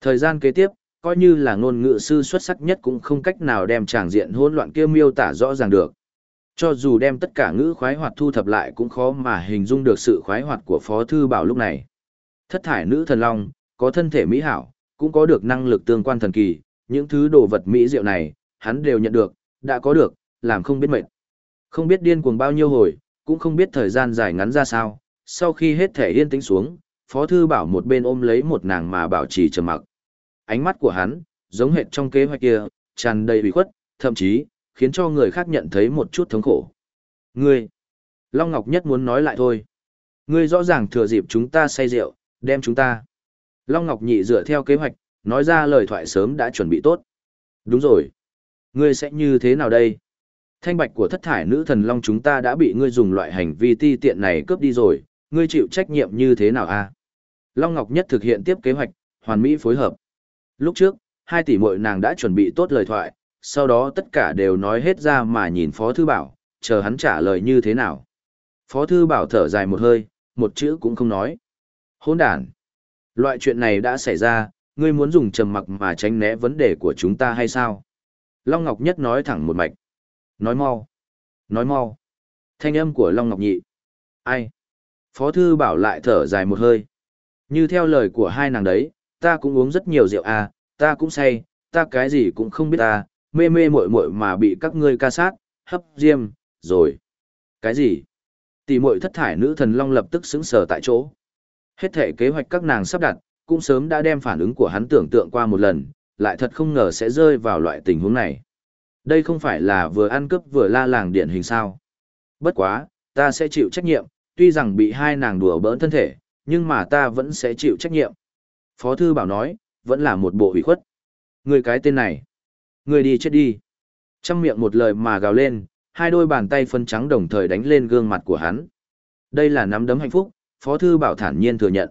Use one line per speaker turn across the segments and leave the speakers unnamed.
Thời gian kế tiếp, coi như là ngôn ngữ sư xuất sắc nhất cũng không cách nào đem tràng diện hỗn loạn kia miêu tả rõ ràng được. Cho dù đem tất cả ngữ khoái hoạt thu thập lại cũng khó mà hình dung được sự khoái hoạt của Phó Thư Bảo lúc này. Thất thải nữ thần long, có thân thể mỹ hảo, cũng có được năng lực tương quan thần kỳ, những thứ đồ vật mỹ diệu này, hắn đều nhận được, đã có được, làm không biết mệt. Không biết điên cuồng bao nhiêu hồi, cũng không biết thời gian dài ngắn ra sao, sau khi hết thể yên tĩnh xuống, Phó Thư Bảo một bên ôm lấy một nàng mà bảo trì trầm mặc. Ánh mắt của hắn, giống hệt trong kế hoạch kia, tràn đầy ủy khuất, thậm chí, khiến cho người khác nhận thấy một chút thống khổ. Ngươi, Long Ngọc Nhất muốn nói lại thôi. Ngươi rõ ràng thừa dịp chúng ta say rượu, đem chúng ta. Long Ngọc Nhị dựa theo kế hoạch, nói ra lời thoại sớm đã chuẩn bị tốt. Đúng rồi. Ngươi sẽ như thế nào đây? Thanh bạch của thất thải nữ thần Long chúng ta đã bị ngươi dùng loại hành vi ti tiện này cướp đi rồi, ngươi chịu trách nhiệm như thế nào a? Long Ngọc Nhất thực hiện tiếp kế hoạch, hoàn mỹ phối hợp. Lúc trước, hai tỷ muội nàng đã chuẩn bị tốt lời thoại, sau đó tất cả đều nói hết ra mà nhìn Phó Thư Bảo, chờ hắn trả lời như thế nào. Phó Thư Bảo thở dài một hơi, một chữ cũng không nói. Hôn đàn. Loại chuyện này đã xảy ra, ngươi muốn dùng trầm mặc mà tránh né vấn đề của chúng ta hay sao? Long Ngọc Nhất nói thẳng một mạch. Nói mau. Nói mau. Thanh âm của Long Ngọc Nhị. Ai? Phó Thư Bảo lại thở dài một hơi. Như theo lời của hai nàng đấy, ta cũng uống rất nhiều rượu à, ta cũng say, ta cái gì cũng không biết ta, mê mê muội muội mà bị các ngươi ca sát, hấp diêm, rồi. Cái gì? Tỷ muội thất thải nữ thần long lập tức xứng sở tại chỗ. Hết thể kế hoạch các nàng sắp đặt, cũng sớm đã đem phản ứng của hắn tưởng tượng qua một lần, lại thật không ngờ sẽ rơi vào loại tình huống này. Đây không phải là vừa ăn cướp vừa la làng điển hình sao. Bất quá, ta sẽ chịu trách nhiệm, tuy rằng bị hai nàng đùa bỡn thân thể, nhưng mà ta vẫn sẽ chịu trách nhiệm. Phó Thư Bảo nói, vẫn là một bộ hủy khuất. Người cái tên này. Người đi chết đi. Trăm miệng một lời mà gào lên, hai đôi bàn tay phân trắng đồng thời đánh lên gương mặt của hắn. Đây là nắm đấm hạnh phúc, Phó Thư Bảo thản nhiên thừa nhận.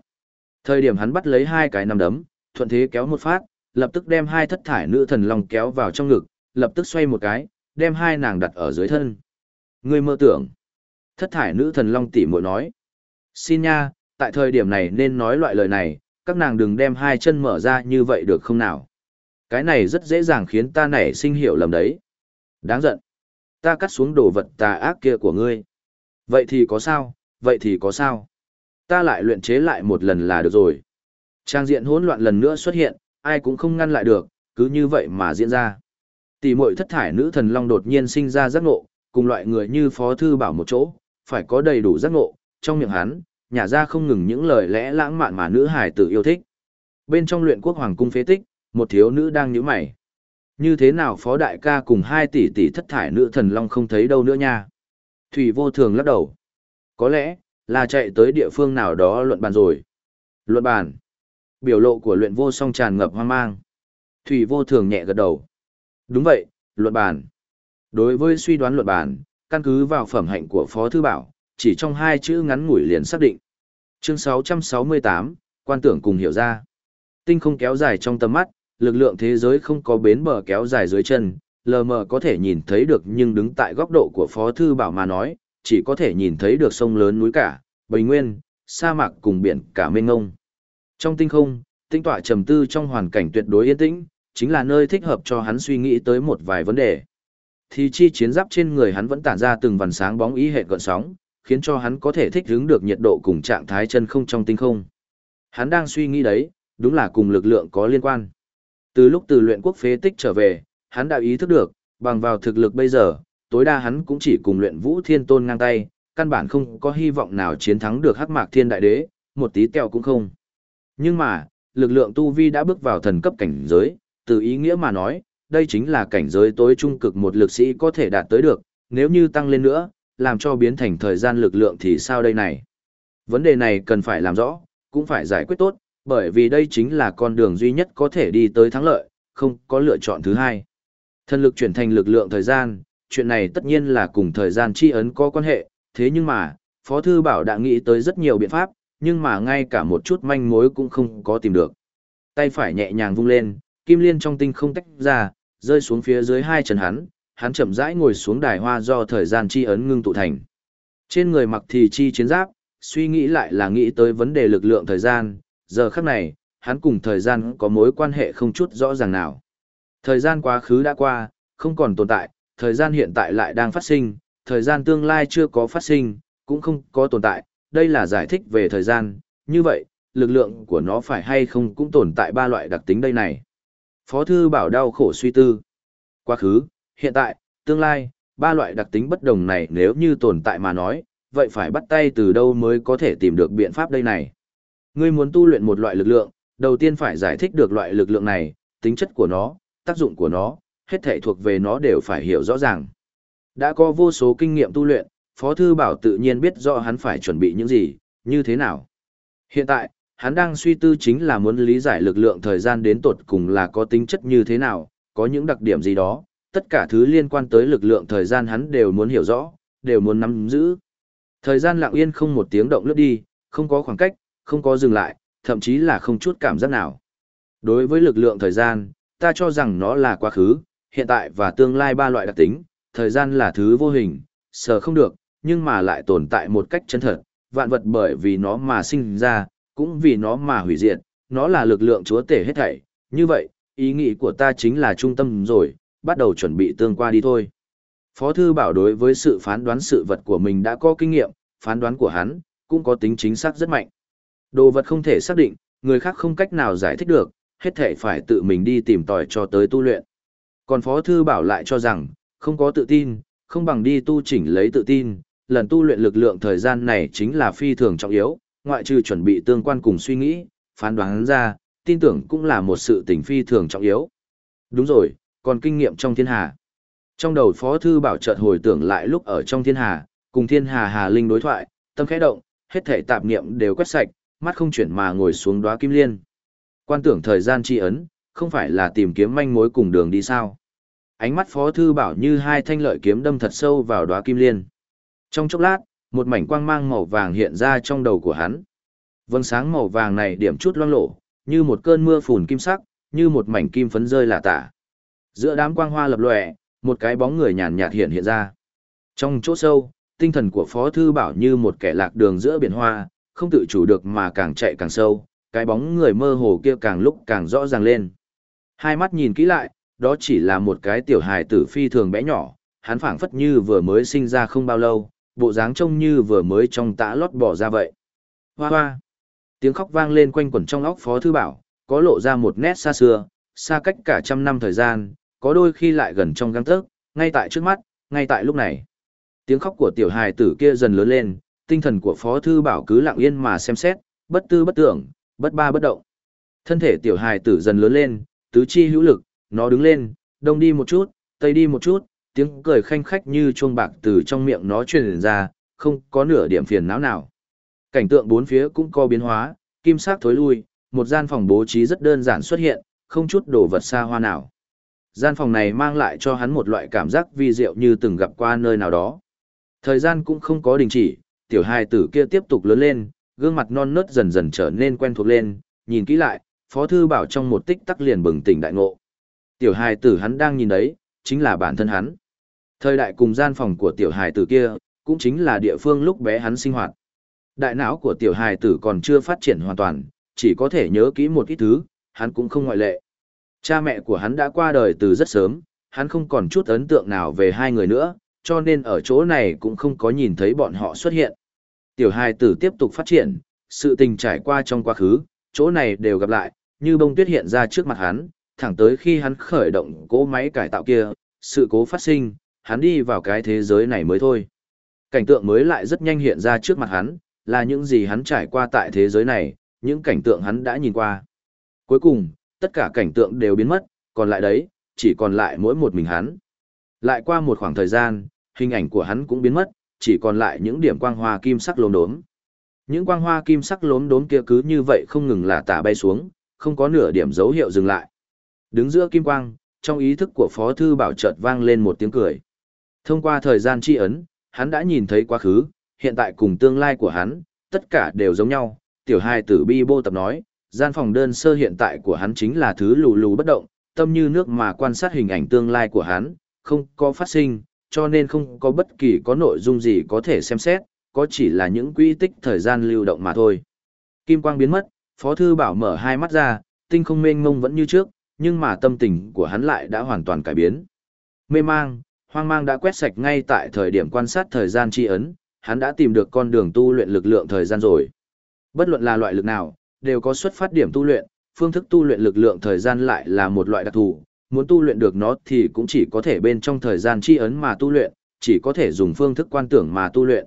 Thời điểm hắn bắt lấy hai cái nắm đấm, thuận thế kéo một phát, lập tức đem hai thất thải nữ thần long kéo vào trong ngực, lập tức xoay một cái, đem hai nàng đặt ở dưới thân. Ngươi mơ tưởng. Thất thải nữ thần long tỉ muội nói. Xin nha, tại thời điểm này nên nói loại lời này, các nàng đừng đem hai chân mở ra như vậy được không nào. Cái này rất dễ dàng khiến ta nảy sinh hiểu lầm đấy. Đáng giận. Ta cắt xuống đồ vật tà ác kia của ngươi. Vậy thì có sao, vậy thì có sao. Ta lại luyện chế lại một lần là được rồi. Trang diện hỗn loạn lần nữa xuất hiện, ai cũng không ngăn lại được, cứ như vậy mà diễn ra. Tỷ muội thất thải nữ thần long đột nhiên sinh ra giác ngộ, cùng loại người như phó thư bảo một chỗ, phải có đầy đủ giác ngộ, trong miệng hắn, nhả ra không ngừng những lời lẽ lãng mạn mà nữ hải tử yêu thích. Bên trong luyện quốc hoàng cung phế tích, một thiếu nữ đang nhíu mày. Như thế nào phó đại ca cùng hai tỷ tỷ thất thải nữ thần long không thấy đâu nữa nha. Thủy vô thường lắc đầu. Có lẽ, là chạy tới địa phương nào đó luận bàn rồi. Luận bàn. Biểu lộ của luyện vô song tràn ngập hoang mang. Thủy vô thường nhẹ gật đầu. Đúng vậy, luận bàn. Đối với suy đoán luận bàn, căn cứ vào phẩm hạnh của Phó Thư Bảo, chỉ trong hai chữ ngắn ngủi liền xác định. Chương 668, quan tưởng cùng hiểu ra. Tinh không kéo dài trong tầm mắt, lực lượng thế giới không có bến bờ kéo dài dưới chân, lờ mờ có thể nhìn thấy được nhưng đứng tại góc độ của Phó Thư Bảo mà nói, chỉ có thể nhìn thấy được sông lớn núi cả, bình nguyên, sa mạc cùng biển cả mênh ngông. Trong tinh không, tinh tọa trầm tư trong hoàn cảnh tuyệt đối yên tĩnh, chính là nơi thích hợp cho hắn suy nghĩ tới một vài vấn đề. Thì chi chiến giáp trên người hắn vẫn tản ra từng vằn sáng bóng ý hệ gợn sóng, khiến cho hắn có thể thích ứng được nhiệt độ cùng trạng thái chân không trong tinh không. Hắn đang suy nghĩ đấy, đúng là cùng lực lượng có liên quan. Từ lúc từ luyện quốc phế tích trở về, hắn đã ý thức được, bằng vào thực lực bây giờ, tối đa hắn cũng chỉ cùng luyện vũ thiên tôn ngang tay, căn bản không có hy vọng nào chiến thắng được hắc mạc thiên đại đế, một tí teo cũng không. Nhưng mà, lực lượng tu vi đã bước vào thần cấp cảnh giới, từ ý nghĩa mà nói, đây chính là cảnh giới tối trung cực một lực sĩ có thể đạt tới được, nếu như tăng lên nữa, làm cho biến thành thời gian lực lượng thì sao đây này? Vấn đề này cần phải làm rõ, cũng phải giải quyết tốt, bởi vì đây chính là con đường duy nhất có thể đi tới thắng lợi, không có lựa chọn thứ hai. Thần lực chuyển thành lực lượng thời gian, chuyện này tất nhiên là cùng thời gian chi ấn có quan hệ, thế nhưng mà, Phó Thư Bảo đã nghĩ tới rất nhiều biện pháp, nhưng mà ngay cả một chút manh mối cũng không có tìm được. Tay phải nhẹ nhàng vung lên, kim liên trong tinh không tách ra, rơi xuống phía dưới hai chân hắn, hắn chậm rãi ngồi xuống đài hoa do thời gian chi ấn ngưng tụ thành. Trên người mặc thì chi chiến giáp, suy nghĩ lại là nghĩ tới vấn đề lực lượng thời gian, giờ khắc này, hắn cùng thời gian có mối quan hệ không chút rõ ràng nào. Thời gian quá khứ đã qua, không còn tồn tại, thời gian hiện tại lại đang phát sinh, thời gian tương lai chưa có phát sinh, cũng không có tồn tại, đây là giải thích về thời gian, như vậy, lực lượng của nó phải hay không cũng tồn tại ba loại đặc tính đây này. Phó thư bảo đau khổ suy tư. Quá khứ, hiện tại, tương lai, ba loại đặc tính bất đồng này nếu như tồn tại mà nói, vậy phải bắt tay từ đâu mới có thể tìm được biện pháp đây này. Ngươi muốn tu luyện một loại lực lượng, đầu tiên phải giải thích được loại lực lượng này, tính chất của nó, tác dụng của nó, hết thể thuộc về nó đều phải hiểu rõ ràng. Đã có vô số kinh nghiệm tu luyện, Phó Thư Bảo tự nhiên biết rõ hắn phải chuẩn bị những gì, như thế nào. Hiện tại, hắn đang suy tư chính là muốn lý giải lực lượng thời gian đến tột cùng là có tính chất như thế nào, có những đặc điểm gì đó, tất cả thứ liên quan tới lực lượng thời gian hắn đều muốn hiểu rõ, đều muốn nắm giữ. Thời gian lặng yên không một tiếng động lướt đi, không có khoảng cách, không có dừng lại, thậm chí là không chút cảm giác nào. Đối với lực lượng thời gian, ta cho rằng nó là quá khứ, hiện tại và tương lai ba loại đặc tính, thời gian là thứ vô hình, sờ không được, nhưng mà lại tồn tại một cách chân thật, vạn vật bởi vì nó mà sinh ra, cũng vì nó mà hủy diệt, nó là lực lượng chúa tể hết thảy, như vậy, ý nghĩ của ta chính là trung tâm rồi, bắt đầu chuẩn bị tương qua đi thôi. Phó thư bảo đối với sự phán đoán sự vật của mình đã có kinh nghiệm, phán đoán của hắn cũng có tính chính xác rất mạnh. Đồ vật không thể xác định, người khác không cách nào giải thích được, hết thể phải tự mình đi tìm tòi cho tới tu luyện. Còn Phó Thư Bảo lại cho rằng, không có tự tin, không bằng đi tu chỉnh lấy tự tin, lần tu luyện lực lượng thời gian này chính là phi thường trọng yếu, ngoại trừ chuẩn bị tương quan cùng suy nghĩ, phán đoán ra, tin tưởng cũng là một sự tình phi thường trọng yếu. Đúng rồi, còn kinh nghiệm trong thiên hà. Trong đầu Phó Thư Bảo chợt hồi tưởng lại lúc ở trong thiên hà, cùng thiên hà hà linh đối thoại, tâm khẽ động, hết thể tạp niệm đều quét sạch, mắt không chuyển mà ngồi xuống đóa kim liên. Quan tưởng thời gian tri ấn, không phải là tìm kiếm manh mối cùng đường đi sao. Ánh mắt Phó Thư Bảo như hai thanh lợi kiếm đâm thật sâu vào đóa kim liên. Trong chốc lát, một mảnh quang mang màu vàng hiện ra trong đầu của hắn. Vầng sáng màu vàng này điểm chút loang lổ, như một cơn mưa phùn kim sắc, như một mảnh kim phấn rơi lả tả. Giữa đám quang hoa lập lòe, một cái bóng người nhàn nhạt hiện hiện ra. Trong chỗ sâu, tinh thần của Phó Thư Bảo như một kẻ lạc đường giữa biển hoa, không tự chủ được mà càng chạy càng sâu, cái bóng người mơ hồ kia càng lúc càng rõ ràng lên. Hai mắt nhìn kỹ lại, đó chỉ là một cái tiểu hài tử phi thường bé nhỏ, hắn phảng phất như vừa mới sinh ra không bao lâu, bộ dáng trông như vừa mới trong tã lót bỏ ra vậy. Hoa hoa! Tiếng khóc vang lên quanh quẩn trong óc Phó Thư Bảo, có lộ ra một nét xa xưa, xa cách cả trăm năm thời gian, có đôi khi lại gần trong găng tớc, ngay tại trước mắt, ngay tại lúc này. Tiếng khóc của tiểu hài tử kia dần lớn lên, tinh thần của Phó Thư Bảo cứ lặng yên mà xem xét, bất tư bất tưởng, bất ba bất động. Thân thể tiểu hài tử dần lớn lên, tứ chi hữu lực, nó đứng lên, đông đi một chút, tây đi một chút, tiếng cười khanh khách như chuông bạc từ trong miệng nó truyền ra, không có nửa điểm phiền não nào. Cảnh tượng bốn phía cũng có biến hóa, kim sắc thối lui, một gian phòng bố trí rất đơn giản xuất hiện, không chút đồ vật xa hoa nào. Gian phòng này mang lại cho hắn một loại cảm giác vi diệu như từng gặp qua nơi nào đó. Thời gian cũng không có đình chỉ, tiểu hài tử kia tiếp tục lớn lên, gương mặt non nớt dần dần trở nên quen thuộc lên, nhìn kỹ lại, Phó Thư Bảo trong một tích tắc liền bừng tỉnh đại ngộ. Tiểu hài tử hắn đang nhìn đấy, chính là bản thân hắn. Thời đại cùng gian phòng của tiểu hài tử kia, cũng chính là địa phương lúc bé hắn sinh hoạt. Đại não của tiểu hài tử còn chưa phát triển hoàn toàn, chỉ có thể nhớ kỹ một ít thứ, hắn cũng không ngoại lệ. Cha mẹ của hắn đã qua đời từ rất sớm, hắn không còn chút ấn tượng nào về hai người nữa, cho nên ở chỗ này cũng không có nhìn thấy bọn họ xuất hiện. Tiểu hài tử tiếp tục phát triển, sự tình trải qua trong quá khứ, chỗ này đều gặp lại, như bông tuyết hiện ra trước mặt hắn, thẳng tới khi hắn khởi động cỗ máy cải tạo kia, sự cố phát sinh, hắn đi vào cái thế giới này mới thôi. Cảnh tượng mới lại rất nhanh hiện ra trước mặt hắn, là những gì hắn trải qua tại thế giới này, những cảnh tượng hắn đã nhìn qua. Cuối cùng, tất cả cảnh tượng đều biến mất, còn lại đấy, chỉ còn lại mỗi một mình hắn. Lại qua một khoảng thời gian, hình ảnh của hắn cũng biến mất, chỉ còn lại những điểm quang hoa kim sắc lốm đốm. Những quang hoa kim sắc lốm đốm kia cứ như vậy không ngừng là tả bay xuống, không có nửa điểm dấu hiệu dừng lại. Đứng giữa kim quang, trong ý thức của Phó Thư Bảo chợt vang lên một tiếng cười. Thông qua thời gian chi ấn, hắn đã nhìn thấy quá khứ, hiện tại cùng tương lai của hắn, tất cả đều giống nhau. Tiểu hai tử bi bô tập nói, gian phòng đơn sơ hiện tại của hắn chính là thứ lù lù bất động, tâm như nước mà quan sát hình ảnh tương lai của hắn, không có phát sinh, cho nên không có bất kỳ có nội dung gì có thể xem xét, có chỉ là những quy tích thời gian lưu động mà thôi. Kim quang biến mất, Phó thư bảo mở hai mắt ra, tinh không mênh mông vẫn như trước, nhưng mà tâm tình của hắn lại đã hoàn toàn cải biến. Mê mang, hoang mang đã quét sạch ngay tại thời điểm quan sát thời gian chi ấn, hắn đã tìm được con đường tu luyện lực lượng thời gian rồi. Bất luận là loại lực nào, đều có xuất phát điểm tu luyện, phương thức tu luyện lực lượng thời gian lại là một loại đặc thù, muốn tu luyện được nó thì cũng chỉ có thể bên trong thời gian chi ấn mà tu luyện, chỉ có thể dùng phương thức quan tưởng mà tu luyện.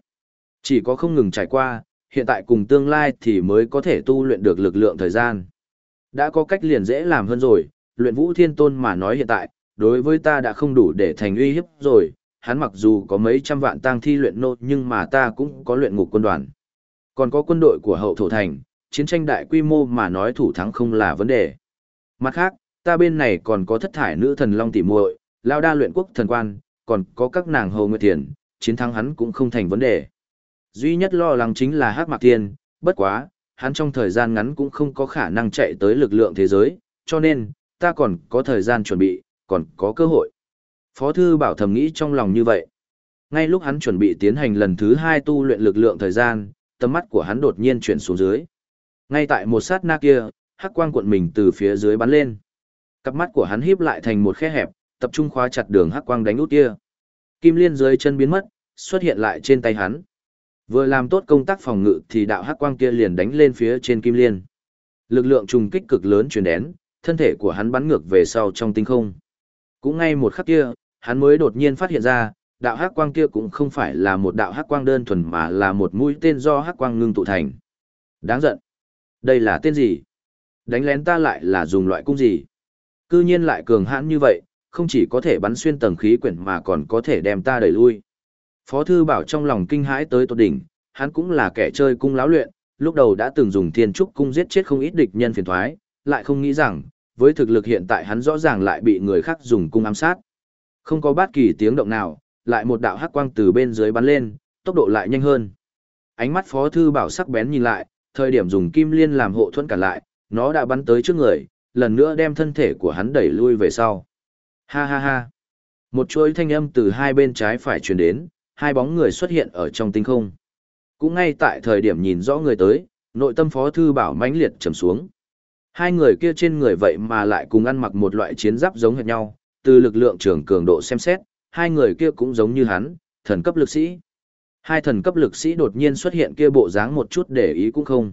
Chỉ có không ngừng trải qua, hiện tại cùng tương lai thì mới có thể tu luyện được lực lượng thời gian. Đã có cách liền dễ làm hơn rồi, luyện vũ thiên tôn mà nói hiện tại, đối với ta đã không đủ để thành uy hiếp rồi, hắn mặc dù có mấy trăm vạn tang thi luyện nô nhưng mà ta cũng có luyện ngục quân đoàn. Còn có quân đội của hậu thổ thành, chiến tranh đại quy mô mà nói thủ thắng không là vấn đề. Mặt khác, ta bên này còn có thất thải nữ thần long tỷ muội, lao đa luyện quốc thần quan, còn có các nàng hầu nguyệt tiền, chiến thắng hắn cũng không thành vấn đề. Duy nhất lo lắng chính là Hắc Mạc Tiên, bất quá, hắn trong thời gian ngắn cũng không có khả năng chạy tới lực lượng thế giới, cho nên, ta còn có thời gian chuẩn bị, còn có cơ hội. Phó thư bảo thầm nghĩ trong lòng như vậy. Ngay lúc hắn chuẩn bị tiến hành lần thứ hai tu luyện lực lượng thời gian, tầm mắt của hắn đột nhiên chuyển xuống dưới. Ngay tại một sát na kia, hắc quang cuộn mình từ phía dưới bắn lên. Cặp mắt của hắn híp lại thành một khe hẹp, tập trung khóa chặt đường hắc quang đánh út kia. Kim liên dưới chân biến mất, xuất hiện lại trên tay hắn. Vừa làm tốt công tác phòng ngự thì đạo hắc quang kia liền đánh lên phía trên kim liên. Lực lượng trùng kích cực lớn truyền đến, thân thể của hắn bắn ngược về sau trong tinh không. Cũng ngay một khắc kia, hắn mới đột nhiên phát hiện ra, đạo hắc quang kia cũng không phải là một đạo hắc quang đơn thuần mà là một mũi tên do hắc quang ngưng tụ thành. Đáng giận. Đây là tên gì? Đánh lén ta lại là dùng loại cung gì? Cư nhiên lại cường hãn như vậy, không chỉ có thể bắn xuyên tầng khí quyển mà còn có thể đem ta đẩy lui. Phó thư bảo trong lòng kinh hãi tới tột đỉnh, hắn cũng là kẻ chơi cung láo luyện, lúc đầu đã từng dùng thiên trúc cung giết chết không ít địch nhân phiền thoái, lại không nghĩ rằng, với thực lực hiện tại hắn rõ ràng lại bị người khác dùng cung ám sát. Không có bất kỳ tiếng động nào, lại một đạo hắc quang từ bên dưới bắn lên, tốc độ lại nhanh hơn. Ánh mắt Phó thư bảo sắc bén nhìn lại, thời điểm dùng kim liên làm hộ thuẫn cả lại, nó đã bắn tới trước người, lần nữa đem thân thể của hắn đẩy lui về sau. Ha ha ha. Một chuỗi thanh âm từ hai bên trái phải truyền đến, hai bóng người xuất hiện ở trong tinh không. Cũng ngay tại thời điểm nhìn rõ người tới, nội tâm phó thư bảo mãnh liệt trầm xuống. Hai người kia trên người vậy mà lại cùng ăn mặc một loại chiến giáp giống hệt nhau, từ lực lượng trưởng cường độ xem xét, hai người kia cũng giống như hắn, thần cấp lực sĩ. Hai thần cấp lực sĩ đột nhiên xuất hiện kia bộ dáng một chút để ý cũng không.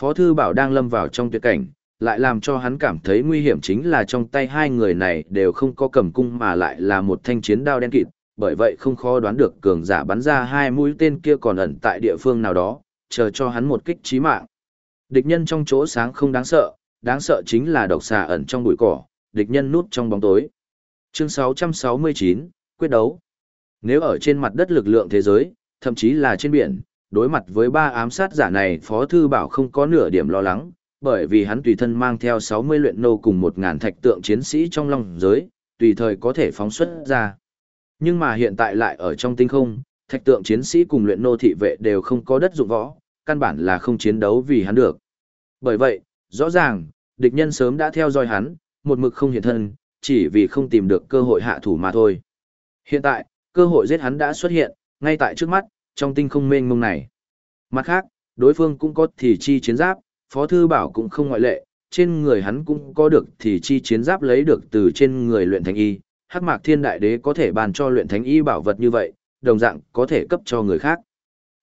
Phó thư bảo đang lâm vào trong tuyệt cảnh, lại làm cho hắn cảm thấy nguy hiểm chính là trong tay hai người này đều không có cầm cung mà lại là một thanh chiến đao đen kịt, bởi vậy không khó đoán được cường giả bắn ra hai mũi tên kia còn ẩn tại địa phương nào đó, chờ cho hắn một kích chí mạng. Địch nhân trong chỗ sáng không đáng sợ, đáng sợ chính là độc xà ẩn trong bụi cỏ, địch nhân núp trong bóng tối. Chương 669, quyết đấu. Nếu ở trên mặt đất lực lượng thế giới, thậm chí là trên biển, đối mặt với ba ám sát giả này Phó Thư Bảo không có nửa điểm lo lắng, bởi vì hắn tùy thân mang theo 60 luyện nô cùng 1.000 thạch tượng chiến sĩ trong lòng giới, tùy thời có thể phóng xuất ra. Nhưng mà hiện tại lại ở trong tinh không, thạch tượng chiến sĩ cùng luyện nô thị vệ đều không có đất dụng võ, căn bản là không chiến đấu vì hắn được. Bởi vậy, rõ ràng, địch nhân sớm đã theo dõi hắn, một mực không hiện thân, chỉ vì không tìm được cơ hội hạ thủ mà thôi. Hiện tại, cơ hội giết hắn đã xuất hiện, ngay tại trước mắt, trong tinh không mênh mông này. Mặt khác, đối phương cũng có thì chi chiến giáp, Phó Thư Bảo cũng không ngoại lệ, trên người hắn cũng có được thì chi chiến giáp lấy được từ trên người luyện thánh y, Hắc Mạc Thiên Đại Đế có thể bàn cho luyện thánh y bảo vật như vậy, đồng dạng có thể cấp cho người khác.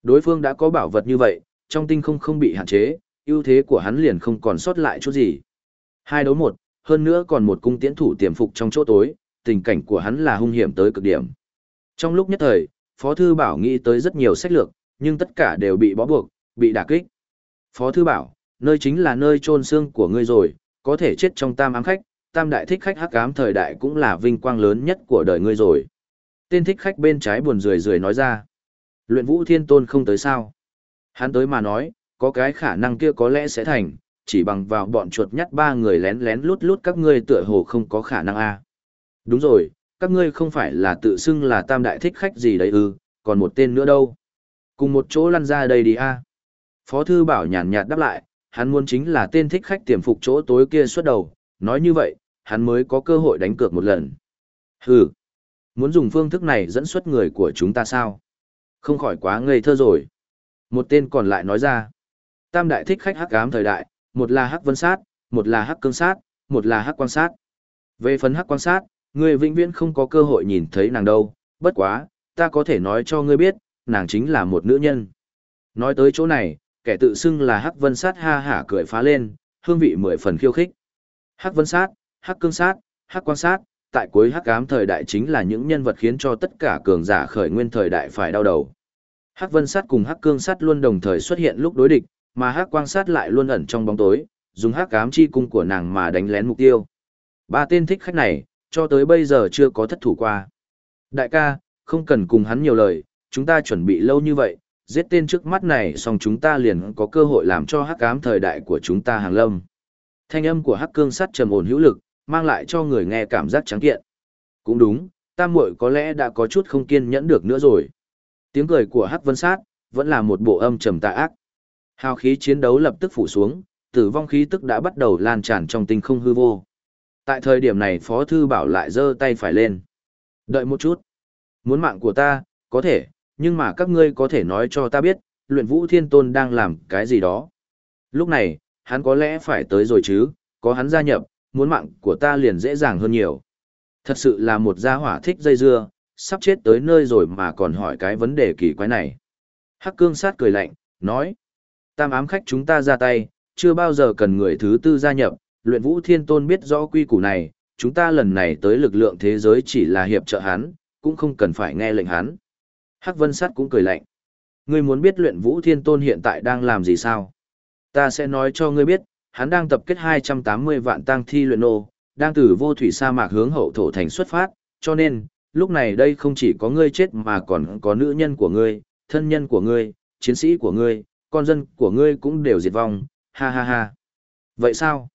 Đối phương đã có bảo vật như vậy, trong tinh không không bị hạn chế, ưu thế của hắn liền không còn sót lại chút gì. Hai đấu một, hơn nữa còn một cung tiễn thủ tiềm phục trong chỗ tối, tình cảnh của hắn là hung hiểm tới cực điểm. Trong lúc nhất thời, Phó Thư Bảo nghĩ tới rất nhiều sách lược, nhưng tất cả đều bị bó buộc, bị đả kích. Phó Thư Bảo, nơi chính là nơi trôn xương của ngươi rồi, có thể chết trong tam ám khách, tam đại thích khách hắc ám thời đại cũng là vinh quang lớn nhất của đời ngươi rồi. Tên thích khách bên trái buồn rười rười nói ra. Luyện vũ thiên tôn không tới sao. Hắn tới mà nói, có cái khả năng kia có lẽ sẽ thành, chỉ bằng vào bọn chuột nhắt ba người lén lén lút lút các ngươi tựa hồ không có khả năng a. Đúng rồi, các ngươi không phải là tự xưng là tam đại thích khách gì đấy ư, còn một tên nữa đâu. Cùng một chỗ lăn ra đây đi a. Phó thư bảo nhàn nhạt đáp lại, hắn muốn chính là tên thích khách tiềm phục chỗ tối kia xuất đầu, nói như vậy, hắn mới có cơ hội đánh cược một lần. Hừ, muốn dùng phương thức này dẫn xuất người của chúng ta sao? Không khỏi quá ngây thơ rồi. Một tên còn lại nói ra, tam đại thích khách hắc ám thời đại, một là hắc vân sát, một là hắc cương sát, một là hắc quan sát. Về phần hắc quan sát, ngươi vĩnh viễn không có cơ hội nhìn thấy nàng đâu, bất quá, ta có thể nói cho ngươi biết, nàng chính là một nữ nhân. Nói tới chỗ này, kẻ tự xưng là hắc vân sát ha hả cười phá lên, hương vị mười phần khiêu khích. Hắc vân sát, hắc cương sát, hắc quan sát, tại cuối hắc ám thời đại chính là những nhân vật khiến cho tất cả cường giả khởi nguyên thời đại phải đau đầu. Hắc vân sát cùng hắc cương sát luôn đồng thời xuất hiện lúc đối địch, mà hắc quang sát lại luôn ẩn trong bóng tối, dùng hắc ám chi cung của nàng mà đánh lén mục tiêu. Ba tên thích khách này, cho tới bây giờ chưa có thất thủ qua. Đại ca, không cần cùng hắn nhiều lời, chúng ta chuẩn bị lâu như vậy, giết tên trước mắt này xong chúng ta liền có cơ hội làm cho hắc ám thời đại của chúng ta hàng lâm. Thanh âm của hắc cương sắt trầm ổn hữu lực, mang lại cho người nghe cảm giác trắng kiện. Cũng đúng, tam muội có lẽ đã có chút không kiên nhẫn được nữa rồi. Tiếng cười của hắc vân sát, vẫn là một bộ âm trầm tà ác. Hào khí chiến đấu lập tức phủ xuống, tử vong khí tức đã bắt đầu lan tràn trong tinh không hư vô. Tại thời điểm này Phó Thư Bảo lại giơ tay phải lên. Đợi một chút. Muốn mạng của ta, có thể, nhưng mà các ngươi có thể nói cho ta biết, luyện vũ thiên tôn đang làm cái gì đó. Lúc này, hắn có lẽ phải tới rồi chứ, có hắn gia nhập, muốn mạng của ta liền dễ dàng hơn nhiều. Thật sự là một gia hỏa thích dây dưa, sắp chết tới nơi rồi mà còn hỏi cái vấn đề kỳ quái này. Hắc cương sát cười lạnh, nói. Tam ám khách chúng ta ra tay, chưa bao giờ cần người thứ tư gia nhập, luyện vũ thiên tôn biết rõ quy củ này, chúng ta lần này tới lực lượng thế giới chỉ là hiệp trợ hắn, cũng không cần phải nghe lệnh hắn. Hắc vân sát cũng cười lạnh. Ngươi muốn biết luyện vũ thiên tôn hiện tại đang làm gì sao? Ta sẽ nói cho ngươi biết, hắn đang tập kết 280 vạn tăng thi luyện nô, đang từ vô thủy sa mạc hướng hậu thổ thành xuất phát, cho nên, lúc này đây không chỉ có ngươi chết mà còn có nữ nhân của ngươi, thân nhân của ngươi, chiến sĩ của ngươi, con dân của ngươi cũng đều diệt vong, ha ha ha. Vậy sao?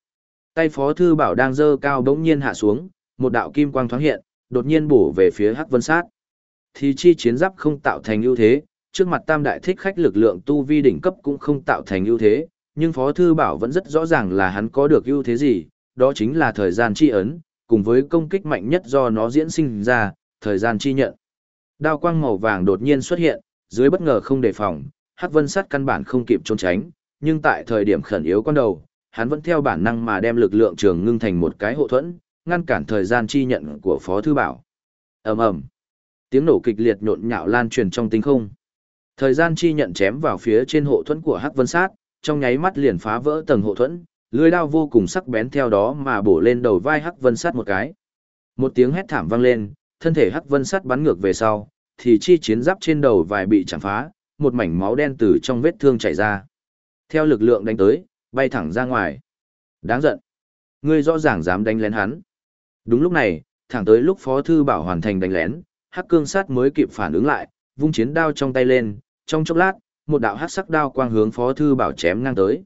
Tay phó thư bảo đang dơ cao bỗng nhiên hạ xuống, một đạo kim quang thoáng hiện, đột nhiên bổ về phía hắc vân sát. Thì chi chiến giáp không tạo thành ưu thế, trước mặt tam đại thích khách lực lượng tu vi đỉnh cấp cũng không tạo thành ưu thế, nhưng phó thư bảo vẫn rất rõ ràng là hắn có được ưu thế gì, đó chính là thời gian chi ấn, cùng với công kích mạnh nhất do nó diễn sinh ra, thời gian chi nhận. Đao quang màu vàng đột nhiên xuất hiện, dưới bất ngờ không đề phòng, Hắc Vân Sát căn bản không kịp trốn tránh, nhưng tại thời điểm khẩn yếu con đầu, hắn vẫn theo bản năng mà đem lực lượng trường ngưng thành một cái hộ thuẫn, ngăn cản thời gian chi nhận của Phó Thư Bảo. ầm ầm Tiếng nổ kịch liệt nhộn nhạo lan truyền trong tinh không. Thời gian chi nhận chém vào phía trên hộ thuẫn của Hắc Vân Sát, trong nháy mắt liền phá vỡ tầng hộ thuẫn, lưỡi đao vô cùng sắc bén theo đó mà bổ lên đầu vai Hắc Vân Sát một cái. Một tiếng hét thảm vang lên, thân thể Hắc Vân Sát bắn ngược về sau, thì chi chiến giáp trên đầu vài bị chạm phá, một mảnh máu đen từ trong vết thương chảy ra. Theo lực lượng đánh tới, bay thẳng ra ngoài. Đáng giận. Ngươi rõ ràng dám đánh lén hắn. Đúng lúc này, thẳng tới lúc Phó Thư Bảo hoàn thành đánh lén, Hắc Cương Sát mới kịp phản ứng lại, vung chiến đao trong tay lên, trong chốc lát, một đạo hắc sắc đao quang hướng Phó Thư Bảo chém ngang tới.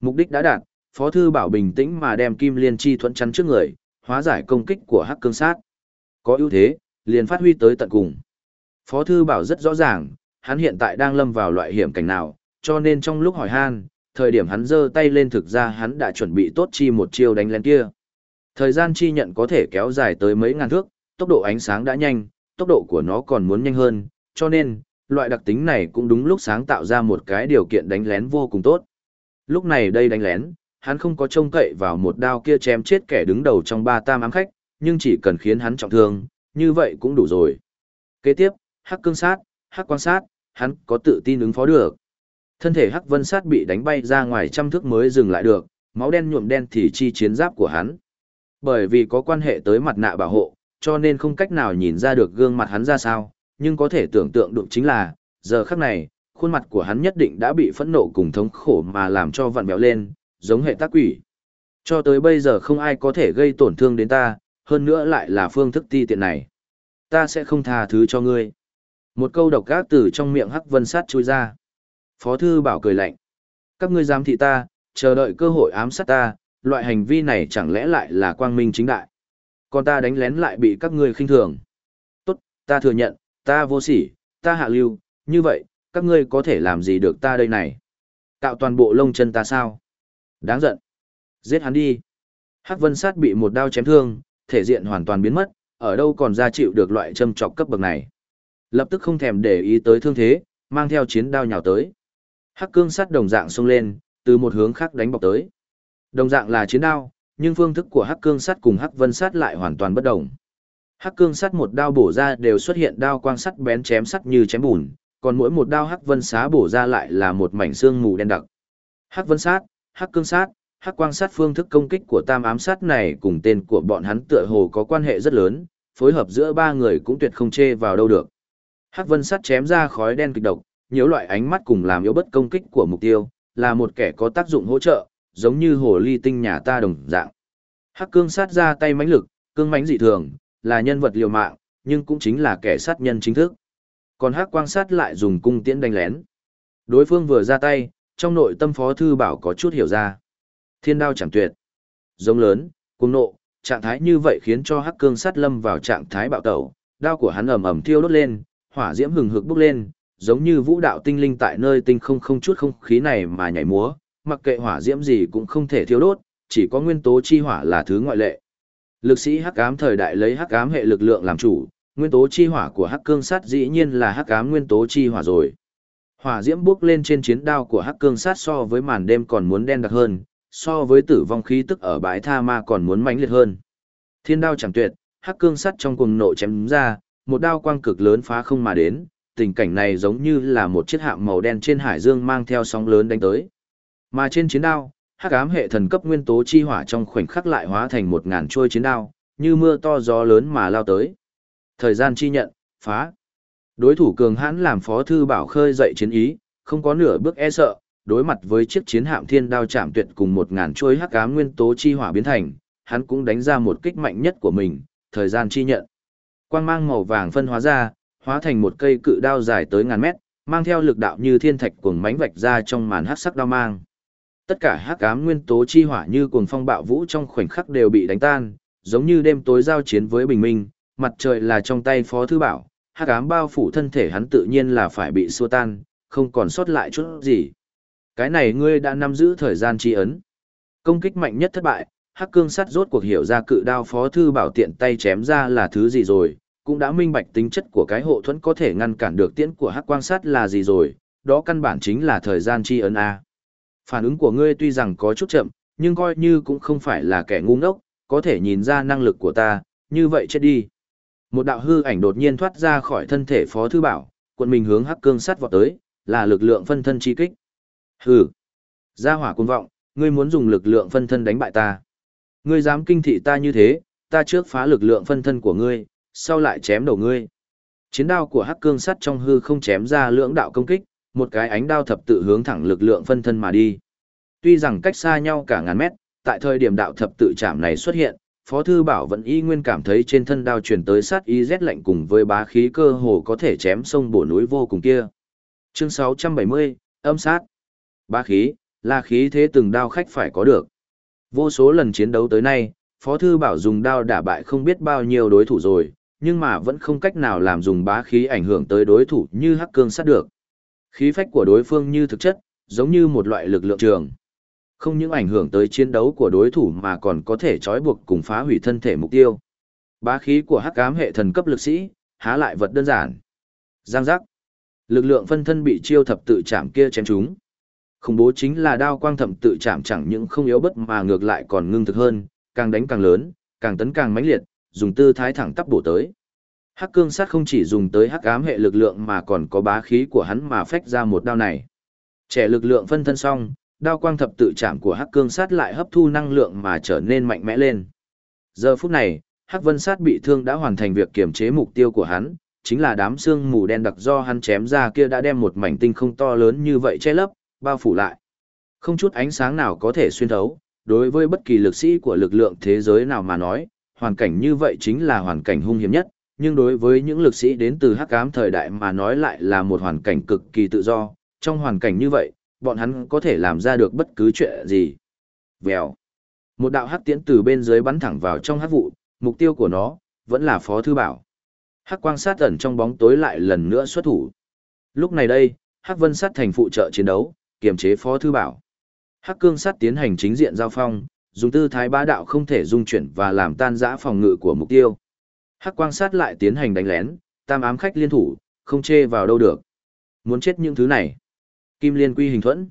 Mục đích đã đạt, Phó Thư Bảo bình tĩnh mà đem Kim Liên Chi thuẫn chắn trước người, hóa giải công kích của Hắc Cương Sát. Có ưu thế, liền phát huy tới tận cùng. Phó Thư Bảo rất rõ ràng, hắn hiện tại đang lâm vào loại hiểm cảnh nào, cho nên trong lúc hỏi han, thời điểm hắn giơ tay lên thực ra hắn đã chuẩn bị tốt chi một chiêu đánh lén kia. Thời gian chi nhận có thể kéo dài tới mấy ngàn thước, tốc độ ánh sáng đã nhanh, tốc độ của nó còn muốn nhanh hơn, cho nên, loại đặc tính này cũng đúng lúc sáng tạo ra một cái điều kiện đánh lén vô cùng tốt. Lúc này đây đánh lén, hắn không có trông cậy vào một đao kia chém chết kẻ đứng đầu trong ba tam ám khách, nhưng chỉ cần khiến hắn trọng thương, như vậy cũng đủ rồi. Kế tiếp, hắc cương sát, hắc quan sát, hắn có tự tin ứng phó được. Thân thể hắc vân sát bị đánh bay ra ngoài trăm thước mới dừng lại được, máu đen nhuộm đen thì chi chiến giáp của hắn. Bởi vì có quan hệ tới mặt nạ bảo hộ, cho nên không cách nào nhìn ra được gương mặt hắn ra sao, nhưng có thể tưởng tượng được chính là, giờ khắc này, khuôn mặt của hắn nhất định đã bị phẫn nộ cùng thống khổ mà làm cho vặn béo lên, giống hệ tác quỷ. Cho tới bây giờ không ai có thể gây tổn thương đến ta, hơn nữa lại là phương thức ti tiện này. Ta sẽ không tha thứ cho ngươi. Một câu độc ác từ trong miệng Hắc Vân Sát chui ra. Phó thư bảo cười lạnh. Các ngươi giám thị ta, chờ đợi cơ hội ám sát ta, loại hành vi này chẳng lẽ lại là quang minh chính đại. Còn ta đánh lén lại bị các ngươi khinh thường. Tốt, ta thừa nhận, ta vô sỉ, ta hạ lưu, như vậy, các ngươi có thể làm gì được ta đây này? Cạo toàn bộ lông chân ta sao? Đáng giận. Giết hắn đi. Hắc Vân Sát bị một đao chém thương, thể diện hoàn toàn biến mất, ở đâu còn ra chịu được loại châm trọc cấp bậc này. Lập tức không thèm để ý tới thương thế, mang theo chiến đao nhào tới. Hắc cương sắt đồng dạng xông lên, từ một hướng khác đánh bọc tới. Đồng dạng là chiến đao, nhưng phương thức của Hắc Cương Sắt cùng Hắc Vân Sắt lại hoàn toàn bất đồng. Hắc Cương Sắt một đao bổ ra đều xuất hiện đao quang sắt bén chém sắt như chém bùn, còn mỗi một đao Hắc Vân Xá bổ ra lại là một mảnh xương mù đen đặc. Hắc Vân Sát, Hắc Cương Sát, Hắc Quang Sát phương thức công kích của Tam Ám Sát này cùng tên của bọn hắn tựa hồ có quan hệ rất lớn, phối hợp giữa ba người cũng tuyệt không chê vào đâu được. Hắc Vân Sát chém ra khói đen kịch độc, nhiều loại ánh mắt cùng làm yếu bất công kích của mục tiêu, là một kẻ có tác dụng hỗ trợ, giống như hồ ly tinh nhà ta đồng dạng. Hắc cương sát ra tay mãnh lực, cương mãnh dị thường, là nhân vật liều mạng, nhưng cũng chính là kẻ sát nhân chính thức. Còn Hắc quang sát lại dùng cung tiễn đánh lén. Đối phương vừa ra tay, trong nội tâm phó thư bảo có chút hiểu ra. Thiên đao chẳng tuyệt. Giống lớn, cung nộ, trạng thái như vậy khiến cho Hắc cương sát lâm vào trạng thái bạo tẩu, đao của hắn ầm ầm thiêu đốt lên, hỏa diễm hừng hực bốc lên, giống như vũ đạo tinh linh tại nơi tinh không không chút không khí này mà nhảy múa, mặc kệ hỏa diễm gì cũng không thể thiêu đốt, chỉ có nguyên tố chi hỏa là thứ ngoại lệ. Lực sĩ hắc ám thời đại lấy hắc ám hệ lực lượng làm chủ, nguyên tố chi hỏa của hắc cương sát dĩ nhiên là hắc ám nguyên tố chi hỏa rồi. Hỏa diễm bước lên trên chiến đao của hắc cương sát so với màn đêm còn muốn đen đặc hơn, so với tử vong khí tức ở bãi tha ma còn muốn mãnh liệt hơn. Thiên đao chẳng tuyệt, hắc cương sắt trong cuồng nộ chém ra, một đao quang cực lớn phá không mà đến, tình cảnh này giống như là một chiếc hạm màu đen trên hải dương mang theo sóng lớn đánh tới. Mà trên chiến đao, hắc ám hệ thần cấp nguyên tố chi hỏa trong khoảnh khắc lại hóa thành một ngàn trôi chiến đao, như mưa to gió lớn mà lao tới. Thời gian chi nhận, phá. Đối thủ cường hãn làm phó thư bảo khơi dậy chiến ý, không có nửa bước e sợ, đối mặt với chiếc chiến hạm thiên đao chạm tuyệt cùng một ngàn trôi hắc ám nguyên tố chi hỏa biến thành, hắn cũng đánh ra một kích mạnh nhất của mình, thời gian chi nhận. Quang mang màu vàng phân hóa ra, hóa thành một cây cự đao dài tới ngàn mét, mang theo lực đạo như thiên thạch cuồng mánh vạch ra trong màn hắc sắc đao mang. Tất cả hắc ám nguyên tố chi hỏa như cuồng phong bạo vũ trong khoảnh khắc đều bị đánh tan, giống như đêm tối giao chiến với bình minh, mặt trời là trong tay Phó thư bảo, hắc ám bao phủ thân thể hắn tự nhiên là phải bị xua tan, không còn sót lại chút gì. Cái này ngươi đã nắm giữ thời gian chi ấn. Công kích mạnh nhất thất bại, Hắc Cương Sắt rốt cuộc hiểu ra cự đao Phó thư bảo tiện tay chém ra là thứ gì rồi, cũng đã minh bạch tính chất của cái hộ thuẫn có thể ngăn cản được tiễn của hắc quang sát là gì rồi, đó căn bản chính là thời gian chi ấn A. Phản ứng của ngươi tuy rằng có chút chậm, nhưng coi như cũng không phải là kẻ ngu ngốc, có thể nhìn ra năng lực của ta, như vậy chết đi. Một đạo hư ảnh đột nhiên thoát ra khỏi thân thể Phó Thư Bảo, quận mình hướng hắc cương sắt vọt tới, là lực lượng phân thân chi kích. Hừ, ra hỏa cuồng vọng, ngươi muốn dùng lực lượng phân thân đánh bại ta. Ngươi dám kinh thị ta như thế, ta trước phá lực lượng phân thân của ngươi, sau lại chém đầu ngươi. Chiến đao của Hắc Cương sắt trong hư không chém ra lưỡng đạo công kích, một cái ánh đao thập tự hướng thẳng lực lượng phân thân mà đi. Tuy rằng cách xa nhau cả ngàn mét, tại thời điểm đạo thập tự chạm này xuất hiện, Phó Thư Bảo vẫn y nguyên cảm thấy trên thân đao truyền tới sát ý rét lạnh cùng với bá khí cơ hồ có thể chém sông bổ núi vô cùng kia. Chương 670, âm sát. Bá khí, là khí thế từng đao khách phải có được. Vô số lần chiến đấu tới nay, Phó Thư Bảo dùng đao đả bại không biết bao nhiêu đối thủ rồi, nhưng mà vẫn không cách nào làm dùng bá khí ảnh hưởng tới đối thủ như hắc cương sát được. Khí phách của đối phương như thực chất, giống như một loại lực lượng trường. Không những ảnh hưởng tới chiến đấu của đối thủ mà còn có thể trói buộc cùng phá hủy thân thể mục tiêu. Bá khí của hắc ám hệ thần cấp lực sĩ, há lại vật đơn giản. Giang giác. Lực lượng phân thân bị chiêu thập tự chạm kia chém chúng, Khủng bố chính là đao quang thập tự chạm chẳng những không yếu bất mà ngược lại còn ngưng thực hơn, càng đánh càng lớn, càng tấn càng mãnh liệt, dùng tư thái thẳng tắp bổ tới. Hắc cương sát không chỉ dùng tới hắc ám hệ lực lượng mà còn có bá khí của hắn mà phách ra một đao này. Trẻ lực lượng phân thân xong, đao quang thập tự chạm của hắc cương sát lại hấp thu năng lượng mà trở nên mạnh mẽ lên. Giờ phút này, hắc vân sát bị thương đã hoàn thành việc kiểm chế mục tiêu của hắn, chính là đám xương mù đen đặc do hắn chém ra kia đã đem một mảnh tinh không to lớn như vậy che lấp, bao phủ lại. Không chút ánh sáng nào có thể xuyên thấu, đối với bất kỳ lực sĩ của lực lượng thế giới nào mà nói, hoàn cảnh như vậy chính là hoàn cảnh hung hiểm nhất, nhưng đối với những lực sĩ đến từ hắc ám thời đại mà nói lại là một hoàn cảnh cực kỳ tự do, trong hoàn cảnh như vậy, bọn hắn có thể làm ra được bất cứ chuyện gì. Vèo. Một đạo hắc tiễn từ bên dưới bắn thẳng vào trong hắc vụ, mục tiêu của nó vẫn là Phó thư bảo. Hắc quang sát ẩn trong bóng tối lại lần nữa xuất thủ. Lúc này đây, Hắc Vân sát thành phụ trợ chiến đấu, kiềm chế Phó thư bảo. Hắc cương sát tiến hành chính diện giao phong, dùng tư thái bá đạo không thể dung chuyển và làm tan rã phòng ngự của mục tiêu. Hắc quang sát lại tiến hành đánh lén, tam ám khách liên thủ, không chê vào đâu được. Muốn chết những thứ này. Kim liên quy hình thuẫn.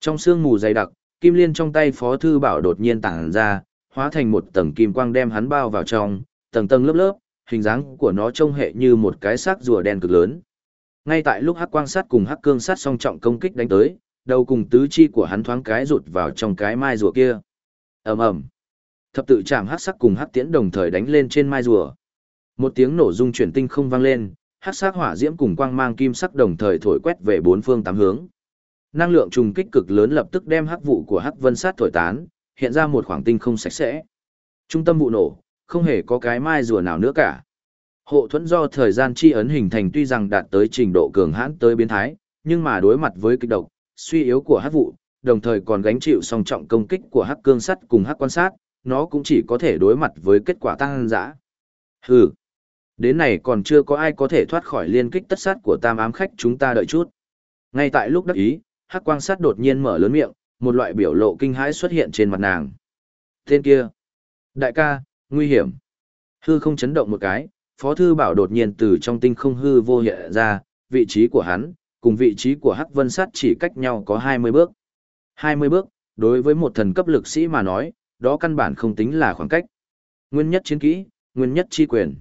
Trong sương mù dày đặc, kim liên trong tay Phó Thư Bảo đột nhiên tàng ra, hóa thành một tầng kim quang đem hắn bao vào trong, tầng tầng lớp lớp, hình dáng của nó trông hệ như một cái xác rùa đen cực lớn. Ngay tại lúc hắc quang sắt cùng hắc cương sắt song trọng công kích đánh tới, đầu cùng tứ chi của hắn thoáng cái rụt vào trong cái mai rùa kia ầm ầm, thập tự chạm hắc sắc cùng hắc tiễn đồng thời đánh lên trên mai rùa. Một tiếng nổ rung chuyển tinh không vang lên, hắc sắc hỏa diễm cùng quang mang kim sắc đồng thời thổi quét về bốn phương tám hướng. Năng lượng trùng kích cực lớn lập tức đem hắc vụ của hắc vân sát thổi tán, hiện ra một khoảng tinh không sạch sẽ. Trung tâm vụ nổ, không hề có cái mai rùa nào nữa cả. Hộ thuẫn do thời gian chi ấn hình thành tuy rằng đạt tới trình độ cường hãn tới biến thái, nhưng mà đối mặt với kịch độc, suy yếu của hắc vụ, đồng thời còn gánh chịu song trọng công kích của hắc cương sắt cùng hắc quan sát, nó cũng chỉ có thể đối mặt với kết quả tăng dã. Hừ. Đến này còn chưa có ai có thể thoát khỏi liên kích tất sát của tam ám khách chúng ta đợi chút. Ngay tại lúc đắc ý, hắc quang sát đột nhiên mở lớn miệng, một loại biểu lộ kinh hãi xuất hiện trên mặt nàng. Tên kia. Đại ca, nguy hiểm. Hư không chấn động một cái, Phó Thư Bảo đột nhiên từ trong tinh không hư vô hiện ra, vị trí của hắn, cùng vị trí của Hắc Vân Sát chỉ cách nhau có 20 bước. 20 bước, đối với một thần cấp lực sĩ mà nói, đó căn bản không tính là khoảng cách. Nguyên nhất chiến kỹ, nguyên nhất chi quyền.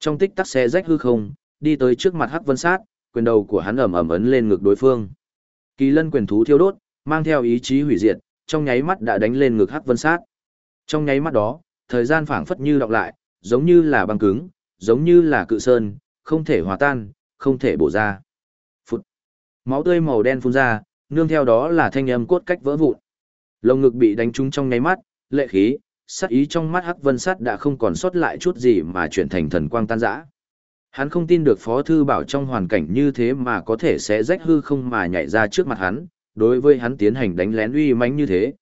Trong tích tắc xe rách hư không, đi tới trước mặt Hắc Vân Sát, quyền đầu của hắn ầm ầm ấn lên ngực đối phương. Kỳ lân quyền thú thiêu đốt, mang theo ý chí hủy diệt, trong nháy mắt đã đánh lên ngực Hắc Vân Sát. Trong nháy mắt đó, thời gian phảng phất như đọc lại, giống như là băng cứng, giống như là cự sơn, không thể hòa tan, không thể bổ ra. Phụt. Máu tươi màu đen phun ra, nương theo đó là thanh âm cốt cách vỡ vụn. Lồng ngực bị đánh trúng trong nháy mắt, lệ khí, sát ý trong mắt Hắc Vân Sát đã không còn sót lại chút gì mà chuyển thành thần quang tan rã. Hắn không tin được Phó Thư Bảo trong hoàn cảnh như thế mà có thể sẽ rách hư không mà nhảy ra trước mặt hắn, đối với hắn tiến hành đánh lén uy mãnh như thế.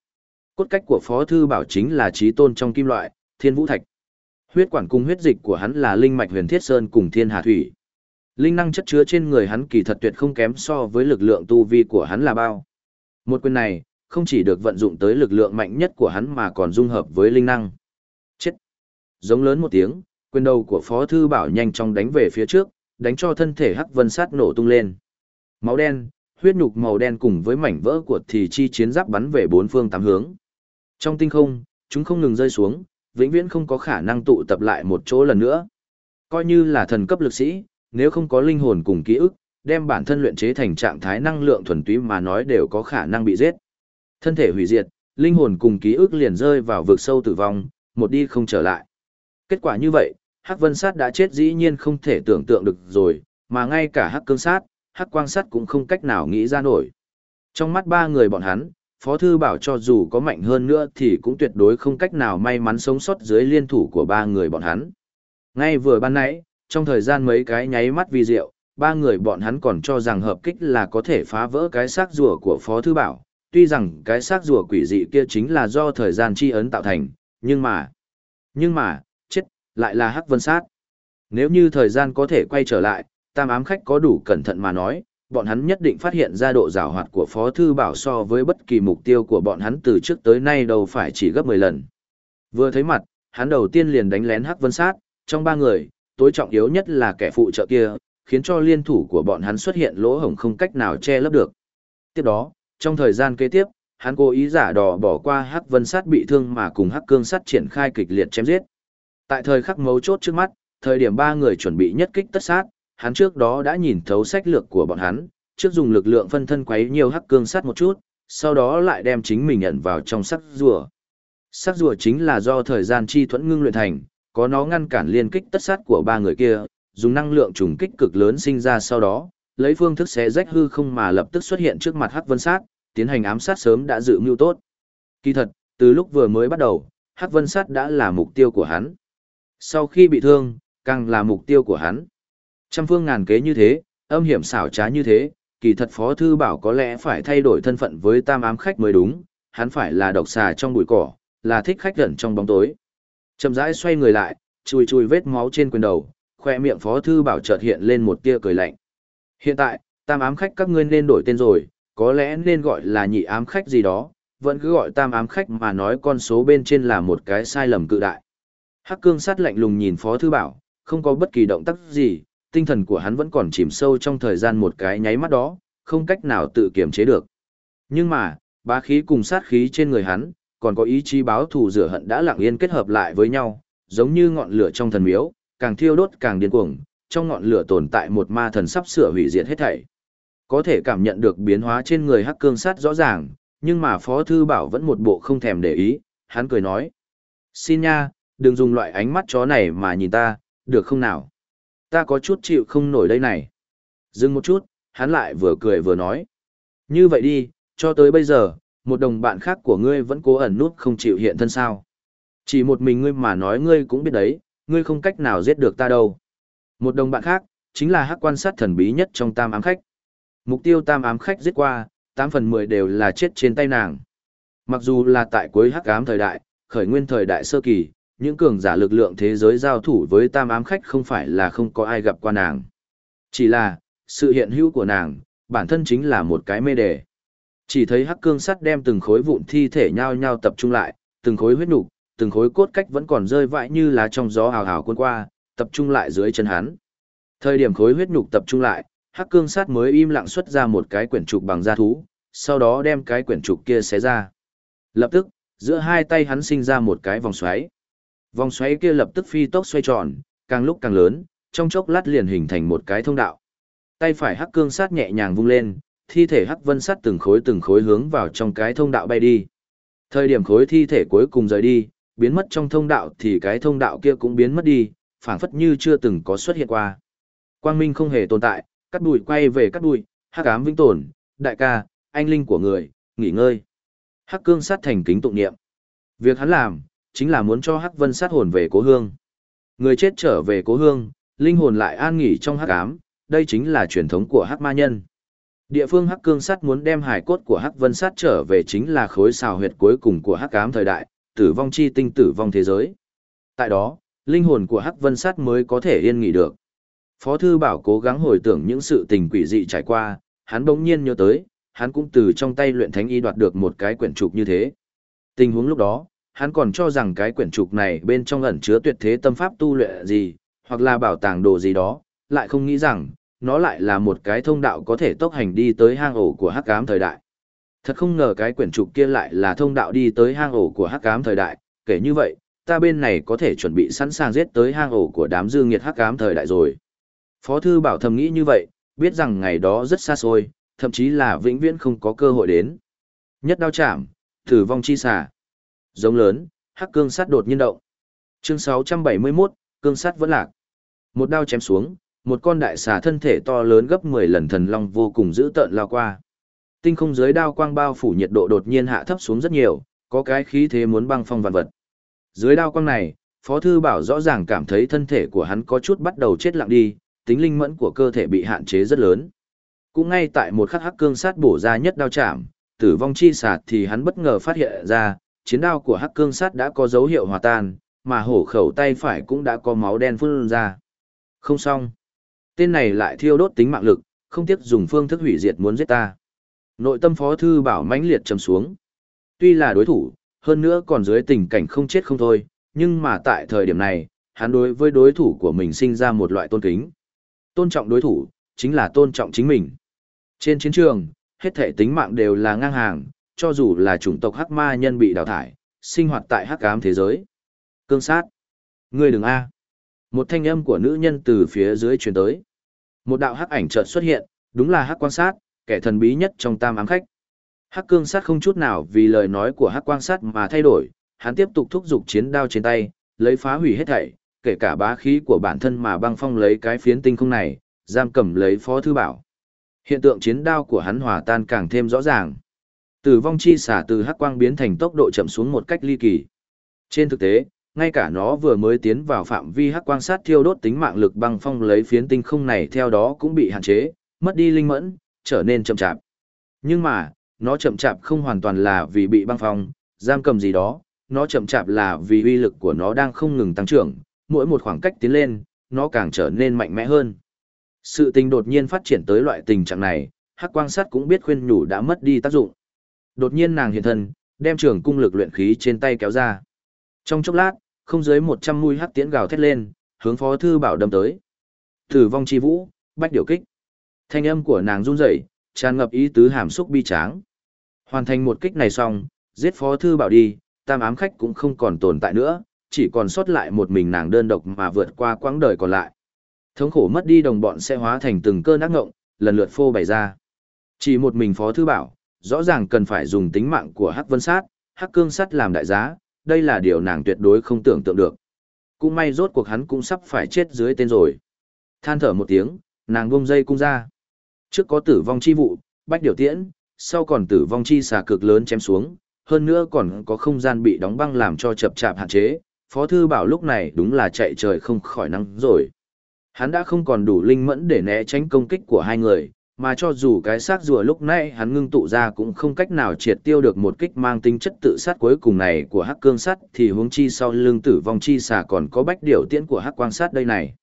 Cốt cách của Phó Thư Bảo chính là trí tôn trong kim loại, thiên vũ thạch. Huyết quản cung huyết dịch của hắn là linh mạch huyền thiết sơn cùng thiên hà thủy. Linh năng chất chứa trên người hắn kỳ thật tuyệt không kém so với lực lượng tu vi của hắn là bao. Một quyền này, không chỉ được vận dụng tới lực lượng mạnh nhất của hắn mà còn dung hợp với linh năng. Chết! Giống lớn một tiếng, quyền đầu của Phó Thư Bảo nhanh chóng đánh về phía trước, đánh cho thân thể Hắc Vân Sát nổ tung lên. Máu đen, huyết nhục màu đen cùng với mảnh vỡ của thì chi chiến giáp bắn về bốn phương tám hướng. Trong tinh không, chúng không ngừng rơi xuống, vĩnh viễn không có khả năng tụ tập lại một chỗ lần nữa. Coi như là thần cấp lực sĩ, nếu không có linh hồn cùng ký ức, đem bản thân luyện chế thành trạng thái năng lượng thuần túy mà nói đều có khả năng bị giết. Thân thể hủy diệt, linh hồn cùng ký ức liền rơi vào vực sâu tử vong, một đi không trở lại. Kết quả như vậy, Hắc Vân Sát đã chết dĩ nhiên không thể tưởng tượng được rồi, mà ngay cả Hắc Cương Sát, Hắc Quang Sát cũng không cách nào nghĩ ra nổi. Trong mắt ba người bọn hắn, Phó Thư Bảo cho dù có mạnh hơn nữa thì cũng tuyệt đối không cách nào may mắn sống sót dưới liên thủ của ba người bọn hắn. Ngay vừa ban nãy, trong thời gian mấy cái nháy mắt vi diệu, ba người bọn hắn còn cho rằng hợp kích là có thể phá vỡ cái xác rùa của Phó Thư Bảo, tuy rằng cái xác rùa quỷ dị kia chính là do thời gian chi ấn tạo thành, nhưng mà, nhưng mà, chết, lại là Hắc Vân Sát. Nếu như thời gian có thể quay trở lại, tam ám khách có đủ cẩn thận mà nói, bọn hắn nhất định phát hiện ra độ rào hoạt của Phó Thư Bảo so với bất kỳ mục tiêu của bọn hắn từ trước tới nay đâu phải chỉ gấp 10 lần. Vừa thấy mặt, hắn đầu tiên liền đánh lén Hắc Vân Sát, trong ba người, tối trọng yếu nhất là kẻ phụ trợ kia, khiến cho liên thủ của bọn hắn xuất hiện lỗ hổng không cách nào che lấp được. Tiếp đó, trong thời gian kế tiếp, hắn cố ý giả đò bỏ qua Hắc Vân Sát bị thương mà cùng Hắc Cương Sát triển khai kịch liệt chém giết. Tại thời khắc mấu chốt trước mắt, thời điểm ba người chuẩn bị nhất kích tất sát, hắn trước đó đã nhìn thấu sách lược của bọn hắn, trước dùng lực lượng phân thân quấy nhiều hắc cương sắt một chút, sau đó lại đem chính mình nhận vào trong sắc rùa. Sắc rùa chính là do thời gian chi thuẫn ngưng luyện thành, có nó ngăn cản liên kích tất sát của ba người kia, dùng năng lượng trùng kích cực lớn sinh ra sau đó, lấy phương thức xé rách hư không mà lập tức xuất hiện trước mặt Hắc Vân Sát, tiến hành ám sát sớm đã dự mưu tốt. Kỳ thật, từ lúc vừa mới bắt đầu, Hắc Vân Sát đã là mục tiêu của hắn. Sau khi bị thương, càng là mục tiêu của hắn. Trăm phương ngàn kế như thế, âm hiểm xảo trá như thế, kỳ thật Phó Thư Bảo có lẽ phải thay đổi thân phận với tam ám khách mới đúng, hắn phải là độc xà trong bụi cỏ, là thích khách gần trong bóng tối. Chậm rãi xoay người lại, chùi chùi vết máu trên quyền đầu, khoe miệng Phó Thư Bảo chợt hiện lên một tia cười lạnh. Hiện tại, tam ám khách các ngươi nên đổi tên rồi, có lẽ nên gọi là nhị ám khách gì đó, vẫn cứ gọi tam ám khách mà nói con số bên trên là một cái sai lầm cự đại. Hắc cương sát lạnh lùng nhìn Phó Thư Bảo, không có bất kỳ động tác gì, tinh thần của hắn vẫn còn chìm sâu trong thời gian một cái nháy mắt đó, không cách nào tự kiềm chế được. Nhưng mà, bá khí cùng sát khí trên người hắn, còn có ý chí báo thù rửa hận đã lặng yên kết hợp lại với nhau, giống như ngọn lửa trong thần miếu, càng thiêu đốt càng điên cuồng, trong ngọn lửa tồn tại một ma thần sắp sửa hủy diệt hết thảy. Có thể cảm nhận được biến hóa trên người Hắc Cương Sát rõ ràng, nhưng mà Phó Thư Bảo vẫn một bộ không thèm để ý, hắn cười nói. Xin nha, đừng dùng loại ánh mắt chó này mà nhìn ta, được không nào? Ta có chút chịu không nổi đây này. Dừng một chút, hắn lại vừa cười vừa nói. Như vậy đi, cho tới bây giờ, một đồng bạn khác của ngươi vẫn cố ẩn nút không chịu hiện thân sao. Chỉ một mình ngươi mà nói ngươi cũng biết đấy, ngươi không cách nào giết được ta đâu. Một đồng bạn khác, chính là hắc quan sát thần bí nhất trong tam ám khách. Mục tiêu tam ám khách giết qua, 8 phần 10 đều là chết trên tay nàng. Mặc dù là tại cuối hắc ám thời đại, khởi nguyên thời đại sơ kỳ, những cường giả lực lượng thế giới giao thủ với tam ám khách không phải là không có ai gặp qua nàng. Chỉ là, sự hiện hữu của nàng, bản thân chính là một cái mê đề. Chỉ thấy hắc cương sắt đem từng khối vụn thi thể nhau nhau tập trung lại, từng khối huyết nục, từng khối cốt cách vẫn còn rơi vãi như lá trong gió hào hào cuốn qua, tập trung lại dưới chân hắn. Thời điểm khối huyết nhục tập trung lại, Hắc Cương Sát mới im lặng xuất ra một cái quyển trục bằng da thú, sau đó đem cái quyển trục kia xé ra. Lập tức, giữa hai tay hắn sinh ra một cái vòng xoáy. Vòng xoáy kia lập tức phi tốc xoay tròn, càng lúc càng lớn, trong chốc lát liền hình thành một cái thông đạo. Tay phải Hắc Cương Sát nhẹ nhàng vung lên, thi thể Hắc Vân Sắt từng khối từng khối hướng vào trong cái thông đạo bay đi. Thời điểm khối thi thể cuối cùng rời đi, biến mất trong thông đạo thì cái thông đạo kia cũng biến mất đi, phảng phất như chưa từng có xuất hiện qua. Quang minh không hề tồn tại, cắt bụi quay về cắt bụi, hắc ám vĩnh tồn, đại ca, anh linh của người, nghỉ ngơi. Hắc cương sát thành kính tụng niệm. Việc hắn làm, chính là muốn cho hắc vân sát hồn về cố hương. Người chết trở về cố hương, linh hồn lại an nghỉ trong hắc ám, đây chính là truyền thống của hắc ma nhân. Địa phương hắc cương sát muốn đem hải cốt của hắc vân sát trở về chính là khối xào huyệt cuối cùng của hắc ám thời đại, tử vong chi tinh tử vong thế giới. Tại đó, linh hồn của Hắc Vân Sát mới có thể yên nghỉ được. Phó Thư Bảo cố gắng hồi tưởng những sự tình quỷ dị trải qua, hắn bỗng nhiên nhớ tới, hắn cũng từ trong tay luyện thánh y đoạt được một cái quyển trục như thế. Tình huống lúc đó, hắn còn cho rằng cái quyển trục này bên trong ẩn chứa tuyệt thế tâm pháp tu luyện gì, hoặc là bảo tàng đồ gì đó, lại không nghĩ rằng, nó lại là một cái thông đạo có thể tốc hành đi tới hang ổ của hắc cám thời đại. Thật không ngờ cái quyển trục kia lại là thông đạo đi tới hang ổ của hắc cám thời đại, kể như vậy, ta bên này có thể chuẩn bị sẵn sàng giết tới hang ổ của đám dư nghiệt hắc cám thời đại rồi. Phó thư bảo thầm nghĩ như vậy, biết rằng ngày đó rất xa xôi, thậm chí là vĩnh viễn không có cơ hội đến. Nhất đao chạm, thử vong chi xà. Giống lớn, hắc cương sát đột nhiên động. Chương 671, cương sát vẫn lạc. Một đao chém xuống, một con đại xà thân thể to lớn gấp 10 lần thần long vô cùng dữ tợn lao qua. Tinh không dưới đao quang bao phủ nhiệt độ đột nhiên hạ thấp xuống rất nhiều, có cái khí thế muốn băng phong vạn vật. Dưới đao quang này, Phó Thư Bảo rõ ràng cảm thấy thân thể của hắn có chút bắt đầu chết lặng đi, tính linh mẫn của cơ thể bị hạn chế rất lớn. Cũng ngay tại một khắc hắc cương sát bổ ra nhất đao chạm, tử vong chi sạt thì hắn bất ngờ phát hiện ra, chiến đao của hắc cương sát đã có dấu hiệu hòa tan, mà hổ khẩu tay phải cũng đã có máu đen phun ra. Không xong. Tên này lại thiêu đốt tính mạng lực, không tiếc dùng phương thức hủy diệt muốn giết ta. Nội tâm phó thư bảo mãnh liệt trầm xuống. Tuy là đối thủ, hơn nữa còn dưới tình cảnh không chết không thôi, nhưng mà tại thời điểm này, hắn đối với đối thủ của mình sinh ra một loại tôn kính. Tôn trọng đối thủ, chính là tôn trọng chính mình. Trên chiến trường, hết thể tính mạng đều là ngang hàng, cho dù là chủng tộc hắc ma nhân bị đào thải, sinh hoạt tại hắc ám thế giới. Cương sát. Ngươi đừng A. Một thanh âm của nữ nhân từ phía dưới truyền tới. Một đạo hắc ảnh chợt xuất hiện, đúng là hắc quan sát, kẻ thần bí nhất trong tam ám khách. Hắc cương sát không chút nào vì lời nói của hắc quan sát mà thay đổi, hắn tiếp tục thúc giục chiến đao trên tay, lấy phá hủy hết thảy, kể cả bá khí của bản thân mà băng phong lấy cái phiến tinh không này, giam cầm lấy phó thư bảo. Hiện tượng chiến đao của hắn hòa tan càng thêm rõ ràng. Tử vong chi xả từ hắc quang biến thành tốc độ chậm xuống một cách ly kỳ. Trên thực tế, ngay cả nó vừa mới tiến vào phạm vi hắc quang sát thiêu đốt tính mạng lực băng phong lấy phiến tinh không này theo đó cũng bị hạn chế, mất đi linh mẫn, trở nên chậm chạp. Nhưng mà, nó chậm chạp không hoàn toàn là vì bị băng phong, giam cầm gì đó, nó chậm chạp là vì uy lực của nó đang không ngừng tăng trưởng, mỗi một khoảng cách tiến lên, nó càng trở nên mạnh mẽ hơn. Sự tình đột nhiên phát triển tới loại tình trạng này, Hắc Quang sát cũng biết khuyên nhủ đã mất đi tác dụng. Đột nhiên nàng hiện thân, đem trường cung lực luyện khí trên tay kéo ra. Trong chốc lát, không dưới 100 mũi hắc tiễn gào thét lên, hướng Phó thư bảo đâm tới. Tử vong chi vũ, bách điều kích. Thanh âm của nàng run rẩy, tràn ngập ý tứ hàm xúc bi tráng. Hoàn thành một kích này xong, giết phó thư bảo đi, tam ám khách cũng không còn tồn tại nữa, chỉ còn sót lại một mình nàng đơn độc mà vượt qua quãng đời còn lại. Thống khổ mất đi đồng bọn sẽ hóa thành từng cơn ác ngộng, lần lượt phô bày ra. Chỉ một mình phó thư bảo, rõ ràng cần phải dùng tính mạng của Hắc Vân Sát, Hắc Cương Sát làm đại giá, đây là điều nàng tuyệt đối không tưởng tượng được. Cũng may rốt cuộc hắn cũng sắp phải chết dưới tên rồi. Than thở một tiếng, nàng buông dây cung ra. Trước có tử vong chi vụ, bách điều tiễn, sau còn tử vong chi xà cực lớn chém xuống, hơn nữa còn có không gian bị đóng băng làm cho chập chạp hạn chế. Phó thư bảo lúc này đúng là chạy trời không khỏi nắng rồi. Hắn đã không còn đủ linh mẫn để né tránh công kích của hai người, mà cho dù cái xác rùa lúc nãy hắn ngưng tụ ra cũng không cách nào triệt tiêu được một kích mang tính chất tự sát cuối cùng này của hắc cương sắt thì huống chi sau lưng tử vong chi xà còn có bách điều tiễn của hắc quang sắt đây này.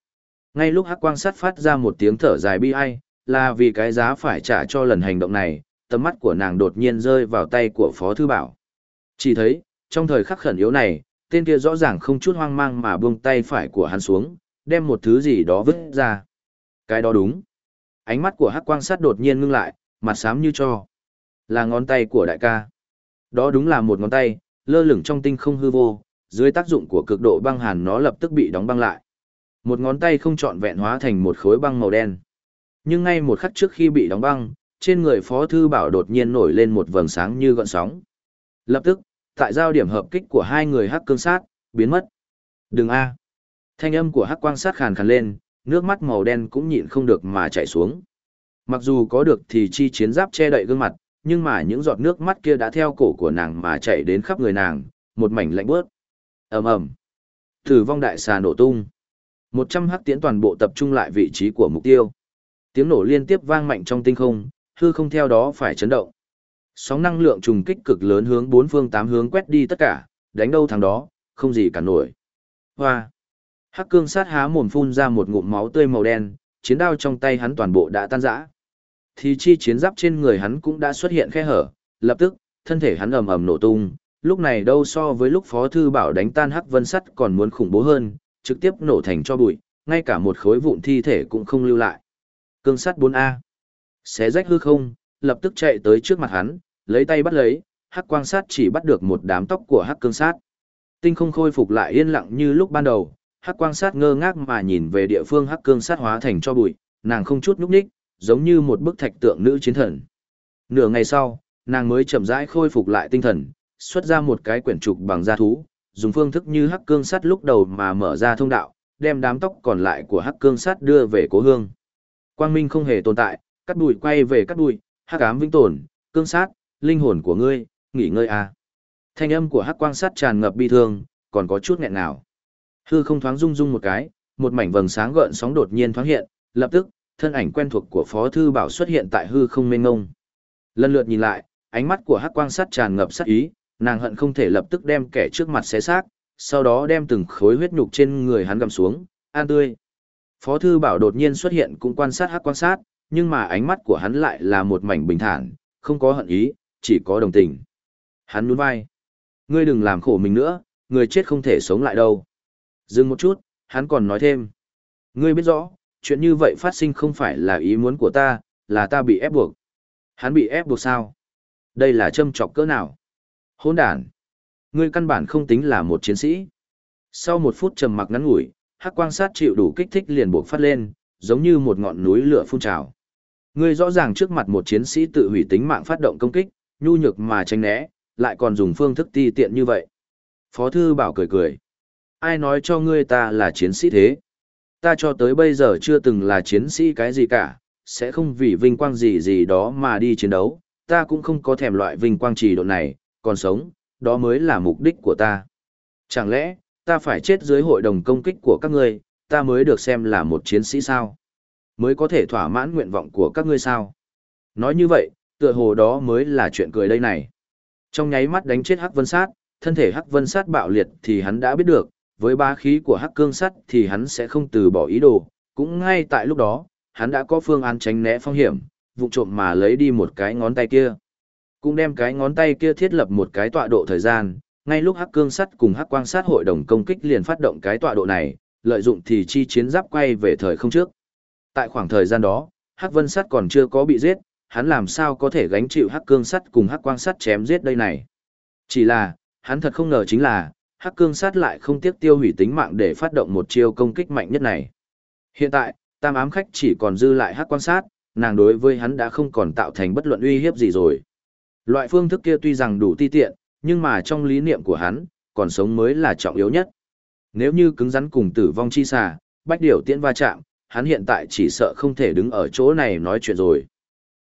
Ngay lúc hắc quang sắt phát ra một tiếng thở dài bi ai, là vì cái giá phải trả cho lần hành động này, tầm mắt của nàng đột nhiên rơi vào tay của Phó Thư Bảo. Chỉ thấy, trong thời khắc khẩn yếu này, tên kia rõ ràng không chút hoang mang mà buông tay phải của hắn xuống, đem một thứ gì đó vứt ra. Cái đó đúng. Ánh mắt của hắc quang Sát đột nhiên ngưng lại, mặt xám như cho. Là ngón tay của đại ca. Đó đúng là một ngón tay, lơ lửng trong tinh không hư vô, dưới tác dụng của cực độ băng hàn nó lập tức bị đóng băng lại. Một ngón tay không trọn vẹn hóa thành một khối băng màu đen. Nhưng ngay một khắc trước khi bị đóng băng, trên người Phó Thư Bảo đột nhiên nổi lên một vầng sáng như gọn sóng. Lập tức, tại giao điểm hợp kích của hai người hắc cương sát, biến mất. Đừng A. Thanh âm của hắc quang sát khàn khàn lên, nước mắt màu đen cũng nhịn không được mà chảy xuống. Mặc dù có được thì chi chiến giáp che đậy gương mặt, nhưng mà những giọt nước mắt kia đã theo cổ của nàng mà chảy đến khắp người nàng, một mảnh lạnh bớt. ầm ầm, Tử vong đại xà nổ tung. Một trăm hắc tiễn toàn bộ tập trung lại vị trí của mục tiêu. Tiếng nổ liên tiếp vang mạnh trong tinh không, hư không theo đó phải chấn động. Sóng năng lượng trùng kích cực lớn hướng bốn phương tám hướng quét đi tất cả, đánh đâu thằng đó, không gì cả nổi. Hoa! Hắc cương sát há mồm phun ra một ngụm máu tươi màu đen, chiến đao trong tay hắn toàn bộ đã tan rã. Thì chi chiến giáp trên người hắn cũng đã xuất hiện khe hở, lập tức, thân thể hắn ầm ầm nổ tung, lúc này đâu so với lúc Phó Thư Bảo đánh tan Hắc Vân Sắt còn muốn khủng bố hơn, trực tiếp nổ thành cho bụi, ngay cả một khối vụn thi thể cũng không lưu lại. Cương sắt 4A. Xé rách hư không, lập tức chạy tới trước mặt hắn, lấy tay bắt lấy, Hắc Quang Sát chỉ bắt được một đám tóc của Hắc Cương Sát. Tinh không khôi phục lại yên lặng như lúc ban đầu, hắc quang sát ngơ ngác mà nhìn về địa phương hắc cương sát hóa thành cho bụi, nàng không chút nhúc ních, giống như một bức thạch tượng nữ chiến thần. Nửa ngày sau, nàng mới chậm rãi khôi phục lại tinh thần, xuất ra một cái quyển trục bằng da thú, dùng phương thức như hắc cương sắt lúc đầu mà mở ra thông đạo, đem đám tóc còn lại của hắc cương sắt đưa về cố hương. Quang minh không hề tồn tại, cắt bụi quay về cắt bụi, hắc ám vĩnh tồn, cương sát, linh hồn của ngươi, nghỉ ngơi à. Thanh âm của hắc quang sắt tràn ngập bi thương, còn có chút nghẹn nào. Hư không thoáng rung rung một cái, một mảnh vầng sáng gợn sóng đột nhiên thoáng hiện, lập tức, thân ảnh quen thuộc của Phó thư bảo xuất hiện tại hư không mênh ngông. Lần lượt nhìn lại, ánh mắt của Hắc Quang Sắt tràn ngập sát ý, nàng hận không thể lập tức đem kẻ trước mặt xé xác, sau đó đem từng khối huyết nhục trên người hắn gầm xuống, an tươi. Phó thư bảo đột nhiên xuất hiện cũng quan sát Hắc Quang Sát, nhưng mà ánh mắt của hắn lại là một mảnh bình thản, không có hận ý, chỉ có đồng tình. Hắn nhún vai. Ngươi đừng làm khổ mình nữa, người chết không thể sống lại đâu. Dừng một chút, hắn còn nói thêm. Ngươi biết rõ, chuyện như vậy phát sinh không phải là ý muốn của ta, là ta bị ép buộc. Hắn bị ép buộc sao? Đây là châm trọc cỡ nào? Hôn đàn. Ngươi căn bản không tính là một chiến sĩ. Sau một phút trầm mặc ngắn ngủi, hắc quang sát chịu đủ kích thích liền buộc phát lên, giống như một ngọn núi lửa phun trào. Ngươi rõ ràng trước mặt một chiến sĩ tự hủy tính mạng phát động công kích, nhu nhược mà tránh né, lại còn dùng phương thức ti tiện như vậy. Phó thư bảo cười cười ai nói cho ngươi ta là chiến sĩ thế? Ta cho tới bây giờ chưa từng là chiến sĩ cái gì cả, sẽ không vì vinh quang gì gì đó mà đi chiến đấu, ta cũng không có thèm loại vinh quang trì độ này, còn sống, đó mới là mục đích của ta. Chẳng lẽ, ta phải chết dưới hội đồng công kích của các ngươi, ta mới được xem là một chiến sĩ sao? Mới có thể thỏa mãn nguyện vọng của các ngươi sao? Nói như vậy, tựa hồ đó mới là chuyện cười đây này. Trong nháy mắt đánh chết Hắc Vân Sát, thân thể Hắc Vân Sát bạo liệt thì hắn đã biết được, với ba khí của hắc cương sắt thì hắn sẽ không từ bỏ ý đồ, cũng ngay tại lúc đó, hắn đã có phương án tránh né phong hiểm, vụ trộm mà lấy đi một cái ngón tay kia. Cũng đem cái ngón tay kia thiết lập một cái tọa độ thời gian, ngay lúc hắc cương sắt cùng hắc quang sát hội đồng công kích liền phát động cái tọa độ này, lợi dụng thì chi chiến giáp quay về thời không trước. Tại khoảng thời gian đó, hắc vân sắt còn chưa có bị giết, hắn làm sao có thể gánh chịu hắc cương sắt cùng hắc quang sắt chém giết đây này. Chỉ là, hắn thật không ngờ chính là, hắc cương sát lại không tiếc tiêu hủy tính mạng để phát động một chiêu công kích mạnh nhất này. Hiện tại, tam ám khách chỉ còn dư lại hắc quan sát, nàng đối với hắn đã không còn tạo thành bất luận uy hiếp gì rồi. Loại phương thức kia tuy rằng đủ ti tiện, nhưng mà trong lý niệm của hắn, còn sống mới là trọng yếu nhất. Nếu như cứng rắn cùng tử vong chi xà, bách điểu tiễn va chạm, hắn hiện tại chỉ sợ không thể đứng ở chỗ này nói chuyện rồi.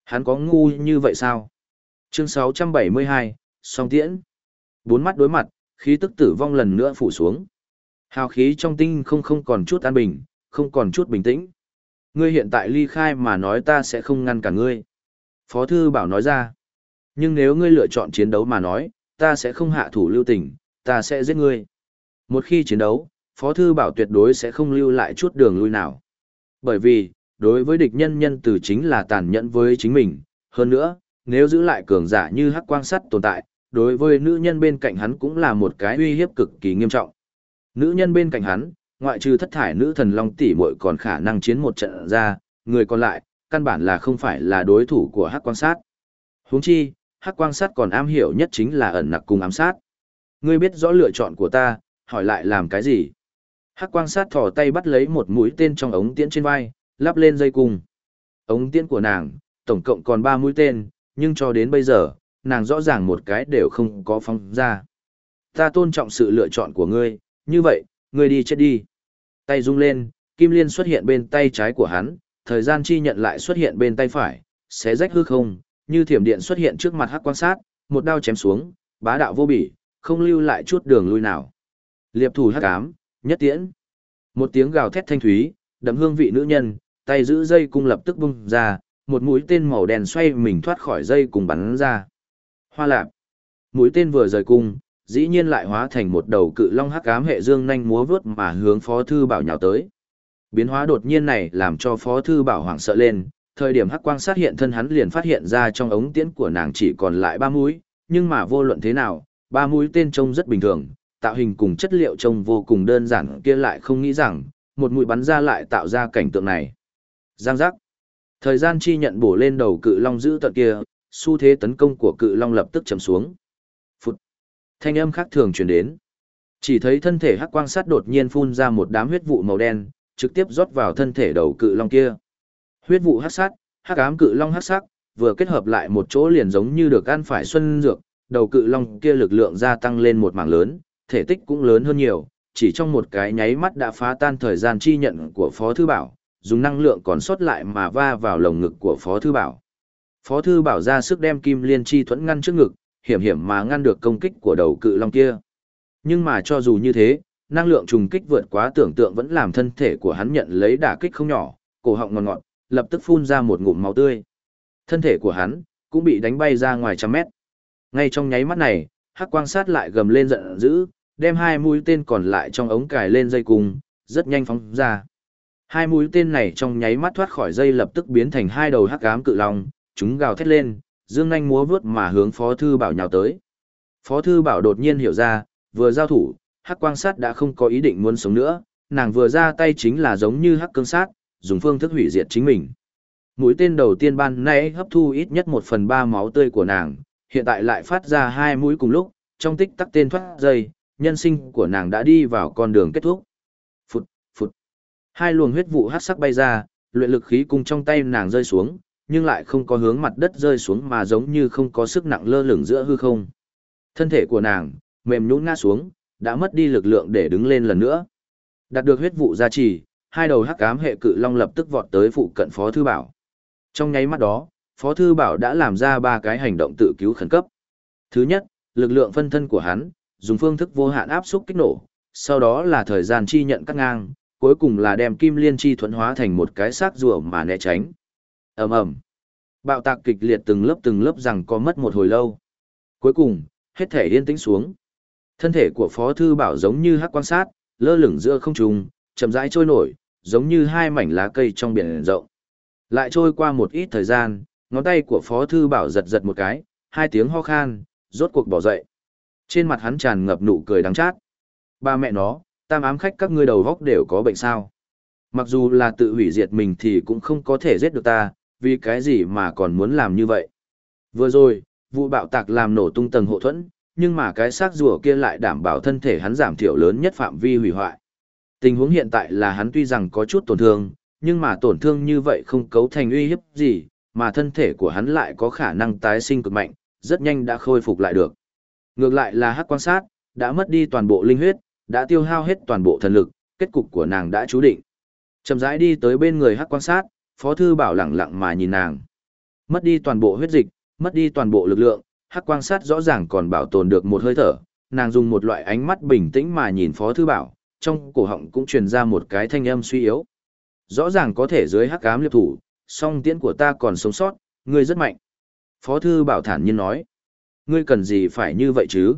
Hắn có ngu như vậy sao? Chương 672, song tiễn. Bốn mắt đối mặt, khí tức tử vong lần nữa phủ xuống. Hào khí trong tinh không không còn chút an bình, không còn chút bình tĩnh. Ngươi hiện tại ly khai mà nói ta sẽ không ngăn cả ngươi. Phó thư bảo nói ra. Nhưng nếu ngươi lựa chọn chiến đấu mà nói, ta sẽ không hạ thủ lưu tình, ta sẽ giết ngươi. Một khi chiến đấu, Phó Thư Bảo tuyệt đối sẽ không lưu lại chút đường lui nào. Bởi vì, đối với địch nhân nhân từ chính là tàn nhẫn với chính mình. Hơn nữa, nếu giữ lại cường giả như hắc quang sắt tồn tại, đối với nữ nhân bên cạnh hắn cũng là một cái uy hiếp cực kỳ nghiêm trọng. Nữ nhân bên cạnh hắn, ngoại trừ thất thải nữ thần long tỷ muội còn khả năng chiến một trận ra, người còn lại, căn bản là không phải là đối thủ của hắc quang sát. Huống chi, hắc quang sát còn am hiểu nhất chính là ẩn nặc cùng ám sát. Ngươi biết rõ lựa chọn của ta, hỏi lại làm cái gì? Hắc quang sát thò tay bắt lấy một mũi tên trong ống tiễn trên vai, lắp lên dây cung. Ống tiễn của nàng, tổng cộng còn 3 mũi tên, nhưng cho đến bây giờ, nàng rõ ràng một cái đều không có phóng ra. Ta tôn trọng sự lựa chọn của ngươi, như vậy, ngươi đi chết đi. Tay rung lên, kim liên xuất hiện bên tay trái của hắn, thời gian chi nhận lại xuất hiện bên tay phải, xé rách hư không, như thiểm điện xuất hiện trước mặt hắc quan sát, một đao chém xuống, bá đạo vô bỉ, không lưu lại chút đường lui nào. Liệp thủ hắc ám, nhất tiễn. Một tiếng gào thét thanh thúy, đậm hương vị nữ nhân, tay giữ dây cung lập tức bung ra, một mũi tên màu đen xoay mình thoát khỏi dây cùng bắn ra. Hoa lạp. Mũi tên vừa rời cung, dĩ nhiên lại hóa thành một đầu cự long hắc ám hệ dương nhanh múa vớt mà hướng Phó Thư Bảo nhào tới. Biến hóa đột nhiên này làm cho Phó Thư Bảo hoảng sợ lên, thời điểm hắc quang sát hiện thân hắn liền phát hiện ra trong ống tiễn của nàng chỉ còn lại ba mũi, nhưng mà vô luận thế nào, ba mũi tên trông rất bình thường, tạo hình cùng chất liệu trông vô cùng đơn giản kia lại không nghĩ rằng, một mũi bắn ra lại tạo ra cảnh tượng này. Giang giác. Thời gian chi nhận bổ lên đầu cự long giữ tận kia, xu thế tấn công của cự long lập tức chầm xuống. Thanh âm khác thường truyền đến. Chỉ thấy thân thể hắc quang sắt đột nhiên phun ra một đám huyết vụ màu đen, trực tiếp rót vào thân thể đầu cự long kia. Huyết vụ hắc sắt, hắc ám cự long hắc sắc, vừa kết hợp lại một chỗ liền giống như được ăn phải xuân dược, đầu cự long kia lực lượng gia tăng lên một mảng lớn, thể tích cũng lớn hơn nhiều, chỉ trong một cái nháy mắt đã phá tan thời gian chi nhận của Phó Thư Bảo, dùng năng lượng còn sót lại mà va vào lồng ngực của Phó Thư Bảo. Phó Thư Bảo ra sức đem kim liên chi thuẫn ngăn trước ngực, hiểm hiểm mà ngăn được công kích của đầu cự long kia. Nhưng mà cho dù như thế, năng lượng trùng kích vượt quá tưởng tượng vẫn làm thân thể của hắn nhận lấy đả kích không nhỏ, cổ họng ngọt ngọt, lập tức phun ra một ngụm máu tươi. Thân thể của hắn cũng bị đánh bay ra ngoài trăm mét. Ngay trong nháy mắt này, Hắc Quang Sát lại gầm lên giận dữ, đem hai mũi tên còn lại trong ống cài lên dây cung, rất nhanh phóng ra. Hai mũi tên này trong nháy mắt thoát khỏi dây lập tức biến thành hai đầu hắc ám cự long, chúng gào thét lên, dương nhanh múa vướt mà hướng Phó Thư Bảo nhào tới. Phó Thư Bảo đột nhiên hiểu ra, vừa giao thủ, Hắc Quang Sát đã không có ý định muốn sống nữa, nàng vừa ra tay chính là giống như Hắc Cương Sát, dùng phương thức hủy diệt chính mình. Mũi tên đầu tiên ban nãy hấp thu ít nhất một phần ba máu tươi của nàng, hiện tại lại phát ra hai mũi cùng lúc, trong tích tắc tên thoát dây, nhân sinh của nàng đã đi vào con đường kết thúc. Phụt, phụt. Hai luồng huyết vụ hắc sắc bay ra, luyện lực khí cùng trong tay nàng rơi xuống, nhưng lại không có hướng mặt đất rơi xuống mà giống như không có sức nặng lơ lửng giữa hư không. Thân thể của nàng, mềm nhũn ngã xuống, đã mất đi lực lượng để đứng lên lần nữa. Đạt được huyết vụ gia trì, hai đầu hắc ám hệ cự long lập tức vọt tới phụ cận Phó Thư Bảo. Trong nháy mắt đó, Phó Thư Bảo đã làm ra ba cái hành động tự cứu khẩn cấp. Thứ nhất, lực lượng phân thân của hắn, dùng phương thức vô hạn áp xúc kích nổ, sau đó là thời gian chi nhận cắt ngang, cuối cùng là đem kim liên chi thuẫn hóa thành một cái xác rùa mà né tránh ầm ầm. Bạo tạc kịch liệt từng lớp từng lớp rằng có mất một hồi lâu. Cuối cùng, hết thể yên tĩnh xuống. Thân thể của phó thư bảo giống như hắc quan sát, lơ lửng giữa không trung, chậm rãi trôi nổi, giống như hai mảnh lá cây trong biển rộng. Lại trôi qua một ít thời gian, ngón tay của phó thư bảo giật giật một cái, hai tiếng ho khan, rốt cuộc bỏ dậy. Trên mặt hắn tràn ngập nụ cười đắng chát. Ba mẹ nó, tam ám khách các ngươi đầu góc đều có bệnh sao? Mặc dù là tự hủy diệt mình thì cũng không có thể giết được ta vì cái gì mà còn muốn làm như vậy. Vừa rồi, vụ bạo tạc làm nổ tung tầng hộ thuẫn, nhưng mà cái xác rùa kia lại đảm bảo thân thể hắn giảm thiểu lớn nhất phạm vi hủy hoại. Tình huống hiện tại là hắn tuy rằng có chút tổn thương, nhưng mà tổn thương như vậy không cấu thành uy hiếp gì, mà thân thể của hắn lại có khả năng tái sinh cực mạnh, rất nhanh đã khôi phục lại được. Ngược lại là hắc quan sát, đã mất đi toàn bộ linh huyết, đã tiêu hao hết toàn bộ thần lực, kết cục của nàng đã chú định. Chậm rãi đi tới bên người hắc quan sát, Phó Thư Bảo lặng lặng mà nhìn nàng. Mất đi toàn bộ huyết dịch, mất đi toàn bộ lực lượng, hắc quan sát rõ ràng còn bảo tồn được một hơi thở, nàng dùng một loại ánh mắt bình tĩnh mà nhìn Phó Thư Bảo, trong cổ họng cũng truyền ra một cái thanh âm suy yếu. Rõ ràng có thể dưới hắc ám liệp thủ, song tiễn của ta còn sống sót, ngươi rất mạnh. Phó Thư Bảo thản nhiên nói, ngươi cần gì phải như vậy chứ?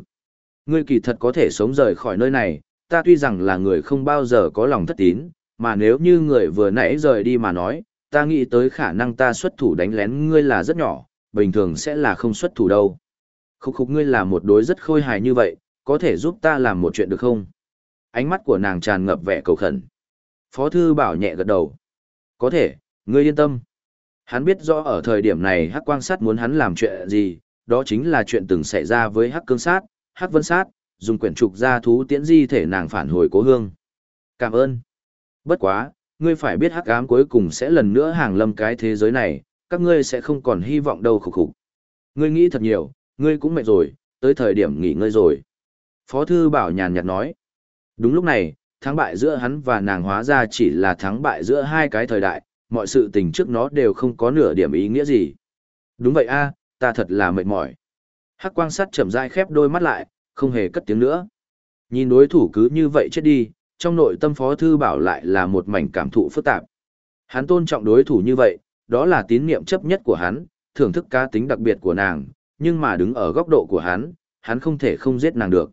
Ngươi kỳ thật có thể sống rời khỏi nơi này, ta tuy rằng là người không bao giờ có lòng thất tín, mà nếu như người vừa nãy rời đi mà nói, ta nghĩ tới khả năng ta xuất thủ đánh lén ngươi là rất nhỏ, bình thường sẽ là không xuất thủ đâu. Khúc khúc ngươi là một đối rất khôi hài như vậy, có thể giúp ta làm một chuyện được không? Ánh mắt của nàng tràn ngập vẻ cầu khẩn. Phó thư bảo nhẹ gật đầu. Có thể, ngươi yên tâm. Hắn biết rõ ở thời điểm này hắc quang sát muốn hắn làm chuyện gì, đó chính là chuyện từng xảy ra với hắc cương sát, hắc vân sát, dùng quyển trục ra thú tiễn di thể nàng phản hồi cố hương. Cảm ơn. Bất quá, ngươi phải biết hắc ám cuối cùng sẽ lần nữa hàng lâm cái thế giới này, các ngươi sẽ không còn hy vọng đâu khục khục. Ngươi nghĩ thật nhiều, ngươi cũng mệt rồi, tới thời điểm nghỉ ngơi rồi. Phó thư bảo nhàn nhạt nói. Đúng lúc này, thắng bại giữa hắn và nàng hóa ra chỉ là thắng bại giữa hai cái thời đại, mọi sự tình trước nó đều không có nửa điểm ý nghĩa gì. Đúng vậy a ta thật là mệt mỏi. Hắc quang sắt chậm rãi khép đôi mắt lại, không hề cất tiếng nữa. Nhìn đối thủ cứ như vậy chết đi, trong nội tâm Phó Thư Bảo lại là một mảnh cảm thụ phức tạp. Hắn tôn trọng đối thủ như vậy, đó là tín niệm chấp nhất của hắn, thưởng thức cá tính đặc biệt của nàng, nhưng mà đứng ở góc độ của hắn, hắn không thể không giết nàng được.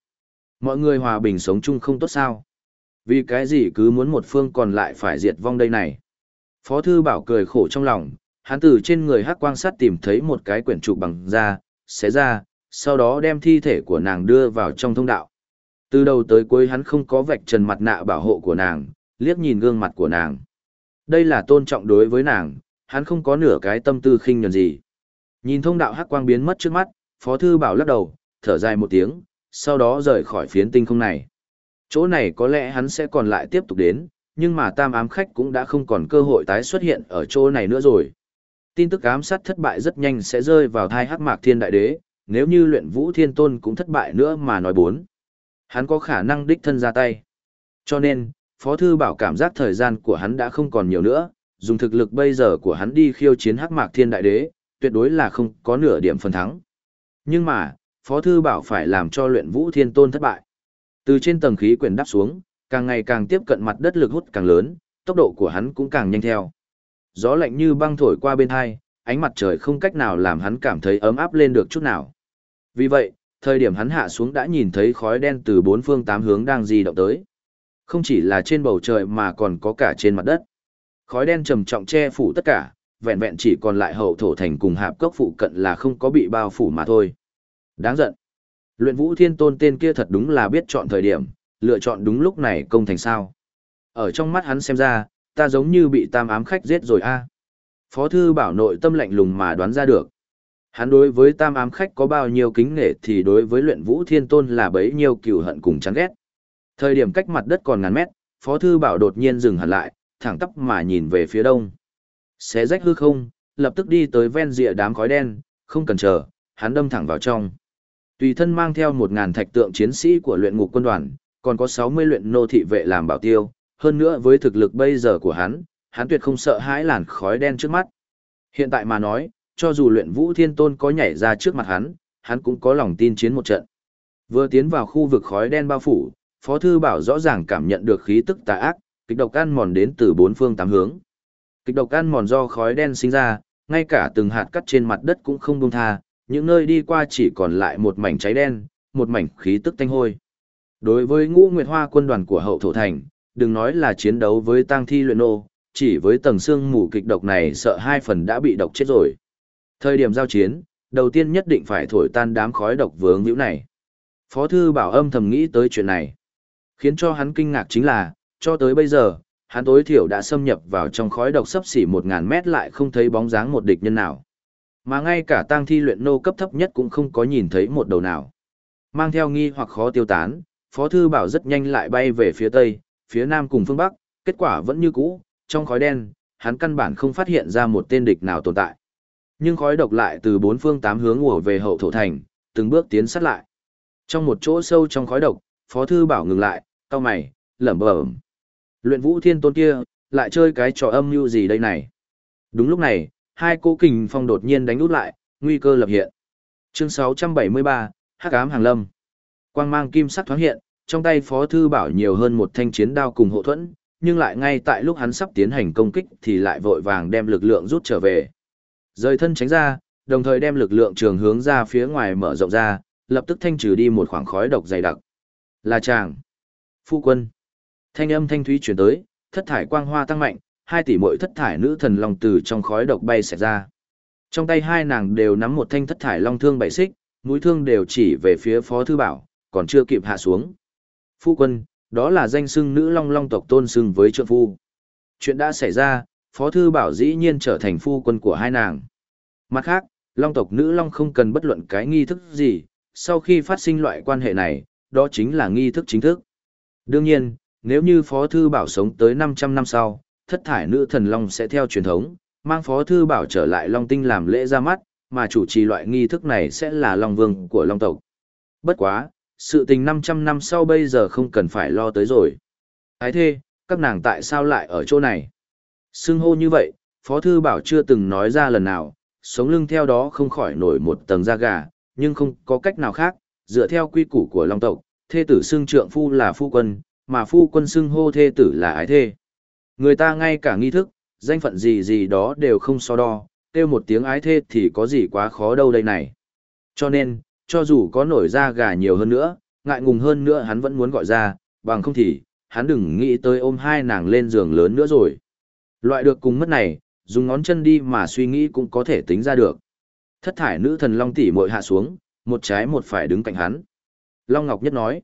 Mọi người hòa bình sống chung không tốt sao? Vì cái gì cứ muốn một phương còn lại phải diệt vong đây này? Phó Thư Bảo cười khổ trong lòng, hắn từ trên người hắc quang sắt tìm thấy một cái quyển trục bằng da, xé ra, sau đó đem thi thể của nàng đưa vào trong thông đạo. Từ đầu tới cuối hắn không có vạch trần mặt nạ bảo hộ của nàng, liếc nhìn gương mặt của nàng. Đây là tôn trọng đối với nàng, hắn không có nửa cái tâm tư khinh nhẫn gì. Nhìn thông đạo hắc quang biến mất trước mắt, Phó Thư Bảo lắc đầu, thở dài một tiếng, sau đó rời khỏi phiến tinh không này. Chỗ này có lẽ hắn sẽ còn lại tiếp tục đến, nhưng mà tam ám khách cũng đã không còn cơ hội tái xuất hiện ở chỗ này nữa rồi. Tin tức ám sát thất bại rất nhanh sẽ rơi vào thai hắc mạc thiên đại đế, nếu như luyện vũ thiên tôn cũng thất bại nữa mà nói bốn. Hắn có khả năng đích thân ra tay. Cho nên, Phó Thư Bảo cảm giác thời gian của hắn đã không còn nhiều nữa, dùng thực lực bây giờ của hắn đi khiêu chiến hắc mạc thiên đại đế, tuyệt đối là không có nửa điểm phần thắng. Nhưng mà, Phó Thư Bảo phải làm cho luyện vũ thiên tôn thất bại. Từ trên tầng khí quyển đắp xuống, càng ngày càng tiếp cận mặt đất lực hút càng lớn, tốc độ của hắn cũng càng nhanh theo. Gió lạnh như băng thổi qua bên hai, ánh mặt trời không cách nào làm hắn cảm thấy ấm áp lên được chút nào. Vì vậy, thời điểm hắn hạ xuống đã nhìn thấy khói đen từ bốn phương tám hướng đang di động tới. Không chỉ là trên bầu trời mà còn có cả trên mặt đất. Khói đen trầm trọng che phủ tất cả, vẹn vẹn chỉ còn lại hậu thổ thành cùng hạp cốc phụ cận là không có bị bao phủ mà thôi. Đáng giận. Luyện vũ thiên tôn tên kia thật đúng là biết chọn thời điểm, lựa chọn đúng lúc này công thành sao. Ở trong mắt hắn xem ra, ta giống như bị tam ám khách giết rồi a. Phó thư bảo nội tâm lạnh lùng mà đoán ra được. Hắn đối với tam ám khách có bao nhiêu kính nghệ thì đối với luyện vũ thiên tôn là bấy nhiêu cừu hận cùng chán ghét. Thời điểm cách mặt đất còn ngàn mét, Phó Thư Bảo đột nhiên dừng hẳn lại, thẳng tắp mà nhìn về phía đông. Xé rách hư không, lập tức đi tới ven rìa đám khói đen, không cần chờ, hắn đâm thẳng vào trong. Tùy thân mang theo một ngàn thạch tượng chiến sĩ của luyện ngục quân đoàn, còn có 60 luyện nô thị vệ làm bảo tiêu, hơn nữa với thực lực bây giờ của hắn, hắn tuyệt không sợ hãi làn khói đen trước mắt. Hiện tại mà nói, cho dù luyện vũ thiên tôn có nhảy ra trước mặt hắn, hắn cũng có lòng tin chiến một trận. Vừa tiến vào khu vực khói đen bao phủ, Phó Thư Bảo rõ ràng cảm nhận được khí tức tà ác, kịch độc ăn mòn đến từ bốn phương tám hướng. Kịch độc ăn mòn do khói đen sinh ra, ngay cả từng hạt cắt trên mặt đất cũng không buông tha, những nơi đi qua chỉ còn lại một mảnh cháy đen, một mảnh khí tức tanh hôi. Đối với ngũ nguyệt hoa quân đoàn của hậu thổ thành, đừng nói là chiến đấu với tang thi luyện nô, chỉ với tầng xương mù kịch độc này sợ hai phần đã bị độc chết rồi. Thời điểm giao chiến, đầu tiên nhất định phải thổi tan đám khói độc vướng hữu này. Phó thư bảo âm thầm nghĩ tới chuyện này. Khiến cho hắn kinh ngạc chính là, cho tới bây giờ, hắn tối thiểu đã xâm nhập vào trong khói độc sấp xỉ 1000 mét lại không thấy bóng dáng một địch nhân nào. Mà ngay cả tang thi luyện nô cấp thấp nhất cũng không có nhìn thấy một đầu nào. Mang theo nghi hoặc khó tiêu tán, Phó Thư Bảo rất nhanh lại bay về phía Tây, phía Nam cùng phương Bắc, kết quả vẫn như cũ, trong khói đen, hắn căn bản không phát hiện ra một tên địch nào tồn tại. Nhưng khói độc lại từ bốn phương tám hướng ùa về hậu thổ thành, từng bước tiến sát lại. Trong một chỗ sâu trong khói độc, Phó Thư Bảo ngừng lại, cao mày, lẩm bẩm. Luyện vũ thiên tôn kia, lại chơi cái trò âm mưu gì đây này. Đúng lúc này, hai cô kình phong đột nhiên đánh út lại, nguy cơ lập hiện. Chương 673, Hắc ám hàng lâm. Quang mang kim sắc thoáng hiện, trong tay Phó Thư Bảo nhiều hơn một thanh chiến đao cùng hộ thuẫn, nhưng lại ngay tại lúc hắn sắp tiến hành công kích thì lại vội vàng đem lực lượng rút trở về. Rời thân tránh ra, đồng thời đem lực lượng trường hướng ra phía ngoài mở rộng ra, lập tức thanh trừ đi một khoảng khói độc dày đặc. Là chàng. Phu quân. Thanh âm thanh thúy chuyển tới, thất thải quang hoa tăng mạnh, hai tỷ muội thất thải nữ thần long từ trong khói độc bay xẹt ra. Trong tay hai nàng đều nắm một thanh thất thải long thương bảy xích, mũi thương đều chỉ về phía Phó Thư Bảo, còn chưa kịp hạ xuống. Phu quân, đó là danh xưng nữ long long tộc tôn xưng với trượng phu. Chuyện đã xảy ra, Phó Thư Bảo dĩ nhiên trở thành phu quân của hai nàng. Mặt khác, long tộc nữ long không cần bất luận cái nghi thức gì, sau khi phát sinh loại quan hệ này, đó chính là nghi thức chính thức. Đương nhiên, nếu như Phó Thư Bảo sống tới 500 năm sau, thất thải nữ thần long sẽ theo truyền thống, mang Phó Thư Bảo trở lại Long Tinh làm lễ ra mắt, mà chủ trì loại nghi thức này sẽ là Long Vương của Long tộc. Bất quá, sự tình 500 năm sau bây giờ không cần phải lo tới rồi. Ái thê, các nàng tại sao lại ở chỗ này? Xưng hô như vậy, Phó Thư Bảo chưa từng nói ra lần nào, sống lưng theo đó không khỏi nổi một tầng da gà, nhưng không có cách nào khác, dựa theo quy củ của Long tộc, thê tử xưng trượng phu là phu quân, mà phu quân xưng hô thê tử là ái thê. Người ta ngay cả nghi thức, danh phận gì gì đó đều không so đo, kêu một tiếng ái thê thì có gì quá khó đâu đây này. Cho nên, cho dù có nổi da gà nhiều hơn nữa, ngại ngùng hơn nữa hắn vẫn muốn gọi ra, bằng không thì, hắn đừng nghĩ tới ôm hai nàng lên giường lớn nữa rồi. Loại được cùng mất này, dùng ngón chân đi mà suy nghĩ cũng có thể tính ra được. Thất thải nữ thần Long tỷ muội hạ xuống, một trái một phải đứng cạnh hắn. Long Ngọc Nhất nói,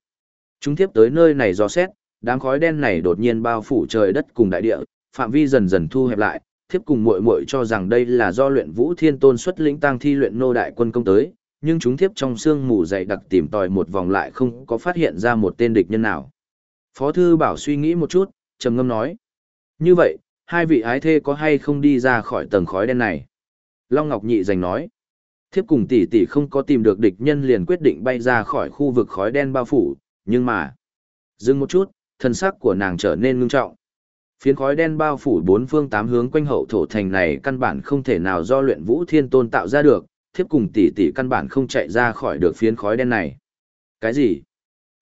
chúng tiếp tới nơi này do xét, đám khói đen này đột nhiên bao phủ trời đất cùng đại địa, phạm vi dần dần thu hẹp lại, thiếp cùng muội muội cho rằng đây là do luyện vũ thiên tôn xuất lĩnh tăng thi luyện nô đại quân công tới, nhưng chúng thiếp trong xương mù dày đặc tìm tòi một vòng lại không có phát hiện ra một tên địch nhân nào. Phó thư bảo suy nghĩ một chút, trầm ngâm nói. Như vậy, hai vị ái thê có hay không đi ra khỏi tầng khói đen này? Long Ngọc Nhị giành nói. Thiếp cùng tỷ tỷ không có tìm được địch nhân liền quyết định bay ra khỏi khu vực khói đen bao phủ, nhưng mà... Dừng một chút, thân sắc của nàng trở nên ngưng trọng. Phiến khói đen bao phủ bốn phương tám hướng quanh hậu thổ thành này căn bản không thể nào do luyện vũ thiên tôn tạo ra được, thiếp cùng tỷ tỷ căn bản không chạy ra khỏi được phiến khói đen này. Cái gì?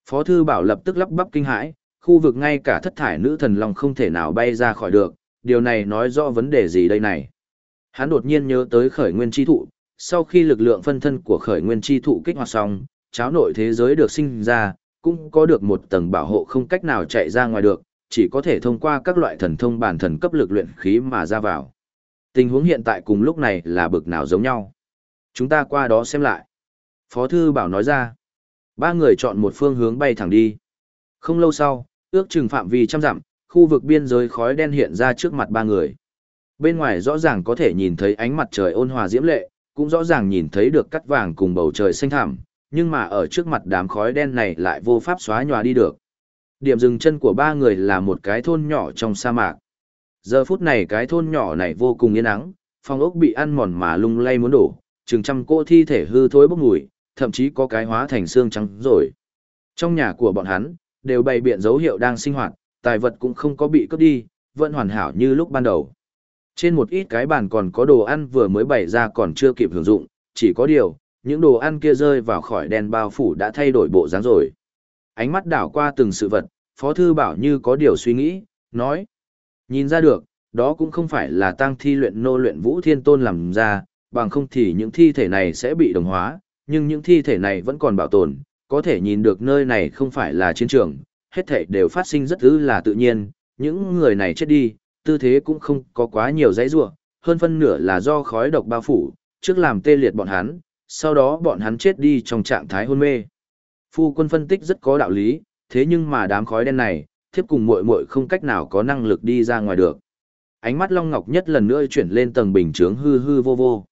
Phó thư bảo lập tức lắp bắp kinh hãi, khu vực ngay cả thất thải nữ thần long không thể nào bay ra khỏi được, điều này nói rõ vấn đề gì đây này. Hắn đột nhiên nhớ tới khởi nguyên chi thụ, sau khi lực lượng phân thân của khởi nguyên chi thụ kích hoạt xong, cháo nội thế giới được sinh ra, cũng có được một tầng bảo hộ không cách nào chạy ra ngoài được, chỉ có thể thông qua các loại thần thông bản thần cấp lực luyện khí mà ra vào. Tình huống hiện tại cùng lúc này là bực nào giống nhau. Chúng ta qua đó xem lại. Phó Thư Bảo nói ra. Ba người chọn một phương hướng bay thẳng đi. Không lâu sau, ước chừng phạm vi trăm dặm, khu vực biên giới khói đen hiện ra trước mặt ba người. Bên ngoài rõ ràng có thể nhìn thấy ánh mặt trời ôn hòa diễm lệ, cũng rõ ràng nhìn thấy được cắt vàng cùng bầu trời xanh thẳm, nhưng mà ở trước mặt đám khói đen này lại vô pháp xóa nhòa đi được. Điểm dừng chân của ba người là một cái thôn nhỏ trong sa mạc. Giờ phút này cái thôn nhỏ này vô cùng yên ắng, phong ốc bị ăn mòn mà lung lay muốn đổ, chừng trăm cô thi thể hư thối bốc mùi, thậm chí có cái hóa thành xương trắng rồi. Trong nhà của bọn hắn, đều bày biện dấu hiệu đang sinh hoạt, tài vật cũng không có bị cướp đi, vẫn hoàn hảo như lúc ban đầu. Trên một ít cái bàn còn có đồ ăn vừa mới bày ra còn chưa kịp hưởng dụng, chỉ có điều, những đồ ăn kia rơi vào khỏi đèn bao phủ đã thay đổi bộ dáng rồi. Ánh mắt đảo qua từng sự vật, Phó Thư Bảo như có điều suy nghĩ, nói. Nhìn ra được, đó cũng không phải là tăng thi luyện nô luyện vũ thiên tôn làm ra, bằng không thì những thi thể này sẽ bị đồng hóa, nhưng những thi thể này vẫn còn bảo tồn, có thể nhìn được nơi này không phải là chiến trường, hết thảy đều phát sinh rất ư là tự nhiên, những người này chết đi, tư thế cũng không có quá nhiều dãy rủa, hơn phân nửa là do khói độc bao phủ, trước làm tê liệt bọn hắn, sau đó bọn hắn chết đi trong trạng thái hôn mê. Phu quân phân tích rất có đạo lý, thế nhưng mà đám khói đen này, thiếp cùng muội muội không cách nào có năng lực đi ra ngoài được. Ánh mắt Long Ngọc nhất lần nữa chuyển lên tầng bình chướng hư hư vô vô.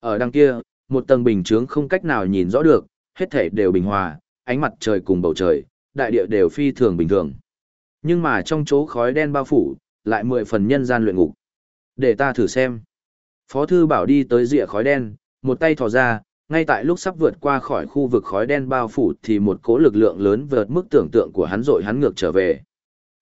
Ở đằng kia, một tầng bình chướng không cách nào nhìn rõ được, hết thảy đều bình hòa, ánh mặt trời cùng bầu trời, đại địa đều phi thường bình thường. Nhưng mà trong chỗ khói đen bao phủ, lại mười phần nhân gian luyện ngục. Để ta thử xem. Phó thư bảo đi tới rìa khói đen, một tay thò ra, ngay tại lúc sắp vượt qua khỏi khu vực khói đen bao phủ thì một cỗ lực lượng lớn vượt mức tưởng tượng của hắn rồi hắn ngược trở về.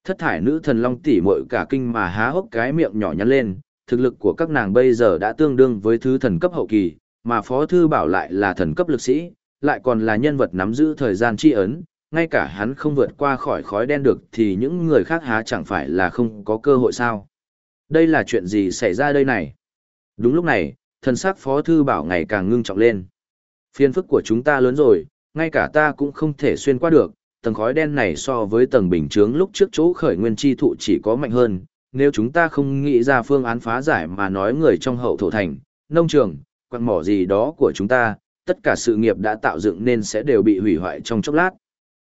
Thất thải nữ thần long tỷ muội cả kinh mà há hốc cái miệng nhỏ nhắn lên, thực lực của các nàng bây giờ đã tương đương với thứ thần cấp hậu kỳ, mà Phó Thư Bảo lại là thần cấp lực sĩ, lại còn là nhân vật nắm giữ thời gian chi ấn, ngay cả hắn không vượt qua khỏi khói đen được thì những người khác há chẳng phải là không có cơ hội sao. Đây là chuyện gì xảy ra đây này? Đúng lúc này, thần sắc Phó Thư Bảo ngày càng ngưng trọng lên. Phiên phức của chúng ta lớn rồi, ngay cả ta cũng không thể xuyên qua được, tầng khói đen này so với tầng bình chướng lúc trước chỗ khởi nguyên chi thụ chỉ có mạnh hơn, nếu chúng ta không nghĩ ra phương án phá giải mà nói người trong hậu thổ thành, nông trường, quặng mỏ gì đó của chúng ta, tất cả sự nghiệp đã tạo dựng nên sẽ đều bị hủy hoại trong chốc lát.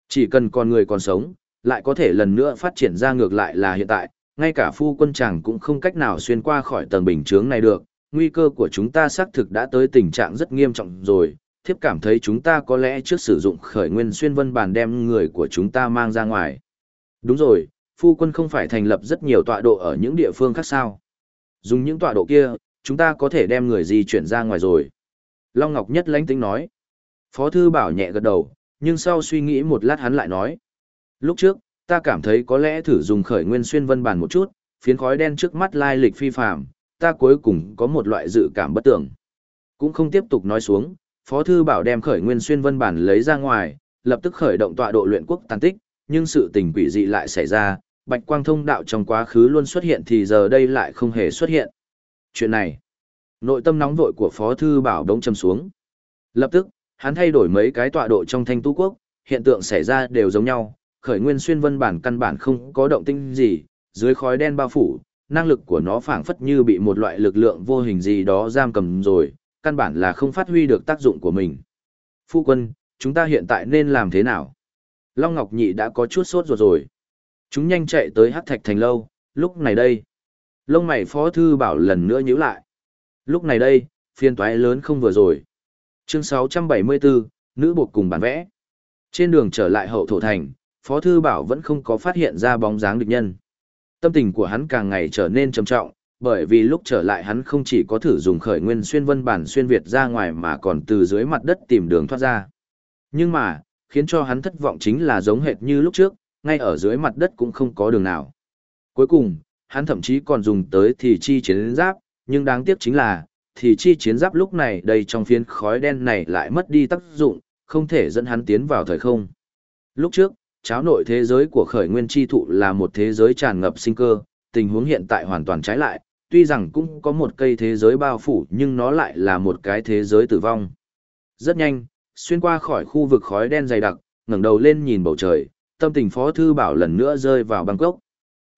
Chỉ cần con người còn sống, lại có thể lần nữa phát triển ra ngược lại là hiện tại, ngay cả phu quân chàng cũng không cách nào xuyên qua khỏi tầng bình chướng này được, nguy cơ của chúng ta xác thực đã tới tình trạng rất nghiêm trọng rồi, thiếp cảm thấy chúng ta có lẽ trước sử dụng khởi nguyên xuyên vân bàn đem người của chúng ta mang ra ngoài. Đúng rồi, phu quân không phải thành lập rất nhiều tọa độ ở những địa phương khác sao. Dùng những tọa độ kia, chúng ta có thể đem người di chuyển ra ngoài rồi. Long Ngọc Nhất lãnh tính nói. Phó Thư Bảo nhẹ gật đầu, nhưng sau suy nghĩ một lát hắn lại nói. Lúc trước, ta cảm thấy có lẽ thử dùng khởi nguyên xuyên vân bản một chút, phiến khói đen trước mắt lai lịch phi phạm, ta cuối cùng có một loại dự cảm bất tưởng. Cũng không tiếp tục nói xuống, Phó Thư Bảo đem khởi nguyên xuyên vân bản lấy ra ngoài, lập tức khởi động tọa độ luyện quốc tàn tích, nhưng sự tình quỷ dị lại xảy ra, bạch quang thông đạo trong quá khứ luôn xuất hiện thì giờ đây lại không hề xuất hiện. Chuyện này, nội tâm nóng vội của Phó Thư Bảo đống châm xuống. Lập tức, hắn thay đổi mấy cái tọa độ trong thanh tu quốc, hiện tượng xảy ra đều giống nhau, khởi nguyên xuyên vân bản căn bản không có động tinh gì, dưới khói đen bao phủ, năng lực của nó phảng phất như bị một loại lực lượng vô hình gì đó giam cầm rồi, căn bản là không phát huy được tác dụng của mình. Phu quân, chúng ta hiện tại nên làm thế nào? Long Ngọc Nhị đã có chút sốt ruột rồi. Chúng nhanh chạy tới Hắc Thạch Thành lâu, lúc này đây. Lông mày phó thư bảo lần nữa nhíu lại. Lúc này đây, phiên toái lớn không vừa rồi. Chương 674, nữ buộc cùng bản vẽ. Trên đường trở lại hậu thổ thành, phó thư bảo vẫn không có phát hiện ra bóng dáng địch nhân. Tâm tình của hắn càng ngày trở nên trầm trọng, bởi vì lúc trở lại hắn không chỉ có thử dùng khởi nguyên xuyên vân bản xuyên Việt ra ngoài mà còn từ dưới mặt đất tìm đường thoát ra. Nhưng mà, khiến cho hắn thất vọng chính là giống hệt như lúc trước, ngay ở dưới mặt đất cũng không có đường nào. Cuối cùng, hắn thậm chí còn dùng tới thì chi chiến giáp, nhưng đáng tiếc chính là, thì chi chiến giáp lúc này đây trong phiến khói đen này lại mất đi tác dụng, không thể dẫn hắn tiến vào thời không. Lúc trước, cháo nội thế giới của khởi nguyên chi thụ là một thế giới tràn ngập sinh cơ, tình huống hiện tại hoàn toàn trái lại, tuy rằng cũng có một cây thế giới bao phủ nhưng nó lại là một cái thế giới tử vong. Rất nhanh, xuyên qua khỏi khu vực khói đen dày đặc, ngẩng đầu lên nhìn bầu trời, tâm tình Phó Thư Bảo lần nữa rơi vào Bangkok.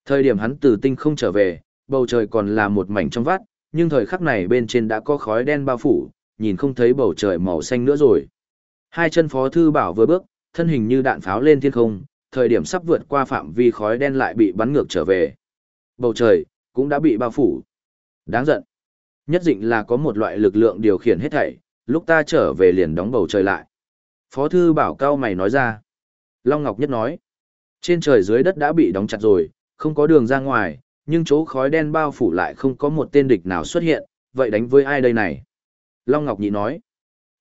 Thời điểm hắn từ tinh không trở về, bầu trời còn là một mảnh trong vắt, nhưng thời khắc này bên trên đã có khói đen bao phủ, nhìn không thấy bầu trời màu xanh nữa rồi. Hai chân Phó Thư Bảo vừa bước, thân hình như đạn pháo lên thiên không, thời điểm sắp vượt qua phạm vi khói đen lại bị bắn ngược trở về. Bầu trời, cũng đã bị bao phủ. Đáng giận. Nhất định là có một loại lực lượng điều khiển hết thảy, lúc ta trở về liền đóng bầu trời lại. Phó thư bảo cao mày nói ra. Long Ngọc Nhất nói. Trên trời dưới đất đã bị đóng chặt rồi, không có đường ra ngoài, nhưng chỗ khói đen bao phủ lại không có một tên địch nào xuất hiện, vậy đánh với ai đây này? Long Ngọc Nhị nói.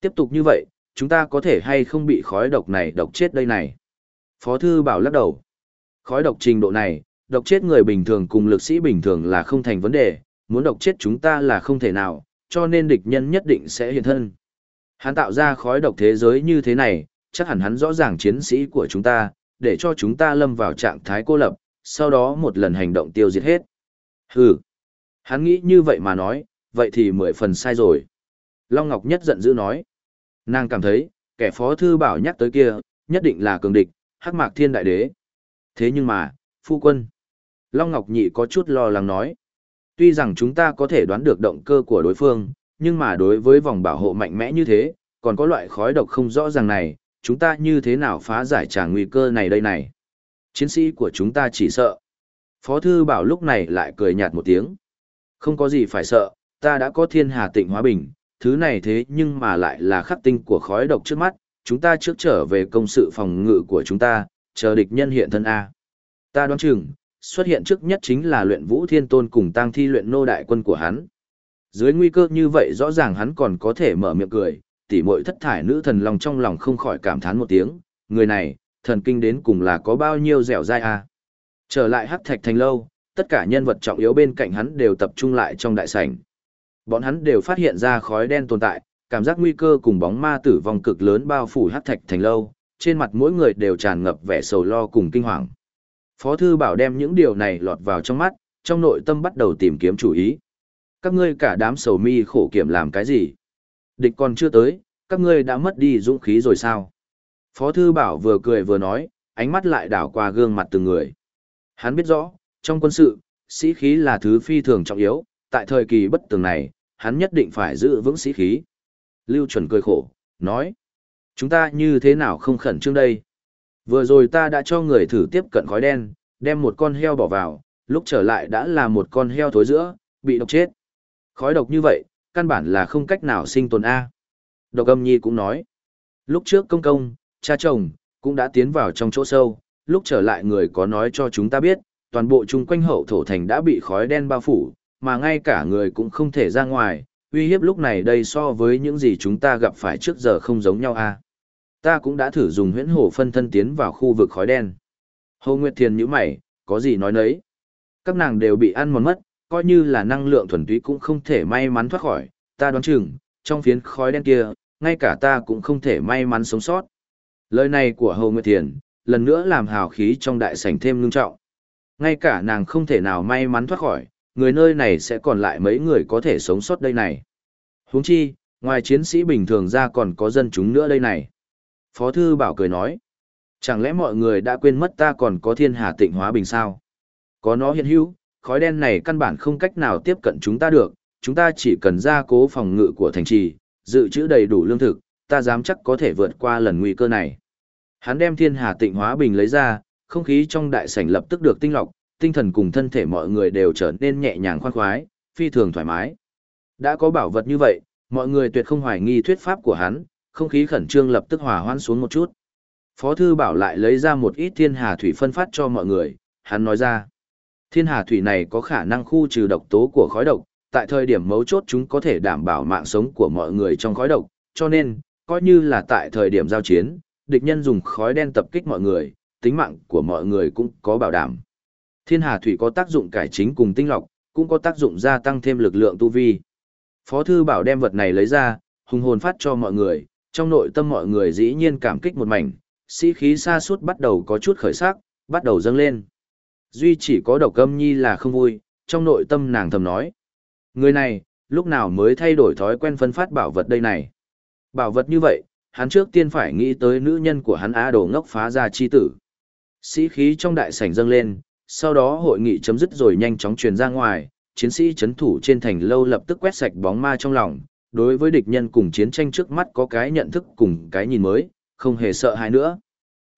Tiếp tục như vậy, chúng ta có thể hay không bị khói độc này độc chết đây này? Phó thư bảo lắc đầu. Khói độc trình độ này, độc chết người bình thường cùng lực sĩ bình thường là không thành vấn đề, muốn độc chết chúng ta là không thể nào, cho nên địch nhân nhất định sẽ hiện thân. Hắn tạo ra khói độc thế giới như thế này, chắc hẳn hắn rõ ràng chiến sĩ của chúng ta, để cho chúng ta lâm vào trạng thái cô lập, sau đó một lần hành động tiêu diệt hết. Hừ. Hắn nghĩ như vậy mà nói, vậy thì mười phần sai rồi. Long Ngọc Nhất giận dữ nói. Nàng cảm thấy, kẻ phó thư bảo nhắc tới kia, nhất định là cường địch, hắc mạc thiên đại đế. Thế nhưng mà, phu quân. Long Ngọc Nhị có chút lo lắng nói. Tuy rằng chúng ta có thể đoán được động cơ của đối phương, nhưng mà đối với vòng bảo hộ mạnh mẽ như thế, còn có loại khói độc không rõ ràng này, chúng ta như thế nào phá giải trả nguy cơ này đây này. Chiến sĩ của chúng ta chỉ sợ. Phó thư bảo lúc này lại cười nhạt một tiếng. Không có gì phải sợ, ta đã có thiên hà tịnh hóa bình, thứ này thế nhưng mà lại là khắc tinh của khói độc trước mắt, chúng ta trước trở về công sự phòng ngự của chúng ta, chờ địch nhân hiện thân A. Ta đoán chừng, xuất hiện trước nhất chính là luyện vũ thiên tôn cùng tăng thi luyện nô đại quân của hắn. Dưới nguy cơ như vậy rõ ràng hắn còn có thể mở miệng cười, tỉ mội thất thải nữ thần lòng trong lòng không khỏi cảm thán một tiếng, người này, thần kinh đến cùng là có bao nhiêu dẻo dai à? Trở lại hắc thạch thành lâu, tất cả nhân vật trọng yếu bên cạnh hắn đều tập trung lại trong đại sảnh. Bọn hắn đều phát hiện ra khói đen tồn tại, cảm giác nguy cơ cùng bóng ma tử vong cực lớn bao phủ hắc thạch thành lâu, trên mặt mỗi người đều tràn ngập vẻ sầu lo cùng kinh hoàng. Phó thư bảo đem những điều này lọt vào trong mắt, trong nội tâm bắt đầu tìm kiếm chủ ý. Các ngươi cả đám sầu mi khổ kiểm làm cái gì? Địch còn chưa tới, các ngươi đã mất đi dũng khí rồi sao? Phó thư bảo vừa cười vừa nói, ánh mắt lại đảo qua gương mặt từng người. Hắn biết rõ, trong quân sự, sĩ khí là thứ phi thường trọng yếu, tại thời kỳ bất tường này, hắn nhất định phải giữ vững sĩ khí. Lưu chuẩn cười khổ, nói, chúng ta như thế nào không khẩn trương đây? Vừa rồi ta đã cho người thử tiếp cận khói đen, đem một con heo bỏ vào, lúc trở lại đã là một con heo thối giữa, bị độc chết. Khói độc như vậy, căn bản là không cách nào sinh tồn A. Độc âm nhi cũng nói, lúc trước công công, cha chồng, cũng đã tiến vào trong chỗ sâu, lúc trở lại người có nói cho chúng ta biết, toàn bộ chung quanh hậu thổ thành đã bị khói đen bao phủ, mà ngay cả người cũng không thể ra ngoài, uy hiếp lúc này đây so với những gì chúng ta gặp phải trước giờ không giống nhau a. Ta cũng đã thử dùng huyễn hổ phân thân tiến vào khu vực khói đen. Hồ Nguyệt Thiền như mày, có gì nói nấy. Các nàng đều bị ăn mòn mất, coi như là năng lượng thuần túy cũng không thể may mắn thoát khỏi, ta đoán chừng, trong phiến khói đen kia, ngay cả ta cũng không thể may mắn sống sót. Lời này của Hồ Nguyệt Thiền, lần nữa làm hào khí trong đại sảnh thêm ngưng trọng. Ngay cả nàng không thể nào may mắn thoát khỏi, người nơi này sẽ còn lại mấy người có thể sống sót đây này. Huống chi, ngoài chiến sĩ bình thường ra còn có dân chúng nữa đây này. Phó Thư Bảo cười nói, chẳng lẽ mọi người đã quên mất ta còn có thiên hà tịnh hóa bình sao? Có nó hiện hữu, khói đen này căn bản không cách nào tiếp cận chúng ta được, chúng ta chỉ cần ra cố phòng ngự của thành trì, dự trữ đầy đủ lương thực, ta dám chắc có thể vượt qua lần nguy cơ này. Hắn đem thiên hà tịnh hóa bình lấy ra, không khí trong đại sảnh lập tức được tinh lọc, tinh thần cùng thân thể mọi người đều trở nên nhẹ nhàng khoan khoái, phi thường thoải mái. Đã có bảo vật như vậy, mọi người tuyệt không hoài nghi thuyết pháp của hắn, không khí khẩn trương lập tức hòa hoãn xuống một chút. Phó thư bảo lại lấy ra một ít thiên hà thủy phân phát cho mọi người, hắn nói ra. Thiên hà thủy này có khả năng khu trừ độc tố của khói độc, tại thời điểm mấu chốt chúng có thể đảm bảo mạng sống của mọi người trong khói độc, cho nên, coi như là tại thời điểm giao chiến, địch nhân dùng khói đen tập kích mọi người, tính mạng của mọi người cũng có bảo đảm. Thiên hà thủy có tác dụng cải chính cùng tinh lọc, cũng có tác dụng gia tăng thêm lực lượng tu vi. Phó thư bảo đem vật này lấy ra, hùng hồn phát cho mọi người, trong nội tâm mọi người dĩ nhiên cảm kích một mảnh, sĩ khí xa suốt bắt đầu có chút khởi sắc, bắt đầu dâng lên. Duy chỉ có độc âm nhi là không vui, trong nội tâm nàng thầm nói. Người này, lúc nào mới thay đổi thói quen phân phát bảo vật đây này. Bảo vật như vậy, hắn trước tiên phải nghĩ tới nữ nhân của hắn á đồ ngốc phá ra chi tử. Sĩ khí trong đại sảnh dâng lên, sau đó hội nghị chấm dứt rồi nhanh chóng truyền ra ngoài, chiến sĩ chấn thủ trên thành lâu lập tức quét sạch bóng ma trong lòng, đối với địch nhân cùng chiến tranh trước mắt có cái nhận thức cùng cái nhìn mới, không hề sợ hãi nữa.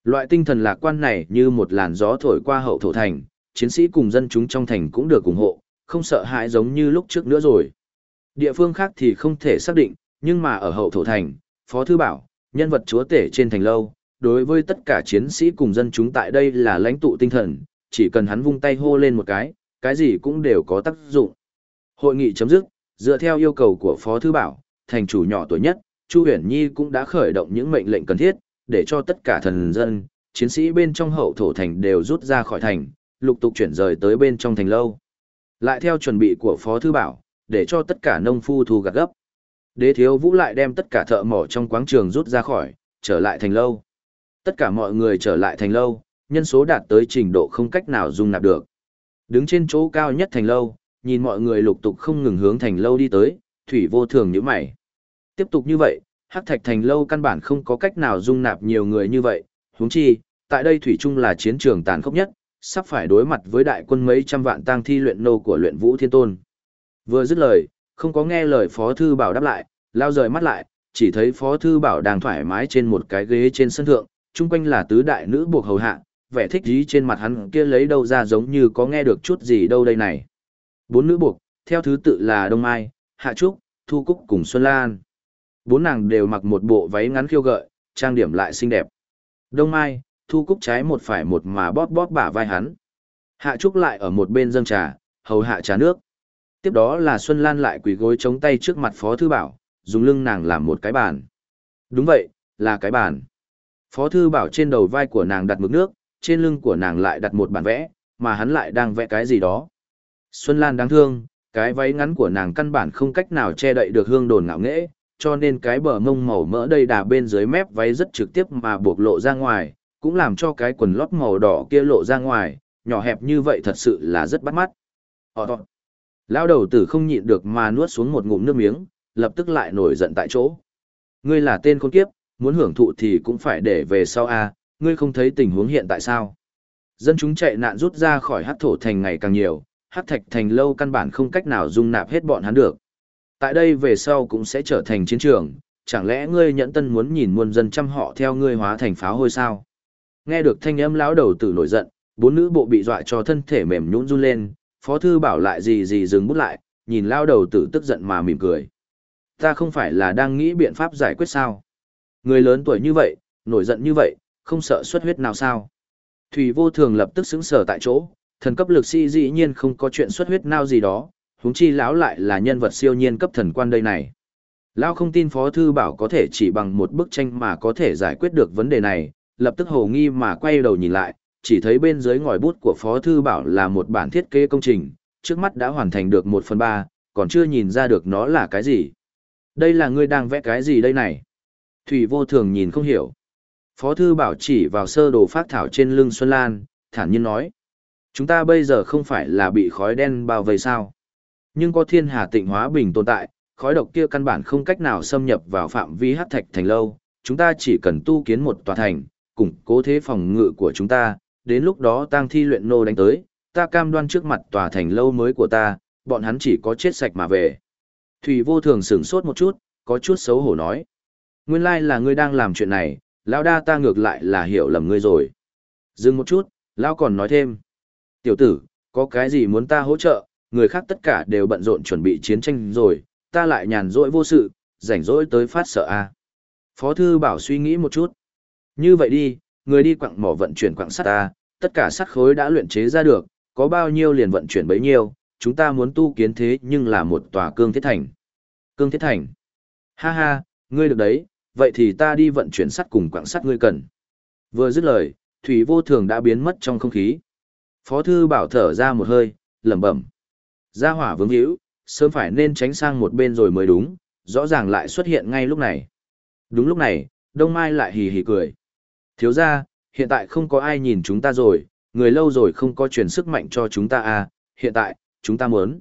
Loại tinh thần lạc quan này như một làn gió thổi qua hậu thổ thành, chiến sĩ cùng dân chúng trong thành cũng được ủng hộ, không sợ hãi giống như lúc trước nữa rồi. Địa phương khác thì không thể xác định, nhưng mà ở hậu thổ thành, Phó Thư Bảo, nhân vật chúa tể trên thành lâu, đối với tất cả chiến sĩ cùng dân chúng tại đây là lãnh tụ tinh thần, chỉ cần hắn vung tay hô lên một cái, cái gì cũng đều có tác dụng. Hội nghị chấm dứt, dựa theo yêu cầu của Phó Thư Bảo, thành chủ nhỏ tuổi nhất, Chu Huyền Nhi cũng đã khởi động những mệnh lệnh cần thiết, để cho tất cả thần dân, chiến sĩ bên trong hậu thổ thành đều rút ra khỏi thành, lục tục chuyển rời tới bên trong thành lâu. Lại theo chuẩn bị của Phó Thư Bảo, để cho tất cả nông phu thu gặt gấp. Đế thiếu vũ lại đem tất cả thợ mỏ trong quáng trường rút ra khỏi, trở lại thành lâu. Tất cả mọi người trở lại thành lâu, nhân số đạt tới trình độ không cách nào dung nạp được. Đứng trên chỗ cao nhất thành lâu, nhìn mọi người lục tục không ngừng hướng thành lâu đi tới, thủy vô thường như mày. Tiếp tục như vậy, hắc thạch thành lâu căn bản không có cách nào dung nạp nhiều người như vậy, huống chi, tại đây thủy chung là chiến trường tàn khốc nhất, sắp phải đối mặt với đại quân mấy trăm vạn tang thi luyện nô của luyện vũ thiên tôn. Vừa dứt lời, không có nghe lời Phó Thư Bảo đáp lại, lao rời mắt lại, chỉ thấy Phó Thư Bảo đang thoải mái trên một cái ghế trên sân thượng, chung quanh là tứ đại nữ buộc hầu hạ, vẻ thích dí trên mặt hắn kia lấy đâu ra giống như có nghe được chút gì đâu đây này. Bốn nữ buộc, theo thứ tự là Đông Mai, Hạ Trúc, Thu Cúc cùng Xuân Lan. Bốn nàng đều mặc một bộ váy ngắn khiêu gợi, trang điểm lại xinh đẹp. Đông Mai, Thu Cúc trái một phải một mà bóp bóp bả vai hắn. Hạ Trúc lại ở một bên dâng trà, hầu hạ trà nước. Tiếp đó là Xuân Lan lại quỳ gối chống tay trước mặt Phó Thư Bảo, dùng lưng nàng làm một cái bàn. Đúng vậy, là cái bàn. Phó Thư Bảo trên đầu vai của nàng đặt mực nước, trên lưng của nàng lại đặt một bản vẽ, mà hắn lại đang vẽ cái gì đó. Xuân Lan đáng thương, cái váy ngắn của nàng căn bản không cách nào che đậy được hương đồn ngạo nghễ, cho nên cái bờ mông màu mỡ đầy đà bên dưới mép váy rất trực tiếp mà buộc lộ ra ngoài, cũng làm cho cái quần lót màu đỏ kia lộ ra ngoài, nhỏ hẹp như vậy thật sự là rất bắt mắt. Họ Lao đầu tử không nhịn được mà nuốt xuống một ngụm nước miếng, lập tức lại nổi giận tại chỗ. Ngươi là tên con kiếp, muốn hưởng thụ thì cũng phải để về sau a, ngươi không thấy tình huống hiện tại sao? Dân chúng chạy nạn rút ra khỏi hắc thổ thành ngày càng nhiều, hắc thạch thành lâu căn bản không cách nào dung nạp hết bọn hắn được. Tại đây về sau cũng sẽ trở thành chiến trường, chẳng lẽ ngươi nhẫn tân muốn nhìn muôn dân trăm họ theo ngươi hóa thành pháo hôi sao? Nghe được thanh âm lão đầu tử nổi giận, bốn nữ bộ bị dọa cho thân thể mềm nhũn run lên, phó thư bảo lại gì gì dừng bút lại, nhìn lao đầu tử tức giận mà mỉm cười. Ta không phải là đang nghĩ biện pháp giải quyết sao? Người lớn tuổi như vậy, nổi giận như vậy, không sợ xuất huyết nào sao? Thủy vô thường lập tức xứng sở tại chỗ, thần cấp lực sĩ dĩ nhiên không có chuyện xuất huyết nào gì đó, huống chi lão lại là nhân vật siêu nhiên cấp thần quan đây này. Lão không tin Phó Thư Bảo có thể chỉ bằng một bức tranh mà có thể giải quyết được vấn đề này, lập tức hồ nghi mà quay đầu nhìn lại, chỉ thấy bên dưới ngòi bút của Phó Thư Bảo là một bản thiết kế công trình, trước mắt đã hoàn thành được 1 phần 3, còn chưa nhìn ra được nó là cái gì. Đây là ngươi đang vẽ cái gì đây này? Thủy vô thường nhìn không hiểu. Phó Thư Bảo chỉ vào sơ đồ phát thảo trên lưng Xuân Lan, thản nhiên nói. Chúng ta bây giờ không phải là bị khói đen bao vây sao? Nhưng có thiên hà tịnh hóa bình tồn tại, khói độc kia căn bản không cách nào xâm nhập vào phạm vi hát thạch thành lâu, chúng ta chỉ cần tu kiến một tòa thành, củng cố thế phòng ngự của chúng ta, đến lúc đó tang thi luyện nô đánh tới, ta cam đoan trước mặt tòa thành lâu mới của ta, bọn hắn chỉ có chết sạch mà về. Thủy vô thường sửng sốt một chút, có chút xấu hổ nói. Nguyên lai là ngươi đang làm chuyện này, lão đa ta ngược lại là hiểu lầm ngươi rồi. Dừng một chút, lão còn nói thêm. Tiểu tử, có cái gì muốn ta hỗ trợ, người khác tất cả đều bận rộn chuẩn bị chiến tranh rồi, ta lại nhàn rỗi vô sự, rảnh rỗi tới phát sợ a. Phó thư bảo suy nghĩ một chút. Như vậy đi, người đi quặng mỏ vận chuyển quặng sắt ta, tất cả sắt khối đã luyện chế ra được, có bao nhiêu liền vận chuyển bấy nhiêu, chúng ta muốn tu kiến thế nhưng là một tòa cương thiết thành. Cương thiết thành. Ha ha, ngươi được đấy, vậy thì ta đi vận chuyển sắt cùng quặng sắt ngươi cần. Vừa dứt lời, thủy vô thường đã biến mất trong không khí. Phó thư bảo thở ra một hơi, lẩm bẩm. Gia hỏa vướng hữu, sớm phải nên tránh sang một bên rồi mới đúng, rõ ràng lại xuất hiện ngay lúc này. Đúng lúc này, Đông Mai lại hì hì cười. Thiếu ra, hiện tại không có ai nhìn chúng ta rồi, người lâu rồi không có truyền sức mạnh cho chúng ta à, hiện tại, chúng ta muốn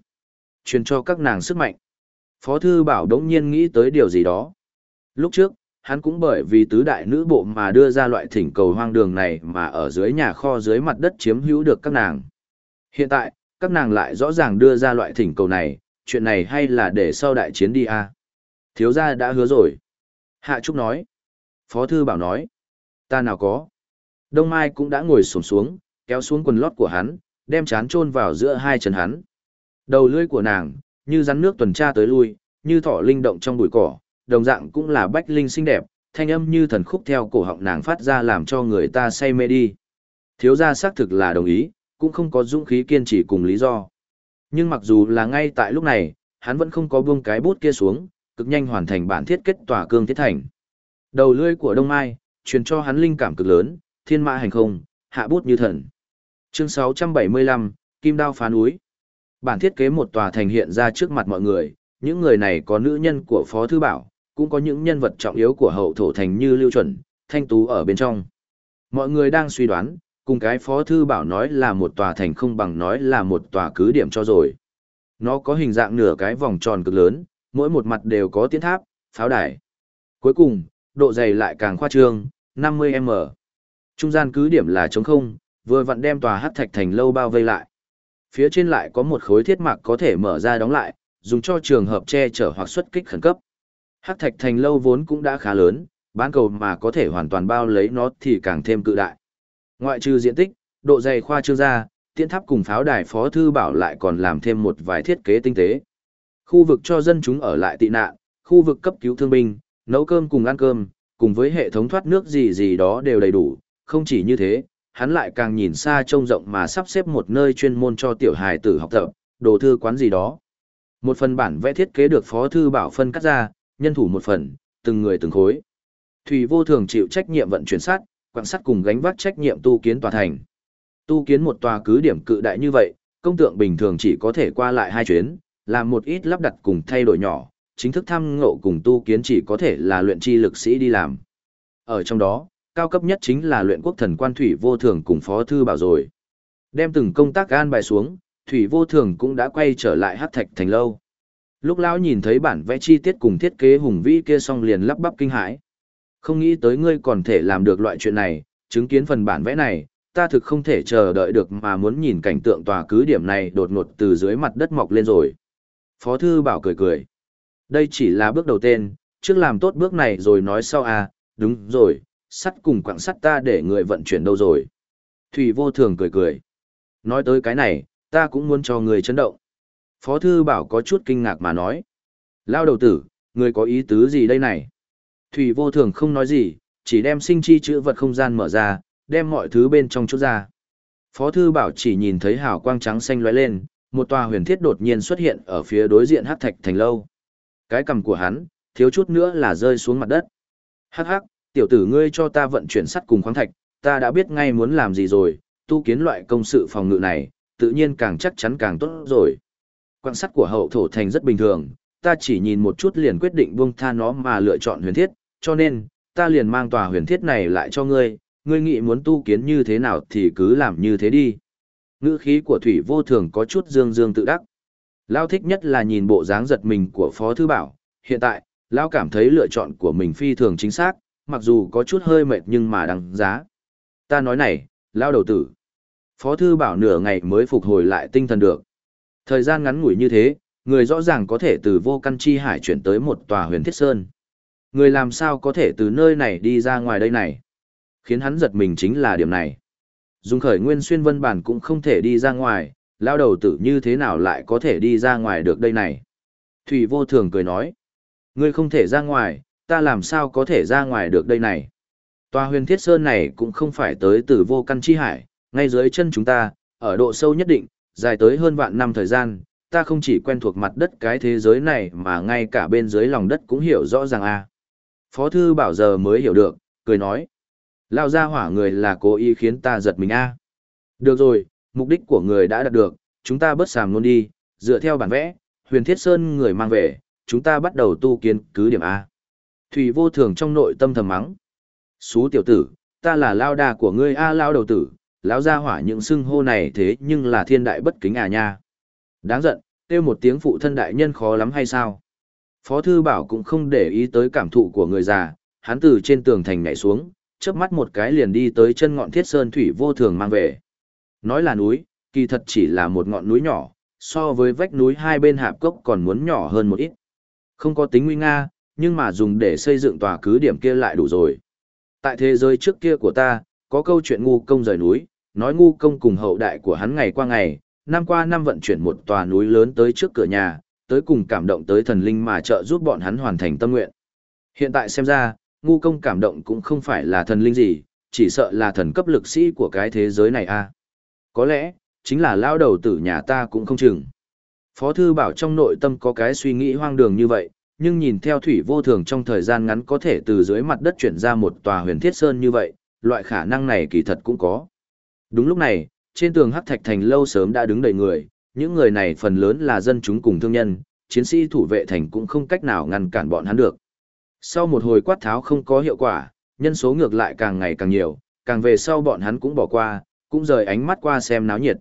truyền cho các nàng sức mạnh. Phó thư bảo đống nhiên nghĩ tới điều gì đó. Lúc trước, hắn cũng bởi vì tứ đại nữ bộ mà đưa ra loại thỉnh cầu hoang đường này mà ở dưới nhà kho dưới mặt đất chiếm hữu được các nàng. Hiện tại, các nàng lại rõ ràng đưa ra loại thỉnh cầu này, chuyện này hay là để sau đại chiến đi à? Thiếu gia đã hứa rồi. Hạ Trúc nói. Phó Thư Bảo nói. Ta nào có. Đông Mai cũng đã ngồi sổm xuống, kéo xuống quần lót của hắn, đem chán chôn vào giữa hai chân hắn. Đầu lưỡi của nàng, như rắn nước tuần tra tới lui, như thỏ linh động trong bụi cỏ, đồng dạng cũng là bách linh xinh đẹp, thanh âm như thần khúc theo cổ họng nàng phát ra làm cho người ta say mê đi. Thiếu gia xác thực là đồng ý, cũng không có dũng khí kiên trì cùng lý do. Nhưng mặc dù là ngay tại lúc này, hắn vẫn không có buông cái bút kia xuống, cực nhanh hoàn thành bản thiết kết tòa cương thiết thành. Đầu lưỡi của Đông Mai, truyền cho hắn linh cảm cực lớn, thiên mã hành không, hạ bút như thần. Chương 675, Kim đao phá núi. Bản thiết kế một tòa thành hiện ra trước mặt mọi người, những người này có nữ nhân của Phó Thư Bảo, cũng có những nhân vật trọng yếu của hậu thổ thành như Lưu Chuẩn, Thanh Tú ở bên trong. Mọi người đang suy đoán, cùng cái Phó Thư Bảo nói là một tòa thành không bằng nói là một tòa cứ điểm cho rồi. Nó có hình dạng nửa cái vòng tròn cực lớn, mỗi một mặt đều có tiến tháp, pháo đài. Cuối cùng, độ dày lại càng khoa trương, 50m. Trung gian cứ điểm là trống không, vừa vặn đem tòa hắc thạch thành lâu bao vây lại. Phía trên lại có một khối thiết mạc có thể mở ra đóng lại, dùng cho trường hợp che chở hoặc xuất kích khẩn cấp. Hắc thạch thành lâu vốn cũng đã khá lớn, bán cầu mà có thể hoàn toàn bao lấy nó thì càng thêm cự đại. Ngoại trừ diện tích, độ dày khoa trương ra, tiễn tháp cùng pháo đài phó thư bảo lại còn làm thêm một vài thiết kế tinh tế. Khu vực cho dân chúng ở lại tị nạn, khu vực cấp cứu thương binh, nấu cơm cùng ăn cơm, cùng với hệ thống thoát nước gì gì đó đều đầy đủ, không chỉ như thế, hắn lại càng nhìn xa trông rộng mà sắp xếp một nơi chuyên môn cho tiểu hài tử học tập, đồ thư quán gì đó. Một phần bản vẽ thiết kế được phó thư bảo phân cắt ra, nhân thủ một phần, từng người từng khối. Thủy vô thường chịu trách nhiệm vận chuyển sắt, quan sắt cùng gánh vác trách nhiệm tu kiến tòa thành. Tu kiến một tòa cứ điểm cự đại như vậy, công tượng bình thường chỉ có thể qua lại hai chuyến, làm một ít lắp đặt cùng thay đổi nhỏ, chính thức tham ngộ cùng tu kiến chỉ có thể là luyện chi lực sĩ đi làm. Ở trong đó, cao cấp nhất chính là luyện quốc thần quan thủy vô thường cùng phó thư bảo rồi. Đem từng công tác gan bài xuống, thủy vô thường cũng đã quay trở lại hát thạch thành lâu. Lúc lão nhìn thấy bản vẽ chi tiết cùng thiết kế hùng vĩ kia xong liền lắp bắp kinh hãi. Không nghĩ tới ngươi còn thể làm được loại chuyện này, chứng kiến phần bản vẽ này, ta thực không thể chờ đợi được mà muốn nhìn cảnh tượng tòa cứ điểm này đột ngột từ dưới mặt đất mọc lên rồi. Phó thư bảo cười cười. Đây chỉ là bước đầu tên, trước làm tốt bước này rồi nói sau à, đúng rồi, sắt cùng quặng sắt ta để người vận chuyển đâu rồi. Thủy vô thường cười cười. Nói tới cái này, ta cũng muốn cho người chấn động. Phó thư bảo có chút kinh ngạc mà nói. Lao đầu tử, người có ý tứ gì đây này? Thủy vô thường không nói gì, chỉ đem sinh chi chữ vật không gian mở ra, đem mọi thứ bên trong chút ra. Phó thư bảo chỉ nhìn thấy hào quang trắng xanh lóe lên, một tòa huyền thiết đột nhiên xuất hiện ở phía đối diện hắc thạch thành lâu. Cái cầm của hắn, thiếu chút nữa là rơi xuống mặt đất. Hắc hắc, tiểu tử ngươi cho ta vận chuyển sắt cùng khoáng thạch, ta đã biết ngay muốn làm gì rồi, tu kiến loại công sự phòng ngự này, tự nhiên càng chắc chắn càng tốt rồi. Quan sắt của hậu thổ thành rất bình thường, ta chỉ nhìn một chút liền quyết định buông tha nó mà lựa chọn huyền thiết, cho nên, ta liền mang tòa huyền thiết này lại cho ngươi, ngươi nghĩ muốn tu kiến như thế nào thì cứ làm như thế đi. Ngữ khí của thủy vô thường có chút dương dương tự đắc. Lao thích nhất là nhìn bộ dáng giật mình của Phó Thư Bảo, hiện tại, Lao cảm thấy lựa chọn của mình phi thường chính xác, mặc dù có chút hơi mệt nhưng mà đằng giá. Ta nói này, Lao đầu tử. Phó Thư Bảo nửa ngày mới phục hồi lại tinh thần được. Thời gian ngắn ngủi như thế, người rõ ràng có thể từ vô căn chi hải chuyển tới một tòa huyền thiết sơn. Người làm sao có thể từ nơi này đi ra ngoài đây này? Khiến hắn giật mình chính là điểm này. Dùng khởi nguyên xuyên vân bản cũng không thể đi ra ngoài, lao đầu tử như thế nào lại có thể đi ra ngoài được đây này? Thủy vô thường cười nói. Ngươi không thể ra ngoài, ta làm sao có thể ra ngoài được đây này? Tòa huyền thiết sơn này cũng không phải tới từ vô căn chi hải, ngay dưới chân chúng ta, ở độ sâu nhất định, dài tới hơn vạn năm thời gian, ta không chỉ quen thuộc mặt đất cái thế giới này mà ngay cả bên dưới lòng đất cũng hiểu rõ ràng a. Phó thư bảo giờ mới hiểu được, cười nói. Lao ra hỏa người là cố ý khiến ta giật mình a Được rồi, mục đích của người đã đạt được, chúng ta bớt sàm luôn đi, dựa theo bản vẽ, huyền thiết sơn người mang về, chúng ta bắt đầu tu kiến cứ điểm A. Thủy vô thường trong nội tâm thầm mắng. Xú tiểu tử, ta là lao đà của ngươi A lao đầu tử, lão ra hỏa những xưng hô này thế nhưng là thiên đại bất kính à nha. Đáng giận, kêu một tiếng phụ thân đại nhân khó lắm hay sao? Phó thư bảo cũng không để ý tới cảm thụ của người già, hắn từ trên tường thành nhảy xuống, chớp mắt một cái liền đi tới chân ngọn thiết sơn thủy vô thường mang về. Nói là núi, kỳ thật chỉ là một ngọn núi nhỏ, so với vách núi hai bên hạp cốc còn muốn nhỏ hơn một ít. Không có tính nguy nga, nhưng mà dùng để xây dựng tòa cứ điểm kia lại đủ rồi. Tại thế giới trước kia của ta, có câu chuyện ngu công rời núi, nói ngu công cùng hậu đại của hắn ngày qua ngày, năm qua năm vận chuyển một tòa núi lớn tới trước cửa nhà, tới cùng cảm động tới thần linh mà trợ giúp bọn hắn hoàn thành tâm nguyện. Hiện tại xem ra, ngu công cảm động cũng không phải là thần linh gì, chỉ sợ là thần cấp lực sĩ của cái thế giới này a. Có lẽ, chính là lao đầu tử nhà ta cũng không chừng. Phó thư bảo trong nội tâm có cái suy nghĩ hoang đường như vậy, nhưng nhìn theo thủy vô thường trong thời gian ngắn có thể từ dưới mặt đất chuyển ra một tòa huyền thiết sơn như vậy, loại khả năng này kỳ thật cũng có. Đúng lúc này, trên tường hắc thạch thành lâu sớm đã đứng đầy người, những người này phần lớn là dân chúng cùng thương nhân, chiến sĩ thủ vệ thành cũng không cách nào ngăn cản bọn hắn được. Sau một hồi quát tháo không có hiệu quả, nhân số ngược lại càng ngày càng nhiều, càng về sau bọn hắn cũng bỏ qua, cũng rời ánh mắt qua xem náo nhiệt.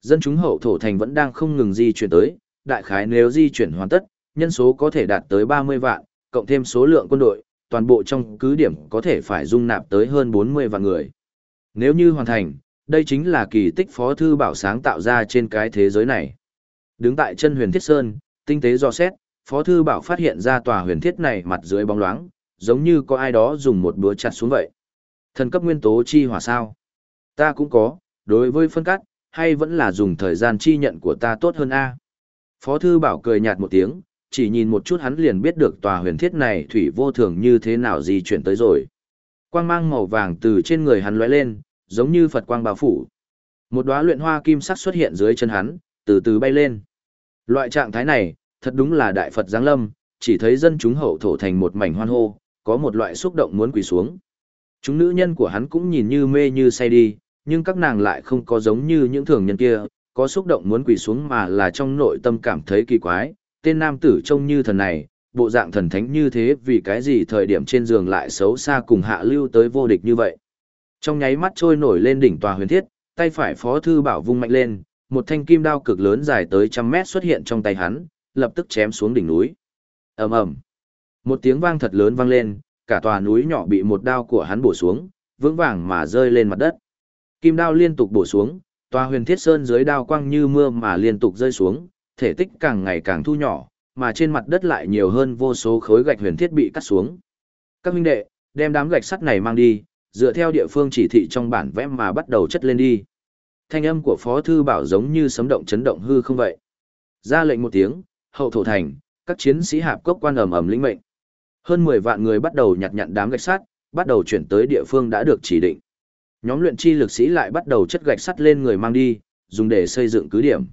Dân chúng hậu thổ thành vẫn đang không ngừng di chuyển tới, đại khái nếu di chuyển hoàn tất, nhân số có thể đạt tới 30 vạn, cộng thêm số lượng quân đội, toàn bộ trong cứ điểm có thể phải dung nạp tới hơn 40 vạn người. Nếu như hoàn thành, đây chính là kỳ tích phó thư bảo sáng tạo ra trên cái thế giới này. Đứng tại chân huyền thiết sơn, tinh tế do xét, phó thư bảo phát hiện ra tòa huyền thiết này mặt dưới bóng loáng, giống như có ai đó dùng một búa chặt xuống vậy. Thần cấp nguyên tố chi hỏa sao? Ta cũng có, đối với phân cắt, hay vẫn là dùng thời gian chi nhận của ta tốt hơn a Phó thư bảo cười nhạt một tiếng, chỉ nhìn một chút hắn liền biết được tòa huyền thiết này thủy vô thường như thế nào di chuyển tới rồi. Quang mang màu vàng từ trên người hắn lóe lên, giống như Phật quang bao phủ. Một đóa luyện hoa kim sắc xuất hiện dưới chân hắn, từ từ bay lên. Loại trạng thái này, thật đúng là đại Phật giáng lâm, chỉ thấy dân chúng hậu thổ thành một mảnh hoan hô, có một loại xúc động muốn quỳ xuống. Chúng nữ nhân của hắn cũng nhìn như mê như say đi, nhưng các nàng lại không có giống như những thường nhân kia, có xúc động muốn quỳ xuống mà là trong nội tâm cảm thấy kỳ quái, tên nam tử trông như thần này, bộ dạng thần thánh như thế vì cái gì thời điểm trên giường lại xấu xa cùng hạ lưu tới vô địch như vậy. Trong nháy mắt trôi nổi lên đỉnh tòa huyền thiết, tay phải phó thư bảo vung mạnh lên, một thanh kim đao cực lớn dài tới trăm mét xuất hiện trong tay hắn, lập tức chém xuống đỉnh núi. ầm ầm Một tiếng vang thật lớn vang lên, cả tòa núi nhỏ bị một đao của hắn bổ xuống, vững vàng mà rơi lên mặt đất. Kim đao liên tục bổ xuống, tòa huyền thiết sơn dưới đao quang như mưa mà liên tục rơi xuống, thể tích càng ngày càng thu nhỏ, mà trên mặt đất lại nhiều hơn vô số khối gạch huyền thiết bị cắt xuống. Các huynh đệ, đem đám gạch sắt này mang đi, dựa theo địa phương chỉ thị trong bản vẽ mà bắt đầu chất lên đi. Thanh âm của Phó Thư Bảo giống như sấm động chấn động hư không vậy. Ra lệnh một tiếng, hậu thổ thành, các chiến sĩ hạp cốc quan ầm ầm lĩnh mệnh. Hơn 10 vạn người bắt đầu nhặt nhặn đám gạch sắt, bắt đầu chuyển tới địa phương đã được chỉ định. Nhóm luyện chi lực sĩ lại bắt đầu chất gạch sắt lên người mang đi, dùng để xây dựng cứ điểm.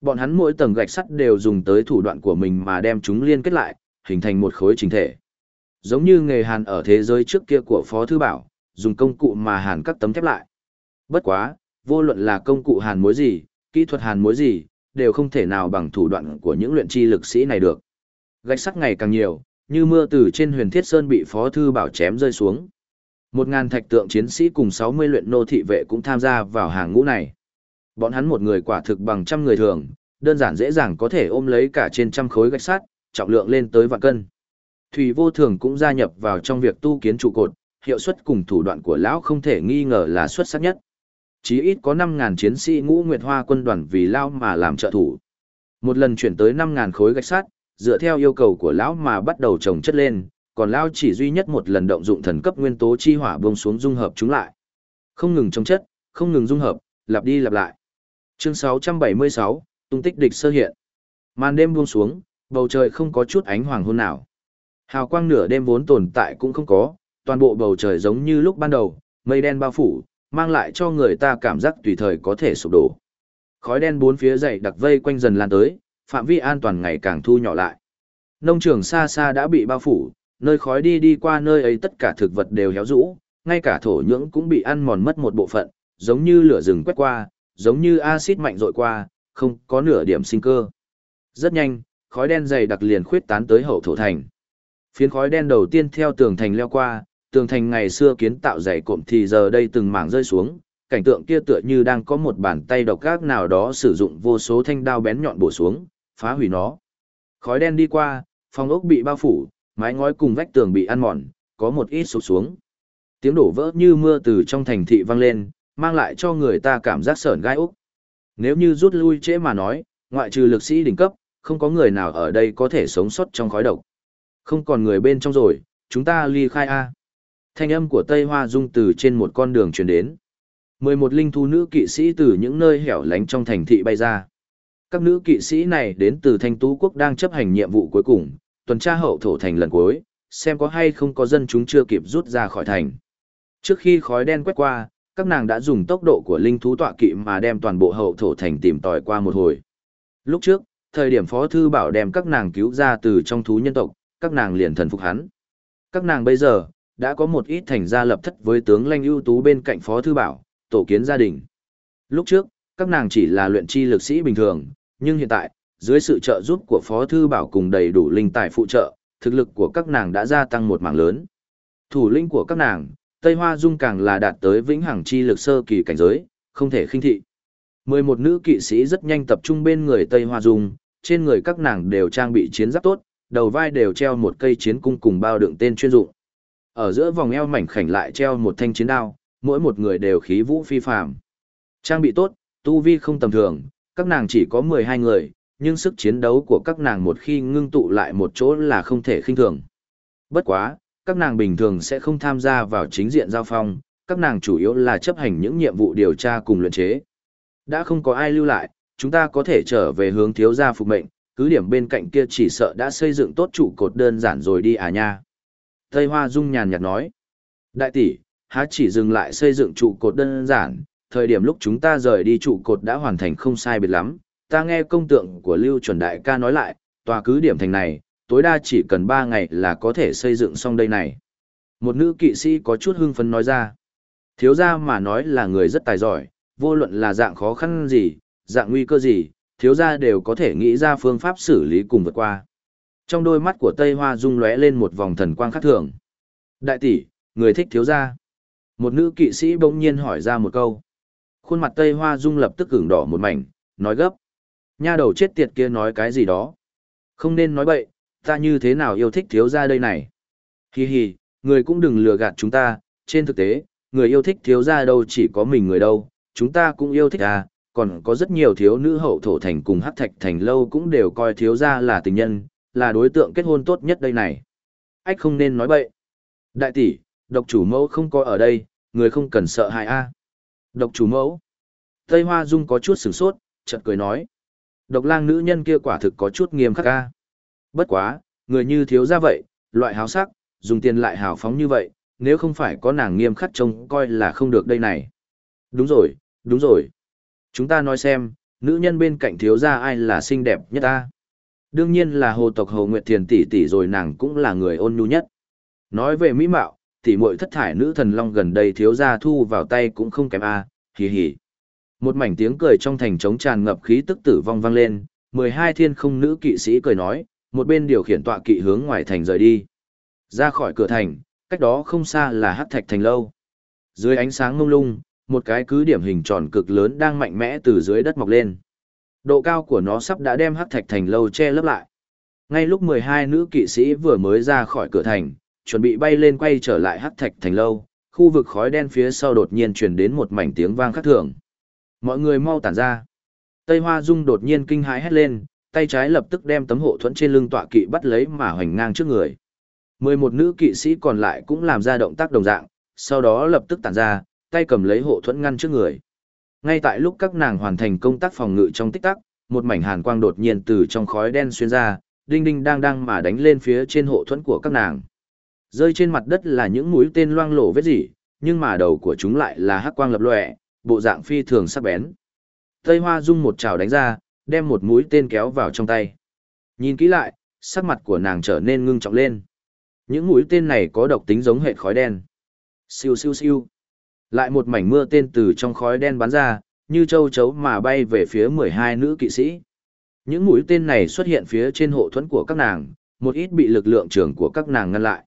Bọn hắn mỗi tầng gạch sắt đều dùng tới thủ đoạn của mình mà đem chúng liên kết lại, hình thành một khối trình thể. Giống như nghề hàn ở thế giới trước kia của Phó Thư Bảo, dùng công cụ mà hàn các tấm thép lại. Bất quá, vô luận là công cụ hàn mối gì, kỹ thuật hàn mối gì, đều không thể nào bằng thủ đoạn của những luyện chi lực sĩ này được. Gạch sắt ngày càng nhiều, như mưa từ trên huyền thiết sơn bị Phó Thư Bảo chém rơi xuống. Một ngàn thạch tượng chiến sĩ cùng 60 luyện nô thị vệ cũng tham gia vào hàng ngũ này. Bọn hắn một người quả thực bằng trăm người thường, đơn giản dễ dàng có thể ôm lấy cả trên trăm khối gạch sắt, trọng lượng lên tới vạn cân. Thủy vô thường cũng gia nhập vào trong việc tu kiến trụ cột, hiệu suất cùng thủ đoạn của lão không thể nghi ngờ là xuất sắc nhất. Chí ít có 5.000 chiến sĩ ngũ nguyệt hoa quân đoàn vì lão mà làm trợ thủ. Một lần chuyển tới 5.000 khối gạch sắt, dựa theo yêu cầu của lão mà bắt đầu trồng chất lên, còn lao chỉ duy nhất một lần động dụng thần cấp nguyên tố chi hỏa buông xuống dung hợp chúng lại. Không ngừng trong chất, không ngừng dung hợp, lặp đi lặp lại. Chương 676, tung tích địch sơ hiện. Màn đêm buông xuống, bầu trời không có chút ánh hoàng hôn nào. Hào quang nửa đêm vốn tồn tại cũng không có, toàn bộ bầu trời giống như lúc ban đầu, mây đen bao phủ, mang lại cho người ta cảm giác tùy thời có thể sụp đổ. Khói đen bốn phía dậy đặc vây quanh dần lan tới, phạm vi an toàn ngày càng thu nhỏ lại. Nông trường xa xa đã bị bao phủ, nơi khói đi đi qua nơi ấy tất cả thực vật đều héo rũ, ngay cả thổ nhưỡng cũng bị ăn mòn mất một bộ phận, giống như lửa rừng quét qua, giống như axit mạnh dội qua, không có nửa điểm sinh cơ. Rất nhanh, khói đen dày đặc liền khuyết tán tới hậu thổ thành. Phiến khói đen đầu tiên theo tường thành leo qua, tường thành ngày xưa kiến tạo dày cộm thì giờ đây từng mảng rơi xuống, cảnh tượng kia tựa như đang có một bàn tay độc ác nào đó sử dụng vô số thanh đao bén nhọn bổ xuống, phá hủy nó. Khói đen đi qua, phòng ốc bị bao phủ, mái ngói cùng vách tường bị ăn mòn, có một ít sụp xuống. Tiếng đổ vỡ như mưa từ trong thành thị vang lên, mang lại cho người ta cảm giác sởn gai úc. Nếu như rút lui trễ mà nói, ngoại trừ lực sĩ đỉnh cấp, không có người nào ở đây có thể sống sót trong khói độc. Không còn người bên trong rồi, chúng ta ly khai A. Thanh âm của Tây Hoa Dung từ trên một con đường truyền đến. mười một linh thu nữ kỵ sĩ từ những nơi hẻo lánh trong thành thị bay ra. Các nữ kỵ sĩ này đến từ Thanh Tú Quốc đang chấp hành nhiệm vụ cuối cùng, tuần tra hậu thổ thành lần cuối, xem có hay không có dân chúng chưa kịp rút ra khỏi thành. Trước khi khói đen quét qua, các nàng đã dùng tốc độ của linh thú tọa kỵ mà đem toàn bộ hậu thổ thành tìm tòi qua một hồi. Lúc trước, thời điểm Phó Thư Bảo đem các nàng cứu ra từ trong thú nhân tộc, các nàng liền thần phục hắn. Các nàng bây giờ, đã có một ít thành gia lập thất với tướng lanh ưu tú bên cạnh Phó Thư Bảo, tổ kiến gia đình. Lúc trước, các nàng chỉ là luyện chi lực sĩ bình thường, nhưng hiện tại, dưới sự trợ giúp của Phó Thư Bảo cùng đầy đủ linh tài phụ trợ, thực lực của các nàng đã gia tăng một mảng lớn. Thủ lĩnh của các nàng, Tây Hoa Dung càng là đạt tới vĩnh hằng chi lực sơ kỳ cảnh giới, không thể khinh thị. 11 nữ kỵ sĩ rất nhanh tập trung bên người Tây Hoa Dung, trên người các nàng đều trang bị chiến giáp tốt, đầu vai đều treo một cây chiến cung cùng bao đựng tên chuyên dụng. Ở giữa vòng eo mảnh khảnh lại treo một thanh chiến đao, mỗi một người đều khí vũ phi phàm. Trang bị tốt, tu vi không tầm thường, các nàng chỉ có 12 người, nhưng sức chiến đấu của các nàng một khi ngưng tụ lại một chỗ là không thể khinh thường. Bất quá, các nàng bình thường sẽ không tham gia vào chính diện giao phong, các nàng chủ yếu là chấp hành những nhiệm vụ điều tra cùng luyện chế. Đã không có ai lưu lại, chúng ta có thể trở về hướng thiếu gia phục mệnh, cứ điểm bên cạnh kia chỉ sợ đã xây dựng tốt trụ cột đơn giản rồi đi à nha. Tây Hoa Dung nhàn nhạt nói, đại tỷ, há chỉ dừng lại xây dựng trụ cột đơn giản, thời điểm lúc chúng ta rời đi trụ cột đã hoàn thành không sai biệt lắm, ta nghe công tượng của Lưu Chuẩn Đại ca nói lại, tòa cứ điểm thành này, tối đa chỉ cần 3 ngày là có thể xây dựng xong đây này. Một nữ kỵ sĩ có chút hưng phấn nói ra. Thiếu gia mà nói là người rất tài giỏi, vô luận là dạng khó khăn gì, dạng nguy cơ gì, thiếu gia đều có thể nghĩ ra phương pháp xử lý cùng vượt qua. Trong đôi mắt của Tây Hoa rung lóe lên một vòng thần quang khác thường. Đại tỷ, người thích thiếu gia. Một nữ kỵ sĩ bỗng nhiên hỏi ra một câu. Khuôn mặt Tây Hoa Dung lập tức ửng đỏ một mảnh, nói gấp. Nha đầu chết tiệt kia nói cái gì đó. Không nên nói bậy, ta như thế nào yêu thích thiếu gia đây này. Hi hi, người cũng đừng lừa gạt chúng ta, trên thực tế, người yêu thích thiếu gia đâu chỉ có mình người đâu, chúng ta cũng yêu thích à, còn có rất nhiều thiếu nữ hậu thổ thành cùng hắc thạch thành lâu cũng đều coi thiếu gia là tình nhân, là đối tượng kết hôn tốt nhất đây này. Ách không nên nói bậy. Đại tỷ, độc chủ mẫu không có ở đây, người không cần sợ hại a. Độc chủ mẫu. Tây Hoa Dung có chút sửng sốt, chợt cười nói. Độc lang nữ nhân kia quả thực có chút nghiêm khắc ca. Bất quá, người như thiếu gia vậy, loại háo sắc, dùng tiền lại hào phóng như vậy, nếu không phải có nàng nghiêm khắc trông coi là không được đây này. Đúng rồi, đúng rồi. Chúng ta nói xem, nữ nhân bên cạnh thiếu gia ai là xinh đẹp nhất ta. Đương nhiên là hồ tộc Hồ Nguyệt Thiền tỷ tỷ rồi nàng cũng là người ôn nhu nhất. Nói về mỹ mạo, tỷ muội thất thải nữ thần long gần đây thiếu gia thu vào tay cũng không kém a, à, hì hì. Một mảnh tiếng cười trong thành trống tràn ngập khí tức tử vong vang lên, mười hai thiên không nữ kỵ sĩ cười nói, một bên điều khiển tọa kỵ hướng ngoài thành rời đi. Ra khỏi cửa thành, cách đó không xa là hắc thạch thành lâu. Dưới ánh sáng mông lung, một cái cứ điểm hình tròn cực lớn đang mạnh mẽ từ dưới đất mọc lên. Độ cao của nó sắp đã đem hắc thạch thành lâu che lấp lại. Ngay lúc 12 nữ kỵ sĩ vừa mới ra khỏi cửa thành, chuẩn bị bay lên quay trở lại hắc thạch thành lâu, khu vực khói đen phía sau đột nhiên truyền đến một mảnh tiếng vang khác thường. Mọi người mau tản ra. Tây Hoa Dung đột nhiên kinh hãi hét lên, tay trái lập tức đem tấm hộ thuẫn trên lưng tọa kỵ bắt lấy mà hoành ngang trước người. 11 nữ kỵ sĩ còn lại cũng làm ra động tác đồng dạng, sau đó lập tức tản ra, tay cầm lấy hộ thuẫn ngăn trước người. Ngay tại lúc các nàng hoàn thành công tác phòng ngự trong tích tắc, một mảnh hàn quang đột nhiên từ trong khói đen xuyên ra, đinh đinh đang đang mà đánh lên phía trên hộ thuẫn của các nàng. Rơi trên mặt đất là những mũi tên loang lổ vết gì, nhưng mà đầu của chúng lại là hắc quang lập lòe, bộ dạng phi thường sắc bén. Tây Hoa Dung một trào đánh ra, đem một mũi tên kéo vào trong tay. Nhìn kỹ lại, sắc mặt của nàng trở nên ngưng trọng lên. Những mũi tên này có độc tính giống hệ khói đen. Siêu siêu siêu. Lại một mảnh mưa tên từ trong khói đen bắn ra, như châu chấu mà bay về phía 12 nữ kỵ sĩ. Những mũi tên này xuất hiện phía trên hộ thuẫn của các nàng, một ít bị lực lượng trưởng của các nàng ngăn lại.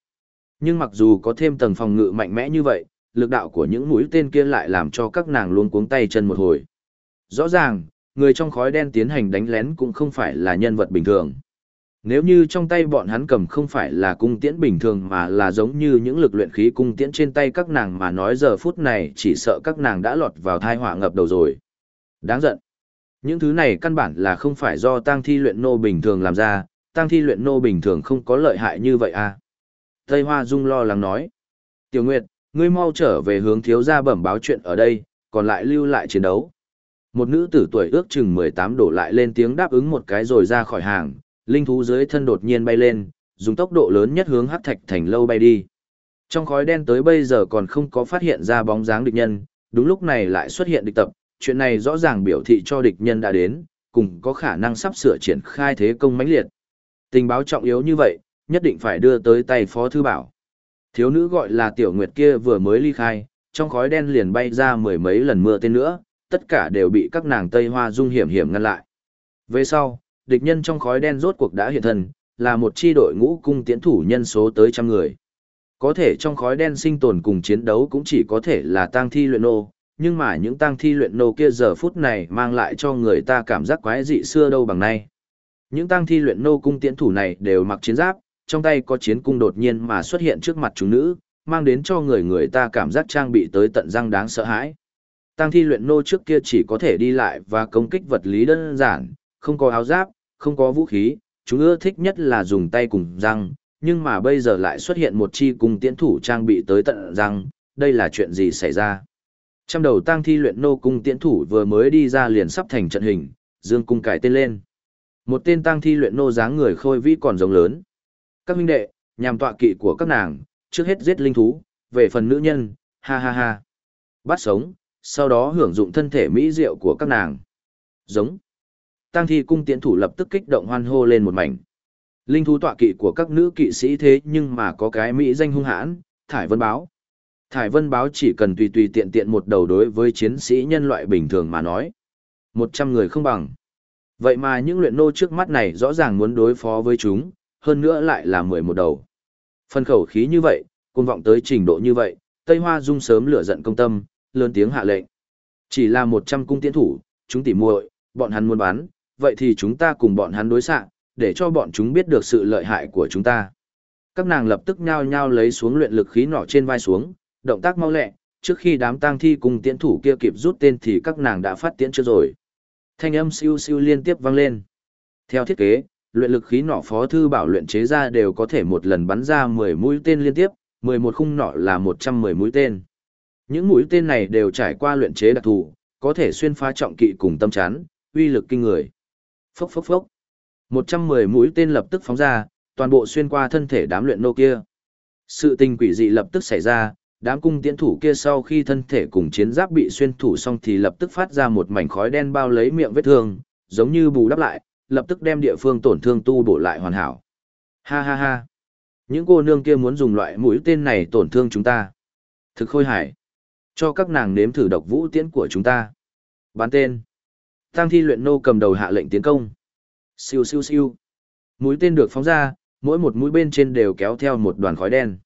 Nhưng mặc dù có thêm tầng phòng ngự mạnh mẽ như vậy, lực đạo của những mũi tên kia lại làm cho các nàng luôn cuống tay chân một hồi. Rõ ràng, người trong khói đen tiến hành đánh lén cũng không phải là nhân vật bình thường. Nếu như trong tay bọn hắn cầm không phải là cung tiễn bình thường mà là giống như những lực luyện khí cung tiễn trên tay các nàng mà nói giờ phút này chỉ sợ các nàng đã lọt vào thai họa ngập đầu rồi. Đáng giận. Những thứ này căn bản là không phải do tang thi luyện nô bình thường làm ra, tang thi luyện nô bình thường không có lợi hại như vậy à. Tây Hoa Dung lo lắng nói. Tiểu Nguyệt, ngươi mau trở về hướng thiếu gia bẩm báo chuyện ở đây, còn lại lưu lại chiến đấu. Một nữ tử tuổi ước chừng 18 đổ lại lên tiếng đáp ứng một cái rồi ra khỏi hàng, linh thú dưới thân đột nhiên bay lên, dùng tốc độ lớn nhất hướng hắc thạch thành lâu bay đi. Trong khói đen tới bây giờ còn không có phát hiện ra bóng dáng địch nhân, đúng lúc này lại xuất hiện địch tập, chuyện này rõ ràng biểu thị cho địch nhân đã đến, cùng có khả năng sắp sửa triển khai thế công mãnh liệt. Tình báo trọng yếu như vậy, nhất định phải đưa tới tay Phó Thư Bảo. Thiếu nữ gọi là Tiểu Nguyệt kia vừa mới ly khai, trong khói đen liền bay ra mười mấy lần mưa tên nữa, tất cả đều bị các nàng Tây Hoa dung hiểm hiểm ngăn lại. Về sau, địch nhân trong khói đen rốt cuộc đã hiện thân, là một chi đội ngũ cung tiến thủ nhân số tới trăm người. Có thể trong khói đen sinh tồn cùng chiến đấu cũng chỉ có thể là tang thi luyện nô, nhưng mà những tang thi luyện nô kia giờ phút này mang lại cho người ta cảm giác quái dị xưa đâu bằng nay. Những tang thi luyện nô cung tiến thủ này đều mặc chiến giáp, trong tay có chiến cung đột nhiên mà xuất hiện trước mặt chúng nữ, mang đến cho người người ta cảm giác trang bị tới tận răng đáng sợ hãi. tăng thi luyện nô trước kia chỉ có thể đi lại và công kích vật lý đơn giản, không có áo giáp, không có vũ khí, chúng ưa thích nhất là dùng tay cùng răng, nhưng mà bây giờ lại xuất hiện một chi cung tiễn thủ trang bị tới tận răng, đây là chuyện gì xảy ra? trong đầu tang thi luyện nô cung tiễn thủ vừa mới đi ra liền sắp thành trận hình, dương cung cải tên lên. Một tên tang thi luyện nô dáng người khôi vĩ còn giống lớn. Các huynh đệ, nhằm tọa kỵ của các nàng, trước hết giết linh thú, về phần nữ nhân, ha ha ha. Bắt sống, sau đó hưởng dụng thân thể mỹ diệu của các nàng. Giống. tăng thi cung tiễn thủ lập tức kích động hoan hô lên một mảnh. Linh thú tọa kỵ của các nữ kỵ sĩ thế nhưng mà có cái mỹ danh hung hãn, thải vân báo. Thải vân báo chỉ cần tùy tùy tiện tiện một đầu đối với chiến sĩ nhân loại bình thường mà nói. Một trăm người không bằng. Vậy mà những luyện nô trước mắt này rõ ràng muốn đối phó với chúng, hơn nữa lại là mười một đầu. Phân khẩu khí như vậy, cuồng vọng tới trình độ như vậy, Tây Hoa Dung sớm lửa giận công tâm, lớn tiếng hạ lệnh. Chỉ là một trăm cung tiễn thủ, chúng tỉ muội, bọn hắn muốn bán vậy thì chúng ta cùng bọn hắn đối xạ, để cho bọn chúng biết được sự lợi hại của chúng ta. Các nàng lập tức nhao nhao lấy xuống luyện lực khí nỏ trên vai xuống, động tác mau lẹ, trước khi đám tang thi cùng tiễn thủ kia kịp rút tên thì các nàng đã phát tiễn chưa rồi. Thanh âm siêu siêu liên tiếp vang lên. Theo thiết kế, luyện lực khí nỏ phó thư bảo luyện chế ra đều có thể một lần bắn ra 10 mũi tên liên tiếp, 11 khung nỏ là 110 mũi tên. Những mũi tên này đều trải qua luyện chế đặc thù, có thể xuyên phá trọng kỵ cùng tâm chán, uy lực kinh người. Phốc phốc phốc. 110 mũi tên lập tức phóng ra, toàn bộ xuyên qua thân thể đám luyện nô kia. Sự tình quỷ dị lập tức xảy ra, đám cung tiễn thủ kia sau khi thân thể cùng chiến giáp bị xuyên thủ xong thì lập tức phát ra một mảnh khói đen bao lấy miệng vết thương, giống như bù đắp lại, lập tức đem địa phương tổn thương tu bổ lại hoàn hảo. Ha ha ha. Những cô nương kia muốn dùng loại mũi tên này tổn thương chúng ta. Thực khôi hải. Cho các nàng nếm thử độc vũ tiễn của chúng ta. Bán tên. Tăng thi luyện nô cầm đầu hạ lệnh tiến công. Siêu siêu siêu. Mũi tên được phóng ra, mỗi một mũi bên trên đều kéo theo một đoàn khói đen.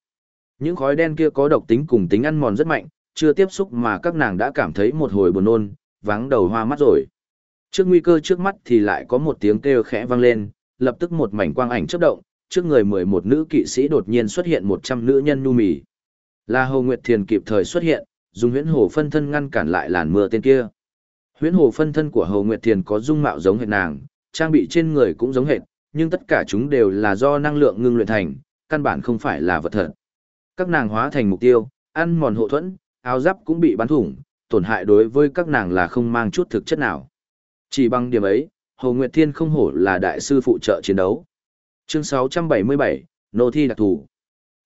Những khói đen kia có độc tính cùng tính ăn mòn rất mạnh, chưa tiếp xúc mà các nàng đã cảm thấy một hồi buồn nôn, vắng đầu hoa mắt rồi. Trước nguy cơ trước mắt thì lại có một tiếng kêu khẽ vang lên, lập tức một mảnh quang ảnh chớp động, trước người mười một nữ kỵ sĩ đột nhiên xuất hiện một trăm nữ nhân nhu mì. Là Hồ Nguyệt Thiền kịp thời xuất hiện, dùng huyễn hồ phân thân ngăn cản lại làn mưa tên kia. Huyễn hồ phân thân của Hồ Nguyệt Thiền có dung mạo giống hệt nàng, trang bị trên người cũng giống hệt, nhưng tất cả chúng đều là do năng lượng ngưng luyện thành, căn bản không phải là vật thật. Các nàng hóa thành mục tiêu, ăn mòn hộ thuẫn, áo giáp cũng bị bắn thủng, tổn hại đối với các nàng là không mang chút thực chất nào. Chỉ bằng điểm ấy, Hồ Nguyệt Thiên không hổ là đại sư phụ trợ chiến đấu. Chương 677, Nô thi đặc thù.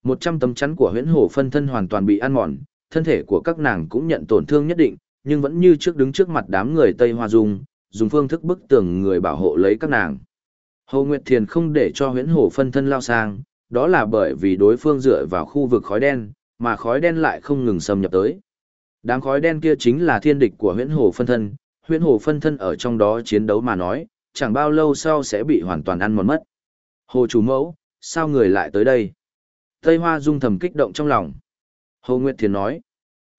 100 tấm chắn của huyễn hổ phân thân hoàn toàn bị ăn mòn, thân thể của các nàng cũng nhận tổn thương nhất định, nhưng vẫn như trước đứng trước mặt đám người Tây Hoa Dung, dùng phương thức bức tường người bảo hộ lấy các nàng. Hồ Nguyệt Thiền không để cho huyễn hổ phân thân lao sang, đó là bởi vì đối phương dựa vào khu vực khói đen, mà khói đen lại không ngừng xâm nhập tới. Đám khói đen kia chính là thiên địch của huyễn hổ phân thân, huyễn Hồ phân thân ở trong đó chiến đấu mà nói, chẳng bao lâu sau sẽ bị hoàn toàn ăn mòn mất. Hồ chủ mẫu, sao người lại tới đây? Tây Hoa Dung thầm kích động trong lòng. Hồ Nguyệt Thiền nói,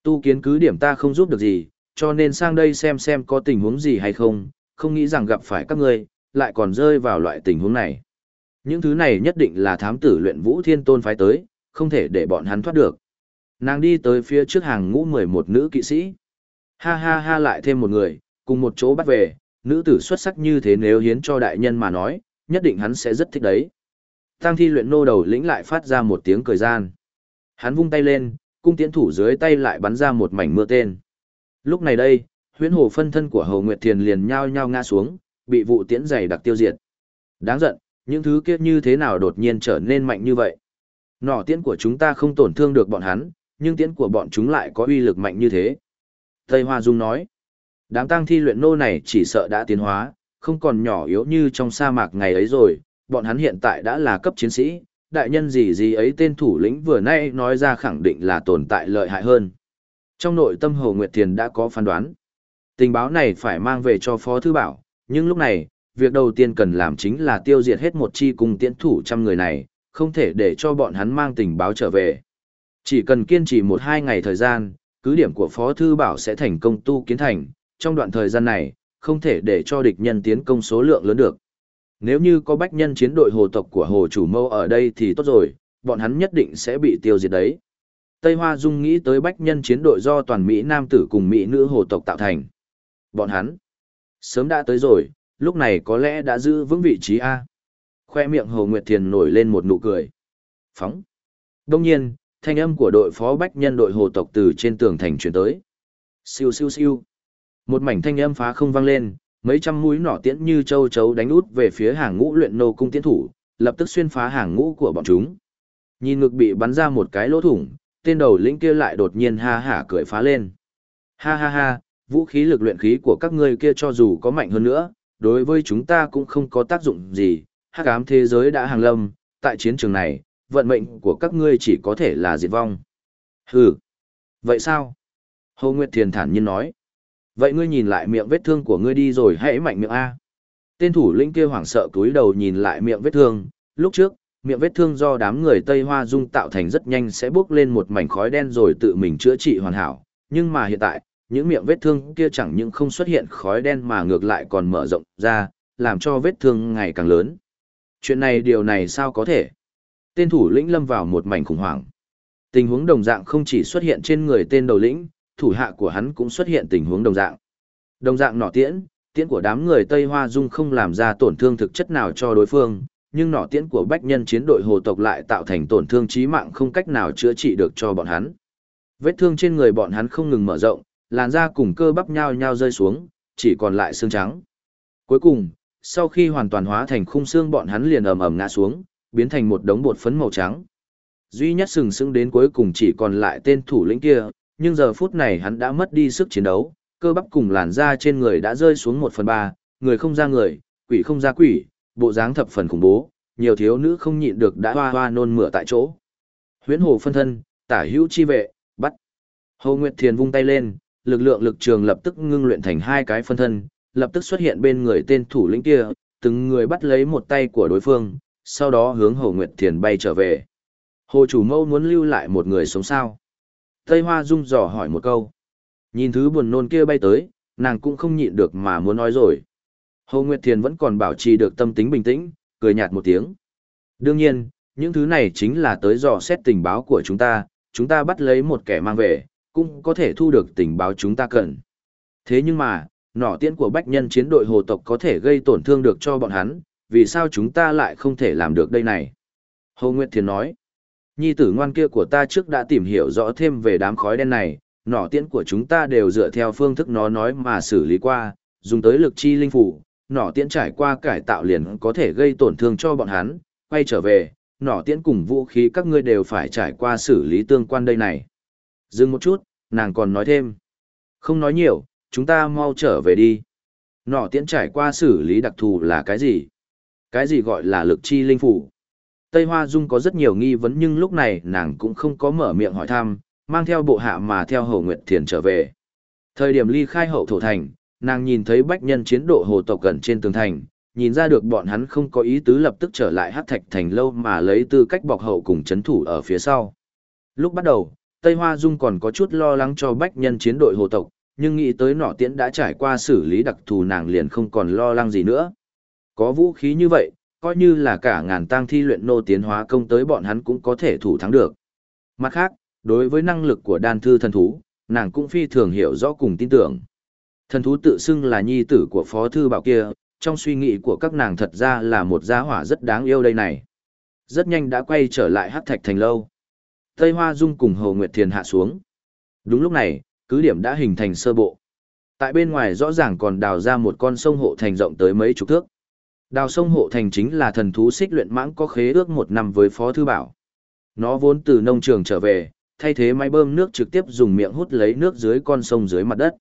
tu kiến cứ điểm ta không giúp được gì, cho nên sang đây xem xem có tình huống gì hay không, không nghĩ rằng gặp phải các ngươi, lại còn rơi vào loại tình huống này. Những thứ này nhất định là thám tử luyện vũ thiên tôn phái tới, không thể để bọn hắn thoát được. Nàng đi tới phía trước hàng ngũ 11 nữ kỵ sĩ. Ha ha ha lại thêm một người, cùng một chỗ bắt về, nữ tử xuất sắc như thế nếu hiến cho đại nhân mà nói, nhất định hắn sẽ rất thích đấy. Tăng thi luyện nô đầu lĩnh lại phát ra một tiếng cười gian. Hắn vung tay lên, cung tiễn thủ dưới tay lại bắn ra một mảnh mưa tên. Lúc này đây, huyễn hồ phân thân của hầu Nguyệt Thiền liền nhao nhao ngã xuống, bị vụ tiễn dày đặc tiêu diệt. Đáng giận, những thứ kia như thế nào đột nhiên trở nên mạnh như vậy. Nỏ tiễn của chúng ta không tổn thương được bọn hắn, nhưng tiễn của bọn chúng lại có uy lực mạnh như thế. Tây Hoa Dung nói, đám tang thi luyện nô này chỉ sợ đã tiến hóa, không còn nhỏ yếu như trong sa mạc ngày ấy rồi, bọn hắn hiện tại đã là cấp chiến sĩ, đại nhân gì gì ấy tên thủ lĩnh vừa nay nói ra khẳng định là tồn tại lợi hại hơn. Trong nội tâm Hồ Nguyệt Thiền đã có phán đoán. Tình báo này phải mang về cho Phó Thư Bảo, nhưng lúc này, việc đầu tiên cần làm chính là tiêu diệt hết một chi cùng tiễn thủ trăm người này, không thể để cho bọn hắn mang tình báo trở về. Chỉ cần kiên trì một hai ngày thời gian, cứ điểm của Phó Thư Bảo sẽ thành công tu kiến thành, trong đoạn thời gian này, không thể để cho địch nhân tiến công số lượng lớn được. Nếu như có bách nhân chiến đội hồ tộc của hồ chủ mâu ở đây thì tốt rồi, bọn hắn nhất định sẽ bị tiêu diệt đấy. Tây Hoa Dung nghĩ tới bách nhân chiến đội do toàn Mỹ Nam tử cùng Mỹ nữ hồ tộc tạo thành. Bọn hắn, sớm đã tới rồi, lúc này có lẽ đã giữ vững vị trí A. Khoe miệng Hồ Nguyệt Thiền nổi lên một nụ cười. Phóng. Đông nhiên, thanh âm của đội phó bách nhân đội hồ tộc từ trên tường thành chuyển tới. Siêu siêu siêu. Một mảnh thanh âm phá không vang lên, mấy trăm mũi nỏ tiễn như châu chấu đánh út về phía hàng ngũ luyện nô cung tiễn thủ, lập tức xuyên phá hàng ngũ của bọn chúng. Nhìn ngực bị bắn ra một cái lỗ thủng, tên đầu lĩnh kia lại đột nhiên ha hả cười phá lên. Ha ha ha, vũ khí lực luyện khí của các ngươi kia cho dù có mạnh hơn nữa, đối với chúng ta cũng không có tác dụng gì, hắc ám thế giới đã hàng lâm, tại chiến trường này, vận mệnh của các ngươi chỉ có thể là diệt vong. Hừ, vậy sao? Hồ Nguyệt Thiền thản nhiên nói. Vậy ngươi nhìn lại miệng vết thương của ngươi đi rồi hãy mạnh miệng A. Tên thủ lĩnh kia hoảng sợ cúi đầu nhìn lại miệng vết thương, lúc trước, miệng vết thương do đám người Tây Hoa Dung tạo thành rất nhanh sẽ bước lên một mảnh khói đen rồi tự mình chữa trị hoàn hảo, nhưng mà hiện tại, những miệng vết thương kia chẳng những không xuất hiện khói đen mà ngược lại còn mở rộng ra, làm cho vết thương ngày càng lớn. Chuyện này điều này sao có thể? Tên thủ lĩnh lâm vào một mảnh khủng hoảng. Tình huống đồng dạng không chỉ xuất hiện trên người tên đầu lĩnh, thủ hạ của hắn cũng xuất hiện tình huống đồng dạng. Đồng dạng nỏ tiễn, tiễn của đám người Tây Hoa Dung không làm ra tổn thương thực chất nào cho đối phương, nhưng nỏ tiễn của bách nhân chiến đội hồ tộc lại tạo thành tổn thương chí mạng không cách nào chữa trị được cho bọn hắn. Vết thương trên người bọn hắn không ngừng mở rộng, làn da cùng cơ bắp nhau nhau rơi xuống, chỉ còn lại xương trắng. Cuối cùng, sau khi hoàn toàn hóa thành khung xương bọn hắn liền ầm ầm ngã xuống, biến thành một đống bột phấn màu trắng. Duy nhất sừng sững đến cuối cùng chỉ còn lại tên thủ lĩnh kia, nhưng giờ phút này hắn đã mất đi sức chiến đấu, cơ bắp cùng làn da trên người đã rơi xuống một phần ba, người không ra người, quỷ không ra quỷ, bộ dáng thập phần khủng bố, nhiều thiếu nữ không nhịn được đã hoa hoa nôn mửa tại chỗ. Huyễn hồ phân thân, tả hữu chi vệ, bắt. Hồ Nguyệt Thiền vung tay lên, lực lượng lực trường lập tức ngưng luyện thành hai cái phân thân, lập tức xuất hiện bên người tên thủ lĩnh kia, từng người bắt lấy một tay của đối phương, sau đó hướng Hồ Nguyệt Thiền bay trở về. Hồ chủ mâu muốn lưu lại một người sống sao? Tây Hoa Dung dò hỏi một câu. Nhìn thứ buồn nôn kia bay tới, nàng cũng không nhịn được mà muốn nói rồi. Hồ Nguyệt Thiền vẫn còn bảo trì được tâm tính bình tĩnh, cười nhạt một tiếng. Đương nhiên, những thứ này chính là tới dò xét tình báo của chúng ta, chúng ta bắt lấy một kẻ mang về, cũng có thể thu được tình báo chúng ta cần. Thế nhưng mà, nỏ tiễn của bách nhân chiến đội hồ tộc có thể gây tổn thương được cho bọn hắn, vì sao chúng ta lại không thể làm được đây này? Hồ Nguyệt Thiền nói, nhi tử ngoan kia của ta trước đã tìm hiểu rõ thêm về đám khói đen này, nỏ tiễn của chúng ta đều dựa theo phương thức nó nói mà xử lý qua, dùng tới lực chi linh phủ, nỏ tiễn trải qua cải tạo liền có thể gây tổn thương cho bọn hắn, quay trở về, nỏ tiễn cùng vũ khí các ngươi đều phải trải qua xử lý tương quan đây này. Dừng một chút, nàng còn nói thêm. Không nói nhiều, chúng ta mau trở về đi. Nỏ tiễn trải qua xử lý đặc thù là cái gì? Cái gì gọi là lực chi linh phủ? Tây Hoa Dung có rất nhiều nghi vấn nhưng lúc này nàng cũng không có mở miệng hỏi thăm, mang theo bộ hạ mà theo Hồ Nguyệt Thiền trở về. Thời điểm ly khai hậu thổ thành, nàng nhìn thấy bách nhân chiến độ hồ tộc gần trên tường thành, nhìn ra được bọn hắn không có ý tứ lập tức trở lại hát thạch thành lâu mà lấy tư cách bọc hậu cùng chấn thủ ở phía sau. Lúc bắt đầu, Tây Hoa Dung còn có chút lo lắng cho bách nhân chiến đội hồ tộc, nhưng nghĩ tới nọ tiễn đã trải qua xử lý đặc thù nàng liền không còn lo lắng gì nữa. Có vũ khí như vậy, coi như là cả ngàn tang thi luyện nô tiến hóa công tới bọn hắn cũng có thể thủ thắng được. Mặt khác, đối với năng lực của đan thư thần thú, nàng cũng phi thường hiểu rõ cùng tin tưởng. Thần thú tự xưng là nhi tử của phó thư bảo kia, trong suy nghĩ của các nàng thật ra là một gia hỏa rất đáng yêu đây này. Rất nhanh đã quay trở lại hắc thạch thành lâu. Tây Hoa Dung cùng Hồ Nguyệt Thiền hạ xuống. Đúng lúc này, cứ điểm đã hình thành sơ bộ. Tại bên ngoài rõ ràng còn đào ra một con sông hộ thành rộng tới mấy chục thước. Đào sông hộ thành chính là thần thú xích luyện mãng có khế ước một năm với Phó Thư Bảo. Nó vốn từ nông trường trở về, thay thế máy bơm nước trực tiếp dùng miệng hút lấy nước dưới con sông dưới mặt đất.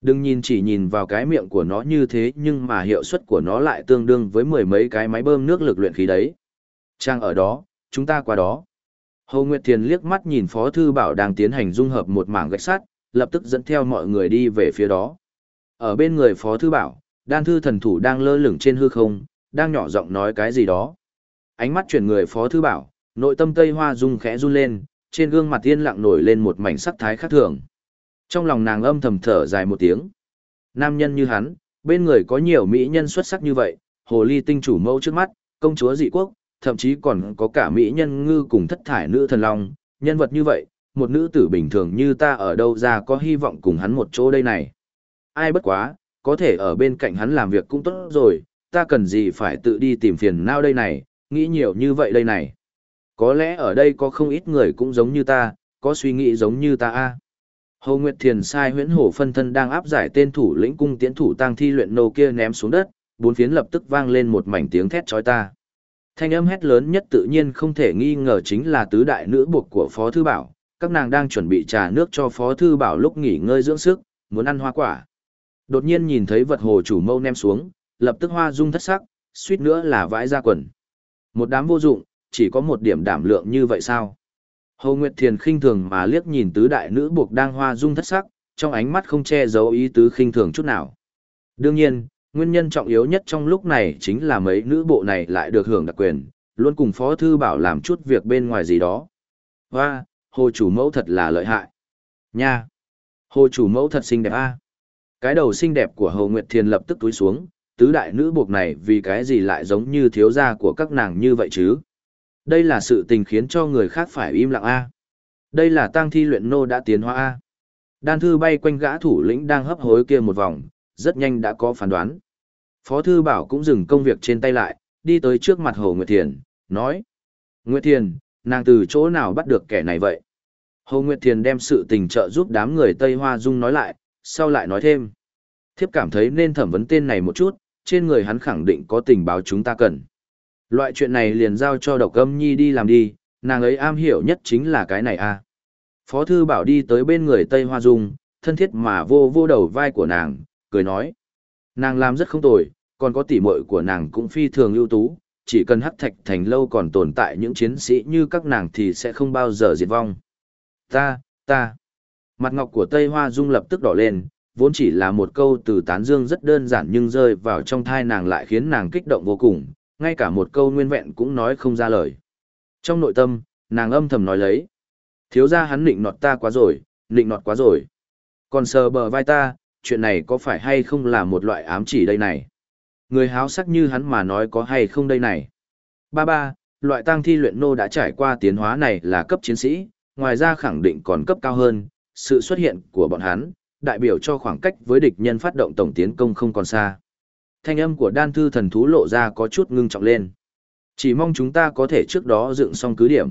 Đừng nhìn chỉ nhìn vào cái miệng của nó như thế nhưng mà hiệu suất của nó lại tương đương với mười mấy cái máy bơm nước lực luyện khí đấy. Trang ở đó, chúng ta qua đó. Hồ Nguyệt Thiền liếc mắt nhìn Phó Thư Bảo đang tiến hành dung hợp một mảng gạch sắt, lập tức dẫn theo mọi người đi về phía đó. Ở bên người Phó Thư Bảo, đan thư thần thủ đang lơ lửng trên hư không, đang nhỏ giọng nói cái gì đó. Ánh mắt chuyển người Phó Thư Bảo, nội tâm Tây Hoa dung khẽ run lên, trên gương mặt yên lặng nổi lên một mảnh sắc thái khác thường. Trong lòng nàng âm thầm thở dài một tiếng. Nam nhân như hắn, bên người có nhiều mỹ nhân xuất sắc như vậy, hồ ly tinh chủ mẫu trước mắt, công chúa dị quốc, thậm chí còn có cả mỹ nhân ngư cùng thất thải nữ thần long, nhân vật như vậy, một nữ tử bình thường như ta ở đâu ra có hy vọng cùng hắn một chỗ đây này. Ai bất quá, có thể ở bên cạnh hắn làm việc cũng tốt rồi, ta cần gì phải tự đi tìm phiền nào đây này, nghĩ nhiều như vậy đây này. Có lẽ ở đây có không ít người cũng giống như ta, có suy nghĩ giống như ta a. Hồ Nguyệt Thiền sai huyễn hổ phân thân đang áp giải tên thủ lĩnh cung tiễn thủ tăng thi luyện nô kia ném xuống đất, bốn phiến lập tức vang lên một mảnh tiếng thét chói ta. Thanh âm hét lớn nhất tự nhiên không thể nghi ngờ chính là tứ đại nữ buộc của Phó Thư Bảo, các nàng đang chuẩn bị trà nước cho Phó Thư Bảo lúc nghỉ ngơi dưỡng sức, muốn ăn hoa quả. Đột nhiên nhìn thấy vật hồ chủ mâu ném xuống, lập tức hoa dung thất sắc, suýt nữa là vãi ra quần. Một đám vô dụng, chỉ có một điểm đảm lượng như vậy sao? Hồ Nguyệt Thiền khinh thường mà liếc nhìn tứ đại nữ buộc đang hoa dung thất sắc, trong ánh mắt không che giấu ý tứ khinh thường chút nào. Đương nhiên, nguyên nhân trọng yếu nhất trong lúc này chính là mấy nữ bộ này lại được hưởng đặc quyền, luôn cùng Phó Thư Bảo làm chút việc bên ngoài gì đó. Hoa, hồ chủ mẫu thật là lợi hại. Nha! Hồ chủ mẫu thật xinh đẹp a cái đầu xinh đẹp của Hồ Nguyệt Thiền lập tức túi xuống, tứ đại nữ buộc này vì cái gì lại giống như thiếu gia của các nàng như vậy chứ? Đây là sự tình khiến cho người khác phải im lặng a. Đây là tang thi luyện nô đã tiến hóa a. Đan thư bay quanh gã thủ lĩnh đang hấp hối kia một vòng, rất nhanh đã có phán đoán. Phó thư bảo cũng dừng công việc trên tay lại, đi tới trước mặt Hồ Nguyệt Thiền, nói. Nguyệt Thiền, nàng từ chỗ nào bắt được kẻ này vậy? Hồ Nguyệt Thiền đem sự tình trợ giúp đám người Tây Hoa Dung nói lại, sau lại nói thêm. Thiếp cảm thấy nên thẩm vấn tên này một chút, trên người hắn khẳng định có tình báo chúng ta cần. Loại chuyện này liền giao cho độc âm nhi đi làm đi, nàng ấy am hiểu nhất chính là cái này a. À. Phó thư bảo đi tới bên người Tây Hoa Dung, thân thiết mà vô vô đầu vai của nàng, cười nói. Nàng làm rất không tồi, còn có tỉ muội của nàng cũng phi thường ưu tú, chỉ cần hắc thạch thành lâu còn tồn tại những chiến sĩ như các nàng thì sẽ không bao giờ diệt vong. Ta, ta. Mặt ngọc của Tây Hoa Dung lập tức đỏ lên, vốn chỉ là một câu từ tán dương rất đơn giản nhưng rơi vào trong thai nàng lại khiến nàng kích động vô cùng, ngay cả một câu nguyên vẹn cũng nói không ra lời. Trong nội tâm, nàng âm thầm nói lấy. Thiếu ra hắn nịnh nọt ta quá rồi, nịnh nọt quá rồi. Còn sờ bờ vai ta, chuyện này có phải hay không là một loại ám chỉ đây này? Người háo sắc như hắn mà nói có hay không đây này? Ba ba, loại tăng thi luyện nô đã trải qua tiến hóa này là cấp chiến sĩ, ngoài ra khẳng định còn cấp cao hơn, sự xuất hiện của bọn hắn, đại biểu cho khoảng cách với địch nhân phát động tổng tiến công không còn xa. Thanh âm của đan thư thần thú lộ ra có chút ngưng trọng lên. Chỉ mong chúng ta có thể trước đó dựng xong cứ điểm.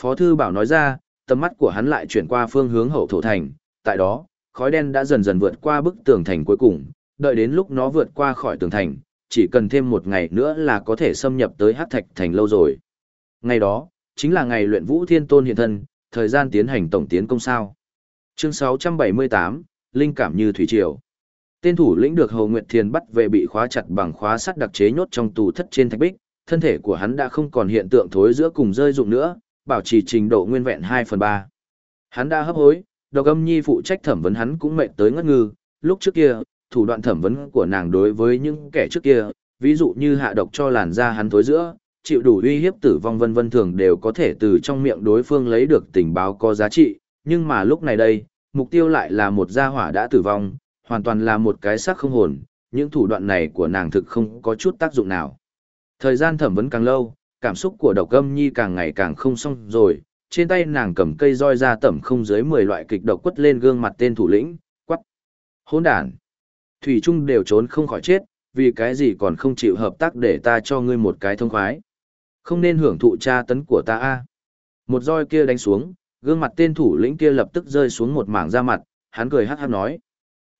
Phó thư bảo nói ra, tầm mắt của hắn lại chuyển qua phương hướng hậu thổ thành, tại đó, khói đen đã dần dần vượt qua bức tường thành cuối cùng, đợi đến lúc nó vượt qua khỏi tường thành, chỉ cần thêm một ngày nữa là có thể xâm nhập tới hắc thạch thành lâu rồi. Ngày đó, chính là ngày luyện vũ thiên tôn hiện thân, thời gian tiến hành tổng tiến công sao. Chương 678, Linh cảm như thủy triều. Tên thủ lĩnh được Hồ Nguyệt Thiền bắt về bị khóa chặt bằng khóa sắt đặc chế nhốt trong tù thất trên thạch bích, thân thể của hắn đã không còn hiện tượng thối giữa cùng rơi rụng nữa, bảo trì trình độ nguyên vẹn 2 phần 3. Hắn đã hấp hối, độc âm nhi phụ trách thẩm vấn hắn cũng mệt tới ngất ngư, lúc trước kia, thủ đoạn thẩm vấn của nàng đối với những kẻ trước kia, ví dụ như hạ độc cho làn da hắn thối giữa, chịu đủ uy hiếp tử vong vân vân thường đều có thể từ trong miệng đối phương lấy được tình báo có giá trị, nhưng mà lúc này đây, mục tiêu lại là một gia hỏa đã tử vong, hoàn toàn là một cái xác không hồn, những thủ đoạn này của nàng thực không có chút tác dụng nào. Thời gian thẩm vấn càng lâu, cảm xúc của độc âm nhi càng ngày càng không xong rồi, trên tay nàng cầm cây roi ra tẩm không dưới 10 loại kịch độc quất lên gương mặt tên thủ lĩnh, quắc. Hỗn đàn. Thủy Trung đều trốn không khỏi chết, vì cái gì còn không chịu hợp tác để ta cho ngươi một cái thông khoái. Không nên hưởng thụ tra tấn của ta a. Một roi kia đánh xuống, gương mặt tên thủ lĩnh kia lập tức rơi xuống một mảng da mặt, hắn cười hát hát nói.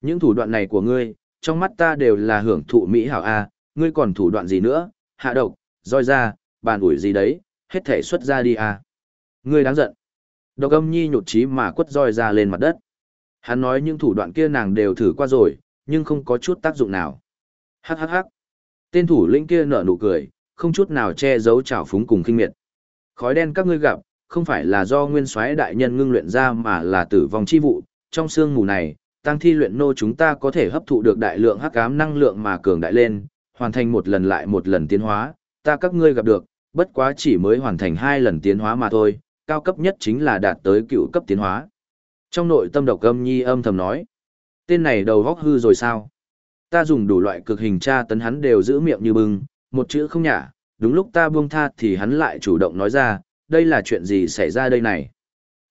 Những thủ đoạn này của ngươi, trong mắt ta đều là hưởng thụ mỹ hảo a, ngươi còn thủ đoạn gì nữa, hạ độc, roi ra, bàn ủi gì đấy, hết thể xuất ra đi a. Ngươi đáng giận. Độc âm nhi nhột trí mà quất roi ra lên mặt đất. Hắn nói những thủ đoạn kia nàng đều thử qua rồi, nhưng không có chút tác dụng nào. Hắc hắc hắc. Tên thủ lĩnh kia nở nụ cười, không chút nào che giấu trào phúng cùng kinh miệt. Khói đen các ngươi gặp, không phải là do nguyên soái đại nhân ngưng luyện ra mà là tử vong chi vụ, trong xương mù này, tăng thi luyện nô chúng ta có thể hấp thụ được đại lượng hắc ám năng lượng mà cường đại lên, hoàn thành một lần lại một lần tiến hóa, ta các ngươi gặp được, bất quá chỉ mới hoàn thành hai lần tiến hóa mà thôi, cao cấp nhất chính là đạt tới cựu cấp tiến hóa. Trong nội tâm độc âm nhi âm thầm nói, tên này đầu góc hư rồi sao? Ta dùng đủ loại cực hình tra tấn hắn đều giữ miệng như bưng, một chữ không nhả, đúng lúc ta buông tha thì hắn lại chủ động nói ra, đây là chuyện gì xảy ra đây này.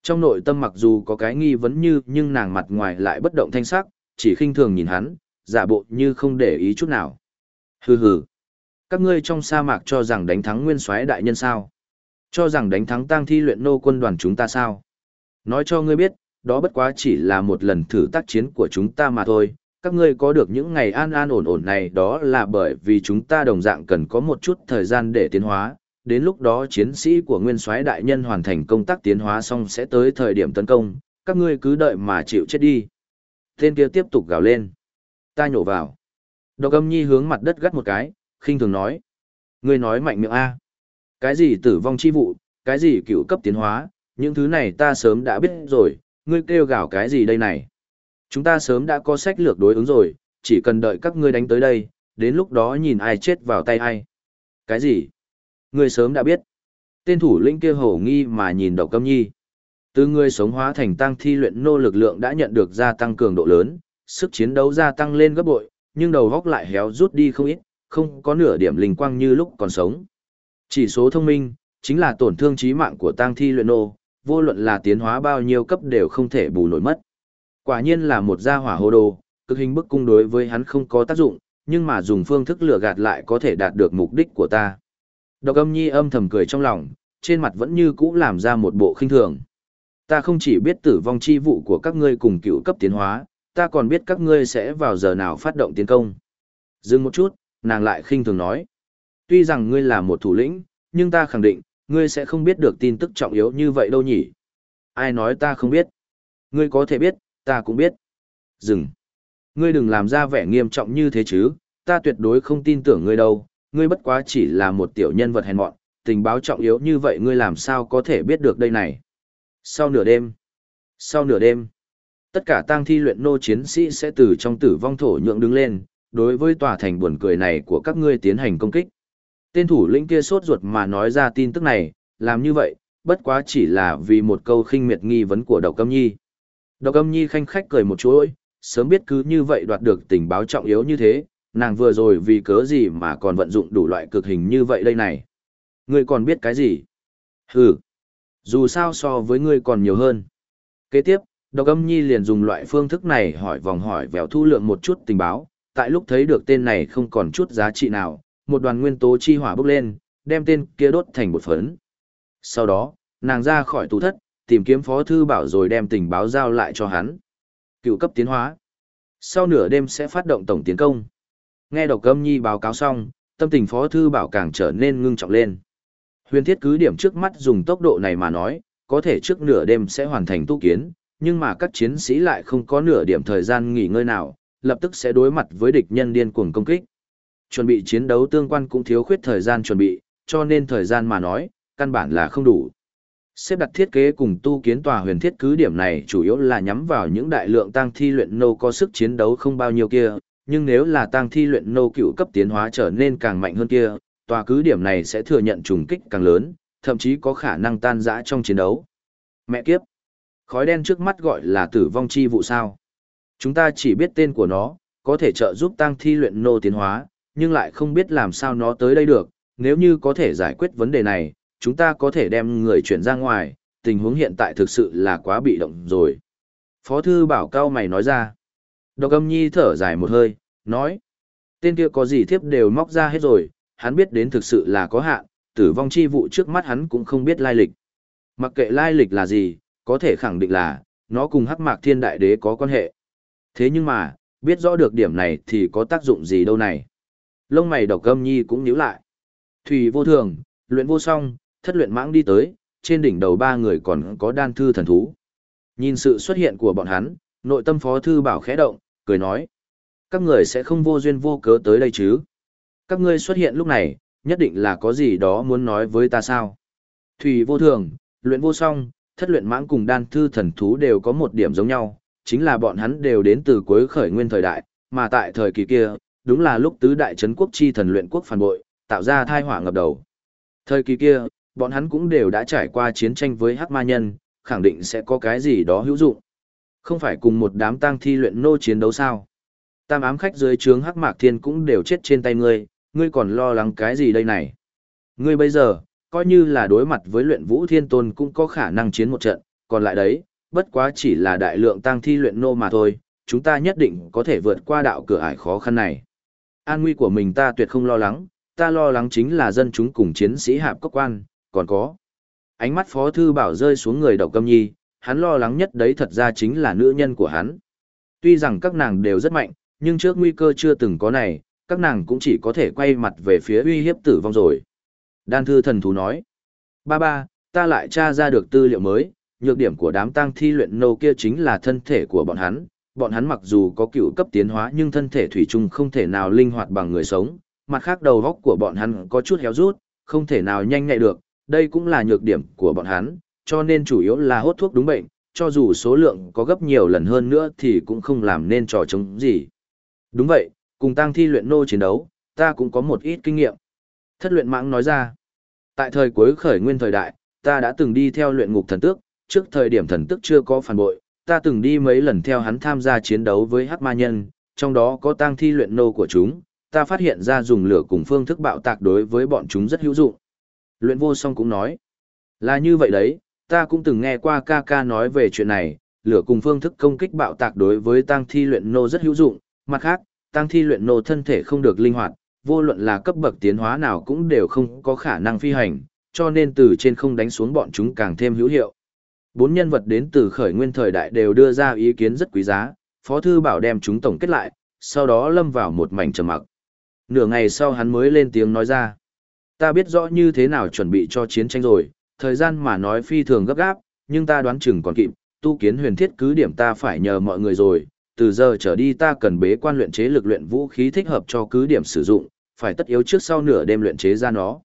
Trong nội tâm mặc dù có cái nghi vấn như nhưng nàng mặt ngoài lại bất động thanh sắc, chỉ khinh thường nhìn hắn, giả bộ như không để ý chút nào. Hừ hừ. Các ngươi trong sa mạc cho rằng đánh thắng nguyên soái đại nhân sao. Cho rằng đánh thắng tang thi luyện nô quân đoàn chúng ta sao? Nói cho ngươi biết, đó bất quá chỉ là một lần thử tác chiến của chúng ta mà thôi. Các ngươi có được những ngày an an ổn ổn này đó là bởi vì chúng ta đồng dạng cần có một chút thời gian để tiến hóa. Đến lúc đó chiến sĩ của nguyên soái đại nhân hoàn thành công tác tiến hóa xong sẽ tới thời điểm tấn công, các ngươi cứ đợi mà chịu chết đi. Tên kia tiếp tục gào lên. Ta nhổ vào. Độc âm nhi hướng mặt đất gắt một cái, khinh thường nói. Ngươi nói mạnh miệng A. Cái gì tử vong chi vụ, cái gì cựu cấp tiến hóa, những thứ này ta sớm đã biết rồi, ngươi kêu gào cái gì đây này. Chúng ta sớm đã có sách lược đối ứng rồi, chỉ cần đợi các ngươi đánh tới đây, đến lúc đó nhìn ai chết vào tay ai. Cái gì? Ngươi sớm đã biết. Tên thủ lĩnh kia hổ nghi mà nhìn độc câm nhi. Từ người sống hóa thành tăng thi luyện nô lực lượng đã nhận được gia tăng cường độ lớn, sức chiến đấu gia tăng lên gấp bội, nhưng đầu góc lại héo rút đi không ít, không có nửa điểm linh quang như lúc còn sống. Chỉ số thông minh, chính là tổn thương trí mạng của tăng thi luyện nô, vô luận là tiến hóa bao nhiêu cấp đều không thể bù nổi mất. Quả nhiên là một gia hỏa hồ đồ, cực hình bức cung đối với hắn không có tác dụng, nhưng mà dùng phương thức lừa gạt lại có thể đạt được mục đích của ta. Độc âm nhi âm thầm cười trong lòng, trên mặt vẫn như cũ làm ra một bộ khinh thường. Ta không chỉ biết tử vong chi vụ của các ngươi cùng cựu cấp tiến hóa, ta còn biết các ngươi sẽ vào giờ nào phát động tiến công. Dừng một chút, nàng lại khinh thường nói. Tuy rằng ngươi là một thủ lĩnh, nhưng ta khẳng định, ngươi sẽ không biết được tin tức trọng yếu như vậy đâu nhỉ. Ai nói ta không biết? Ngươi có thể biết, ta cũng biết. Dừng. Ngươi đừng làm ra vẻ nghiêm trọng như thế chứ, ta tuyệt đối không tin tưởng ngươi đâu, ngươi bất quá chỉ là một tiểu nhân vật hèn mọn, tình báo trọng yếu như vậy ngươi làm sao có thể biết được đây này. Sau nửa đêm. Sau nửa đêm. Tất cả tang thi luyện nô chiến sĩ sẽ từ trong tử vong thổ nhượng đứng lên, đối với tòa thành buồn cười này của các ngươi tiến hành công kích. Tên thủ lĩnh kia sốt ruột mà nói ra tin tức này, làm như vậy, bất quá chỉ là vì một câu khinh miệt nghi vấn của độc Câm nhi. Độc Câm nhi khanh khách cười một chuỗi, sớm biết cứ như vậy đoạt được tình báo trọng yếu như thế, nàng vừa rồi vì cớ gì mà còn vận dụng đủ loại cực hình như vậy đây này. Ngươi còn biết cái gì? Hừ, dù sao so với ngươi còn nhiều hơn. Kế tiếp, độc âm nhi liền dùng loại phương thức này hỏi vòng hỏi vèo thu lượng một chút tình báo, tại lúc thấy được tên này không còn chút giá trị nào, một đoàn nguyên tố chi hỏa bốc lên, đem tên kia đốt thành bột phấn. Sau đó, nàng ra khỏi tủ thất, tìm kiếm phó thư bảo rồi đem tình báo giao lại cho hắn. Cựu cấp tiến hóa. Sau nửa đêm sẽ phát động tổng tiến công. Nghe độc âm nhi báo cáo xong, tâm tình phó thư bảo càng trở nên ngưng trọng lên. Huyền thiết cứ điểm trước mắt dùng tốc độ này mà nói, có thể trước nửa đêm sẽ hoàn thành tu kiến, nhưng mà các chiến sĩ lại không có nửa điểm thời gian nghỉ ngơi nào, lập tức sẽ đối mặt với địch nhân điên cuồng công kích. Chuẩn bị chiến đấu tương quan cũng thiếu khuyết thời gian chuẩn bị, cho nên thời gian mà nói, căn bản là không đủ. Xếp đặt thiết kế cùng tu kiến tòa huyền thiết cứ điểm này chủ yếu là nhắm vào những đại lượng tăng thi luyện nô có sức chiến đấu không bao nhiêu kia, nhưng nếu là tăng thi luyện nô cựu cấp tiến hóa trở nên càng mạnh hơn kia, tòa cứ điểm này sẽ thừa nhận trùng kích càng lớn, thậm chí có khả năng tan rã trong chiến đấu. Mẹ kiếp! Khói đen trước mắt gọi là tử vong chi vụ sao. Chúng ta chỉ biết tên của nó, có thể trợ giúp tăng thi luyện nô tiến hóa, nhưng lại không biết làm sao nó tới đây được. Nếu như có thể giải quyết vấn đề này, chúng ta có thể đem người chuyển ra ngoài, tình huống hiện tại thực sự là quá bị động rồi. Phó thư bảo cao mày nói ra. Độc âm nhi thở dài một hơi, nói. Tên kia có gì thiếp đều móc ra hết rồi, hắn biết đến thực sự là có hạn, tử vong chi vụ trước mắt hắn cũng không biết lai lịch. Mặc kệ lai lịch là gì, có thể khẳng định là, nó cùng hắc mạc thiên đại đế có quan hệ. Thế nhưng mà, biết rõ được điểm này thì có tác dụng gì đâu này. Lông mày độc âm nhi cũng nhíu lại. Thủy vô thường, luyện vô song, thất luyện mãng đi tới, trên đỉnh đầu ba người còn có đan thư thần thú. Nhìn sự xuất hiện của bọn hắn, nội tâm phó thư bảo khẽ động, cười nói. Các người sẽ không vô duyên vô cớ tới đây chứ. Các ngươi xuất hiện lúc này, nhất định là có gì đó muốn nói với ta sao. Thủy vô thường, luyện vô song, thất luyện mãng cùng đan thư thần thú đều có một điểm giống nhau, chính là bọn hắn đều đến từ cuối khởi nguyên thời đại, mà tại thời kỳ kia, đúng là lúc tứ đại trấn quốc chi thần luyện quốc phản bội, tạo ra thai hỏa ngập đầu. Thời kỳ kia, bọn hắn cũng đều đã trải qua chiến tranh với hắc ma nhân, khẳng định sẽ có cái gì đó hữu dụng. Không phải cùng một đám tang thi luyện nô chiến đấu sao? Tam ám khách dưới trướng hắc mạc thiên cũng đều chết trên tay ngươi, ngươi còn lo lắng cái gì đây này? Ngươi bây giờ, coi như là đối mặt với luyện vũ thiên tôn cũng có khả năng chiến một trận, còn lại đấy, bất quá chỉ là đại lượng tang thi luyện nô mà thôi, chúng ta nhất định có thể vượt qua đạo cửa ải khó khăn này. An nguy của mình ta tuyệt không lo lắng, ta lo lắng chính là dân chúng cùng chiến sĩ hạp cốc quan, còn có. Ánh mắt Phó Thư Bảo rơi xuống người độc câm nhi, hắn lo lắng nhất đấy thật ra chính là nữ nhân của hắn. Tuy rằng các nàng đều rất mạnh, nhưng trước nguy cơ chưa từng có này, các nàng cũng chỉ có thể quay mặt về phía uy hiếp tử vong rồi. Đan thư thần thú nói, ba ba, ta lại tra ra được tư liệu mới, nhược điểm của đám tang thi luyện nâu kia chính là thân thể của bọn hắn. Bọn hắn mặc dù có cựu cấp tiến hóa nhưng thân thể thủy chung không thể nào linh hoạt bằng người sống, mặt khác đầu góc của bọn hắn có chút héo rút, không thể nào nhanh nhạy được, đây cũng là nhược điểm của bọn hắn, cho nên chủ yếu là hốt thuốc đúng bệnh, cho dù số lượng có gấp nhiều lần hơn nữa thì cũng không làm nên trò chống gì. Đúng vậy, cùng tăng thi luyện nô chiến đấu, ta cũng có một ít kinh nghiệm. Thất luyện mãng nói ra, tại thời cuối khởi nguyên thời đại, ta đã từng đi theo luyện ngục thần tước, trước thời điểm thần tước chưa có phản bội, ta từng đi mấy lần theo hắn tham gia chiến đấu với hắc ma nhân, trong đó có tăng thi luyện nô của chúng, ta phát hiện ra dùng lửa cùng phương thức bạo tạc đối với bọn chúng rất hữu dụng. Luyện vô song cũng nói, là như vậy đấy, ta cũng từng nghe qua ca ca nói về chuyện này, lửa cùng phương thức công kích bạo tạc đối với tăng thi luyện nô rất hữu dụng, mặt khác, tăng thi luyện nô thân thể không được linh hoạt, vô luận là cấp bậc tiến hóa nào cũng đều không có khả năng phi hành, cho nên từ trên không đánh xuống bọn chúng càng thêm hữu hiệu. Bốn nhân vật đến từ khởi nguyên thời đại đều đưa ra ý kiến rất quý giá, Phó Thư Bảo đem chúng tổng kết lại, sau đó lâm vào một mảnh trầm mặc. Nửa ngày sau hắn mới lên tiếng nói ra. Ta biết rõ như thế nào chuẩn bị cho chiến tranh rồi, thời gian mà nói phi thường gấp gáp, nhưng ta đoán chừng còn kịp, tu kiến huyền thiết cứ điểm ta phải nhờ mọi người rồi, từ giờ trở đi ta cần bế quan luyện chế lực luyện vũ khí thích hợp cho cứ điểm sử dụng, phải tất yếu trước sau nửa đêm luyện chế ra nó.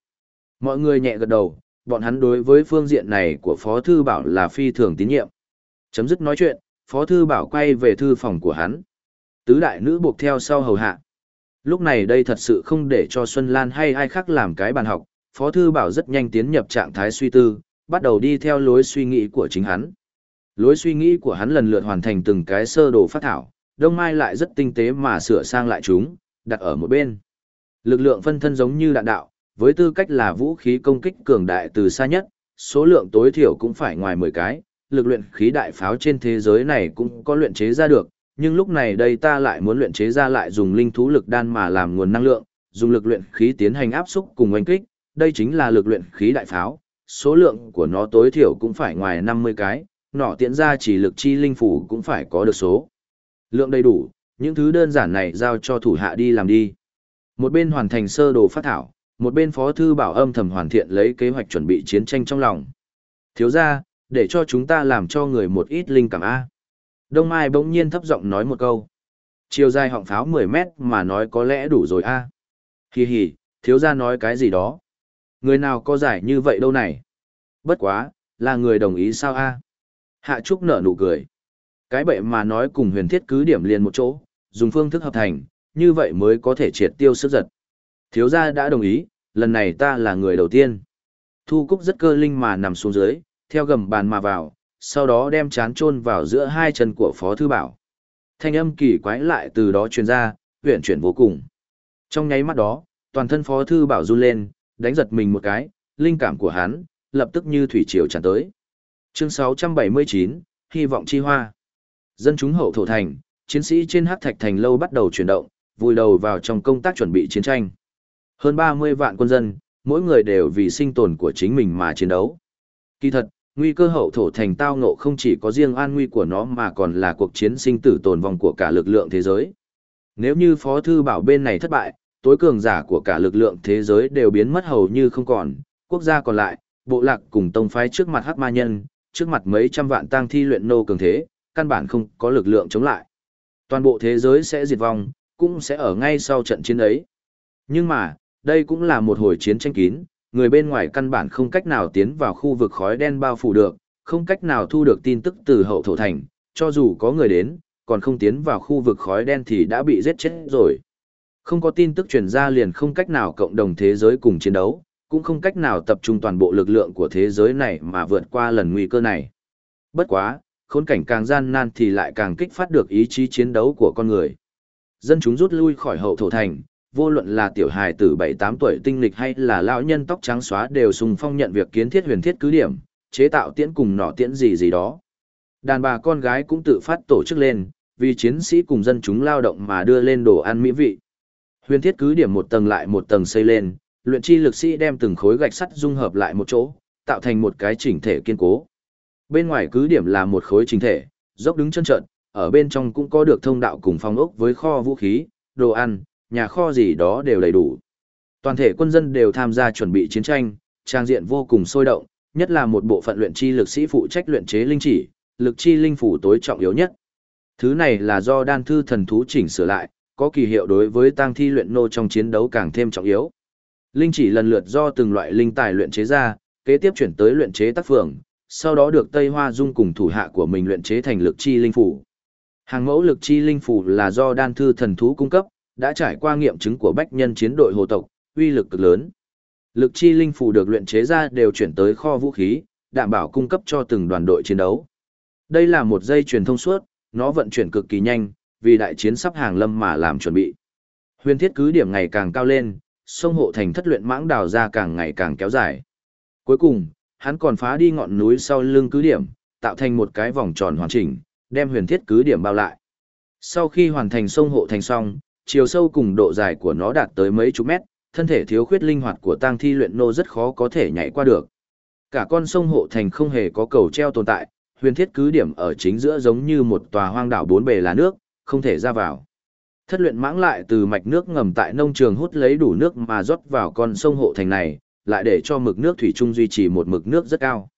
Mọi người nhẹ gật đầu, bọn hắn đối với phương diện này của Phó Thư Bảo là phi thường tín nhiệm. Chấm dứt nói chuyện, Phó Thư Bảo quay về thư phòng của hắn. Tứ đại nữ buộc theo sau hầu hạ. Lúc này đây thật sự không để cho Xuân Lan hay ai khác làm cái bàn học, Phó Thư Bảo rất nhanh tiến nhập trạng thái suy tư, bắt đầu đi theo lối suy nghĩ của chính hắn. Lối suy nghĩ của hắn lần lượt hoàn thành từng cái sơ đồ phát thảo, Đông Mai lại rất tinh tế mà sửa sang lại chúng, đặt ở một bên. Lực lượng phân thân giống như đạn đạo, với tư cách là vũ khí công kích cường đại từ xa nhất, số lượng tối thiểu cũng phải ngoài 10 cái, lực luyện khí đại pháo trên thế giới này cũng có luyện chế ra được, nhưng lúc này đây ta lại muốn luyện chế ra lại dùng linh thú lực đan mà làm nguồn năng lượng, dùng lực luyện khí tiến hành áp xúc cùng oanh kích, đây chính là lực luyện khí đại pháo, số lượng của nó tối thiểu cũng phải ngoài 50 cái, nỏ tiễn ra chỉ lực chi linh phủ cũng phải có được số. Lượng đầy đủ, những thứ đơn giản này giao cho thủ hạ đi làm đi. Một bên hoàn thành sơ đồ phát thảo, một bên phó thư bảo âm thầm hoàn thiện lấy kế hoạch chuẩn bị chiến tranh trong lòng. Thiếu ra, để cho chúng ta làm cho người một ít linh cảm A. Đông Mai bỗng nhiên thấp giọng nói một câu. Chiều dài họng pháo 10 mét mà nói có lẽ đủ rồi A. À. Hì hì, thiếu ra nói cái gì đó. Người nào có giải như vậy đâu này. Bất quá, là người đồng ý sao A. Hạ Trúc nở nụ cười. Cái bậy mà nói cùng huyền thiết cứ điểm liền một chỗ, dùng phương thức hợp thành, như vậy mới có thể triệt tiêu sức giật. Thiếu gia đã đồng ý, lần này ta là người đầu tiên. Thu Cúc rất cơ linh mà nằm xuống dưới, theo gầm bàn mà vào, sau đó đem chán chôn vào giữa hai chân của Phó Thư Bảo. Thanh âm kỳ quái lại từ đó truyền ra, huyện chuyển vô cùng. Trong nháy mắt đó, toàn thân Phó Thư Bảo run lên, đánh giật mình một cái, linh cảm của hắn, lập tức như thủy triều tràn tới. Chương 679, Hy vọng chi hoa. Dân chúng hậu thổ thành, chiến sĩ trên hắc thạch thành lâu bắt đầu chuyển động, vùi đầu vào trong công tác chuẩn bị chiến tranh. Hơn 30 vạn quân dân, mỗi người đều vì sinh tồn của chính mình mà chiến đấu. Kỳ thật, nguy cơ hậu thổ thành tao ngộ không chỉ có riêng an nguy của nó mà còn là cuộc chiến sinh tử tồn vong của cả lực lượng thế giới. Nếu như Phó Thư Bảo bên này thất bại, tối cường giả của cả lực lượng thế giới đều biến mất hầu như không còn, quốc gia còn lại, bộ lạc cùng tông phái trước mặt hắc ma nhân, trước mặt mấy trăm vạn tang thi luyện nô cường thế, căn bản không có lực lượng chống lại. Toàn bộ thế giới sẽ diệt vong, cũng sẽ ở ngay sau trận chiến ấy. Nhưng mà, đây cũng là một hồi chiến tranh kín, người bên ngoài căn bản không cách nào tiến vào khu vực khói đen bao phủ được, không cách nào thu được tin tức từ hậu thổ thành, cho dù có người đến, còn không tiến vào khu vực khói đen thì đã bị giết chết rồi. Không có tin tức truyền ra liền không cách nào cộng đồng thế giới cùng chiến đấu, cũng không cách nào tập trung toàn bộ lực lượng của thế giới này mà vượt qua lần nguy cơ này. Bất quá, khốn cảnh càng gian nan thì lại càng kích phát được ý chí chiến đấu của con người. Dân chúng rút lui khỏi hậu thổ thành, vô luận là tiểu hài tử 7-8 tuổi tinh lịch hay là lão nhân tóc trắng xóa đều sùng phong nhận việc kiến thiết huyền thiết cứ điểm, chế tạo tiễn cùng nọ tiễn gì gì đó. Đàn bà con gái cũng tự phát tổ chức lên, vì chiến sĩ cùng dân chúng lao động mà đưa lên đồ ăn mỹ vị. Huyền thiết cứ điểm một tầng lại một tầng xây lên, luyện chi lực sĩ đem từng khối gạch sắt dung hợp lại một chỗ, tạo thành một cái chỉnh thể kiên cố. Bên ngoài cứ điểm là một khối chỉnh thể, dốc đứng chân trận, ở bên trong cũng có được thông đạo cùng phòng ốc với kho vũ khí, đồ ăn, nhà kho gì đó đều đầy đủ. Toàn thể quân dân đều tham gia chuẩn bị chiến tranh, trang diện vô cùng sôi động, nhất là một bộ phận luyện chi lực sĩ phụ trách luyện chế linh chỉ, lực chi linh phủ tối trọng yếu nhất. Thứ này là do đan thư thần thú chỉnh sửa lại, có kỳ hiệu đối với tang thi luyện nô trong chiến đấu càng thêm trọng yếu. Linh chỉ lần lượt do từng loại linh tài luyện chế ra, kế tiếp chuyển tới luyện chế tác phường, sau đó được Tây Hoa Dung cùng thủ hạ của mình luyện chế thành lực chi linh phủ. Hàng mẫu lực chi linh phủ là do đan thư thần thú cung cấp, đã trải qua nghiệm chứng của bách nhân chiến đội hồ tộc, uy lực cực lớn. Lực chi linh phủ được luyện chế ra đều chuyển tới kho vũ khí, đảm bảo cung cấp cho từng đoàn đội chiến đấu. Đây là một dây truyền thông suốt, nó vận chuyển cực kỳ nhanh, vì đại chiến sắp hàng lâm mà làm chuẩn bị. Huyền thiết cứ điểm ngày càng cao lên, sông hộ thành thất luyện mãng đào ra càng ngày càng kéo dài. Cuối cùng, hắn còn phá đi ngọn núi sau lưng cứ điểm, tạo thành một cái vòng tròn hoàn chỉnh, đem huyền thiết cứ điểm bao lại. Sau khi hoàn thành sông hộ thành xong, chiều sâu cùng độ dài của nó đạt tới mấy chục mét, thân thể thiếu khuyết linh hoạt của tang thi luyện nô rất khó có thể nhảy qua được. Cả con sông hộ thành không hề có cầu treo tồn tại, huyền thiết cứ điểm ở chính giữa giống như một tòa hoang đảo bốn bề là nước, không thể ra vào. Thất luyện mãng lại từ mạch nước ngầm tại nông trường hút lấy đủ nước mà rót vào con sông hộ thành này, lại để cho mực nước thủy chung duy trì một mực nước rất cao.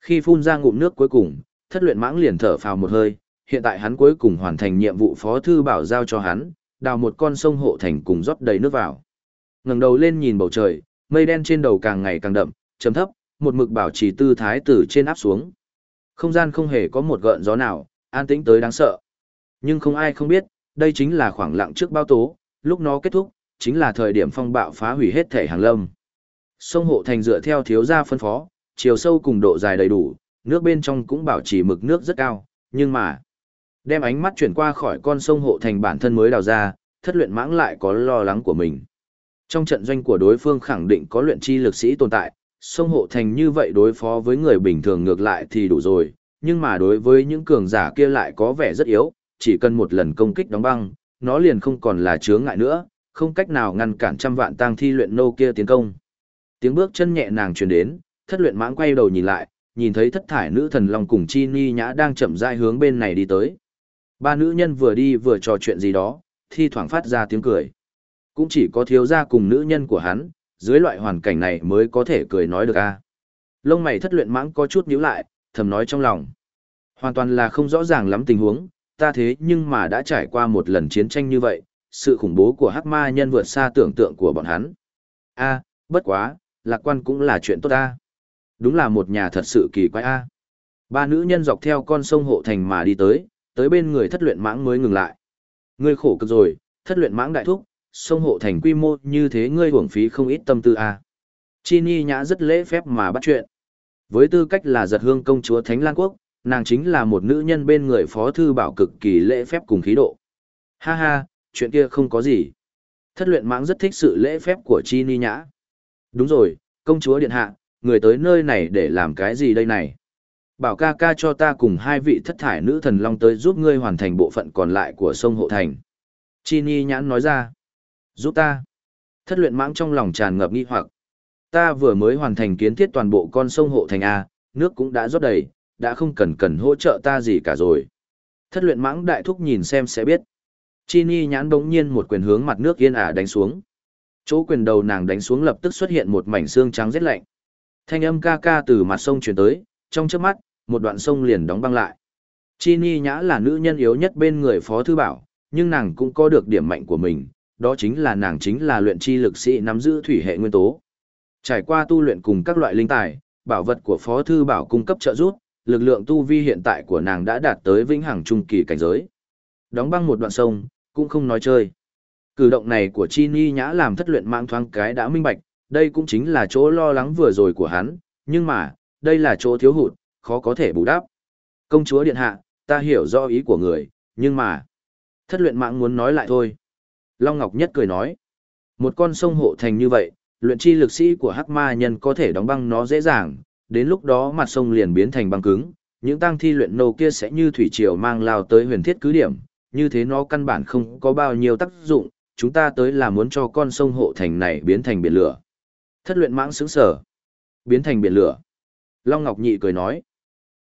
Khi phun ra ngụm nước cuối cùng, thất luyện mãng liền thở phào một hơi, hiện tại hắn cuối cùng hoàn thành nhiệm vụ phó thư bảo giao cho hắn, đào một con sông hộ thành cùng rót đầy nước vào. ngẩng đầu lên nhìn bầu trời, mây đen trên đầu càng ngày càng đậm, chấm thấp, một mực bảo trì tư thái từ trên áp xuống. Không gian không hề có một gợn gió nào, an tĩnh tới đáng sợ. Nhưng không ai không biết, đây chính là khoảng lặng trước bao tố, lúc nó kết thúc, chính là thời điểm phong bạo phá hủy hết thể hàng lâm. Sông hộ thành dựa theo thiếu gia phân phó, chiều sâu cùng độ dài đầy đủ, nước bên trong cũng bảo trì mực nước rất cao, nhưng mà đem ánh mắt chuyển qua khỏi con sông hộ thành bản thân mới đào ra, thất luyện mãng lại có lo lắng của mình. Trong trận doanh của đối phương khẳng định có luyện chi lực sĩ tồn tại, sông hộ thành như vậy đối phó với người bình thường ngược lại thì đủ rồi, nhưng mà đối với những cường giả kia lại có vẻ rất yếu, chỉ cần một lần công kích đóng băng, nó liền không còn là chướng ngại nữa, không cách nào ngăn cản trăm vạn tang thi luyện nô kia tiến công. Tiếng bước chân nhẹ nàng truyền đến, thất luyện mãng quay đầu nhìn lại, nhìn thấy thất thải nữ thần long cùng chi ni nhã đang chậm rãi hướng bên này đi tới. Ba nữ nhân vừa đi vừa trò chuyện gì đó, thi thoảng phát ra tiếng cười. Cũng chỉ có thiếu gia cùng nữ nhân của hắn, dưới loại hoàn cảnh này mới có thể cười nói được a. Lông mày thất luyện mãng có chút nhíu lại, thầm nói trong lòng. Hoàn toàn là không rõ ràng lắm tình huống, ta thế nhưng mà đã trải qua một lần chiến tranh như vậy, sự khủng bố của hắc ma nhân vượt xa tưởng tượng của bọn hắn. A, bất quá, lạc quan cũng là chuyện tốt ta. Đúng là một nhà thật sự kỳ quái a. Ba nữ nhân dọc theo con sông hộ thành mà đi tới, tới bên người thất luyện mãng mới ngừng lại. Ngươi khổ cực rồi, thất luyện mãng đại thúc, sông hộ thành quy mô như thế ngươi hưởng phí không ít tâm tư a. Chi Ni nhã rất lễ phép mà bắt chuyện. Với tư cách là giật hương công chúa Thánh Lan Quốc, nàng chính là một nữ nhân bên người phó thư bảo cực kỳ lễ phép cùng khí độ. Ha ha, chuyện kia không có gì. Thất luyện mãng rất thích sự lễ phép của Chi Ni nhã. Đúng rồi, công chúa điện hạ, người tới nơi này để làm cái gì đây này? Bảo ca ca cho ta cùng hai vị thất thải nữ thần long tới giúp ngươi hoàn thành bộ phận còn lại của sông Hộ Thành. Chi Ni nhãn nói ra. Giúp ta. Thất luyện mãng trong lòng tràn ngập nghi hoặc. Ta vừa mới hoàn thành kiến thiết toàn bộ con sông Hộ Thành A, nước cũng đã rót đầy, đã không cần cần hỗ trợ ta gì cả rồi. Thất luyện mãng đại thúc nhìn xem sẽ biết. Chini nhãn bỗng nhiên một quyền hướng mặt nước yên ả đánh xuống. Chỗ quyền đầu nàng đánh xuống lập tức xuất hiện một mảnh xương trắng rất lạnh. Thanh âm ca ca từ mặt sông truyền tới, trong chớp mắt, một đoạn sông liền đóng băng lại. Chini Nhã là nữ nhân yếu nhất bên người Phó Thư Bảo, nhưng nàng cũng có được điểm mạnh của mình, đó chính là nàng chính là luyện chi lực sĩ nắm giữ thủy hệ nguyên tố. Trải qua tu luyện cùng các loại linh tài, bảo vật của Phó Thư Bảo cung cấp trợ giúp, lực lượng tu vi hiện tại của nàng đã đạt tới vĩnh hằng trung kỳ cảnh giới. Đóng băng một đoạn sông, cũng không nói chơi. Cử động này của Chi Ni Nhã làm thất luyện mạng thoáng cái đã minh bạch, đây cũng chính là chỗ lo lắng vừa rồi của hắn, nhưng mà, đây là chỗ thiếu hụt, khó có thể bù đắp. Công chúa điện hạ, ta hiểu rõ ý của người, nhưng mà, thất luyện mạng muốn nói lại thôi. Long Ngọc Nhất cười nói, một con sông hộ thành như vậy, luyện chi lực sĩ của hắc ma nhân có thể đóng băng nó dễ dàng, đến lúc đó mặt sông liền biến thành băng cứng, những tăng thi luyện nô kia sẽ như thủy triều mang lao tới huyền thiết cứ điểm, như thế nó căn bản không có bao nhiêu tác dụng, chúng ta tới là muốn cho con sông hộ thành này biến thành biển lửa. Thất luyện mãng sướng sở. Biến thành biển lửa. Long Ngọc Nhị cười nói.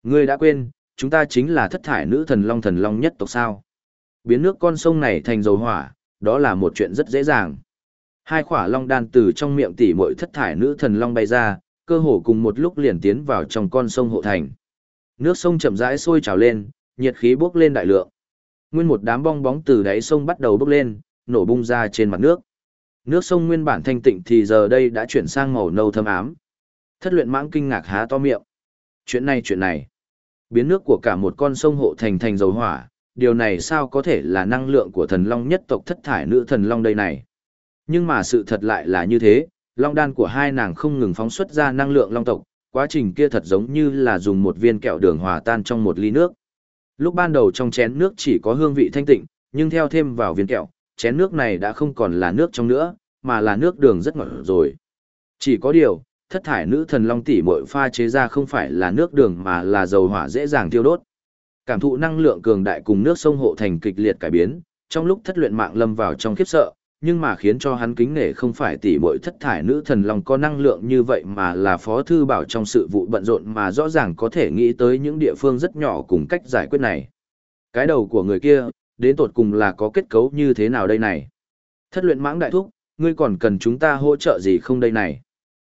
Ngươi đã quên, chúng ta chính là thất thải nữ thần Long thần Long nhất tộc sao. Biến nước con sông này thành dầu hỏa, đó là một chuyện rất dễ dàng. Hai khỏa long đan từ trong miệng tỷ muội thất thải nữ thần long bay ra, cơ hồ cùng một lúc liền tiến vào trong con sông hộ thành. Nước sông chậm rãi sôi trào lên, nhiệt khí bốc lên đại lượng. Nguyên một đám bong bóng từ đáy sông bắt đầu bốc lên, nổ bung ra trên mặt nước. Nước sông nguyên bản thanh tịnh thì giờ đây đã chuyển sang màu nâu thâm ám. Thất luyện mãng kinh ngạc há to miệng. Chuyện này chuyện này. Biến nước của cả một con sông hộ thành thành dầu hỏa, điều này sao có thể là năng lượng của thần long nhất tộc thất thải nữ thần long đây này. Nhưng mà sự thật lại là như thế, long đan của hai nàng không ngừng phóng xuất ra năng lượng long tộc, quá trình kia thật giống như là dùng một viên kẹo đường hòa tan trong một ly nước. Lúc ban đầu trong chén nước chỉ có hương vị thanh tịnh, nhưng theo thêm vào viên kẹo, chén nước này đã không còn là nước trong nữa, mà là nước đường rất ngọt rồi. Chỉ có điều, thất thải nữ thần long tỷ muội pha chế ra không phải là nước đường mà là dầu hỏa dễ dàng tiêu đốt. Cảm thụ năng lượng cường đại cùng nước sông hộ thành kịch liệt cải biến, trong lúc thất luyện mạng lâm vào trong khiếp sợ, nhưng mà khiến cho hắn kính nể không phải tỷ muội thất thải nữ thần lòng có năng lượng như vậy mà là phó thư bảo trong sự vụ bận rộn mà rõ ràng có thể nghĩ tới những địa phương rất nhỏ cùng cách giải quyết này. Cái đầu của người kia, đến tột cùng là có kết cấu như thế nào đây này? Thất luyện mãng đại thúc, ngươi còn cần chúng ta hỗ trợ gì không đây này?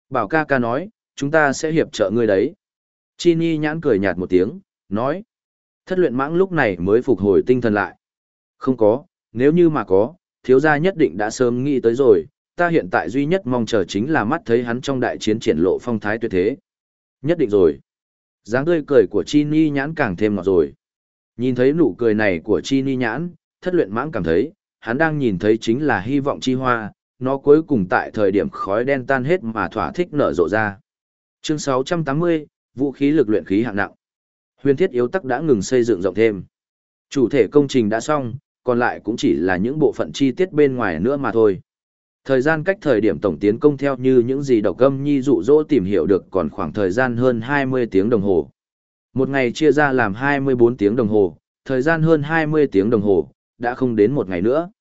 Bảo ca ca nói, chúng ta sẽ hiệp trợ ngươi đấy. Chi Ni nhãn cười nhạt một tiếng, nói. Thất luyện mãng lúc này mới phục hồi tinh thần lại. Không có, nếu như mà có, thiếu gia nhất định đã sớm nghĩ tới rồi, ta hiện tại duy nhất mong chờ chính là mắt thấy hắn trong đại chiến triển lộ phong thái tuyệt thế. Nhất định rồi. dáng tươi cười của Chi Ni nhãn càng thêm ngọt rồi. Nhìn thấy nụ cười này của Chi Ni nhãn, thất luyện mãng cảm thấy, hắn đang nhìn thấy chính là hy vọng chi hoa, nó cuối cùng tại thời điểm khói đen tan hết mà thỏa thích nở rộ ra. Chương 680, vũ khí lực luyện khí hạng nặng. Huyền thiết yếu tắc đã ngừng xây dựng rộng thêm. Chủ thể công trình đã xong, còn lại cũng chỉ là những bộ phận chi tiết bên ngoài nữa mà thôi. Thời gian cách thời điểm tổng tiến công theo như những gì độc âm nhi dụ dỗ tìm hiểu được còn khoảng thời gian hơn 20 tiếng đồng hồ. Một ngày chia ra làm 24 tiếng đồng hồ, thời gian hơn 20 tiếng đồng hồ, đã không đến một ngày nữa.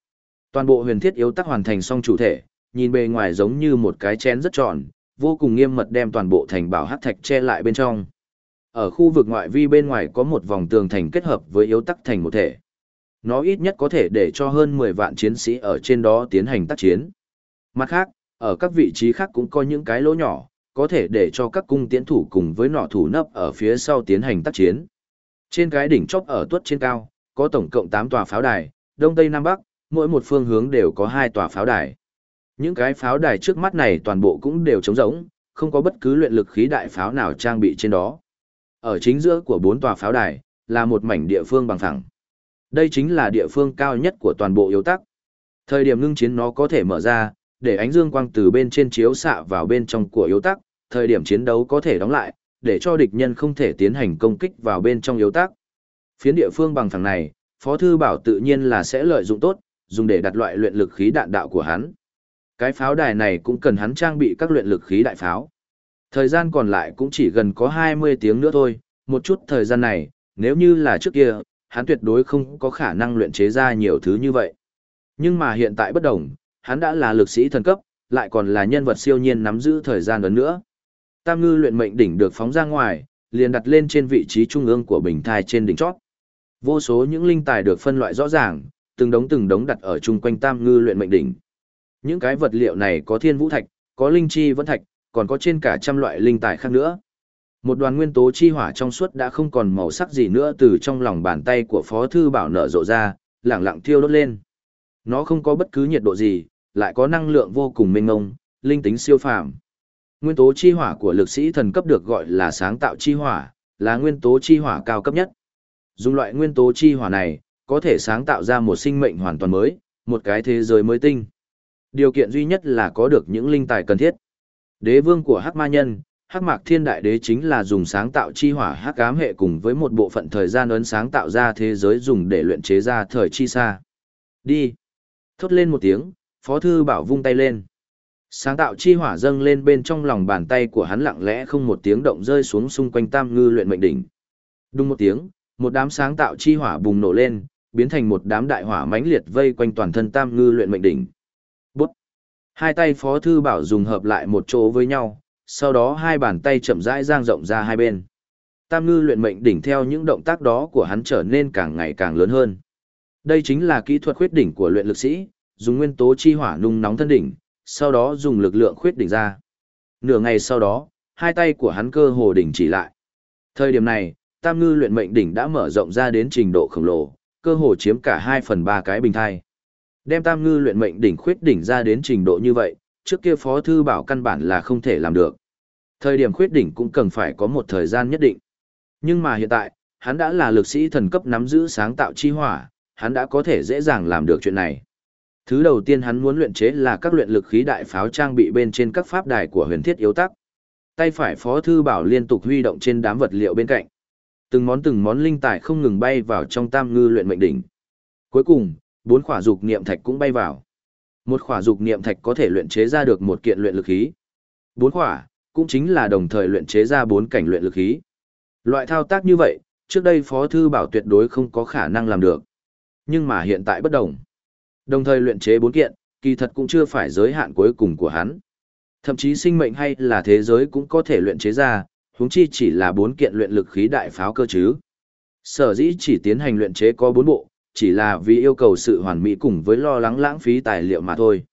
Toàn bộ huyền thiết yếu tắc hoàn thành xong chủ thể, nhìn bề ngoài giống như một cái chén rất tròn, vô cùng nghiêm mật đem toàn bộ thành bảo hắc thạch che lại bên trong. Ở khu vực ngoại vi bên ngoài có một vòng tường thành kết hợp với yếu tắc thành một thể. Nó ít nhất có thể để cho hơn 10 vạn chiến sĩ ở trên đó tiến hành tác chiến. Mặt khác, ở các vị trí khác cũng có những cái lỗ nhỏ, có thể để cho các cung tiến thủ cùng với nọ thủ nấp ở phía sau tiến hành tác chiến. Trên cái đỉnh chóp ở tuất trên cao, có tổng cộng 8 tòa pháo đài, đông tây nam bắc, mỗi một phương hướng đều có hai tòa pháo đài. Những cái pháo đài trước mắt này toàn bộ cũng đều trống rỗng, không có bất cứ luyện lực khí đại pháo nào trang bị trên đó. Ở chính giữa của bốn tòa pháo đài, là một mảnh địa phương bằng phẳng. Đây chính là địa phương cao nhất của toàn bộ yếu tắc. Thời điểm ngưng chiến nó có thể mở ra, để ánh dương quang từ bên trên chiếu xạ vào bên trong của yếu tắc, thời điểm chiến đấu có thể đóng lại, để cho địch nhân không thể tiến hành công kích vào bên trong yếu tắc. Phiến địa phương bằng thằng này, Phó Thư Bảo tự nhiên là sẽ lợi dụng tốt, dùng để đặt loại luyện lực khí đạn đạo của hắn. Cái pháo đài này cũng cần hắn trang bị các luyện lực khí đại pháo. Thời gian còn lại cũng chỉ gần có 20 tiếng nữa thôi, một chút thời gian này, nếu như là trước kia, hắn tuyệt đối không có khả năng luyện chế ra nhiều thứ như vậy. Nhưng mà hiện tại bất đồng, hắn đã là lực sĩ thần cấp, lại còn là nhân vật siêu nhiên nắm giữ thời gian lớn nữa. Tam ngư luyện mệnh đỉnh được phóng ra ngoài, liền đặt lên trên vị trí trung ương của bình thai trên đỉnh chót. Vô số những linh tài được phân loại rõ ràng, từng đống từng đống đặt ở chung quanh tam ngư luyện mệnh đỉnh. Những cái vật liệu này có thiên vũ thạch, có linh chi vẫn thạch, còn có trên cả trăm loại linh tài khác nữa. Một đoàn nguyên tố chi hỏa trong suốt đã không còn màu sắc gì nữa từ trong lòng bàn tay của Phó Thư Bảo nở rộ ra, lẳng lặng thiêu đốt lên. Nó không có bất cứ nhiệt độ gì, lại có năng lượng vô cùng mênh ngông, linh tính siêu phàm. Nguyên tố chi hỏa của lực sĩ thần cấp được gọi là sáng tạo chi hỏa, là nguyên tố chi hỏa cao cấp nhất. Dùng loại nguyên tố chi hỏa này, có thể sáng tạo ra một sinh mệnh hoàn toàn mới, một cái thế giới mới tinh. Điều kiện duy nhất là có được những linh tài cần thiết. Đế vương của Hắc Ma Nhân, Hắc Mạc Thiên Đại Đế chính là dùng sáng tạo chi hỏa hắc ám hệ cùng với một bộ phận thời gian ấn sáng tạo ra thế giới dùng để luyện chế ra thời chi xa. Đi. Thốt lên một tiếng, Phó Thư Bảo vung tay lên. Sáng tạo chi hỏa dâng lên bên trong lòng bàn tay của hắn lặng lẽ không một tiếng động rơi xuống xung quanh tam ngư luyện mệnh đỉnh. Đúng một tiếng, một đám sáng tạo chi hỏa bùng nổ lên, biến thành một đám đại hỏa mãnh liệt vây quanh toàn thân tam ngư luyện mệnh đỉnh. Bút. Hai tay Phó Thư Bảo dùng hợp lại một chỗ với nhau, sau đó hai bàn tay chậm rãi giang rộng ra hai bên. Tam ngư luyện mệnh đỉnh theo những động tác đó của hắn trở nên càng ngày càng lớn hơn. Đây chính là kỹ thuật khuyết đỉnh của luyện lực sĩ, dùng nguyên tố chi hỏa nung nóng thân đỉnh, sau đó dùng lực lượng khuyết đỉnh ra. Nửa ngày sau đó, hai tay của hắn cơ hồ đỉnh chỉ lại. Thời điểm này, tam ngư luyện mệnh đỉnh đã mở rộng ra đến trình độ khổng lồ, cơ hồ chiếm cả 2 phần 3 cái bình thai. Đem tam ngư luyện mệnh đỉnh khuyết đỉnh ra đến trình độ như vậy, trước kia phó thư bảo căn bản là không thể làm được. Thời điểm khuyết đỉnh cũng cần phải có một thời gian nhất định. Nhưng mà hiện tại, hắn đã là lực sĩ thần cấp nắm giữ sáng tạo chi hỏa, hắn đã có thể dễ dàng làm được chuyện này. Thứ đầu tiên hắn muốn luyện chế là các luyện lực khí đại pháo trang bị bên trên các pháp đài của huyền thiết yếu tắc. Tay phải phó thư bảo liên tục huy động trên đám vật liệu bên cạnh. Từng món từng món linh tài không ngừng bay vào trong tam ngư luyện mệnh đỉnh. Cuối cùng, bốn khỏa dục niệm thạch cũng bay vào. Một khỏa dục niệm thạch có thể luyện chế ra được một kiện luyện lực khí. Bốn khỏa, cũng chính là đồng thời luyện chế ra bốn cảnh luyện lực khí. Loại thao tác như vậy, trước đây Phó Thư Bảo tuyệt đối không có khả năng làm được. Nhưng mà hiện tại bất đồng. Đồng thời luyện chế bốn kiện, kỳ thật cũng chưa phải giới hạn cuối cùng của hắn. Thậm chí sinh mệnh hay là thế giới cũng có thể luyện chế ra, huống chi chỉ là bốn kiện luyện lực khí đại pháo cơ chứ. Sở dĩ chỉ tiến hành luyện chế có bốn bộ, chỉ là vì yêu cầu sự hoàn mỹ cùng với lo lắng lãng phí tài liệu mà thôi.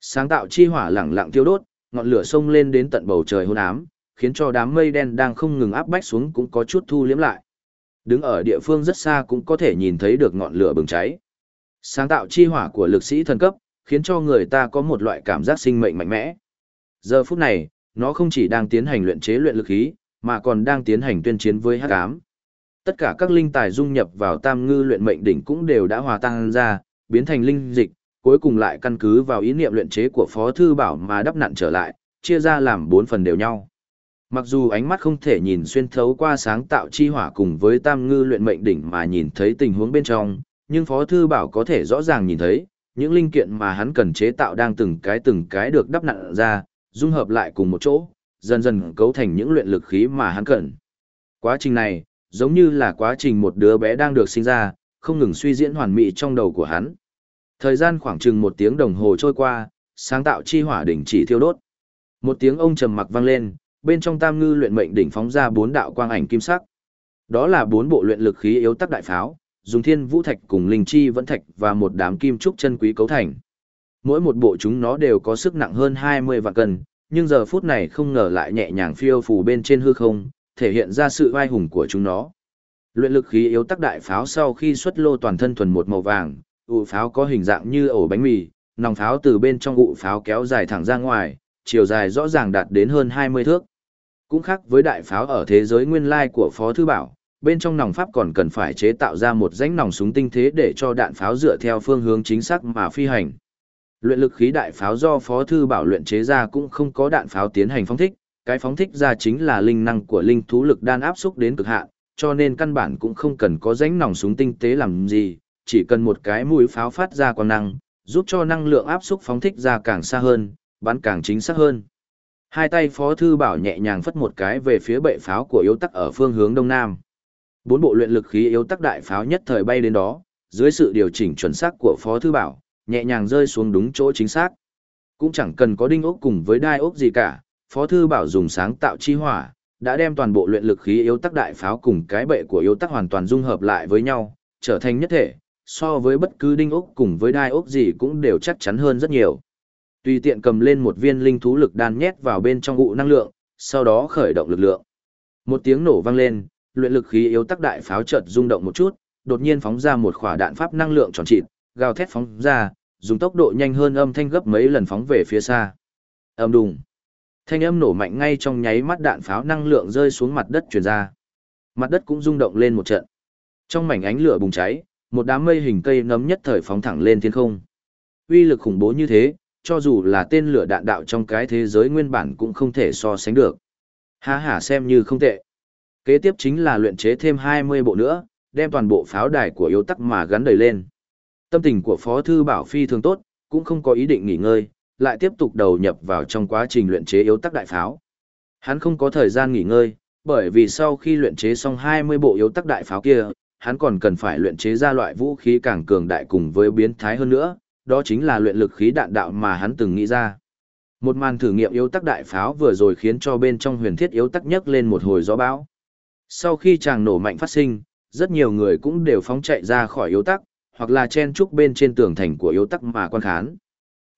Sáng tạo chi hỏa lẳng lặng tiêu đốt, ngọn lửa sông lên đến tận bầu trời hôn ám, khiến cho đám mây đen đang không ngừng áp bách xuống cũng có chút thu liếm lại. Đứng ở địa phương rất xa cũng có thể nhìn thấy được ngọn lửa bừng cháy. Sáng tạo chi hỏa của lực sĩ thần cấp, khiến cho người ta có một loại cảm giác sinh mệnh mạnh mẽ. Giờ phút này, nó không chỉ đang tiến hành luyện chế luyện lực khí, mà còn đang tiến hành tuyên chiến với hắc ám. Tất cả các linh tài dung nhập vào tam ngư luyện mệnh đỉnh cũng đều đã hòa tan ra, biến thành linh dịch, cuối cùng lại căn cứ vào ý niệm luyện chế của Phó Thư Bảo mà đắp nặn trở lại, chia ra làm bốn phần đều nhau. Mặc dù ánh mắt không thể nhìn xuyên thấu qua sáng tạo chi hỏa cùng với tam ngư luyện mệnh đỉnh mà nhìn thấy tình huống bên trong, nhưng Phó Thư Bảo có thể rõ ràng nhìn thấy, những linh kiện mà hắn cần chế tạo đang từng cái từng cái được đắp nặn ra, dung hợp lại cùng một chỗ, dần dần cấu thành những luyện lực khí mà hắn cần. Quá trình này, giống như là quá trình một đứa bé đang được sinh ra, không ngừng suy diễn hoàn mỹ trong đầu của hắn. Thời gian khoảng chừng một tiếng đồng hồ trôi qua, sáng tạo chi hỏa đỉnh chỉ thiêu đốt. Một tiếng ông trầm mặc vang lên, bên trong tam ngư luyện mệnh đỉnh phóng ra bốn đạo quang ảnh kim sắc. Đó là bốn bộ luyện lực khí yếu tắc đại pháo, dùng thiên vũ thạch cùng linh chi vẫn thạch và một đám kim trúc chân quý cấu thành. Mỗi một bộ chúng nó đều có sức nặng hơn 20 vạn cân, nhưng giờ phút này không ngờ lại nhẹ nhàng phiêu phù bên trên hư không, thể hiện ra sự vai hùng của chúng nó. Luyện lực khí yếu tắc đại pháo sau khi xuất lô toàn thân thuần một màu vàng, ụ pháo có hình dạng như ổ bánh mì, nòng pháo từ bên trong ụ pháo kéo dài thẳng ra ngoài, chiều dài rõ ràng đạt đến hơn 20 thước. Cũng khác với đại pháo ở thế giới nguyên lai của Phó Thư Bảo, bên trong nòng pháp còn cần phải chế tạo ra một rãnh nòng súng tinh thế để cho đạn pháo dựa theo phương hướng chính xác mà phi hành. Luyện lực khí đại pháo do Phó Thư Bảo luyện chế ra cũng không có đạn pháo tiến hành phóng thích, cái phóng thích ra chính là linh năng của linh thú lực đan áp xúc đến cực hạn, cho nên căn bản cũng không cần có rãnh nòng súng tinh tế làm gì, chỉ cần một cái mũi pháo phát ra quang năng, giúp cho năng lượng áp xúc phóng thích ra càng xa hơn, bắn càng chính xác hơn. Hai tay Phó Thư Bảo nhẹ nhàng phất một cái về phía bệ pháo của yếu tắc ở phương hướng đông nam. Bốn bộ luyện lực khí yếu tắc đại pháo nhất thời bay đến đó, dưới sự điều chỉnh chuẩn xác của Phó Thư Bảo, nhẹ nhàng rơi xuống đúng chỗ chính xác. Cũng chẳng cần có đinh ốc cùng với đai ốc gì cả, Phó Thư Bảo dùng sáng tạo chi hỏa, đã đem toàn bộ luyện lực khí yếu tắc đại pháo cùng cái bệ của yếu tắc hoàn toàn dung hợp lại với nhau, trở thành nhất thể, so với bất cứ đinh ốc cùng với đai ốc gì cũng đều chắc chắn hơn rất nhiều. Tùy tiện cầm lên một viên linh thú lực đan nhét vào bên trong ụ năng lượng, sau đó khởi động lực lượng. Một tiếng nổ vang lên, luyện lực khí yếu tắc đại pháo chợt rung động một chút, đột nhiên phóng ra một quả đạn pháp năng lượng tròn trịt, gào thét phóng ra, dùng tốc độ nhanh hơn âm thanh gấp mấy lần phóng về phía xa. Ầm đùng. Thanh âm nổ mạnh ngay trong nháy mắt đạn pháo năng lượng rơi xuống mặt đất truyền ra. Mặt đất cũng rung động lên một trận. Trong mảnh ánh lửa bùng cháy, một đám mây hình cây nấm nhất thời phóng thẳng lên thiên không. Uy lực khủng bố như thế, cho dù là tên lửa đạn đạo trong cái thế giới nguyên bản cũng không thể so sánh được. Ha hả, xem như không tệ. Kế tiếp chính là luyện chế thêm 20 bộ nữa, đem toàn bộ pháo đài của yếu tắc mà gắn đầy lên. Tâm tình của Phó Thư Bảo Phi thường tốt, cũng không có ý định nghỉ ngơi, lại tiếp tục đầu nhập vào trong quá trình luyện chế yếu tắc đại pháo. Hắn không có thời gian nghỉ ngơi, bởi vì sau khi luyện chế xong 20 bộ yếu tắc đại pháo kia, hắn còn cần phải luyện chế ra loại vũ khí càng cường đại cùng với biến thái hơn nữa, đó chính là luyện lực khí đạn đạo mà hắn từng nghĩ ra. Một màn thử nghiệm yếu tắc đại pháo vừa rồi khiến cho bên trong huyền thiết yếu tắc nhấc lên một hồi gió bão. Sau khi chàng nổ mạnh phát sinh, rất nhiều người cũng đều phóng chạy ra khỏi yếu tắc, hoặc là chen trúc bên trên tường thành của yếu tắc mà quan khán.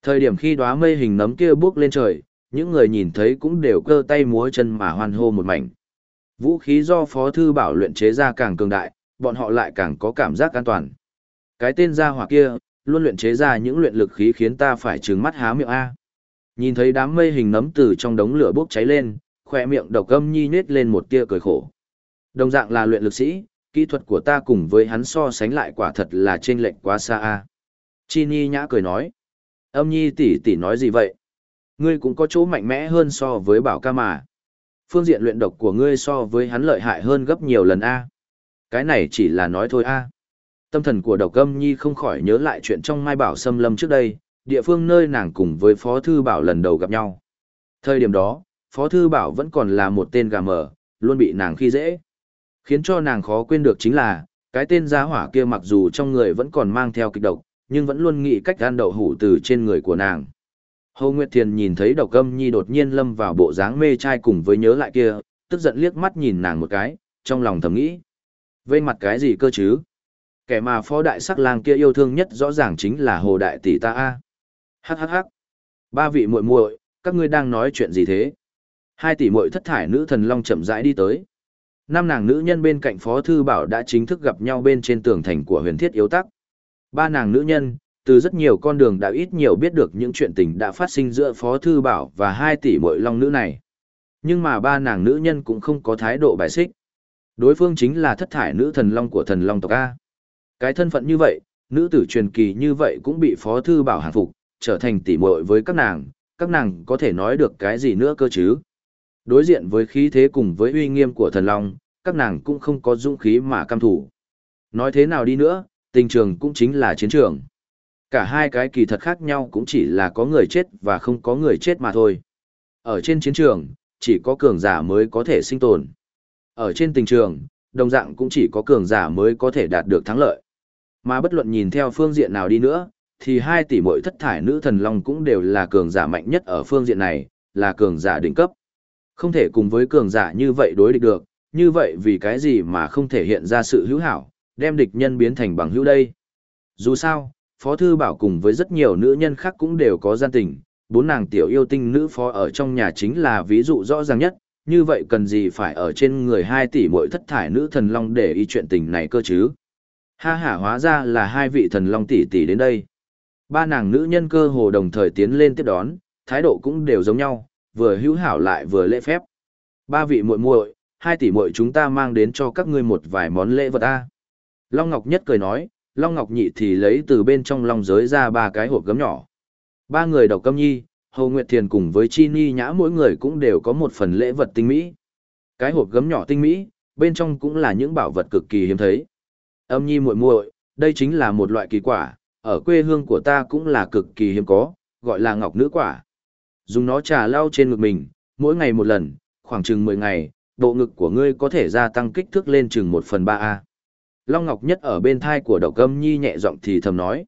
Thời điểm khi đóa mây hình nấm kia bước lên trời, những người nhìn thấy cũng đều cơ tay múa chân mà hoan hô một mảnh. Vũ khí do Phó Thư Bảo luyện chế ra càng cường đại, bọn họ lại càng có cảm giác an toàn. Cái tên gia hỏa kia, luôn luyện chế ra những luyện lực khí khiến ta phải trừng mắt há miệng A. Nhìn thấy đám mây hình nấm từ trong đống lửa bốc cháy lên, khỏe miệng độc âm nhi nết lên một tia cười khổ. Đồng dạng là luyện lực sĩ, kỹ thuật của ta cùng với hắn so sánh lại quả thật là trên lệnh quá xa a. Chi Ni nhã cười nói. Âm nhi tỷ tỷ nói gì vậy? Ngươi cũng có chỗ mạnh mẽ hơn so với bảo ca mà. Phương diện luyện độc của ngươi so với hắn lợi hại hơn gấp nhiều lần a. Cái này chỉ là nói thôi a. Tâm thần của độc âm nhi không khỏi nhớ lại chuyện trong mai bảo xâm lâm trước đây, địa phương nơi nàng cùng với Phó Thư Bảo lần đầu gặp nhau. Thời điểm đó, Phó Thư Bảo vẫn còn là một tên gà mờ, luôn bị nàng khi dễ. Khiến cho nàng khó quên được chính là, cái tên giá hỏa kia mặc dù trong người vẫn còn mang theo kịch độc, nhưng vẫn luôn nghĩ cách ăn đậu hủ từ trên người của nàng. Hồ Nguyệt Thiền nhìn thấy độc âm nhi đột nhiên lâm vào bộ dáng mê trai cùng với nhớ lại kia, tức giận liếc mắt nhìn nàng một cái, trong lòng thầm nghĩ. Vây mặt cái gì cơ chứ? Kẻ mà phó đại sắc lang kia yêu thương nhất rõ ràng chính là hồ đại tỷ ta a. Hắc hắc hắc. Ba vị muội muội, các ngươi đang nói chuyện gì thế? Hai tỷ muội thất thải nữ thần long chậm rãi đi tới. Năm nàng nữ nhân bên cạnh Phó Thư Bảo đã chính thức gặp nhau bên trên tường thành của huyền thiết yếu tắc. Ba nàng nữ nhân, từ rất nhiều con đường đã ít nhiều biết được những chuyện tình đã phát sinh giữa Phó Thư Bảo và hai tỷ muội long nữ này. Nhưng mà ba nàng nữ nhân cũng không có thái độ bài xích. Đối phương chính là thất thải nữ thần long của thần long tộc A. Cái thân phận như vậy, nữ tử truyền kỳ như vậy cũng bị Phó Thư Bảo hàng phục, trở thành tỷ muội với các nàng, các nàng có thể nói được cái gì nữa cơ chứ. Đối diện với khí thế cùng với uy nghiêm của thần long, các nàng cũng không có dũng khí mà cam thủ. Nói thế nào đi nữa, tình trường cũng chính là chiến trường. Cả hai cái kỳ thật khác nhau cũng chỉ là có người chết và không có người chết mà thôi. Ở trên chiến trường, chỉ có cường giả mới có thể sinh tồn. Ở trên tình trường, đồng dạng cũng chỉ có cường giả mới có thể đạt được thắng lợi. Mà bất luận nhìn theo phương diện nào đi nữa, thì hai tỷ muội thất thải nữ thần long cũng đều là cường giả mạnh nhất ở phương diện này, là cường giả đỉnh cấp. Không thể cùng với cường giả như vậy đối địch được, như vậy vì cái gì mà không thể hiện ra sự hữu hảo, đem địch nhân biến thành bằng hữu đây. Dù sao, Phó Thư Bảo cùng với rất nhiều nữ nhân khác cũng đều có gian tình, bốn nàng tiểu yêu tinh nữ phó ở trong nhà chính là ví dụ rõ ràng nhất, như vậy cần gì phải ở trên người hai tỷ mỗi thất thải nữ thần long để ý chuyện tình này cơ chứ. Ha hả hóa ra là hai vị thần long tỷ tỷ đến đây. Ba nàng nữ nhân cơ hồ đồng thời tiến lên tiếp đón, thái độ cũng đều giống nhau, vừa hữu hảo lại vừa lễ phép. Ba vị muội muội, hai tỷ muội chúng ta mang đến cho các ngươi một vài món lễ vật a. Long Ngọc Nhất cười nói, Long Ngọc Nhị thì lấy từ bên trong long giới ra ba cái hộp gấm nhỏ. Ba người độc câm nhi, Hồ Nguyệt Thiền cùng với Chi Ni Nhã mỗi người cũng đều có một phần lễ vật tinh mỹ. Cái hộp gấm nhỏ tinh mỹ, bên trong cũng là những bảo vật cực kỳ hiếm thấy. Âm nhi muội muội, đây chính là một loại kỳ quả, ở quê hương của ta cũng là cực kỳ hiếm có, gọi là ngọc nữ quả. Dùng nó trà lau trên ngực mình, mỗi ngày một lần, khoảng chừng 10 ngày, độ ngực của ngươi có thể gia tăng kích thước lên chừng 1 phần 3A. Long Ngọc Nhất ở bên thai của Độc Âm Nhi nhẹ giọng thì thầm nói.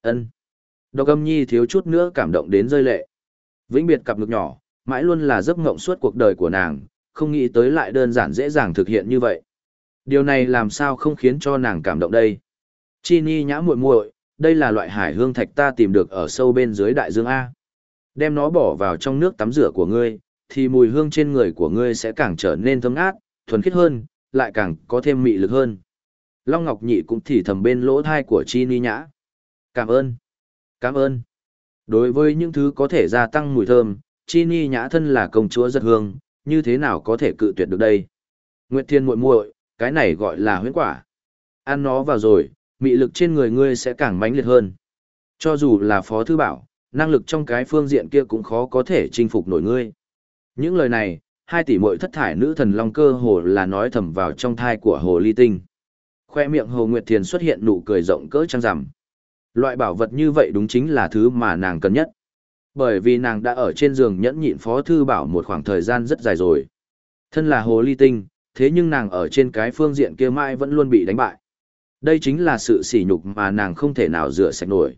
ân Độc Âm Nhi thiếu chút nữa cảm động đến rơi lệ. Vĩnh biệt cặp ngực nhỏ, mãi luôn là giấc ngộng suốt cuộc đời của nàng, không nghĩ tới lại đơn giản dễ dàng thực hiện như vậy. Điều này làm sao không khiến cho nàng cảm động đây? Chi Ni nhã muội muội, đây là loại hải hương thạch ta tìm được ở sâu bên dưới đại dương A. Đem nó bỏ vào trong nước tắm rửa của ngươi, thì mùi hương trên người của ngươi sẽ càng trở nên thơm ngát, thuần khiết hơn, lại càng có thêm mị lực hơn. Long Ngọc Nhị cũng thì thầm bên lỗ thai của Chi Ni Nhã. Cảm ơn. Cảm ơn. Đối với những thứ có thể gia tăng mùi thơm, Chi Ni Nhã thân là công chúa giật hương, như thế nào có thể cự tuyệt được đây? Nguyệt Thiên muội muội, cái này gọi là huyễn quả. Ăn nó vào rồi, mị lực trên người ngươi sẽ càng mãnh liệt hơn. Cho dù là Phó Thư Bảo, năng lực trong cái phương diện kia cũng khó có thể chinh phục nổi ngươi. Những lời này, hai tỷ muội thất thải nữ thần long cơ hồ là nói thầm vào trong thai của hồ ly tinh. Khoe miệng hồ nguyệt thiền xuất hiện nụ cười rộng cỡ trăng rằm. Loại bảo vật như vậy đúng chính là thứ mà nàng cần nhất. Bởi vì nàng đã ở trên giường nhẫn nhịn phó thư bảo một khoảng thời gian rất dài rồi. Thân là hồ ly tinh, thế nhưng nàng ở trên cái phương diện kia mãi vẫn luôn bị đánh bại. Đây chính là sự sỉ nhục mà nàng không thể nào rửa sạch nổi.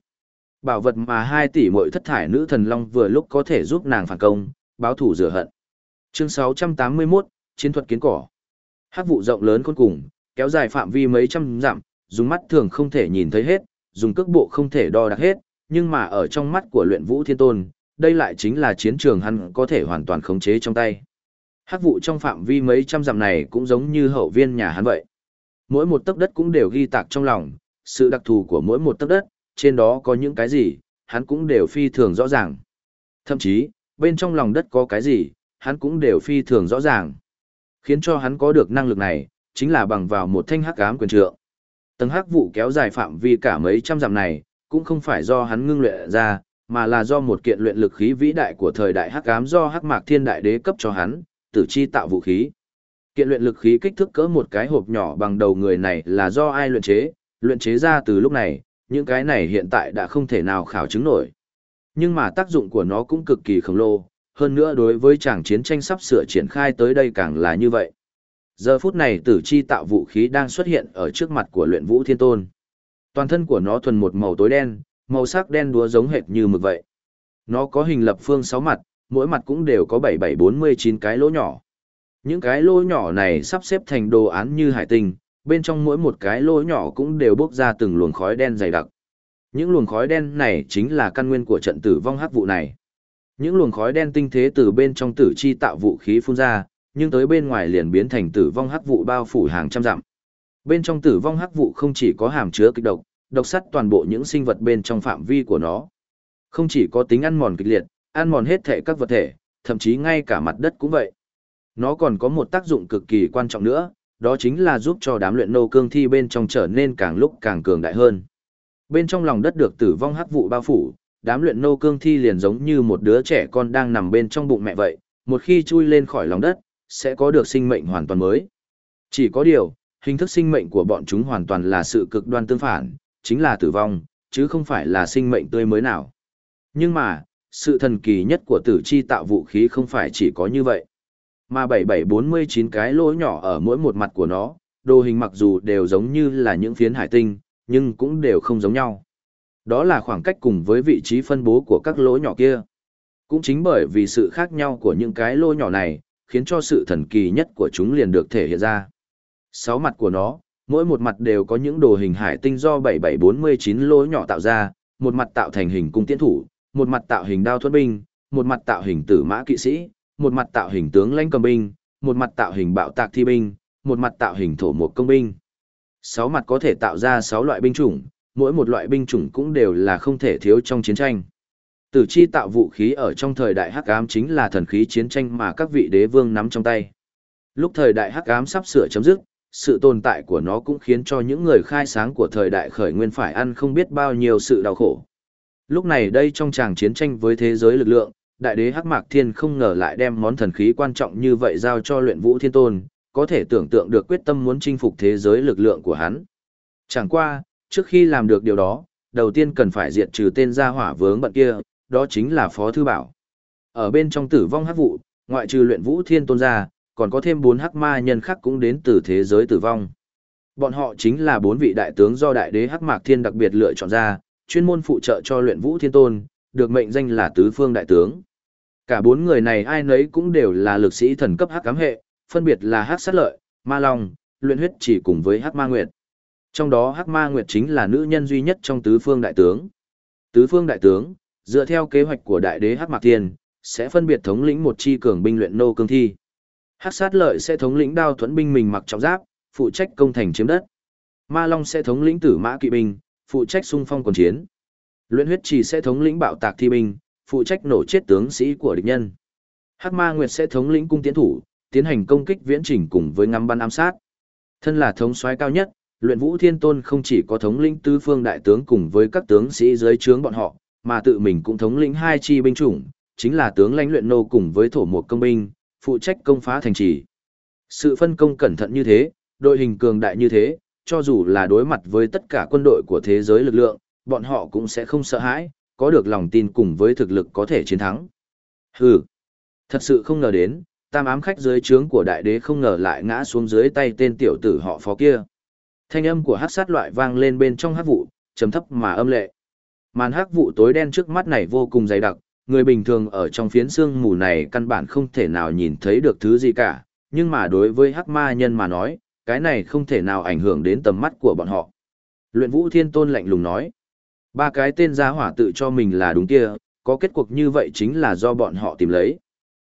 Bảo vật mà hai tỷ muội thất thải nữ thần long vừa lúc có thể giúp nàng phản công, báo thủ rửa hận. Chương 681, chiến thuật kiến cỏ. Hắc vụ rộng lớn khôn cùng, kéo dài phạm vi mấy trăm dặm, dùng mắt thường không thể nhìn thấy hết, dùng cước bộ không thể đo đạc hết, nhưng mà ở trong mắt của luyện vũ thiên tôn, đây lại chính là chiến trường hắn có thể hoàn toàn khống chế trong tay. Hắc vụ trong phạm vi mấy trăm dặm này cũng giống như hậu viên nhà hắn vậy. Mỗi một tấc đất cũng đều ghi tạc trong lòng, sự đặc thù của mỗi một tấc đất, trên đó có những cái gì, hắn cũng đều phi thường rõ ràng. Thậm chí, bên trong lòng đất có cái gì, hắn cũng đều phi thường rõ ràng. Khiến cho hắn có được năng lực này, chính là bằng vào một thanh hắc ám quyền trượng. Tầng hắc vụ kéo dài phạm vi cả mấy trăm dặm này, cũng không phải do hắn ngưng luyện ra, mà là do một kiện luyện lực khí vĩ đại của thời đại hắc ám do hắc mạc thiên đại đế cấp cho hắn, tử chi tạo vũ khí. Kiện luyện lực khí kích thước cỡ một cái hộp nhỏ bằng đầu người này là do ai luyện chế, luyện chế ra từ lúc này, những cái này hiện tại đã không thể nào khảo chứng nổi. Nhưng mà tác dụng của nó cũng cực kỳ khổng lồ, hơn nữa đối với chàng chiến tranh sắp sửa triển khai tới đây càng là như vậy. Giờ phút này tử chi tạo vũ khí đang xuất hiện ở trước mặt của luyện vũ thiên tôn. Toàn thân của nó thuần một màu tối đen, màu sắc đen đúa giống hệt như mực vậy. Nó có hình lập phương 6 mặt, mỗi mặt cũng đều có 7749 cái lỗ nhỏ. Những cái lỗ nhỏ này sắp xếp thành đồ án như hải tinh, bên trong mỗi một cái lỗ nhỏ cũng đều bốc ra từng luồng khói đen dày đặc. Những luồng khói đen này chính là căn nguyên của trận tử vong hắc vụ này. Những luồng khói đen tinh thế từ bên trong tử chi tạo vũ khí phun ra, nhưng tới bên ngoài liền biến thành tử vong hắc vụ bao phủ hàng trăm dặm. Bên trong tử vong hắc vụ không chỉ có hàm chứa kịch độc, độc sắt toàn bộ những sinh vật bên trong phạm vi của nó. Không chỉ có tính ăn mòn kịch liệt, ăn mòn hết thể các vật thể, thậm chí ngay cả mặt đất cũng vậy. Nó còn có một tác dụng cực kỳ quan trọng nữa, đó chính là giúp cho đám luyện nô cương thi bên trong trở nên càng lúc càng cường đại hơn. Bên trong lòng đất được tử vong hắc vụ bao phủ, đám luyện nô cương thi liền giống như một đứa trẻ con đang nằm bên trong bụng mẹ vậy, một khi chui lên khỏi lòng đất, sẽ có được sinh mệnh hoàn toàn mới. Chỉ có điều, hình thức sinh mệnh của bọn chúng hoàn toàn là sự cực đoan tương phản, chính là tử vong, chứ không phải là sinh mệnh tươi mới nào. Nhưng mà, sự thần kỳ nhất của tử chi tạo vũ khí không phải chỉ có như vậy. Mà 7749 cái lỗ nhỏ ở mỗi một mặt của nó, đồ hình mặc dù đều giống như là những phiến hải tinh, nhưng cũng đều không giống nhau. Đó là khoảng cách cùng với vị trí phân bố của các lỗ nhỏ kia. Cũng chính bởi vì sự khác nhau của những cái lỗ nhỏ này, khiến cho sự thần kỳ nhất của chúng liền được thể hiện ra. Sáu mặt của nó, mỗi một mặt đều có những đồ hình hải tinh do 7749 lỗ nhỏ tạo ra, một mặt tạo thành hình cung tiễn thủ, một mặt tạo hình đao thuẫn binh, một mặt tạo hình tử mã kỵ sĩ, một mặt tạo hình tướng lãnh cầm binh, một mặt tạo hình bạo tạc thi binh, một mặt tạo hình thổ một công binh. Sáu mặt có thể tạo ra sáu loại binh chủng, mỗi một loại binh chủng cũng đều là không thể thiếu trong chiến tranh. Tử chi tạo vũ khí ở trong thời đại hắc ám chính là thần khí chiến tranh mà các vị đế vương nắm trong tay. Lúc thời đại hắc ám sắp sửa chấm dứt, sự tồn tại của nó cũng khiến cho những người khai sáng của thời đại khởi nguyên phải ăn không biết bao nhiêu sự đau khổ. Lúc này đây trong tràng chiến tranh với thế giới lực lượng, đại đế Hắc Mạc Thiên không ngờ lại đem món thần khí quan trọng như vậy giao cho luyện vũ thiên tôn, có thể tưởng tượng được quyết tâm muốn chinh phục thế giới lực lượng của hắn. Chẳng qua, trước khi làm được điều đó, đầu tiên cần phải diệt trừ tên gia hỏa vướng bận kia, đó chính là Phó Thư Bảo. Ở bên trong tử vong hắc vụ, ngoại trừ luyện vũ thiên tôn ra, còn có thêm bốn hắc ma nhân khác cũng đến từ thế giới tử vong. Bọn họ chính là bốn vị đại tướng do đại đế hắc mạc thiên đặc biệt lựa chọn ra, chuyên môn phụ trợ cho luyện vũ thiên tôn, được mệnh danh là tứ phương đại tướng. Cả bốn người này ai nấy cũng đều là lực sĩ thần cấp hắc cám hệ, phân biệt là hắc sát lợi, ma long, luyện huyết chỉ cùng với hắc ma nguyệt. Trong đó hắc ma nguyệt chính là nữ nhân duy nhất trong tứ phương đại tướng. Tứ phương đại tướng, dựa theo kế hoạch của đại đế hắc mạc thiên, sẽ phân biệt thống lĩnh một chi cường binh luyện nô cương thi. Hắc sát lợi sẽ thống lĩnh đao thuẫn binh mình mặc trọng giáp, phụ trách công thành chiếm đất. Ma long sẽ thống lĩnh tử mã kỵ binh, phụ trách xung phong quần chiến. Luyện huyết chỉ sẽ thống lĩnh bạo tạc thi binh, phụ trách nổ chết tướng sĩ của địch nhân. Hắc Ma Nguyệt sẽ thống lĩnh cung tiến thủ, tiến hành công kích viễn trình cùng với ngắm bắn ám sát. Thân là thống soái cao nhất, Luyện Vũ Thiên Tôn không chỉ có thống lĩnh tứ phương đại tướng cùng với các tướng sĩ dưới trướng bọn họ, mà tự mình cũng thống lĩnh hai chi binh chủng, chính là tướng lãnh luyện nô cùng với thổ một công binh, phụ trách công phá thành trì. Sự phân công cẩn thận như thế, đội hình cường đại như thế, cho dù là đối mặt với tất cả quân đội của thế giới lực lượng, bọn họ cũng sẽ không sợ hãi, có được lòng tin cùng với thực lực có thể chiến thắng. Hừ, thật sự không ngờ đến, tam ám khách dưới trướng của đại đế không ngờ lại ngã xuống dưới tay tên tiểu tử họ phó kia. Thanh âm của hát sát loại vang lên bên trong hát vụ, trầm thấp mà âm lệ. Màn hắc vụ tối đen trước mắt này vô cùng dày đặc, người bình thường ở trong phiến xương mù này căn bản không thể nào nhìn thấy được thứ gì cả, nhưng mà đối với hắc ma nhân mà nói, cái này không thể nào ảnh hưởng đến tầm mắt của bọn họ. Luyện Vũ Thiên Tôn lạnh lùng nói, ba cái tên gia hỏa tự cho mình là đúng kia, có kết cuộc như vậy chính là do bọn họ tìm lấy.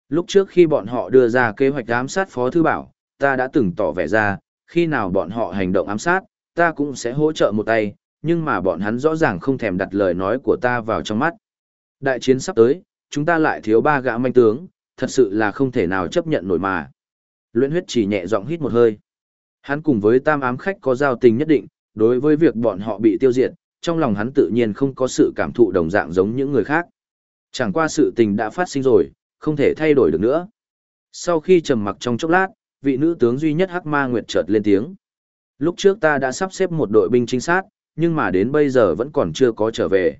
Lúc trước khi bọn họ đưa ra kế hoạch ám sát Phó Thư Bảo, ta đã từng tỏ vẻ ra, khi nào bọn họ hành động ám sát, ta cũng sẽ hỗ trợ một tay, nhưng mà bọn hắn rõ ràng không thèm đặt lời nói của ta vào trong mắt. Đại chiến sắp tới, chúng ta lại thiếu ba gã manh tướng, thật sự là không thể nào chấp nhận nổi mà. Luyện huyết chỉ nhẹ giọng hít một hơi. Hắn cùng với tam ám khách có giao tình nhất định, đối với việc bọn họ bị tiêu diệt, trong lòng hắn tự nhiên không có sự cảm thụ đồng dạng giống những người khác. Chẳng qua sự tình đã phát sinh rồi, không thể thay đổi được nữa. Sau khi trầm mặc trong chốc lát, vị nữ tướng duy nhất Hắc Ma Nguyệt chợt lên tiếng. Lúc trước ta đã sắp xếp một đội binh trinh sát, nhưng mà đến bây giờ vẫn còn chưa có trở về.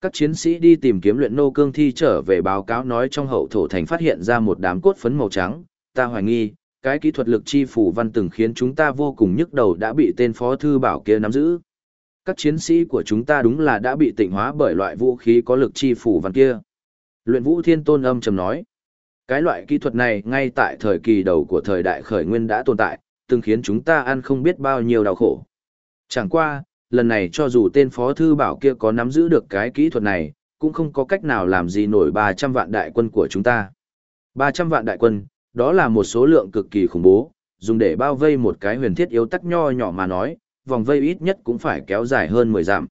Các chiến sĩ đi tìm kiếm luyện nô cương thi trở về báo cáo nói trong hậu thổ thành phát hiện ra một đám cốt phấn màu trắng, ta hoài nghi, cái kỹ thuật lực chi phủ văn từng khiến chúng ta vô cùng nhức đầu đã bị tên phó thư bảo kia nắm giữ. Các chiến sĩ của chúng ta đúng là đã bị tịnh hóa bởi loại vũ khí có lực chi phủ văn kia. Luyện vũ thiên tôn âm trầm nói, cái loại kỹ thuật này ngay tại thời kỳ đầu của thời đại khởi nguyên đã tồn tại, từng khiến chúng ta ăn không biết bao nhiêu đau khổ. Chẳng qua, lần này cho dù tên phó thư bảo kia có nắm giữ được cái kỹ thuật này, cũng không có cách nào làm gì nổi 300 vạn đại quân của chúng ta. 300 vạn đại quân, đó là một số lượng cực kỳ khủng bố, dùng để bao vây một cái huyền thiết yếu tắc nho nhỏ mà nói, vòng vây ít nhất cũng phải kéo dài hơn 10 dặm.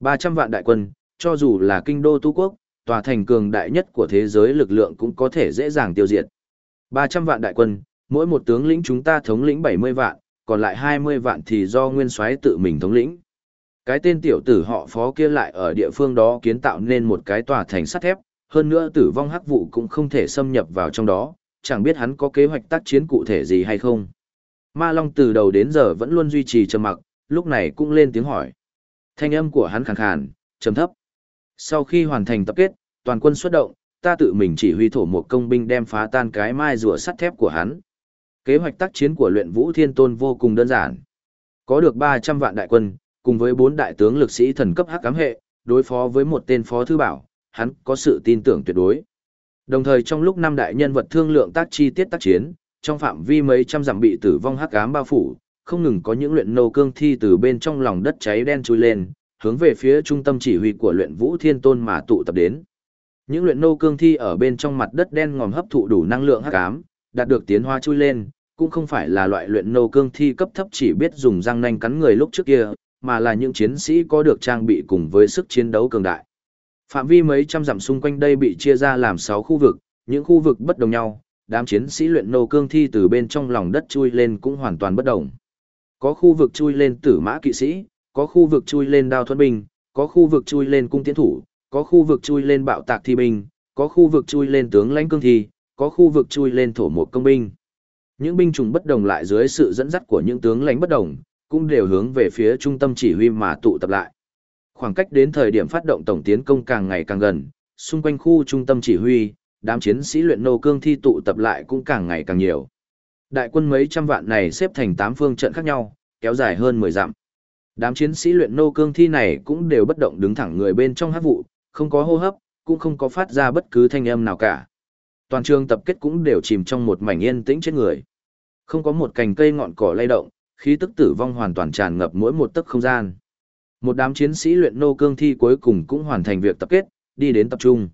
300 vạn đại quân, cho dù là kinh đô tu quốc, tòa thành cường đại nhất của thế giới lực lượng cũng có thể dễ dàng tiêu diệt. 300 vạn đại quân, mỗi một tướng lĩnh chúng ta thống lĩnh 70 vạn, còn lại 20 vạn thì do nguyên soái tự mình thống lĩnh. Cái tên tiểu tử họ phó kia lại ở địa phương đó kiến tạo nên một cái tòa thành sắt thép, hơn nữa tử vong hắc vụ cũng không thể xâm nhập vào trong đó, chẳng biết hắn có kế hoạch tác chiến cụ thể gì hay không. Ma Long từ đầu đến giờ vẫn luôn duy trì trầm mặc, lúc này cũng lên tiếng hỏi. Thanh âm của hắn khàn khàn, trầm thấp. Sau khi hoàn thành tập kết, toàn quân xuất động, ta tự mình chỉ huy thổ một công binh đem phá tan cái mai rùa sắt thép của hắn. Kế hoạch tác chiến của luyện vũ thiên tôn vô cùng đơn giản. Có được 300 vạn đại quân, cùng với bốn đại tướng lực sĩ thần cấp hắc cám hệ, đối phó với một tên phó thư bảo, hắn có sự tin tưởng tuyệt đối. Đồng thời trong lúc năm đại nhân vật thương lượng tác chi tiết tác chiến, trong phạm vi mấy trăm dặm bị tử vong hắc ám bao phủ, không ngừng có những luyện nô cương thi từ bên trong lòng đất cháy đen trồi lên, hướng về phía trung tâm chỉ huy của luyện vũ thiên tôn mà tụ tập đến. Những luyện nô cương thi ở bên trong mặt đất đen ngòm hấp thụ đủ năng lượng hắc ám, đạt được tiến hóa chui lên, cũng không phải là loại luyện nô cương thi cấp thấp chỉ biết dùng răng nanh cắn người lúc trước kia, mà là những chiến sĩ có được trang bị cùng với sức chiến đấu cường đại. Phạm vi mấy trăm dặm xung quanh đây bị chia ra làm 6 khu vực, những khu vực bất đồng nhau, đám chiến sĩ luyện nô cương thi từ bên trong lòng đất chui lên cũng hoàn toàn bất đồng. Có khu vực chui lên tử mã kỵ sĩ, có khu vực chui lên đao thuẫn binh, có khu vực chui lên cung tiến thủ, có khu vực chui lên bạo tạc thi binh, có khu vực chui lên tướng lãnh cương thi, có khu vực chui lên thổ một công binh. Những binh chủng bất đồng lại dưới sự dẫn dắt của những tướng lãnh bất đồng, cũng đều hướng về phía trung tâm chỉ huy mà tụ tập lại. Khoảng cách đến thời điểm phát động tổng tiến công càng ngày càng gần, xung quanh khu trung tâm chỉ huy, đám chiến sĩ luyện nô cương thi tụ tập lại cũng càng ngày càng nhiều. Đại quân mấy trăm vạn này xếp thành tám phương trận khác nhau, kéo dài hơn 10 dặm. Đám chiến sĩ luyện nô cương thi này cũng đều bất động đứng thẳng người bên trong hát vụ, không có hô hấp, cũng không có phát ra bất cứ thanh âm nào cả. Toàn trường tập kết cũng đều chìm trong một mảnh yên tĩnh chết người. Không có một cành cây ngọn cỏ lay động, khí tức tử vong hoàn toàn tràn ngập mỗi một tấc không gian. Một đám chiến sĩ luyện nô cương thi cuối cùng cũng hoàn thành việc tập kết, đi đến tập trung.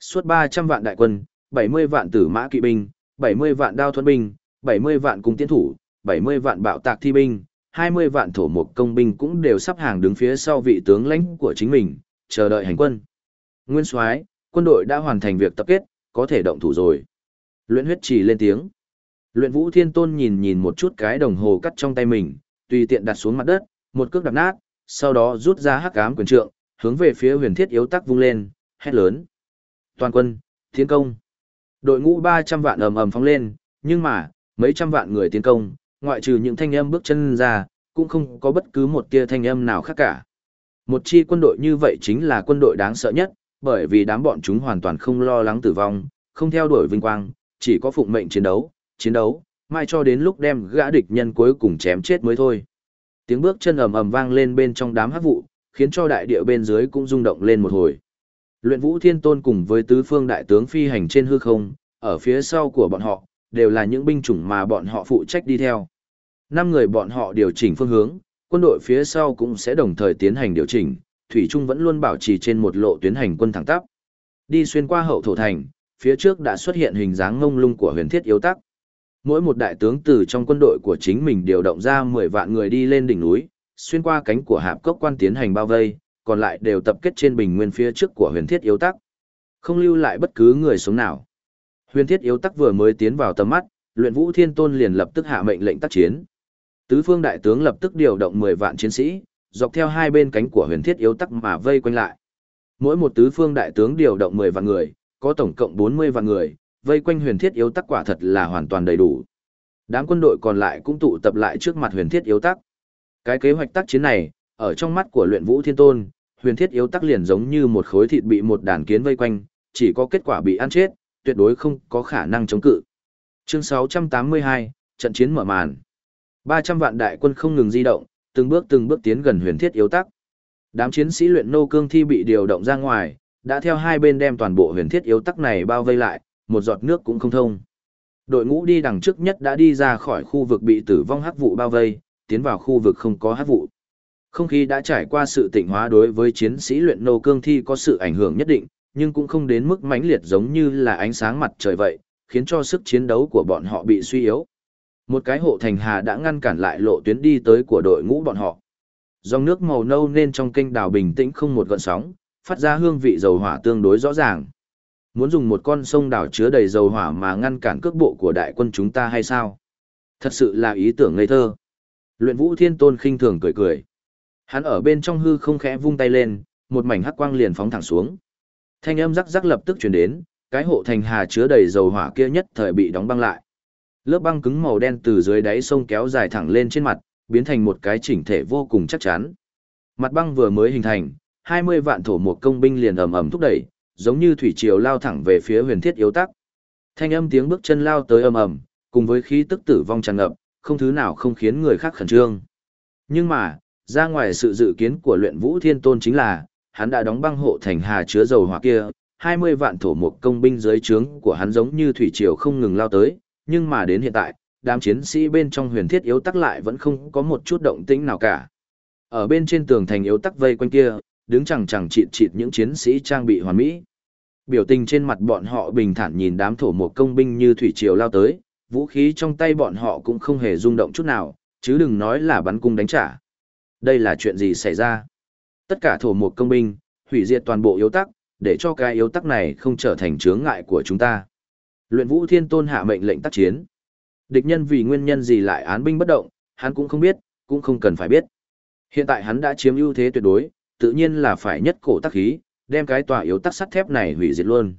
Suốt 300 vạn đại quân, 70 vạn tử mã kỵ binh, 70 vạn đao thuẫn binh, 70 vạn cung tiến thủ, 70 vạn bạo tạc thi binh, 20 vạn thổ mục công binh cũng đều sắp hàng đứng phía sau vị tướng lãnh của chính mình, chờ đợi hành quân. Nguyên soái, quân đội đã hoàn thành việc tập kết, có thể động thủ rồi. Luyện huyết chỉ lên tiếng. Luyện vũ thiên tôn nhìn nhìn một chút cái đồng hồ cắt trong tay mình, tùy tiện đặt xuống mặt đất, một cước đạp nát, sau đó rút ra hắc ám quyền trượng, hướng về phía huyền thiết yếu tắc vung lên, hét lớn. Toàn quân, tiến công. Đội ngũ 300 vạn ầm ầm phóng lên, nhưng mà, mấy trăm vạn người tiến công, ngoại trừ những thanh âm bước chân ra, cũng không có bất cứ một tia thanh âm nào khác cả. Một chi quân đội như vậy chính là quân đội đáng sợ nhất, bởi vì đám bọn chúng hoàn toàn không lo lắng tử vong, không theo đuổi vinh quang, chỉ có phụng mệnh chiến đấu, chiến đấu, mai cho đến lúc đem gã địch nhân cuối cùng chém chết mới thôi. Tiếng bước chân ầm ầm vang lên bên trong đám hắc vụ, khiến cho đại địa bên dưới cũng rung động lên một hồi. Luyện Vũ Thiên Tôn cùng với tứ phương đại tướng phi hành trên hư không, ở phía sau của bọn họ, đều là những binh chủng mà bọn họ phụ trách đi theo. Năm người bọn họ điều chỉnh phương hướng, quân đội phía sau cũng sẽ đồng thời tiến hành điều chỉnh, Thủy Trung vẫn luôn bảo trì trên một lộ tuyến hành quân thẳng tắp. Đi xuyên qua hậu thổ thành, phía trước đã xuất hiện hình dáng ngông lung của huyền thiết yếu tắc. Mỗi một đại tướng từ trong quân đội của chính mình điều động ra 10 vạn người đi lên đỉnh núi, xuyên qua cánh của hạp cốc quan tiến hành bao vây, còn lại đều tập kết trên bình nguyên phía trước của huyền thiết yếu tắc. Không lưu lại bất cứ người sống nào. Huyền thiết yếu tắc vừa mới tiến vào tầm mắt, luyện vũ thiên tôn liền lập tức hạ mệnh lệnh tác chiến. Tứ phương đại tướng lập tức điều động 10 vạn chiến sĩ, dọc theo hai bên cánh của huyền thiết yếu tắc mà vây quanh lại. Mỗi một tứ phương đại tướng điều động 10 vạn người, có tổng cộng 40 vạn người, vây quanh huyền thiết yếu tắc quả thật là hoàn toàn đầy đủ. Đám quân đội còn lại cũng tụ tập lại trước mặt huyền thiết yếu tắc. Cái kế hoạch tác chiến này, ở trong mắt của luyện vũ thiên tôn, huyền thiết yếu tắc liền giống như một khối thịt bị một đàn kiến vây quanh, chỉ có kết quả bị ăn chết, tuyệt đối không có khả năng chống cự. Chương 682, trận chiến mở màn. 300 vạn đại quân không ngừng di động, từng bước từng bước tiến gần huyền thiết yếu tắc. Đám chiến sĩ luyện nô cương thi bị điều động ra ngoài, đã theo hai bên đem toàn bộ huyền thiết yếu tắc này bao vây lại, một giọt nước cũng không thông. Đội ngũ đi đằng trước nhất đã đi ra khỏi khu vực bị tử vong hắc vụ bao vây, tiến vào khu vực không có hắc vụ. Không khí đã trải qua sự tịnh hóa đối với chiến sĩ luyện nô cương thi có sự ảnh hưởng nhất định, nhưng cũng không đến mức mãnh liệt giống như là ánh sáng mặt trời vậy, khiến cho sức chiến đấu của bọn họ bị suy yếu. Một cái hộ thành hà đã ngăn cản lại lộ tuyến đi tới của đội ngũ bọn họ. Dòng nước màu nâu nên trong kênh đào bình tĩnh không một gợn sóng, phát ra hương vị dầu hỏa tương đối rõ ràng. Muốn dùng một con sông đảo chứa đầy dầu hỏa mà ngăn cản cước bộ của đại quân chúng ta hay sao? Thật sự là ý tưởng ngây thơ. Luyện vũ thiên tôn khinh thường cười cười. Hắn ở bên trong hư không khẽ vung tay lên, một mảnh hắc quang liền phóng thẳng xuống. Thanh âm rắc rắc lập tức truyền đến, cái hộ thành hà chứa đầy dầu hỏa kia nhất thời bị đóng băng lại. Lớp băng cứng màu đen từ dưới đáy sông kéo dài thẳng lên trên mặt, biến thành một cái chỉnh thể vô cùng chắc chắn. Mặt băng vừa mới hình thành, 20 vạn thổ một công binh liền ầm ầm thúc đẩy, giống như thủy triều lao thẳng về phía huyền thiết yếu tắc. Thanh âm tiếng bước chân lao tới ầm ầm, cùng với khí tức tử vong tràn ngập, không thứ nào không khiến người khác khẩn trương. Nhưng mà, ra ngoài sự dự kiến của luyện vũ thiên tôn chính là, hắn đã đóng băng hộ thành hà chứa dầu hỏa kia, 20 vạn thổ một công binh dưới trướng của hắn giống như thủy triều không ngừng lao tới, nhưng mà đến hiện tại, đám chiến sĩ bên trong huyền thiết yếu tắc lại vẫn không có một chút động tĩnh nào cả. Ở bên trên tường thành yếu tắc vây quanh kia, đứng chẳng chẳng chịt chịt những chiến sĩ trang bị hoàn mỹ. Biểu tình trên mặt bọn họ bình thản nhìn đám thổ một công binh như thủy triều lao tới, vũ khí trong tay bọn họ cũng không hề rung động chút nào, chứ đừng nói là bắn cung đánh trả. Đây là chuyện gì xảy ra? Tất cả thổ một công binh, hủy diệt toàn bộ yếu tắc, để cho cái yếu tắc này không trở thành chướng ngại của chúng ta. Luyện Vũ Thiên Tôn hạ mệnh lệnh tác chiến. Địch nhân vì nguyên nhân gì lại án binh bất động, hắn cũng không biết, cũng không cần phải biết. Hiện tại hắn đã chiếm ưu thế tuyệt đối, tự nhiên là phải nhất cổ tác khí, đem cái tòa yếu tắc sắt thép này hủy diệt luôn.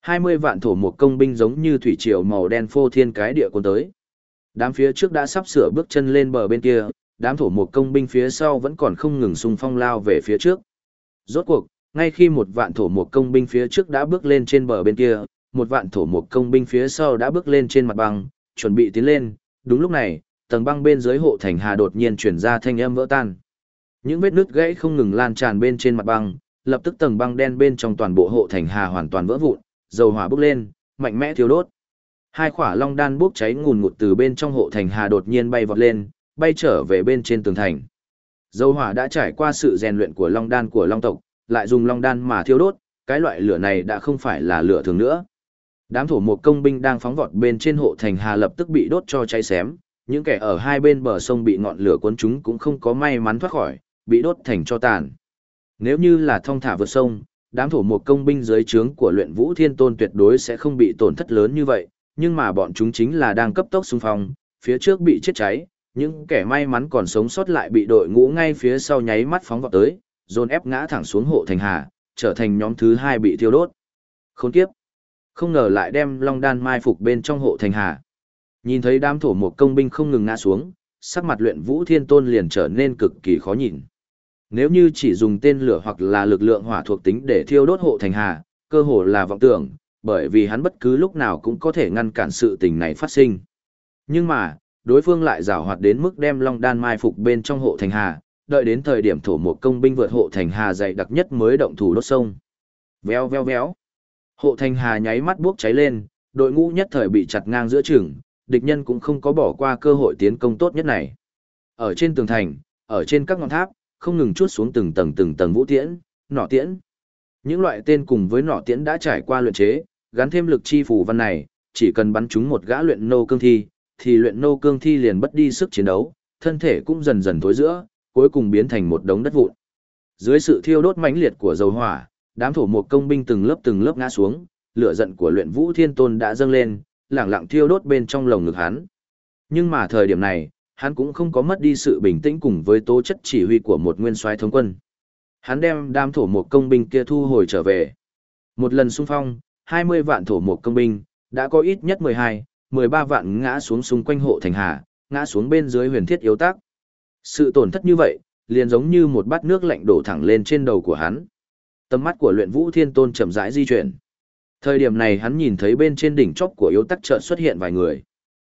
20 vạn thổ một công binh giống như thủy triều màu đen phô thiên cái địa quân tới. Đám phía trước đã sắp sửa bước chân lên bờ bên kia, đám thổ một công binh phía sau vẫn còn không ngừng xung phong lao về phía trước. Rốt cuộc, ngay khi một vạn thổ một công binh phía trước đã bước lên trên bờ bên kia, một vạn thổ một công binh phía sau đã bước lên trên mặt băng, chuẩn bị tiến lên, đúng lúc này, tầng băng bên dưới hộ thành hà đột nhiên chuyển ra thanh âm vỡ tan. Những vết nứt gãy không ngừng lan tràn bên trên mặt băng, lập tức tầng băng đen bên trong toàn bộ hộ thành hà hoàn toàn vỡ vụn, dầu hỏa bốc lên, mạnh mẽ thiêu đốt. Hai quả long đan bốc cháy ngùn ngụt từ bên trong hộ thành hà đột nhiên bay vọt lên, bay trở về bên trên tường thành. Dầu hỏa đã trải qua sự rèn luyện của long đan của long tộc, lại dùng long đan mà thiêu đốt, cái loại lửa này đã không phải là lửa thường nữa. Đám thổ một công binh đang phóng vọt bên trên hộ thành hà lập tức bị đốt cho cháy xém, những kẻ ở hai bên bờ sông bị ngọn lửa cuốn chúng cũng không có may mắn thoát khỏi, bị đốt thành cho tàn. Nếu như là thông thả vượt sông, đám thổ một công binh dưới trướng của luyện vũ thiên tôn tuyệt đối sẽ không bị tổn thất lớn như vậy, nhưng mà bọn chúng chính là đang cấp tốc xung phong, phía trước bị chết cháy, những kẻ may mắn còn sống sót lại bị đội ngũ ngay phía sau nháy mắt phóng vọt tới, dồn ép ngã thẳng xuống hộ thành hà, trở thành nhóm thứ hai bị thiêu đốt. Khốn kiếp! Không ngờ lại đem long đan mai phục bên trong hộ thành hà. Nhìn thấy đám thổ một công binh không ngừng ngã xuống, sắc mặt luyện vũ thiên tôn liền trở nên cực kỳ khó nhìn. Nếu như chỉ dùng tên lửa hoặc là lực lượng hỏa thuộc tính để thiêu đốt hộ thành hà, cơ hồ là vọng tưởng, bởi vì hắn bất cứ lúc nào cũng có thể ngăn cản sự tình này phát sinh. Nhưng mà, đối phương lại giảo hoạt đến mức đem long đan mai phục bên trong hộ thành hà, đợi đến thời điểm thổ một công binh vượt hộ thành hà dày đặc nhất mới động thủ đốt sông. Veo veo véo. Hộ thành hà nháy mắt bốc cháy lên, đội ngũ nhất thời bị chặt ngang giữa trường, địch nhân cũng không có bỏ qua cơ hội tiến công tốt nhất này. Ở trên tường thành, ở trên các ngọn tháp, không ngừng chuốt xuống từng tầng từng tầng vũ tiễn, nỏ tiễn. Những loại tên cùng với nỏ tiễn đã trải qua luyện chế, gắn thêm lực chi phù văn này, chỉ cần bắn chúng một gã luyện nô cương thi, thì luyện nô cương thi liền bất đi sức chiến đấu, thân thể cũng dần dần thối giữa, cuối cùng biến thành một đống đất vụn. Dưới sự thiêu đốt mãnh liệt của dầu hỏa, đám thổ một công binh từng lớp từng lớp ngã xuống, lửa giận của luyện vũ thiên tôn đã dâng lên, lẳng lặng thiêu đốt bên trong lồng ngực hắn. Nhưng mà thời điểm này, hắn cũng không có mất đi sự bình tĩnh cùng với tố chất chỉ huy của một nguyên soái thống quân. Hắn đem đám thổ một công binh kia thu hồi trở về. Một lần xung phong, 20 vạn thổ một công binh, đã có ít nhất 12, 13 vạn ngã xuống xung quanh hộ thành hà, ngã xuống bên dưới huyền thiết yếu tác. Sự tổn thất như vậy, liền giống như một bát nước lạnh đổ thẳng lên trên đầu của hắn. Tầm mắt của luyện vũ thiên tôn chậm rãi di chuyển. Thời điểm này hắn nhìn thấy bên trên đỉnh chóp của yếu tắc chợt xuất hiện vài người.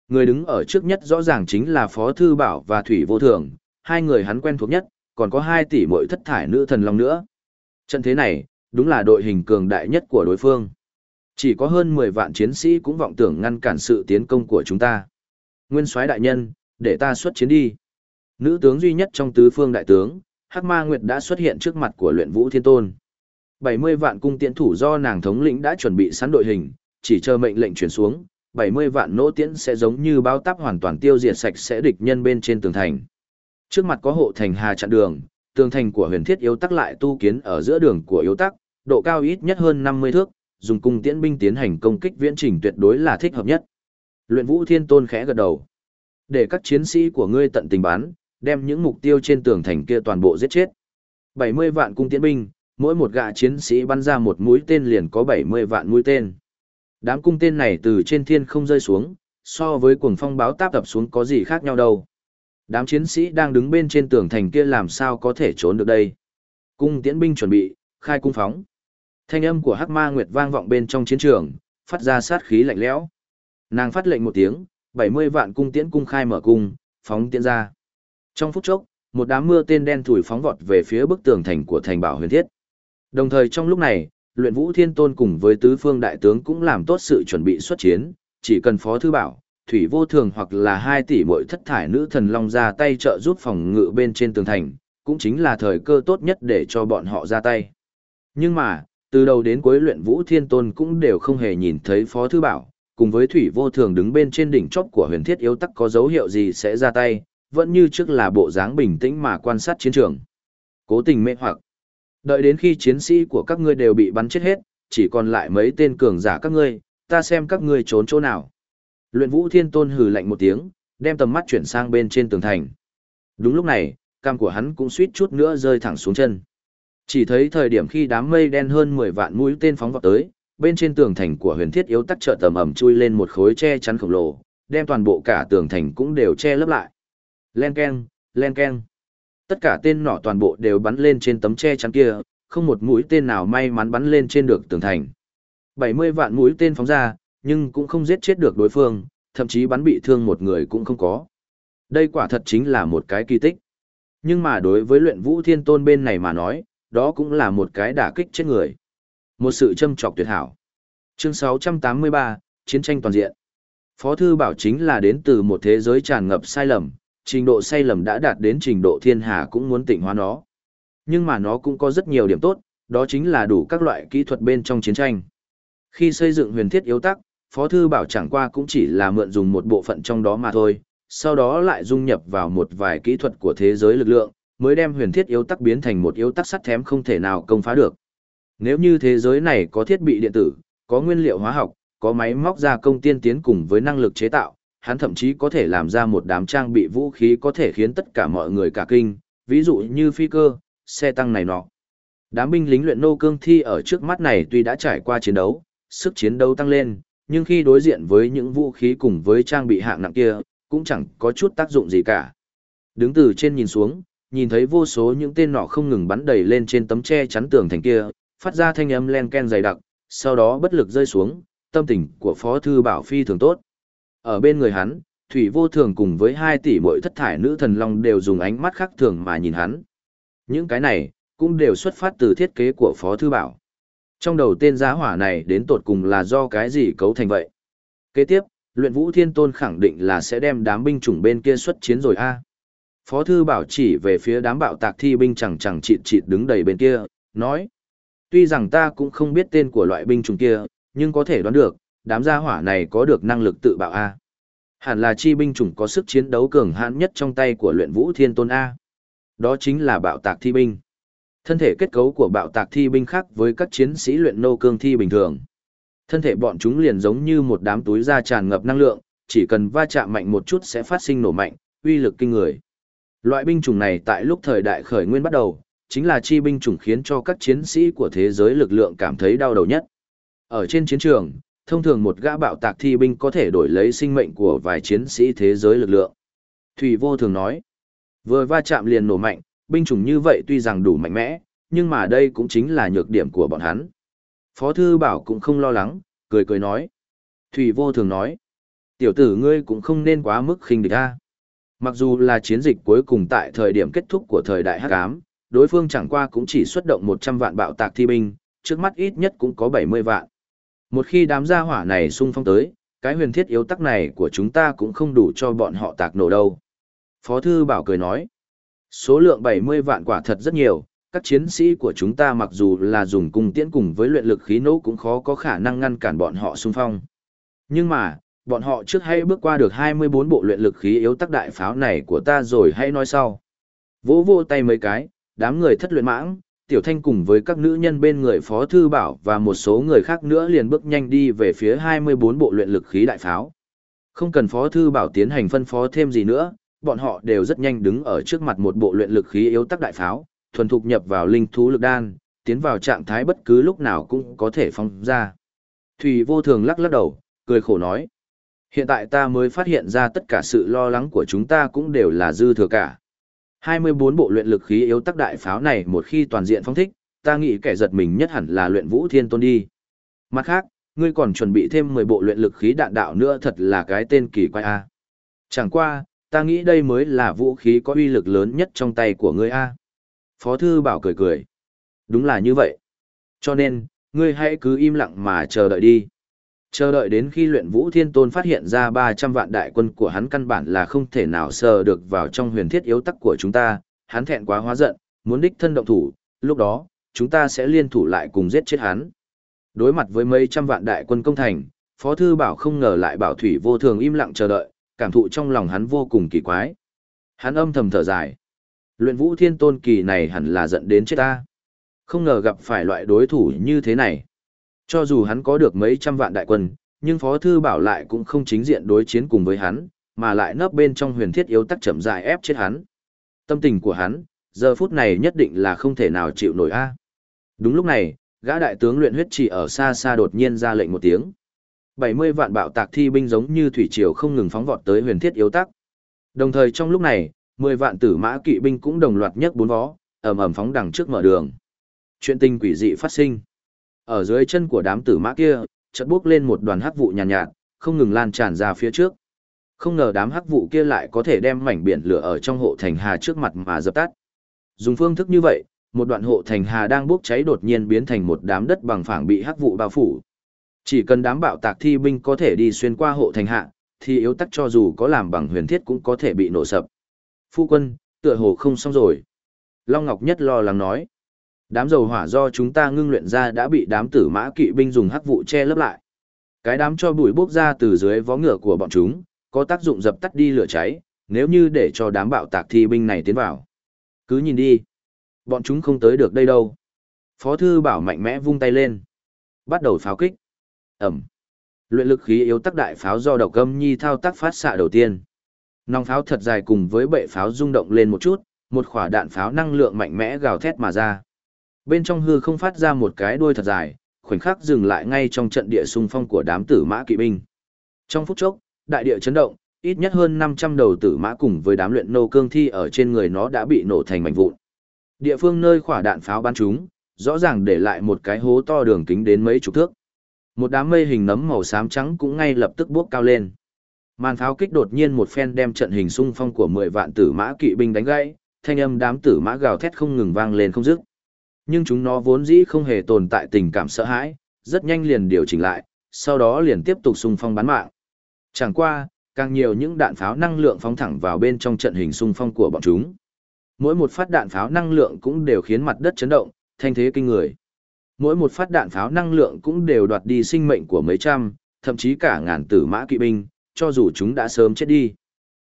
Người đứng ở trước nhất rõ ràng chính là Phó Thư Bảo và Thủy Vô Thường, hai người hắn quen thuộc nhất, còn có hai tỷ muội thất thải nữ thần long nữa. Trận thế này, đúng là đội hình cường đại nhất của đối phương. Chỉ có hơn 10 vạn chiến sĩ cũng vọng tưởng ngăn cản sự tiến công của chúng ta. Nguyên soái đại nhân, để ta xuất chiến đi. Nữ tướng duy nhất trong tứ phương đại tướng, Hắc Ma Nguyệt đã xuất hiện trước mặt của luyện vũ thiên tôn. 70 vạn cung tiễn thủ do nàng thống lĩnh đã chuẩn bị sẵn đội hình, chỉ chờ mệnh lệnh chuyển xuống, 70 vạn nỗ tiễn sẽ giống như bao táp hoàn toàn tiêu diệt sạch sẽ địch nhân bên trên tường thành. Trước mặt có hộ thành hà chặn đường, tường thành của huyền thiết yếu tắc lại tu kiến ở giữa đường của yếu tắc, độ cao ít nhất hơn 50 thước, dùng cung tiễn binh tiến hành công kích viễn trình tuyệt đối là thích hợp nhất. Luyện Vũ Thiên Tôn khẽ gật đầu. Để các chiến sĩ của ngươi tận tình bán, đem những mục tiêu trên tường thành kia toàn bộ giết chết. 70 vạn cung tiễn binh, mỗi một gã chiến sĩ bắn ra một mũi tên liền có 70 vạn mũi tên. Đám cung tên này từ trên thiên không rơi xuống, so với cuồng phong báo táp tập xuống có gì khác nhau đâu. Đám chiến sĩ đang đứng bên trên tường thành kia làm sao có thể trốn được đây. Cung tiễn binh chuẩn bị, khai cung phóng. Thanh âm của Hắc Ma Nguyệt vang vọng bên trong chiến trường, phát ra sát khí lạnh lẽo. Nàng phát lệnh một tiếng, 70 vạn cung tiễn cung khai mở cung, phóng tiễn ra. Trong phút chốc, một đám mưa tên đen thủi phóng vọt về phía bức tường thành của thành bảo huyền thiết. Đồng thời trong lúc này, luyện vũ thiên tôn cùng với tứ phương đại tướng cũng làm tốt sự chuẩn bị xuất chiến, chỉ cần phó thư bảo, thủy vô thường hoặc là hai tỷ mỗi thất thải nữ thần long ra tay trợ giúp phòng ngự bên trên tường thành, cũng chính là thời cơ tốt nhất để cho bọn họ ra tay. Nhưng mà, từ đầu đến cuối luyện vũ thiên tôn cũng đều không hề nhìn thấy phó thư bảo, cùng với thủy vô thường đứng bên trên đỉnh chóp của huyền thiết yếu tắc có dấu hiệu gì sẽ ra tay, vẫn như trước là bộ dáng bình tĩnh mà quan sát chiến trường. Cố tình mê hoặc. Đợi đến khi chiến sĩ của các ngươi đều bị bắn chết hết, chỉ còn lại mấy tên cường giả các ngươi, ta xem các ngươi trốn chỗ nào. Luyện vũ thiên tôn hừ lạnh một tiếng, đem tầm mắt chuyển sang bên trên tường thành. Đúng lúc này, cam của hắn cũng suýt chút nữa rơi thẳng xuống chân. Chỉ thấy thời điểm khi đám mây đen hơn 10 vạn mũi tên phóng vào tới, bên trên tường thành của huyền thiết yếu tắc trợ tầm ẩm chui lên một khối che chắn khổng lồ, đem toàn bộ cả tường thành cũng đều che lấp lại. Len keng, len keng. Tất cả tên nỏ toàn bộ đều bắn lên trên tấm che chắn kia, không một mũi tên nào may mắn bắn lên trên được tường thành. 70 vạn mũi tên phóng ra, nhưng cũng không giết chết được đối phương, thậm chí bắn bị thương một người cũng không có. Đây quả thật chính là một cái kỳ tích. Nhưng mà đối với luyện vũ thiên tôn bên này mà nói, đó cũng là một cái đả kích chết người. Một sự châm trọc tuyệt hảo. Chương 683, Chiến tranh toàn diện. Phó thư bảo chính là đến từ một thế giới tràn ngập sai lầm, trình độ sai lầm đã đạt đến trình độ thiên hà cũng muốn tỉnh hóa nó. Nhưng mà nó cũng có rất nhiều điểm tốt, đó chính là đủ các loại kỹ thuật bên trong chiến tranh. Khi xây dựng huyền thiết yếu tắc, Phó Thư Bảo chẳng qua cũng chỉ là mượn dùng một bộ phận trong đó mà thôi, sau đó lại dung nhập vào một vài kỹ thuật của thế giới lực lượng, mới đem huyền thiết yếu tắc biến thành một yếu tắc sắt thém không thể nào công phá được. Nếu như thế giới này có thiết bị điện tử, có nguyên liệu hóa học, có máy móc gia công tiên tiến cùng với năng lực chế tạo, hắn thậm chí có thể làm ra một đám trang bị vũ khí có thể khiến tất cả mọi người cả kinh, ví dụ như phi cơ, xe tăng này nọ. Đám binh lính luyện nô cương thi ở trước mắt này tuy đã trải qua chiến đấu, sức chiến đấu tăng lên, nhưng khi đối diện với những vũ khí cùng với trang bị hạng nặng kia, cũng chẳng có chút tác dụng gì cả. Đứng từ trên nhìn xuống, nhìn thấy vô số những tên nọ không ngừng bắn đầy lên trên tấm che chắn tường thành kia, phát ra thanh âm len ken dày đặc, sau đó bất lực rơi xuống, tâm tình của Phó Thư Bảo Phi thường tốt. Ở bên người hắn, Thủy vô thường cùng với hai tỷ muội thất thải nữ thần long đều dùng ánh mắt khác thường mà nhìn hắn. Những cái này, cũng đều xuất phát từ thiết kế của Phó Thư Bảo. Trong đầu tên giá hỏa này đến tột cùng là do cái gì cấu thành vậy? Kế tiếp, luyện vũ thiên tôn khẳng định là sẽ đem đám binh chủng bên kia xuất chiến rồi a Phó Thư Bảo chỉ về phía đám bạo tạc thi binh chẳng chẳng chịt chịt đứng đầy bên kia, nói. Tuy rằng ta cũng không biết tên của loại binh chủng kia, nhưng có thể đoán được, đám gia hỏa này có được năng lực tự bạo A. Hẳn là chi binh chủng có sức chiến đấu cường hãn nhất trong tay của luyện vũ thiên tôn A. Đó chính là bạo tạc thi binh. Thân thể kết cấu của bạo tạc thi binh khác với các chiến sĩ luyện nô cương thi bình thường. Thân thể bọn chúng liền giống như một đám túi da tràn ngập năng lượng, chỉ cần va chạm mạnh một chút sẽ phát sinh nổ mạnh, uy lực kinh người. Loại binh chủng này tại lúc thời đại khởi nguyên bắt đầu, chính là chi binh chủng khiến cho các chiến sĩ của thế giới lực lượng cảm thấy đau đầu nhất. Ở trên chiến trường, thông thường một gã bạo tạc thi binh có thể đổi lấy sinh mệnh của vài chiến sĩ thế giới lực lượng. Thủy vô thường nói, vừa va chạm liền nổ mạnh, binh chủng như vậy tuy rằng đủ mạnh mẽ, nhưng mà đây cũng chính là nhược điểm của bọn hắn. Phó thư bảo cũng không lo lắng, cười cười nói. Thủy vô thường nói, tiểu tử ngươi cũng không nên quá mức khinh địch a. Mặc dù là chiến dịch cuối cùng tại thời điểm kết thúc của thời đại hắc ám, đối phương chẳng qua cũng chỉ xuất động 100 vạn bạo tạc thi binh, trước mắt ít nhất cũng có 70 vạn. Một khi đám gia hỏa này xung phong tới, cái huyền thiết yếu tắc này của chúng ta cũng không đủ cho bọn họ tạc nổ đâu. Phó Thư Bảo cười nói, số lượng 70 vạn quả thật rất nhiều, các chiến sĩ của chúng ta mặc dù là dùng cung tiễn cùng với luyện lực khí nổ cũng khó có khả năng ngăn cản bọn họ xung phong. Nhưng mà, bọn họ trước hay bước qua được 24 bộ luyện lực khí yếu tắc đại pháo này của ta rồi hãy nói sau. Vỗ vô tay mấy cái, đám người thất luyện mãng, tiểu thanh cùng với các nữ nhân bên người phó thư bảo và một số người khác nữa liền bước nhanh đi về phía 24 bộ luyện lực khí đại pháo. Không cần phó thư bảo tiến hành phân phó thêm gì nữa, bọn họ đều rất nhanh đứng ở trước mặt một bộ luyện lực khí yếu tắc đại pháo, thuần thục nhập vào linh thú lực đan, tiến vào trạng thái bất cứ lúc nào cũng có thể phong ra. Thủy vô thường lắc lắc đầu, cười khổ nói. Hiện tại ta mới phát hiện ra tất cả sự lo lắng của chúng ta cũng đều là dư thừa cả. 24 bộ luyện lực khí yếu tắc đại pháo này một khi toàn diện phong thích, ta nghĩ kẻ giật mình nhất hẳn là luyện vũ thiên tôn đi. Mặt khác, ngươi còn chuẩn bị thêm 10 bộ luyện lực khí đạn đạo nữa thật là cái tên kỳ quái A. Chẳng qua, ta nghĩ đây mới là vũ khí có uy lực lớn nhất trong tay của ngươi A. Phó thư bảo cười cười. Đúng là như vậy. Cho nên, ngươi hãy cứ im lặng mà chờ đợi đi. Chờ đợi đến khi luyện vũ thiên tôn phát hiện ra 300 vạn đại quân của hắn căn bản là không thể nào sờ được vào trong huyền thiết yếu tắc của chúng ta, hắn thẹn quá hóa giận, muốn đích thân động thủ, lúc đó, chúng ta sẽ liên thủ lại cùng giết chết hắn. Đối mặt với mấy trăm vạn đại quân công thành, Phó Thư Bảo không ngờ lại bảo thủy vô thường im lặng chờ đợi, cảm thụ trong lòng hắn vô cùng kỳ quái. Hắn âm thầm thở dài. Luyện vũ thiên tôn kỳ này hẳn là giận đến chết ta. Không ngờ gặp phải loại đối thủ như thế này. Cho dù hắn có được mấy trăm vạn đại quân, nhưng Phó Thư Bảo lại cũng không chính diện đối chiến cùng với hắn, mà lại nấp bên trong huyền thiết yếu tắc chậm dài ép chết hắn. Tâm tình của hắn, giờ phút này nhất định là không thể nào chịu nổi a. Đúng lúc này, gã đại tướng luyện huyết chỉ ở xa xa đột nhiên ra lệnh một tiếng. 70 vạn bạo tạc thi binh giống như thủy triều không ngừng phóng vọt tới huyền thiết yếu tắc. Đồng thời trong lúc này, 10 vạn tử mã kỵ binh cũng đồng loạt nhấc bốn vó, ầm ầm phóng đằng trước mở đường. Chuyện tình quỷ dị phát sinh. Ở dưới chân của đám tử mã kia, chợt bước lên một đoàn hắc vụ nhàn nhạt, nhạt, không ngừng lan tràn ra phía trước. Không ngờ đám hắc vụ kia lại có thể đem mảnh biển lửa ở trong hộ thành hà trước mặt mà dập tắt. Dùng phương thức như vậy, một đoạn hộ thành hà đang bốc cháy đột nhiên biến thành một đám đất bằng phẳng bị hắc vụ bao phủ. Chỉ cần đám bạo tạc thi binh có thể đi xuyên qua hộ thành hạ, thì yếu tắc cho dù có làm bằng huyền thiết cũng có thể bị nổ sập. Phu quân, tựa hồ không xong rồi. Long Ngọc Nhất lo lắng nói. Đám dầu hỏa do chúng ta ngưng luyện ra đã bị đám tử mã kỵ binh dùng hắc vụ che lấp lại. Cái đám cho bụi bốc ra từ dưới vó ngựa của bọn chúng, có tác dụng dập tắt đi lửa cháy, nếu như để cho đám bạo tạc thi binh này tiến vào. Cứ nhìn đi. Bọn chúng không tới được đây đâu. Phó thư bảo mạnh mẽ vung tay lên. Bắt đầu pháo kích. Ẩm. Luyện lực khí yếu tác đại pháo do độc âm nhi thao tác phát xạ đầu tiên. Nòng pháo thật dài cùng với bệ pháo rung động lên một chút, một quả đạn pháo năng lượng mạnh mẽ gào thét mà ra. Bên trong hư không phát ra một cái đuôi thật dài, khoảnh khắc dừng lại ngay trong trận địa xung phong của đám tử mã kỵ binh. Trong phút chốc, đại địa chấn động, ít nhất hơn 500 đầu tử mã cùng với đám luyện nô cương thi ở trên người nó đã bị nổ thành mảnh vụn. Địa phương nơi quả đạn pháo bắn chúng, rõ ràng để lại một cái hố to đường kính đến mấy chục thước. Một đám mây hình nấm màu xám trắng cũng ngay lập tức bốc cao lên. Màn pháo kích đột nhiên một phen đem trận hình xung phong của 10 vạn tử mã kỵ binh đánh gãy, thanh âm đám tử mã gào thét không ngừng vang lên không dứt. Nhưng chúng nó vốn dĩ không hề tồn tại tình cảm sợ hãi, rất nhanh liền điều chỉnh lại, sau đó liền tiếp tục xung phong bắn mạng. Chẳng qua, càng nhiều những đạn pháo năng lượng phóng thẳng vào bên trong trận hình xung phong của bọn chúng. Mỗi một phát đạn pháo năng lượng cũng đều khiến mặt đất chấn động, thanh thế kinh người. Mỗi một phát đạn pháo năng lượng cũng đều đoạt đi sinh mệnh của mấy trăm, thậm chí cả ngàn tử mã kỵ binh, cho dù chúng đã sớm chết đi.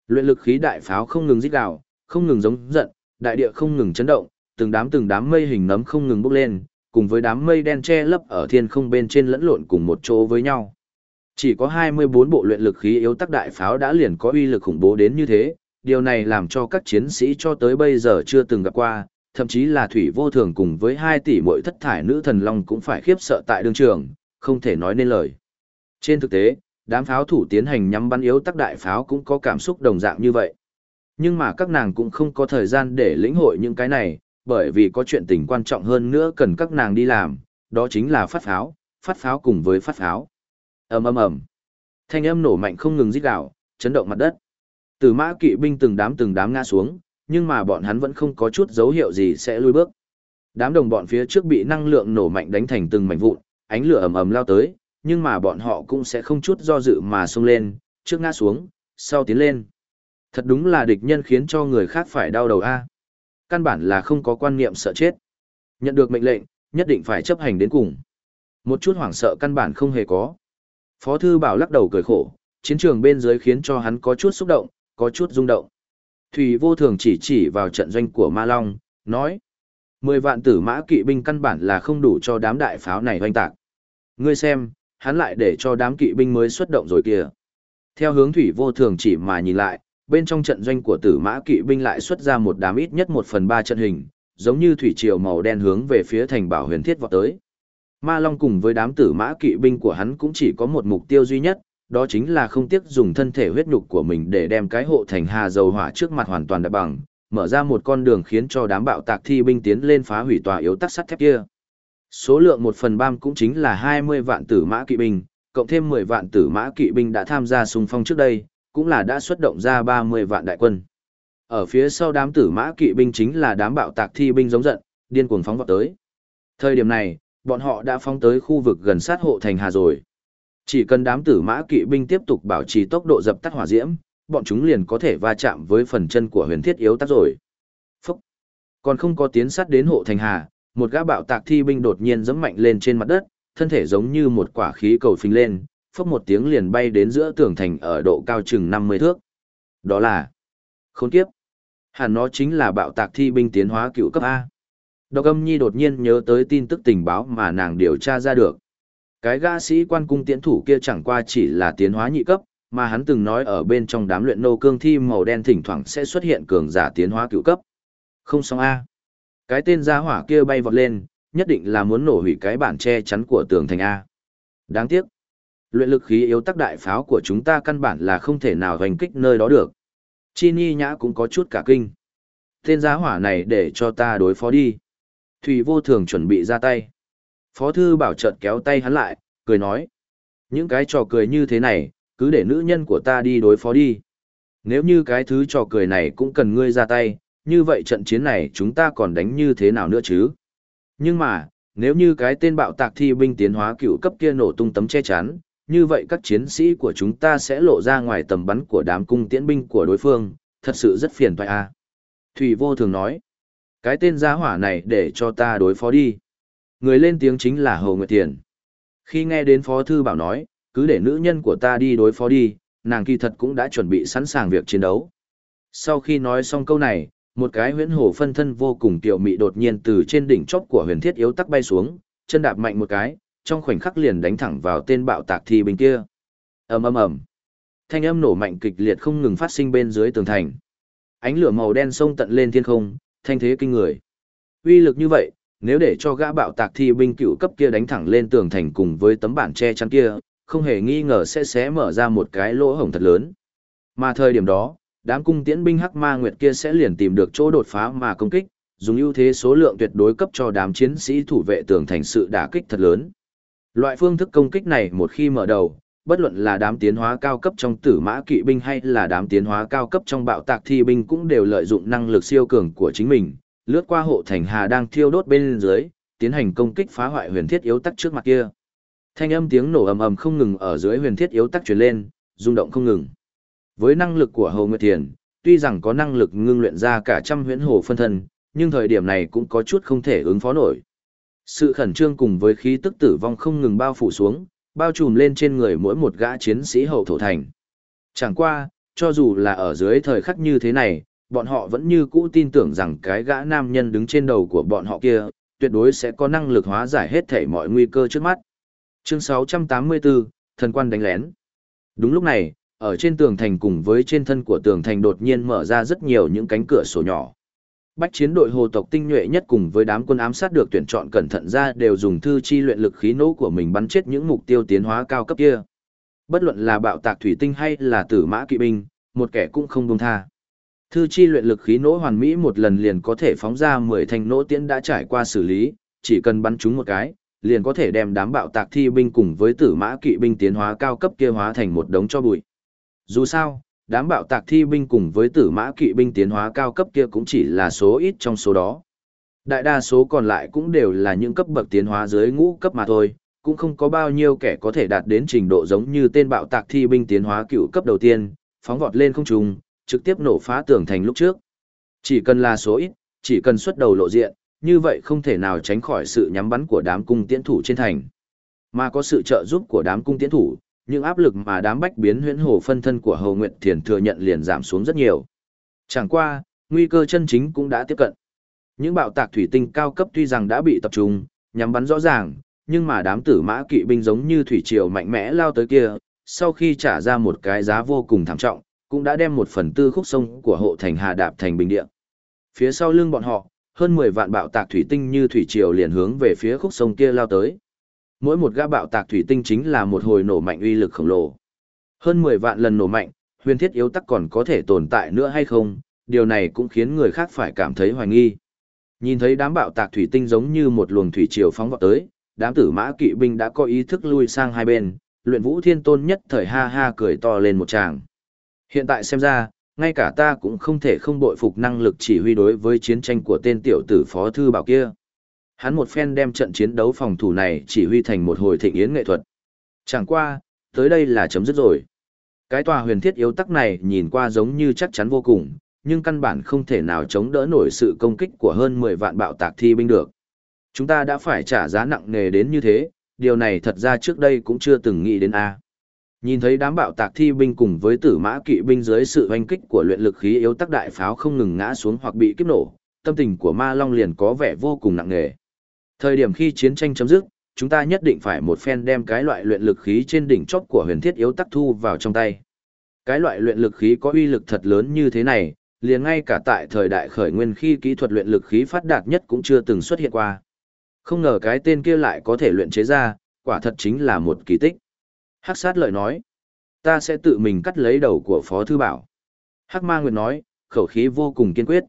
Luyện lực khí đại pháo không ngừng rít gào, không ngừng giống giận, đại địa không ngừng chấn động, từng đám từng đám mây hình nấm không ngừng bốc lên, cùng với đám mây đen che lấp ở thiên không bên trên lẫn lộn cùng một chỗ với nhau. Chỉ có 24 bộ luyện lực khí yếu tắc đại pháo đã liền có uy lực khủng bố đến như thế, điều này làm cho các chiến sĩ cho tới bây giờ chưa từng gặp qua, thậm chí là thủy vô thường cùng với 2 tỷ mỗi thất thải nữ thần long cũng phải khiếp sợ tại đường trường, không thể nói nên lời. Trên thực tế, đám pháo thủ tiến hành nhắm bắn yếu tắc đại pháo cũng có cảm xúc đồng dạng như vậy. Nhưng mà các nàng cũng không có thời gian để lĩnh hội những cái này, bởi vì có chuyện tình quan trọng hơn nữa cần các nàng đi làm, đó chính là phát pháo, phát pháo cùng với phát pháo. ầm ầm ầm, thanh âm nổ mạnh không ngừng rít gào, chấn động mặt đất. Từ mã kỵ binh từng đám từng đám ngã xuống, nhưng mà bọn hắn vẫn không có chút dấu hiệu gì sẽ lùi bước. Đám đồng bọn phía trước bị năng lượng nổ mạnh đánh thành từng mảnh vụn, ánh lửa ầm ầm lao tới, nhưng mà bọn họ cũng sẽ không chút do dự mà xông lên, trước ngã xuống, sau tiến lên. Thật đúng là địch nhân khiến cho người khác phải đau đầu a. Căn bản là không có quan niệm sợ chết. Nhận được mệnh lệnh, nhất định phải chấp hành đến cùng. Một chút hoảng sợ căn bản không hề có. Phó thư bảo lắc đầu cười khổ, chiến trường bên dưới khiến cho hắn có chút xúc động, có chút rung động. Thủy vô thường chỉ chỉ vào trận doanh của Ma Long, nói. Mười vạn tử mã kỵ binh căn bản là không đủ cho đám đại pháo này hoanh tạc. Ngươi xem, hắn lại để cho đám kỵ binh mới xuất động rồi kìa. Theo hướng thủy vô thường chỉ mà nhìn lại, bên trong trận doanh của tử mã kỵ binh lại xuất ra một đám ít nhất một phần ba trận hình, giống như thủy triều màu đen hướng về phía thành bảo huyền thiết vọt tới. Ma Long cùng với đám tử mã kỵ binh của hắn cũng chỉ có một mục tiêu duy nhất, đó chính là không tiếc dùng thân thể huyết nhục của mình để đem cái hộ thành hà dầu hỏa trước mặt hoàn toàn đập bằng, mở ra một con đường khiến cho đám bạo tạc thi binh tiến lên phá hủy tòa yếu tắc sắt thép kia. Số lượng một phần bam cũng chính là 20 vạn tử mã kỵ binh, cộng thêm 10 vạn tử mã kỵ binh đã tham gia xung phong trước đây, cũng là đã xuất động ra 30 vạn đại quân. Ở phía sau đám tử mã kỵ binh chính là đám bạo tạc thi binh giống giận, điên cuồng phóng vào tới. Thời điểm này, bọn họ đã phóng tới khu vực gần sát hộ thành hà rồi. Chỉ cần đám tử mã kỵ binh tiếp tục bảo trì tốc độ dập tắt hỏa diễm, bọn chúng liền có thể va chạm với phần chân của huyền thiết yếu tắt rồi. Phúc! Còn không có tiến sát đến hộ thành hà, một gã bạo tạc thi binh đột nhiên giẫm mạnh lên trên mặt đất, thân thể giống như một quả khí cầu phình lên, phốc một tiếng liền bay đến giữa tường thành ở độ cao chừng 50 thước. Đó là Khốn kiếp. Hẳn nó chính là bạo tạc thi binh tiến hóa cựu cấp A. Độc âm nhi đột nhiên nhớ tới tin tức tình báo mà nàng điều tra ra được. Cái gã sĩ quan cung tiến thủ kia chẳng qua chỉ là tiến hóa nhị cấp, mà hắn từng nói ở bên trong đám luyện nô cương thi màu đen thỉnh thoảng sẽ xuất hiện cường giả tiến hóa cựu cấp. Không xong A. Cái tên gia hỏa kia bay vọt lên, nhất định là muốn nổ hủy cái bản che chắn của tường thành A. Đáng tiếc. Luyện lực khí yếu tắc đại pháo của chúng ta căn bản là không thể nào hoành kích nơi đó được. Chi Ni Nhã cũng có chút cả kinh. Tên giá hỏa này để cho ta đối phó đi. Thủy vô thường chuẩn bị ra tay. Phó thư bảo chợt kéo tay hắn lại, cười nói. Những cái trò cười như thế này, cứ để nữ nhân của ta đi đối phó đi. Nếu như cái thứ trò cười này cũng cần ngươi ra tay, như vậy trận chiến này chúng ta còn đánh như thế nào nữa chứ? Nhưng mà, nếu như cái tên bạo tạc thi binh tiến hóa cựu cấp kia nổ tung tấm che chắn, như vậy các chiến sĩ của chúng ta sẽ lộ ra ngoài tầm bắn của đám cung tiễn binh của đối phương, thật sự rất phiền toái a. À. Thủy vô thường nói, cái tên gia hỏa này để cho ta đối phó đi. Người lên tiếng chính là Hồ Nguyệt Thiền. Khi nghe đến Phó Thư Bảo nói, cứ để nữ nhân của ta đi đối phó đi, nàng kỳ thật cũng đã chuẩn bị sẵn sàng việc chiến đấu. Sau khi nói xong câu này, một cái huyễn hồ phân thân vô cùng tiểu mị đột nhiên từ trên đỉnh chóp của huyền thiết yếu tắc bay xuống, chân đạp mạnh một cái, trong khoảnh khắc liền đánh thẳng vào tên bạo tạc thi binh kia. ầm ầm ầm, thanh âm nổ mạnh kịch liệt không ngừng phát sinh bên dưới tường thành. Ánh lửa màu đen sông tận lên thiên không, thanh thế kinh người. Uy lực như vậy, nếu để cho gã bạo tạc thi binh cựu cấp kia đánh thẳng lên tường thành cùng với tấm bản che chắn kia, không hề nghi ngờ sẽ xé mở ra một cái lỗ hổng thật lớn. Mà thời điểm đó, đám cung tiễn binh hắc ma nguyệt kia sẽ liền tìm được chỗ đột phá mà công kích, dùng ưu thế số lượng tuyệt đối cấp cho đám chiến sĩ thủ vệ tường thành sự đả kích thật lớn. Loại phương thức công kích này một khi mở đầu, bất luận là đám tiến hóa cao cấp trong tử mã kỵ binh hay là đám tiến hóa cao cấp trong bạo tạc thi binh cũng đều lợi dụng năng lực siêu cường của chính mình, lướt qua hộ thành hà đang thiêu đốt bên dưới, tiến hành công kích phá hoại huyền thiết yếu tắc trước mặt kia. Thanh âm tiếng nổ ầm ầm không ngừng ở dưới huyền thiết yếu tắc truyền lên, rung động không ngừng. Với năng lực của Hồ Nguyệt Thiền, tuy rằng có năng lực ngưng luyện ra cả trăm huyễn hồ phân thân, nhưng thời điểm này cũng có chút không thể ứng phó nổi. Sự khẩn trương cùng với khí tức tử vong không ngừng bao phủ xuống, bao trùm lên trên người mỗi một gã chiến sĩ hậu thổ thành. Chẳng qua, cho dù là ở dưới thời khắc như thế này, bọn họ vẫn như cũ tin tưởng rằng cái gã nam nhân đứng trên đầu của bọn họ kia, tuyệt đối sẽ có năng lực hóa giải hết thảy mọi nguy cơ trước mắt. Chương 684, Thần quan đánh lén. Đúng lúc này, ở trên tường thành cùng với trên thân của tường thành đột nhiên mở ra rất nhiều những cánh cửa sổ nhỏ. Bách chiến đội hồ tộc tinh nhuệ nhất cùng với đám quân ám sát được tuyển chọn cẩn thận ra đều dùng thư chi luyện lực khí nỗ của mình bắn chết những mục tiêu tiến hóa cao cấp kia. Bất luận là bạo tạc thủy tinh hay là tử mã kỵ binh, một kẻ cũng không buông tha. Thư chi luyện lực khí nỗ hoàn mỹ một lần liền có thể phóng ra 10 thanh nỗ tiễn đã trải qua xử lý, chỉ cần bắn chúng một cái, liền có thể đem đám bạo tạc thi binh cùng với tử mã kỵ binh tiến hóa cao cấp kia hóa thành một đống cho bụi. Dù sao, đám bạo tạc thi binh cùng với tử mã kỵ binh tiến hóa cao cấp kia cũng chỉ là số ít trong số đó. Đại đa số còn lại cũng đều là những cấp bậc tiến hóa dưới ngũ cấp mà thôi, cũng không có bao nhiêu kẻ có thể đạt đến trình độ giống như tên bạo tạc thi binh tiến hóa cựu cấp đầu tiên, phóng vọt lên không trung, trực tiếp nổ phá tường thành lúc trước. Chỉ cần là số ít, chỉ cần xuất đầu lộ diện, như vậy không thể nào tránh khỏi sự nhắm bắn của đám cung tiễn thủ trên thành. Mà có sự trợ giúp của đám cung tiễn thủ, những áp lực mà đám bách biến huyễn hồ phân thân của Hầu Nguyệt Thiền thừa nhận liền giảm xuống rất nhiều. Chẳng qua, nguy cơ chân chính cũng đã tiếp cận. Những bạo tạc thủy tinh cao cấp tuy rằng đã bị tập trung, nhắm bắn rõ ràng, nhưng mà đám tử mã kỵ binh giống như thủy triều mạnh mẽ lao tới kia, sau khi trả ra một cái giá vô cùng thảm trọng, cũng đã đem một phần tư khúc sông của hộ thành Hà đạp thành bình địa. Phía sau lưng bọn họ, hơn 10 vạn bạo tạc thủy tinh như thủy triều liền hướng về phía khúc sông kia lao tới. Mỗi một gã bạo tạc thủy tinh chính là một hồi nổ mạnh uy lực khổng lồ. Hơn 10 vạn lần nổ mạnh, huyền thiết yếu tắc còn có thể tồn tại nữa hay không, điều này cũng khiến người khác phải cảm thấy hoài nghi. Nhìn thấy đám bạo tạc thủy tinh giống như một luồng thủy triều phóng vọt tới, đám tử mã kỵ binh đã có ý thức lui sang hai bên, luyện vũ thiên tôn nhất thời ha ha cười to lên một tràng. Hiện tại xem ra, ngay cả ta cũng không thể không bội phục năng lực chỉ huy đối với chiến tranh của tên tiểu tử phó thư bảo kia. Hắn một phen đem trận chiến đấu phòng thủ này chỉ huy thành một hồi thịnh yến nghệ thuật. Chẳng qua, tới đây là chấm dứt rồi. Cái tòa huyền thiết yếu tắc này nhìn qua giống như chắc chắn vô cùng, nhưng căn bản không thể nào chống đỡ nổi sự công kích của hơn 10 vạn bạo tạc thi binh được. Chúng ta đã phải trả giá nặng nề đến như thế, điều này thật ra trước đây cũng chưa từng nghĩ đến A. Nhìn thấy đám bạo tạc thi binh cùng với tử mã kỵ binh dưới sự hoành kích của luyện lực khí yếu tắc đại pháo không ngừng ngã xuống hoặc bị kiếp nổ, tâm tình của ma long liền có vẻ vô cùng nặng nề. Thời điểm khi chiến tranh chấm dứt, chúng ta nhất định phải một phen đem cái loại luyện lực khí trên đỉnh chóp của huyền thiết yếu tắc thu vào trong tay. Cái loại luyện lực khí có uy lực thật lớn như thế này, liền ngay cả tại thời đại khởi nguyên khi kỹ thuật luyện lực khí phát đạt nhất cũng chưa từng xuất hiện qua. Không ngờ cái tên kia lại có thể luyện chế ra, quả thật chính là một kỳ tích. Hắc sát lợi nói, ta sẽ tự mình cắt lấy đầu của Phó Thư Bảo. Hắc Ma Nguyệt nói, khẩu khí vô cùng kiên quyết.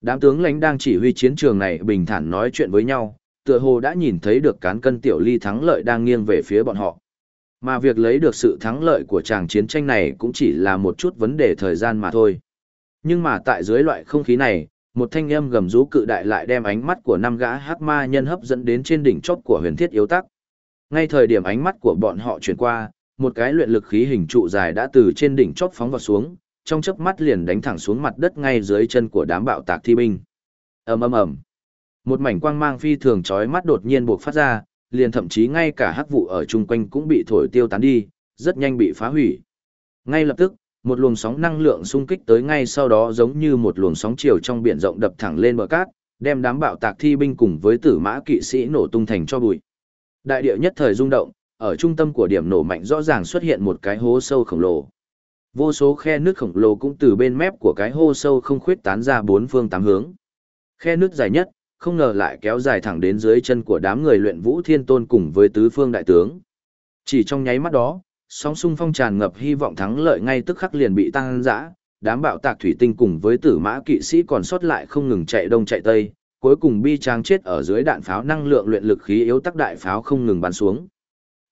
Đám tướng lãnh đang chỉ huy chiến trường này bình thản nói chuyện với nhau, tựa hồ đã nhìn thấy được cán cân tiểu ly thắng lợi đang nghiêng về phía bọn họ. Mà việc lấy được sự thắng lợi của tràng chiến tranh này cũng chỉ là một chút vấn đề thời gian mà thôi. Nhưng mà tại dưới loại không khí này, một thanh âm gầm rú cự đại lại đem ánh mắt của năm gã hắc ma nhân hấp dẫn đến trên đỉnh chóp của huyền thiết yếu tắc. Ngay thời điểm ánh mắt của bọn họ chuyển qua, một cái luyện lực khí hình trụ dài đã từ trên đỉnh chóp phóng vào xuống, trong chớp mắt liền đánh thẳng xuống mặt đất ngay dưới chân của đám bạo tạc thi binh. Ầm ầm ầm. Một mảnh quang mang phi thường chói mắt đột nhiên buộc phát ra, liền thậm chí ngay cả hắc vụ ở chung quanh cũng bị thổi tiêu tán đi, rất nhanh bị phá hủy. Ngay lập tức, một luồng sóng năng lượng xung kích tới ngay sau đó giống như một luồng sóng chiều trong biển rộng đập thẳng lên bờ cát, đem đám bạo tạc thi binh cùng với tử mã kỵ sĩ nổ tung thành cho bụi. Đại địa nhất thời rung động, ở trung tâm của điểm nổ mạnh rõ ràng xuất hiện một cái hố sâu khổng lồ. Vô số khe nước khổng lồ cũng từ bên mép của cái hố sâu không khuyết tán ra bốn phương tám hướng. Khe nước dài nhất, không ngờ lại kéo dài thẳng đến dưới chân của đám người luyện vũ thiên tôn cùng với tứ phương đại tướng. Chỉ trong nháy mắt đó, sóng xung phong tràn ngập hy vọng thắng lợi ngay tức khắc liền bị tăng dã, đám bạo tạc thủy tinh cùng với tử mã kỵ sĩ còn sót lại không ngừng chạy đông chạy tây, cuối cùng bi trang chết ở dưới đạn pháo năng lượng luyện lực khí yếu tắc đại pháo không ngừng bắn xuống.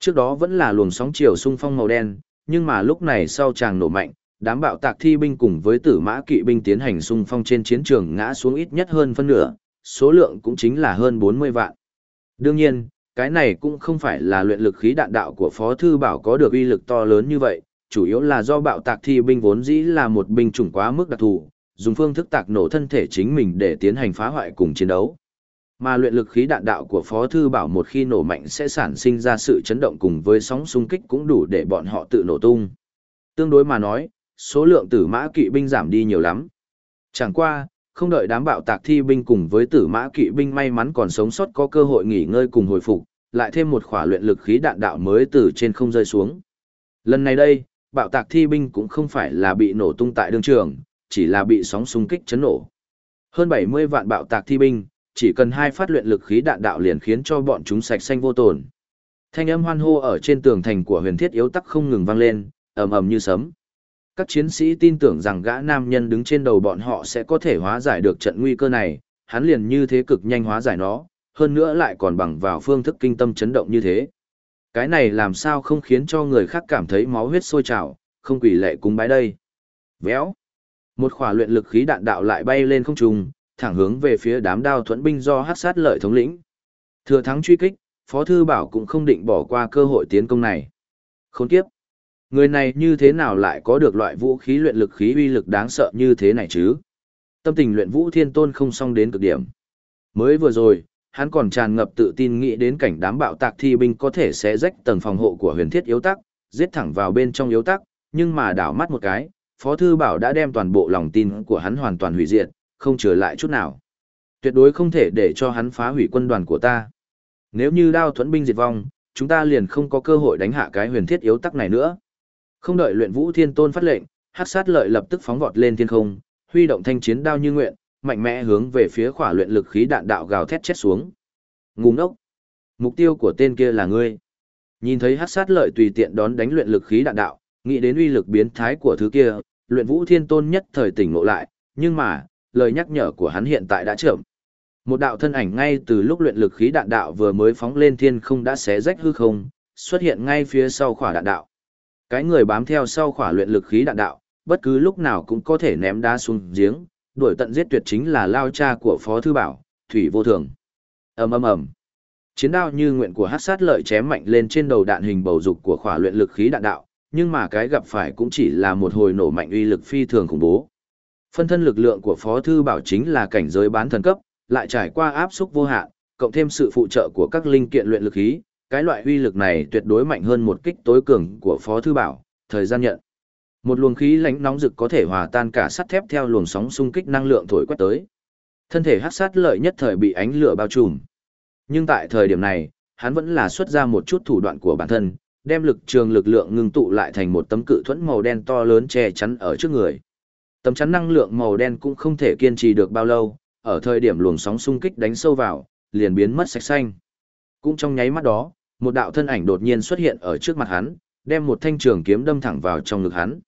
Trước đó vẫn là luồng sóng chiều xung phong màu đen, nhưng mà lúc này sau chàng nổ mạnh, đám bạo tạc thi binh cùng với tử mã kỵ binh tiến hành xung phong trên chiến trường ngã xuống ít nhất hơn phân nửa, số lượng cũng chính là hơn 40 vạn. Đương nhiên, cái này cũng không phải là luyện lực khí đạn đạo của Phó Thư Bảo có được uy lực to lớn như vậy, chủ yếu là do bạo tạc thi binh vốn dĩ là một binh chủng quá mức đặc thù, dùng phương thức tạc nổ thân thể chính mình để tiến hành phá hoại cùng chiến đấu. Mà luyện lực khí đạn đạo của Phó Thư Bảo một khi nổ mạnh sẽ sản sinh ra sự chấn động cùng với sóng xung kích cũng đủ để bọn họ tự nổ tung. Tương đối mà nói, số lượng tử mã kỵ binh giảm đi nhiều lắm. Chẳng qua, không đợi đám bạo tạc thi binh cùng với tử mã kỵ binh may mắn còn sống sót có cơ hội nghỉ ngơi cùng hồi phục, lại thêm một khỏa luyện lực khí đạn đạo mới từ trên không rơi xuống. Lần này đây, bạo tạc thi binh cũng không phải là bị nổ tung tại đường trường, chỉ là bị sóng xung kích chấn nổ. Hơn 70 vạn bạo tạc thi binh, chỉ cần hai phát luyện lực khí đạn đạo liền khiến cho bọn chúng sạch xanh vô tổn. Thanh âm hoan hô ở trên tường thành của huyền thiết yếu tắc không ngừng vang lên, ầm ầm như sấm. Các chiến sĩ tin tưởng rằng gã nam nhân đứng trên đầu bọn họ sẽ có thể hóa giải được trận nguy cơ này, hắn liền như thế cực nhanh hóa giải nó, hơn nữa lại còn bằng vào phương thức kinh tâm chấn động như thế. Cái này làm sao không khiến cho người khác cảm thấy máu huyết sôi trào, không quỷ lệ cúng bái đây. Véo. Một khỏa luyện lực khí đạn đạo lại bay lên không trung, thẳng hướng về phía đám đao thuẫn binh do hát sát lợi thống lĩnh. Thừa thắng truy kích, Phó Thư Bảo cũng không định bỏ qua cơ hội tiến công này. Khốn kiếp. Người này như thế nào lại có được loại vũ khí luyện lực khí uy lực đáng sợ như thế này chứ? Tâm tình luyện vũ thiên tôn không xong đến cực điểm. Mới vừa rồi, hắn còn tràn ngập tự tin nghĩ đến cảnh đám bạo tạc thi binh có thể sẽ rách tầng phòng hộ của huyền thiết yếu tắc, giết thẳng vào bên trong yếu tắc, nhưng mà đảo mắt một cái, Phó Thư Bảo đã đem toàn bộ lòng tin của hắn hoàn toàn hủy diệt, không trở lại chút nào. Tuyệt đối không thể để cho hắn phá hủy quân đoàn của ta. Nếu như đao thuẫn binh diệt vong, chúng ta liền không có cơ hội đánh hạ cái huyền thiết yếu tắc này nữa. Không đợi luyện vũ thiên tôn phát lệnh, hát sát lợi lập tức phóng vọt lên thiên không, huy động thanh chiến đao như nguyện, mạnh mẽ hướng về phía khỏa luyện lực khí đạn đạo gào thét chết xuống. Ngu ngốc! Mục tiêu của tên kia là ngươi. Nhìn thấy hát sát lợi tùy tiện đón đánh luyện lực khí đạn đạo, nghĩ đến uy lực biến thái của thứ kia, luyện vũ thiên tôn nhất thời tỉnh ngộ lại, nhưng mà, lời nhắc nhở của hắn hiện tại đã chậm. Một đạo thân ảnh ngay từ lúc luyện lực khí đạn đạo vừa mới phóng lên thiên không đã xé rách hư không, xuất hiện ngay phía sau khỏa đạn đạo. Cái người bám theo sau khỏa luyện lực khí đạn đạo, bất cứ lúc nào cũng có thể ném đá xuống giếng, đuổi tận giết tuyệt chính là lao cha của Phó Thư Bảo, Thủy Vô Thường. ầm ầm ầm Chiến đao như nguyện của hát sát lợi chém mạnh lên trên đầu đạn hình bầu dục của khỏa luyện lực khí đạn đạo, nhưng mà cái gặp phải cũng chỉ là một hồi nổ mạnh uy lực phi thường khủng bố. Phân thân lực lượng của Phó Thư Bảo chính là cảnh giới bán thần cấp, lại trải qua áp xúc vô hạn, cộng thêm sự phụ trợ của các linh kiện luyện lực khí, cái loại uy lực này tuyệt đối mạnh hơn một kích tối cường của Phó Thư Bảo, thời gian nhận. Một luồng khí lánh nóng rực có thể hòa tan cả sắt thép theo luồng sóng xung kích năng lượng thổi quét tới. Thân thể hắc sát lợi nhất thời bị ánh lửa bao trùm. Nhưng tại thời điểm này, hắn vẫn là xuất ra một chút thủ đoạn của bản thân, đem lực trường lực lượng ngưng tụ lại thành một tấm cự thuẫn màu đen to lớn che chắn ở trước người. Tấm chắn năng lượng màu đen cũng không thể kiên trì được bao lâu, ở thời điểm luồng sóng xung kích đánh sâu vào, liền biến mất sạch xanh. Cũng trong nháy mắt đó, một đạo thân ảnh đột nhiên xuất hiện ở trước mặt hắn, đem một thanh trường kiếm đâm thẳng vào trong ngực hắn.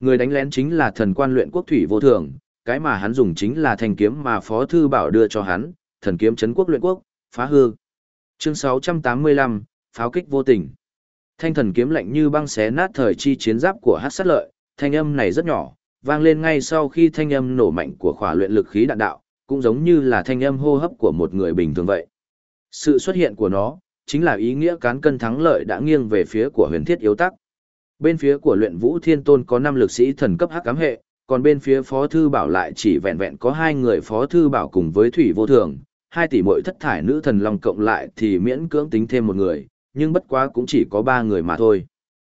Người đánh lén chính là thần quan luyện quốc thủy vô thường, cái mà hắn dùng chính là thanh kiếm mà Phó Thư Bảo đưa cho hắn, thần kiếm chấn quốc luyện quốc, phá hư. Chương 685, pháo kích vô tình. Thanh thần kiếm lạnh như băng xé nát thời chi chiến giáp của hát sát lợi, thanh âm này rất nhỏ, vang lên ngay sau khi thanh âm nổ mạnh của khỏa luyện lực khí đạn đạo, cũng giống như là thanh âm hô hấp của một người bình thường vậy. Sự xuất hiện của nó, chính là ý nghĩa cán cân thắng lợi đã nghiêng về phía của huyền thiết yếu tắc. Bên phía của luyện vũ thiên tôn có 5 lực sĩ thần cấp hắc cám hệ, còn bên phía phó thư bảo lại chỉ vẹn vẹn có hai người phó thư bảo cùng với thủy vô thường, hai tỷ muội thất thải nữ thần long cộng lại thì miễn cưỡng tính thêm một người, nhưng bất quá cũng chỉ có ba người mà thôi.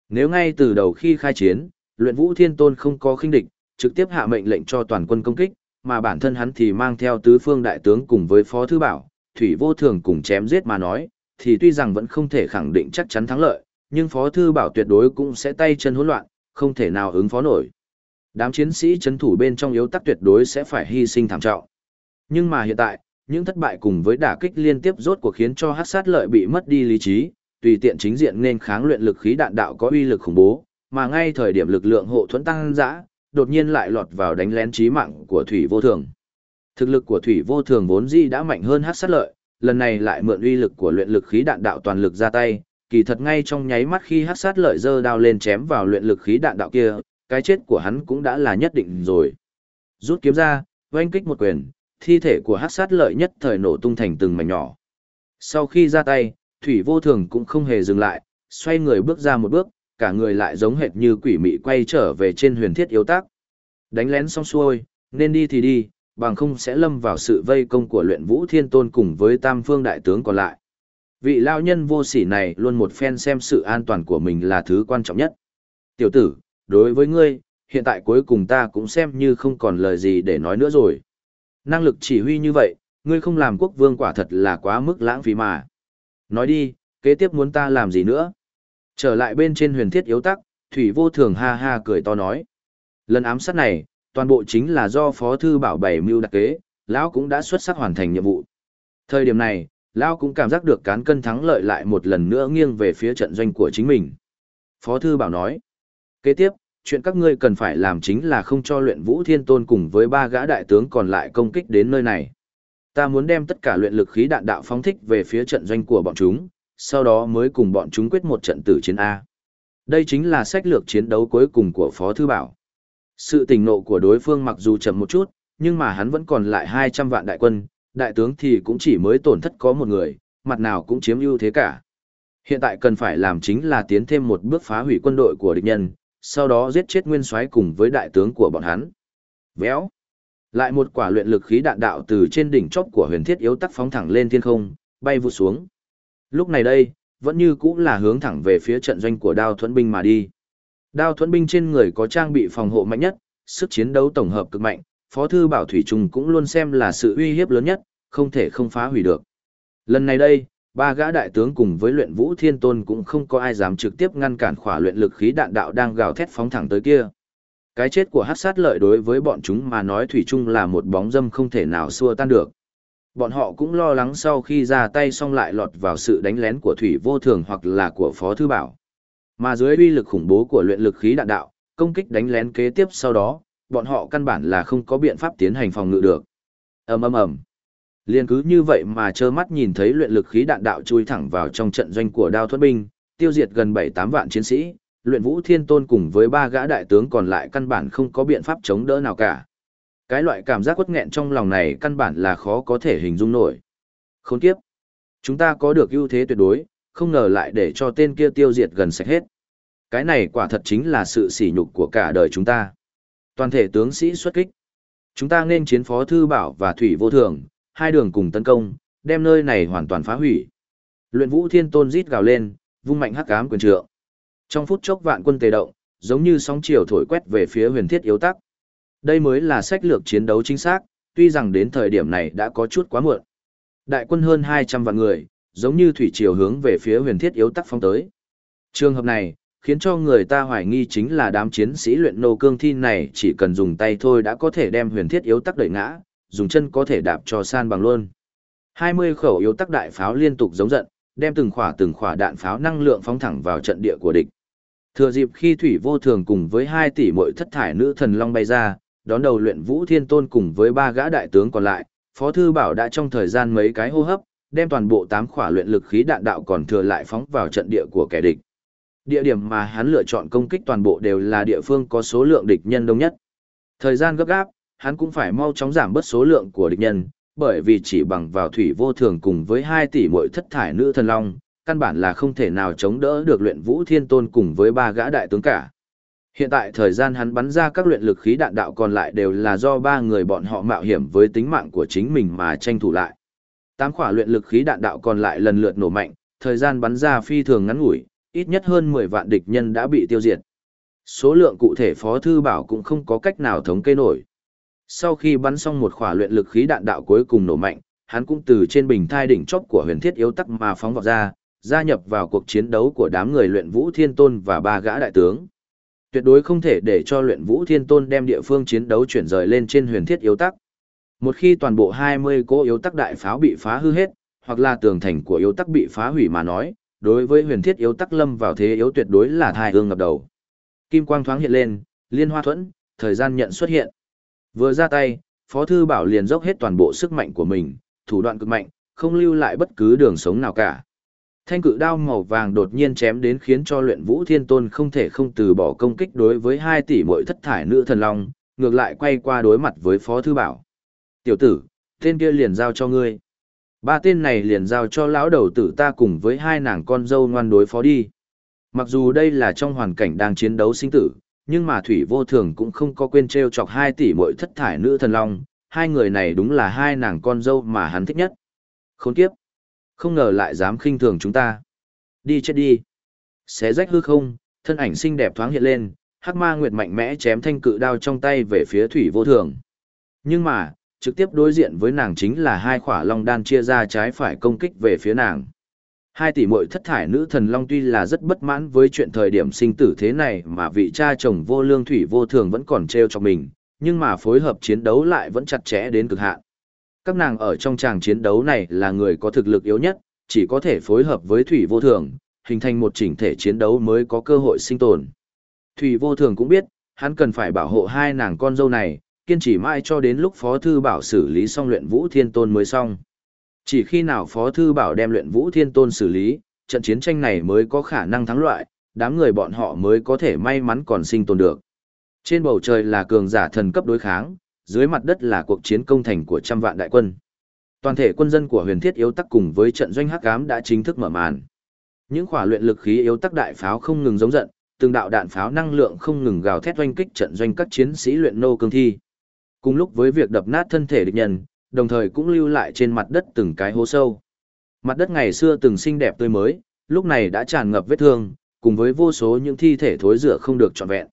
Nếu ngay từ đầu khi khai chiến, luyện vũ thiên tôn không có khinh địch, trực tiếp hạ mệnh lệnh cho toàn quân công kích, mà bản thân hắn thì mang theo tứ phương đại tướng cùng với phó thư bảo, thủy vô thường cùng chém giết mà nói, thì tuy rằng vẫn không thể khẳng định chắc chắn thắng lợi, nhưng phó thư bảo tuyệt đối cũng sẽ tay chân hỗn loạn, không thể nào ứng phó nổi. Đám chiến sĩ chấn thủ bên trong yếu tắc tuyệt đối sẽ phải hy sinh thảm trọng. Nhưng mà hiện tại, những thất bại cùng với đả kích liên tiếp rốt cuộc khiến cho hát sát lợi bị mất đi lý trí, tùy tiện chính diện nên kháng luyện lực khí đạn đạo có uy lực khủng bố, mà ngay thời điểm lực lượng hộ thuẫn tăng dã, đột nhiên lại lọt vào đánh lén trí mạng của thủy vô thường. Thực lực của thủy vô thường vốn dĩ đã mạnh hơn hát sát lợi, lần này lại mượn uy lực của luyện lực khí đạn đạo toàn lực ra tay, kỳ thật ngay trong nháy mắt khi hắc sát lợi dơ đao lên chém vào luyện lực khí đạn đạo kia, cái chết của hắn cũng đã là nhất định rồi. Rút kiếm ra, oanh kích một quyền, thi thể của hắc sát lợi nhất thời nổ tung thành từng mảnh nhỏ. Sau khi ra tay, thủy vô thường cũng không hề dừng lại, xoay người bước ra một bước, cả người lại giống hệt như quỷ mị quay trở về trên huyền thiết yếu tác. Đánh lén xong xuôi, nên đi thì đi, bằng không sẽ lâm vào sự vây công của luyện vũ thiên tôn cùng với tam phương đại tướng còn lại. Vị lao nhân vô sỉ này luôn một phen xem sự an toàn của mình là thứ quan trọng nhất. Tiểu tử, đối với ngươi, hiện tại cuối cùng ta cũng xem như không còn lời gì để nói nữa rồi. Năng lực chỉ huy như vậy, ngươi không làm quốc vương quả thật là quá mức lãng phí mà. Nói đi, kế tiếp muốn ta làm gì nữa? Trở lại bên trên huyền thiết yếu tắc, Thủy vô thường ha ha cười to nói. Lần ám sát này, toàn bộ chính là do Phó Thư Bảo bảy mưu đặc kế, Lão cũng đã xuất sắc hoàn thành nhiệm vụ. Thời điểm này, Lão cũng cảm giác được cán cân thắng lợi lại một lần nữa nghiêng về phía trận doanh của chính mình. Phó Thư Bảo nói. Kế tiếp, chuyện các ngươi cần phải làm chính là không cho luyện vũ thiên tôn cùng với ba gã đại tướng còn lại công kích đến nơi này. Ta muốn đem tất cả luyện lực khí đạn đạo phóng thích về phía trận doanh của bọn chúng, sau đó mới cùng bọn chúng quyết một trận tử chiến A. Đây chính là sách lược chiến đấu cuối cùng của Phó Thư Bảo. Sự tình nộ của đối phương mặc dù chậm một chút, nhưng mà hắn vẫn còn lại 200 vạn đại quân, đại tướng thì cũng chỉ mới tổn thất có một người, mặt nào cũng chiếm ưu thế cả. Hiện tại cần phải làm chính là tiến thêm một bước phá hủy quân đội của địch nhân, sau đó giết chết nguyên soái cùng với đại tướng của bọn hắn. Véo. Lại một quả luyện lực khí đạn đạo từ trên đỉnh chóp của huyền thiết yếu tắc phóng thẳng lên thiên không, bay vụt xuống. Lúc này đây, vẫn như cũng là hướng thẳng về phía trận doanh của đao thuẫn binh mà đi. Đao thuẫn binh trên người có trang bị phòng hộ mạnh nhất, sức chiến đấu tổng hợp cực mạnh, Phó thư Bảo Thủy Trung cũng luôn xem là sự uy hiếp lớn nhất, không thể không phá hủy được. Lần này đây, ba gã đại tướng cùng với luyện vũ thiên tôn cũng không có ai dám trực tiếp ngăn cản khỏa luyện lực khí đạn đạo đang gào thét phóng thẳng tới kia. Cái chết của hát sát lợi đối với bọn chúng mà nói Thủy Trung là một bóng dâm không thể nào xua tan được. Bọn họ cũng lo lắng sau khi ra tay xong lại lọt vào sự đánh lén của Thủy Vô Thường hoặc là của Phó Thư Bảo. Mà dưới uy lực khủng bố của luyện lực khí đạn đạo, công kích đánh lén kế tiếp sau đó, bọn họ căn bản là không có biện pháp tiến hành phòng ngự được. ầm ầm ầm. Liên cứ như vậy mà trơ mắt nhìn thấy luyện lực khí đạn đạo chui thẳng vào trong trận doanh của Đao Thuẫn binh, tiêu diệt gần 7-8 vạn chiến sĩ, luyện vũ thiên tôn cùng với ba gã đại tướng còn lại căn bản không có biện pháp chống đỡ nào cả. Cái loại cảm giác quất nghẹn trong lòng này căn bản là khó có thể hình dung nổi. Khốn kiếp. Chúng ta có được ưu thế tuyệt đối, không ngờ lại để cho tên kia tiêu diệt gần sạch hết. Cái này quả thật chính là sự sỉ nhục của cả đời chúng ta. Toàn thể tướng sĩ xuất kích. Chúng ta nên chiến phó thư bảo và thủy vô thường, hai đường cùng tấn công, đem nơi này hoàn toàn phá hủy. Luyện vũ thiên tôn rít gào lên, vung mạnh hắc ám quyền trượng. Trong phút chốc vạn quân tề động, giống như sóng chiều thổi quét về phía huyền thiết yếu tắc. Đây mới là sách lược chiến đấu chính xác, tuy rằng đến thời điểm này đã có chút quá muộn. Đại quân hơn 200 vạn người, giống như thủy triều hướng về phía huyền thiết yếu tắc phong tới. Trường hợp này, khiến cho người ta hoài nghi chính là đám chiến sĩ luyện nô cương thi này chỉ cần dùng tay thôi đã có thể đem huyền thiết yếu tắc đẩy ngã, dùng chân có thể đạp cho san bằng luôn. 20 khẩu yếu tắc đại pháo liên tục giống giận, đem từng khỏa từng khỏa đạn pháo năng lượng phóng thẳng vào trận địa của địch. Thừa dịp khi Thủy Vô Thường cùng với 2 tỷ muội thất thải nữ thần long bay ra, đón đầu luyện Vũ Thiên Tôn cùng với ba gã đại tướng còn lại, Phó thư bảo đã trong thời gian mấy cái hô hấp, đem toàn bộ 8 khỏa luyện lực khí đạn đạo còn thừa lại phóng vào trận địa của kẻ địch. Địa điểm mà hắn lựa chọn công kích toàn bộ đều là địa phương có số lượng địch nhân đông nhất. Thời gian gấp gáp, hắn cũng phải mau chóng giảm bớt số lượng của địch nhân, bởi vì chỉ bằng vào thủy vô thường cùng với 2 tỷ muội thất thải nữ thần long, căn bản là không thể nào chống đỡ được luyện vũ thiên tôn cùng với ba gã đại tướng cả. Hiện tại thời gian hắn bắn ra các luyện lực khí đạn đạo còn lại đều là do ba người bọn họ mạo hiểm với tính mạng của chính mình mà tranh thủ lại. Tám khỏa luyện lực khí đạn đạo còn lại lần lượt nổ mạnh, thời gian bắn ra phi thường ngắn ngủi, ít nhất hơn 10 vạn địch nhân đã bị tiêu diệt. Số lượng cụ thể Phó Thư Bảo cũng không có cách nào thống kê nổi. Sau khi bắn xong một khỏa luyện lực khí đạn đạo cuối cùng nổ mạnh, hắn cũng từ trên bình thai đỉnh chóp của huyền thiết yếu tắc mà phóng vào ra, gia nhập vào cuộc chiến đấu của đám người luyện vũ thiên tôn và ba gã đại tướng. Tuyệt đối không thể để cho luyện vũ thiên tôn đem địa phương chiến đấu chuyển rời lên trên huyền thiết yếu tắc. Một khi toàn bộ 20 cỗ yếu tắc đại pháo bị phá hư hết, hoặc là tường thành của yếu tắc bị phá hủy mà nói, đối với huyền thiết yếu tắc lâm vào thế yếu tuyệt đối là thai hương ngập đầu. Kim quang thoáng hiện lên, liên hoa thuẫn, thời gian nhận xuất hiện. Vừa ra tay, Phó Thư Bảo liền dốc hết toàn bộ sức mạnh của mình, thủ đoạn cực mạnh, không lưu lại bất cứ đường sống nào cả. Thanh cự đao màu vàng đột nhiên chém đến khiến cho luyện vũ thiên tôn không thể không từ bỏ công kích đối với hai tỷ mỗi thất thải nữ thần long, ngược lại quay qua đối mặt với phó thư bảo. Tiểu tử, tên kia liền giao cho ngươi. Ba tên này liền giao cho lão đầu tử ta cùng với hai nàng con dâu ngoan đối phó đi. Mặc dù đây là trong hoàn cảnh đang chiến đấu sinh tử, nhưng mà Thủy Vô Thường cũng không có quên treo chọc hai tỷ mỗi thất thải nữ thần long, hai người này đúng là hai nàng con dâu mà hắn thích nhất. Khốn kiếp! Không ngờ lại dám khinh thường chúng ta. Đi chết đi! Xé rách hư không, thân ảnh xinh đẹp thoáng hiện lên, hắc ma nguyệt mạnh mẽ chém thanh cự đao trong tay về phía Thủy Vô Thường. Nhưng mà, trực tiếp đối diện với nàng chính là hai khỏa long đan chia ra trái phải công kích về phía nàng. Hai tỷ muội thất thải nữ thần long tuy là rất bất mãn với chuyện thời điểm sinh tử thế này mà vị cha chồng vô lương thủy vô thường vẫn còn treo cho mình, nhưng mà phối hợp chiến đấu lại vẫn chặt chẽ đến cực hạn. Các nàng ở trong tràng chiến đấu này là người có thực lực yếu nhất, chỉ có thể phối hợp với thủy vô thường, hình thành một chỉnh thể chiến đấu mới có cơ hội sinh tồn. Thủy vô thường cũng biết, hắn cần phải bảo hộ hai nàng con dâu này, kiên trì mãi cho đến lúc Phó Thư Bảo xử lý xong luyện vũ thiên tôn mới xong. Chỉ khi nào Phó Thư Bảo đem luyện vũ thiên tôn xử lý, trận chiến tranh này mới có khả năng thắng loại, đám người bọn họ mới có thể may mắn còn sinh tồn được. Trên bầu trời là cường giả thần cấp đối kháng, dưới mặt đất là cuộc chiến công thành của trăm vạn đại quân. Toàn thể quân dân của huyền thiết yếu tắc cùng với trận doanh hắc ám đã chính thức mở màn. Những khỏa luyện lực khí yếu tắc đại pháo không ngừng giống giận, từng đạo đạn pháo năng lượng không ngừng gào thét doanh kích trận doanh các chiến sĩ luyện nô cương thi. Cùng lúc với việc đập nát thân thể địch nhân, đồng thời cũng lưu lại trên mặt đất từng cái hố sâu. Mặt đất ngày xưa từng xinh đẹp tươi mới, lúc này đã tràn ngập vết thương, cùng với vô số những thi thể thối rữa không được trọn vẹn.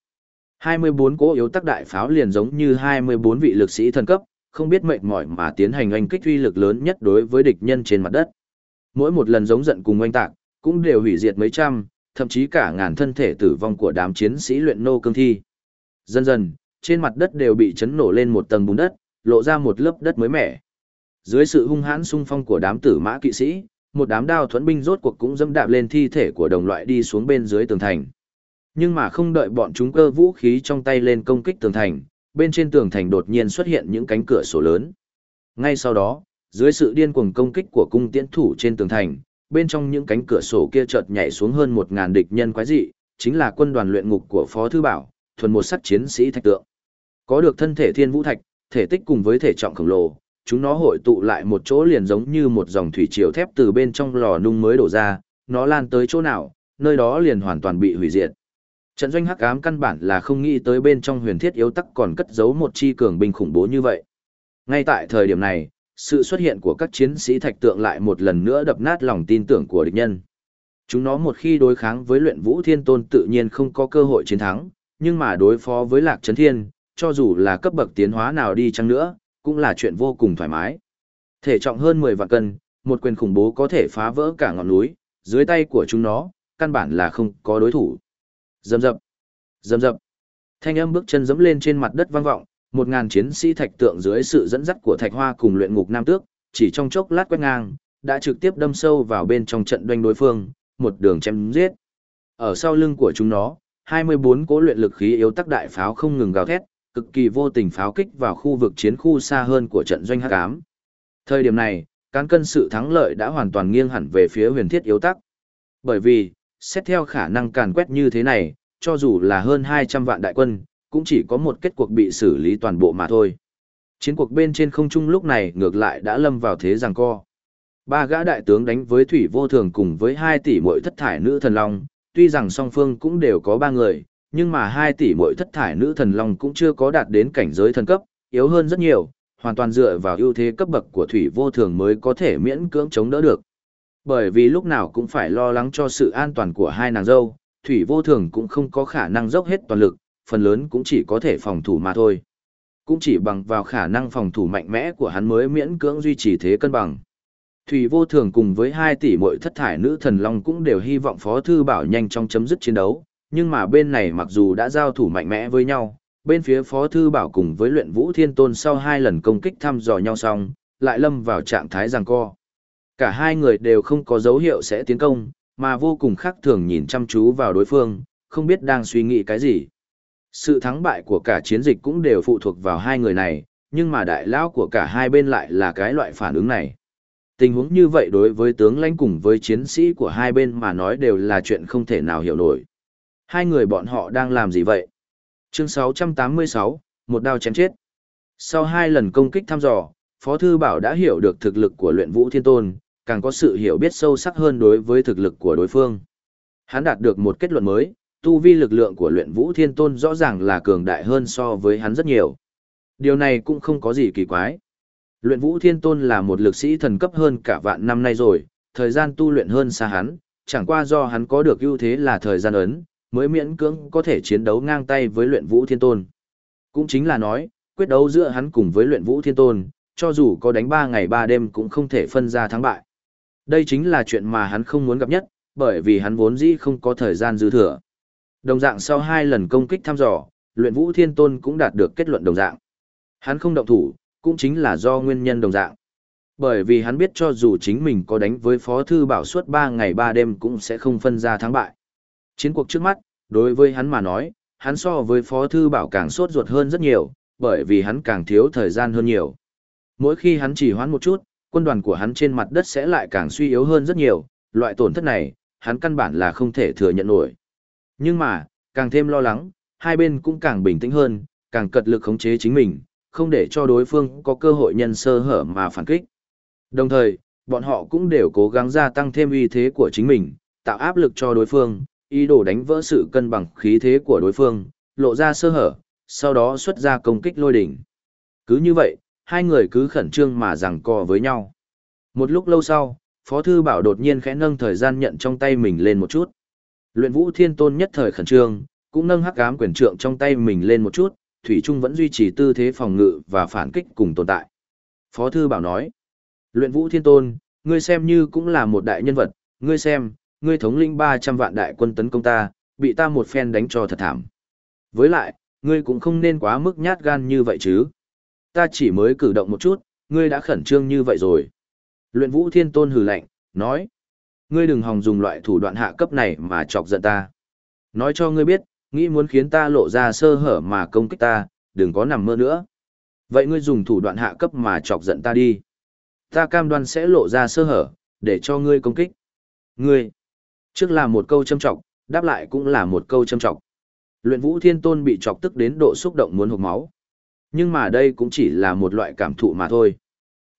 24 cỗ yếu tắc đại pháo liền giống như 24 vị lực sĩ thần cấp, không biết mệt mỏi mà tiến hành oanh kích uy lực lớn nhất đối với địch nhân trên mặt đất. Mỗi một lần giống giận cùng oanh tạc, cũng đều hủy diệt mấy trăm, thậm chí cả ngàn thân thể tử vong của đám chiến sĩ luyện nô cương thi. Dần dần, trên mặt đất đều bị chấn nổ lên một tầng bùn đất, lộ ra một lớp đất mới mẻ. Dưới sự hung hãn xung phong của đám tử mã kỵ sĩ, một đám đao thuẫn binh rốt cuộc cũng dẫm đạp lên thi thể của đồng loại đi xuống bên dưới tường thành. Nhưng mà không đợi bọn chúng cơ vũ khí trong tay lên công kích tường thành, bên trên tường thành đột nhiên xuất hiện những cánh cửa sổ lớn. Ngay sau đó, dưới sự điên cuồng công kích của cung tiễn thủ trên tường thành, bên trong những cánh cửa sổ kia chợt nhảy xuống hơn một ngàn địch nhân quái dị, chính là quân đoàn luyện ngục của Phó Thư Bảo, thuần một sắc chiến sĩ thạch tượng. Có được thân thể thiên vũ thạch, thể tích cùng với thể trọng khổng lồ, chúng nó hội tụ lại một chỗ liền giống như một dòng thủy triều thép từ bên trong lò nung mới đổ ra, nó lan tới chỗ nào, nơi đó liền hoàn toàn bị hủy diệt. Trận doanh hắc ám căn bản là không nghĩ tới bên trong huyền thiết yếu tắc còn cất giấu một chi cường binh khủng bố như vậy. Ngay tại thời điểm này, sự xuất hiện của các chiến sĩ thạch tượng lại một lần nữa đập nát lòng tin tưởng của địch nhân. Chúng nó một khi đối kháng với luyện vũ thiên tôn tự nhiên không có cơ hội chiến thắng, nhưng mà đối phó với lạc trấn thiên, cho dù là cấp bậc tiến hóa nào đi chăng nữa, cũng là chuyện vô cùng thoải mái. Thể trọng hơn 10 vạn cân, một quyền khủng bố có thể phá vỡ cả ngọn núi, dưới tay của chúng nó, căn bản là không có đối thủ. Dầm dập, dầm dập. Thanh âm bước chân dẫm lên trên mặt đất vang vọng, một ngàn chiến sĩ thạch tượng dưới sự dẫn dắt của thạch hoa cùng luyện ngục nam tước, chỉ trong chốc lát quét ngang, đã trực tiếp đâm sâu vào bên trong trận doanh đối phương, một đường chém giết. Ở sau lưng của chúng nó, 24 cố luyện lực khí yếu tắc đại pháo không ngừng gào thét, cực kỳ vô tình pháo kích vào khu vực chiến khu xa hơn của trận doanh hắc ám. Thời điểm này, cán cân sự thắng lợi đã hoàn toàn nghiêng hẳn về phía huyền thiết yếu tắc. Bởi vì, xét theo khả năng càn quét như thế này, cho dù là hơn 200 vạn đại quân, cũng chỉ có một kết cuộc bị xử lý toàn bộ mà thôi. Chiến cuộc bên trên không trung lúc này ngược lại đã lâm vào thế giằng co. Ba gã đại tướng đánh với Thủy Vô Thường cùng với hai tỷ mỗi thất thải nữ thần long, tuy rằng song phương cũng đều có ba người, nhưng mà hai tỷ mỗi thất thải nữ thần long cũng chưa có đạt đến cảnh giới thần cấp, yếu hơn rất nhiều, hoàn toàn dựa vào ưu thế cấp bậc của Thủy Vô Thường mới có thể miễn cưỡng chống đỡ được. Bởi vì lúc nào cũng phải lo lắng cho sự an toàn của hai nàng dâu, Thủy Vô Thường cũng không có khả năng dốc hết toàn lực, phần lớn cũng chỉ có thể phòng thủ mà thôi. Cũng chỉ bằng vào khả năng phòng thủ mạnh mẽ của hắn mới miễn cưỡng duy trì thế cân bằng. Thủy vô thường cùng với hai tỷ muội thất thải nữ thần long cũng đều hy vọng Phó Thư Bảo nhanh trong chấm dứt chiến đấu, nhưng mà bên này mặc dù đã giao thủ mạnh mẽ với nhau, bên phía Phó Thư Bảo cùng với luyện vũ thiên tôn sau hai lần công kích thăm dò nhau xong, lại lâm vào trạng thái giằng co. Cả hai người đều không có dấu hiệu sẽ tiến công, mà vô cùng khác thường nhìn chăm chú vào đối phương, không biết đang suy nghĩ cái gì. Sự thắng bại của cả chiến dịch cũng đều phụ thuộc vào hai người này, nhưng mà đại lão của cả hai bên lại là cái loại phản ứng này. Tình huống như vậy đối với tướng lãnh cùng với chiến sĩ của hai bên mà nói đều là chuyện không thể nào hiểu nổi. Hai người bọn họ đang làm gì vậy? Chương 686, một đao chém chết. Sau hai lần công kích thăm dò, Phó Thư Bảo đã hiểu được thực lực của luyện vũ thiên tôn, càng có sự hiểu biết sâu sắc hơn đối với thực lực của đối phương. Hắn đạt được một kết luận mới, tu vi lực lượng của luyện vũ thiên tôn rõ ràng là cường đại hơn so với hắn rất nhiều. Điều này cũng không có gì kỳ quái. Luyện vũ thiên tôn là một lực sĩ thần cấp hơn cả vạn năm nay rồi, thời gian tu luyện hơn xa hắn, chẳng qua do hắn có được ưu thế là thời gian ấn, mới miễn cưỡng có thể chiến đấu ngang tay với luyện vũ thiên tôn. Cũng chính là nói, quyết đấu giữa hắn cùng với luyện vũ thiên tôn, cho dù có đánh 3 ngày 3 đêm cũng không thể phân ra thắng bại. Đây chính là chuyện mà hắn không muốn gặp nhất, bởi vì hắn vốn dĩ không có thời gian dư thừa. Đồng dạng sau hai lần công kích thăm dò, luyện vũ thiên tôn cũng đạt được kết luận đồng dạng. Hắn không động thủ, cũng chính là do nguyên nhân đồng dạng. Bởi vì hắn biết cho dù chính mình có đánh với Phó Thư Bảo suốt 3 ngày 3 đêm cũng sẽ không phân ra thắng bại. Chiến cuộc trước mắt, đối với hắn mà nói, hắn so với Phó Thư Bảo càng sốt ruột hơn rất nhiều, bởi vì hắn càng thiếu thời gian hơn nhiều. Mỗi khi hắn chỉ hoãn một chút, quân đoàn của hắn trên mặt đất sẽ lại càng suy yếu hơn rất nhiều, loại tổn thất này, hắn căn bản là không thể thừa nhận nổi. Nhưng mà, càng thêm lo lắng, hai bên cũng càng bình tĩnh hơn, càng cật lực khống chế chính mình, không để cho đối phương có cơ hội nhân sơ hở mà phản kích. Đồng thời, bọn họ cũng đều cố gắng gia tăng thêm uy thế của chính mình, tạo áp lực cho đối phương, ý đồ đánh vỡ sự cân bằng khí thế của đối phương, lộ ra sơ hở, sau đó xuất ra công kích lôi đỉnh. Cứ như vậy, hai người cứ khẩn trương mà giằng co với nhau. Một lúc lâu sau, Phó Thư Bảo đột nhiên khẽ nâng thời gian nhận trong tay mình lên một chút. Luyện Vũ Thiên Tôn nhất thời khẩn trương, cũng nâng hắc ám quyền trượng trong tay mình lên một chút, Thủy Trung vẫn duy trì tư thế phòng ngự và phản kích cùng tồn tại. Phó Thư Bảo nói, Luyện Vũ Thiên Tôn, ngươi xem như cũng là một đại nhân vật, ngươi xem, ngươi thống lĩnh 300 vạn đại quân tấn công ta, bị ta một phen đánh cho thật thảm. Với lại, ngươi cũng không nên quá mức nhát gan như vậy chứ. Ta chỉ mới cử động một chút, ngươi đã khẩn trương như vậy rồi. Luyện Vũ Thiên Tôn hừ lạnh, nói, ngươi đừng hòng dùng loại thủ đoạn hạ cấp này mà chọc giận ta. Nói cho ngươi biết, nghĩ muốn khiến ta lộ ra sơ hở mà công kích ta, đừng có nằm mơ nữa. Vậy ngươi dùng thủ đoạn hạ cấp mà chọc giận ta đi. Ta cam đoan sẽ lộ ra sơ hở, để cho ngươi công kích. Ngươi, trước là một câu châm trọng, đáp lại cũng là một câu châm trọng. Luyện vũ thiên tôn bị chọc tức đến độ xúc động muốn hộc máu. Nhưng mà đây cũng chỉ là một loại cảm thụ mà thôi.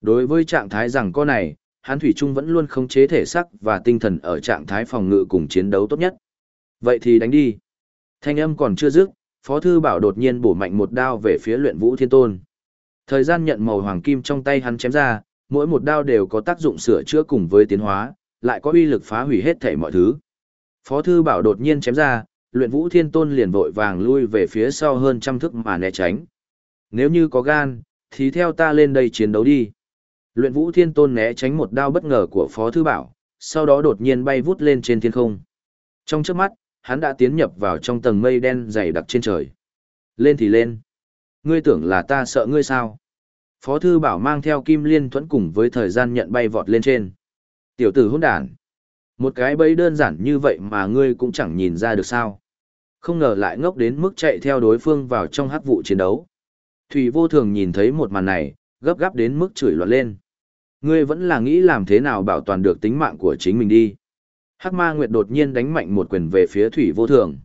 Đối với trạng thái rằng con này, hắn Thủy Trung vẫn luôn khống chế thể sắc và tinh thần ở trạng thái phòng ngự cùng chiến đấu tốt nhất. Vậy thì đánh đi. Thanh âm còn chưa dứt, Phó Thư Bảo đột nhiên bổ mạnh một đao về phía luyện vũ thiên tôn. Thời gian nhận màu hoàng kim trong tay hắn chém ra, mỗi một đao đều có tác dụng sửa chữa cùng với tiến hóa, lại có uy lực phá hủy hết thảy mọi thứ. Phó Thư Bảo đột nhiên chém ra, luyện vũ thiên tôn liền vội vàng lui về phía sau hơn trăm thước mà né tránh. Nếu như có gan, thì theo ta lên đây chiến đấu đi. Luyện vũ thiên tôn né tránh một đao bất ngờ của Phó Thư Bảo, sau đó đột nhiên bay vút lên trên thiên không. Trong trước mắt, hắn đã tiến nhập vào trong tầng mây đen dày đặc trên trời. Lên thì lên. Ngươi tưởng là ta sợ ngươi sao? Phó Thư Bảo mang theo kim liên thuẫn cùng với thời gian nhận bay vọt lên trên. Tiểu tử hôn đàn. Một cái bẫy đơn giản như vậy mà ngươi cũng chẳng nhìn ra được sao. Không ngờ lại ngốc đến mức chạy theo đối phương vào trong hắc vụ chiến đấu. Thủy vô thường nhìn thấy một màn này, gấp gáp đến mức chửi loạn lên. Ngươi vẫn là nghĩ làm thế nào bảo toàn được tính mạng của chính mình đi. Hắc ma nguyệt đột nhiên đánh mạnh một quyền về phía thủy vô thường.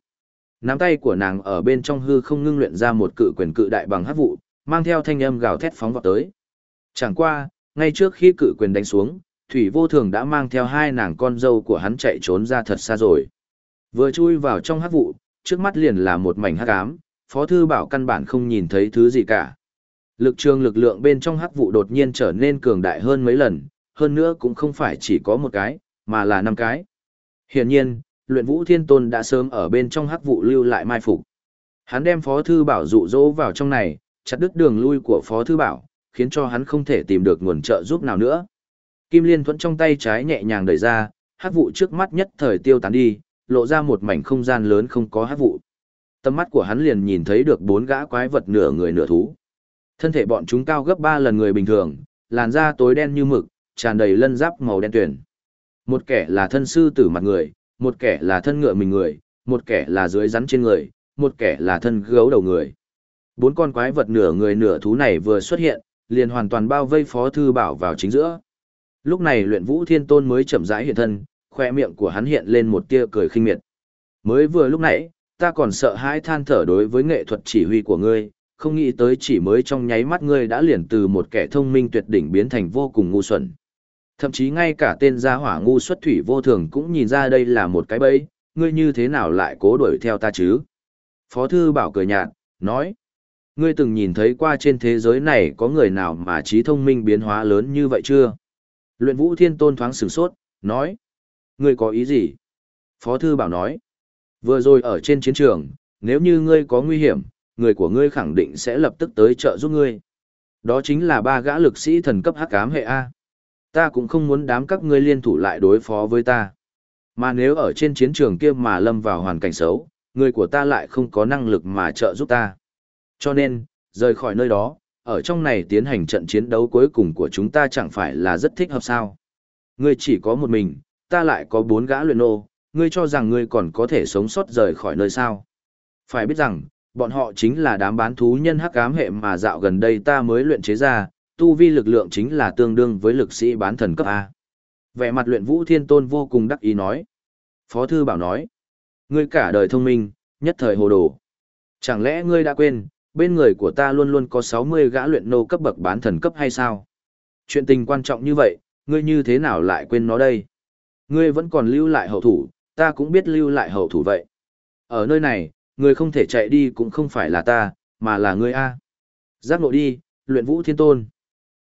Nắm tay của nàng ở bên trong hư không ngưng luyện ra một cự quyền cự đại bằng hắc vụ, mang theo thanh âm gào thét phóng vào tới. Chẳng qua, ngay trước khi cự quyền đánh xuống, thủy vô thường đã mang theo hai nàng con dâu của hắn chạy trốn ra thật xa rồi. Vừa chui vào trong hắc vụ, trước mắt liền là một mảnh hắc ám, Phó thư bảo căn bản không nhìn thấy thứ gì cả. Lực trường lực lượng bên trong hắc vụ đột nhiên trở nên cường đại hơn mấy lần, hơn nữa cũng không phải chỉ có một cái, mà là năm cái. Hiển nhiên, luyện vũ thiên tôn đã sớm ở bên trong hắc vụ lưu lại mai phục. Hắn đem phó thư bảo dụ dỗ vào trong này, chặt đứt đường lui của phó thư bảo, khiến cho hắn không thể tìm được nguồn trợ giúp nào nữa. Kim liên thuẫn trong tay trái nhẹ nhàng đẩy ra, hắc vụ trước mắt nhất thời tiêu tán đi, lộ ra một mảnh không gian lớn không có hắc vụ. Tầm mắt của hắn liền nhìn thấy được bốn gã quái vật nửa người nửa thú. Thân thể bọn chúng cao gấp 3 lần người bình thường, làn da tối đen như mực, tràn đầy lân giáp màu đen tuyển. Một kẻ là thân sư tử mặt người, một kẻ là thân ngựa mình người, một kẻ là dưới rắn trên người, một kẻ là thân gấu đầu người. Bốn con quái vật nửa người nửa thú này vừa xuất hiện, liền hoàn toàn bao vây Phó Thư Bảo vào chính giữa. Lúc này luyện vũ thiên tôn mới chậm rãi hiện thân, khoe miệng của hắn hiện lên một tia cười khinh miệt. Mới vừa lúc nãy, ta còn sợ hãi than thở đối với nghệ thuật chỉ huy của ngươi, không nghĩ tới chỉ mới trong nháy mắt ngươi đã liền từ một kẻ thông minh tuyệt đỉnh biến thành vô cùng ngu xuẩn. Thậm chí ngay cả tên gia hỏa ngu xuất thủy vô thường cũng nhìn ra đây là một cái bẫy, ngươi như thế nào lại cố đuổi theo ta chứ? Phó thư bảo cười nhạt, nói, ngươi từng nhìn thấy qua trên thế giới này có người nào mà trí thông minh biến hóa lớn như vậy chưa? Luyện vũ thiên tôn thoáng sửng sốt, nói, ngươi có ý gì? Phó thư bảo nói, vừa rồi ở trên chiến trường, nếu như ngươi có nguy hiểm, người của ngươi khẳng định sẽ lập tức tới trợ giúp ngươi. Đó chính là ba gã lực sĩ thần cấp hắc ám hệ A. Ta cũng không muốn đám các ngươi liên thủ lại đối phó với ta. Mà nếu ở trên chiến trường kia mà lâm vào hoàn cảnh xấu, người của ta lại không có năng lực mà trợ giúp ta. Cho nên, rời khỏi nơi đó, ở trong này tiến hành trận chiến đấu cuối cùng của chúng ta chẳng phải là rất thích hợp sao. Ngươi chỉ có một mình, ta lại có bốn gã luyện nô, ngươi cho rằng ngươi còn có thể sống sót rời khỏi nơi sao. Phải biết rằng, bọn họ chính là đám bán thú nhân hắc ám hệ mà dạo gần đây ta mới luyện chế ra, tu vi lực lượng chính là tương đương với lực sĩ bán thần cấp A. Vẻ mặt luyện vũ thiên tôn vô cùng đắc ý nói. Phó thư bảo nói, ngươi cả đời thông minh, nhất thời hồ đồ. Chẳng lẽ ngươi đã quên, bên người của ta luôn luôn có 60 gã luyện nô cấp bậc bán thần cấp hay sao? Chuyện tình quan trọng như vậy, ngươi như thế nào lại quên nó đây? Ngươi vẫn còn lưu lại hậu thủ, ta cũng biết lưu lại hậu thủ vậy. Ở nơi này, ngươi không thể chạy đi cũng không phải là ta, mà là ngươi A. Giác ngộ đi, luyện vũ thiên tôn.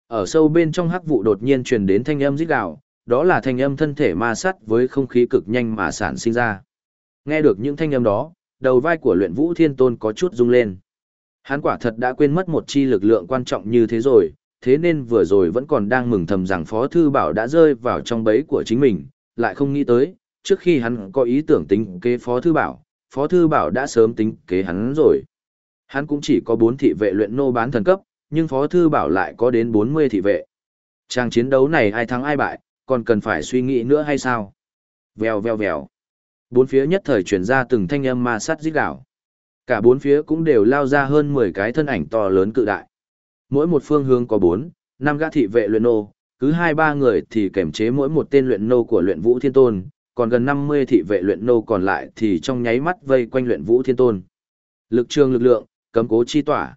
Ở sâu bên trong hắc vụ đột nhiên truyền đến thanh âm rít gào, đó là thanh âm thân thể ma sát với không khí cực nhanh mà sản sinh ra. Nghe được những thanh âm đó, đầu vai của luyện vũ thiên tôn có chút rung lên. Hắn quả thật đã quên mất một chi lực lượng quan trọng như thế rồi, thế nên vừa rồi vẫn còn đang mừng thầm rằng Phó Thư Bảo đã rơi vào trong bẫy của chính mình, lại không nghĩ tới, trước khi hắn có ý tưởng tính kế Phó Thư Bảo, Phó Thư Bảo đã sớm tính kế hắn rồi. Hắn cũng chỉ có 4 thị vệ luyện nô bán thần cấp, nhưng Phó Thư Bảo lại có đến 40 thị vệ. Trang chiến đấu này ai thắng ai bại, còn cần phải suy nghĩ nữa hay sao? Vèo vèo vèo. Bốn phía nhất thời chuyển ra từng thanh âm ma sát giết đảo. Cả bốn phía cũng đều lao ra hơn 10 cái thân ảnh to lớn cự đại. Mỗi một phương hướng có 4, 5 gã thị vệ luyện nô, cứ 2-3 người thì kềm chế mỗi một tên luyện nô của luyện vũ thiên tôn, còn gần 50 thị vệ luyện nô còn lại thì trong nháy mắt vây quanh luyện vũ thiên tôn. Lực trường lực lượng, cấm cố chi tỏa.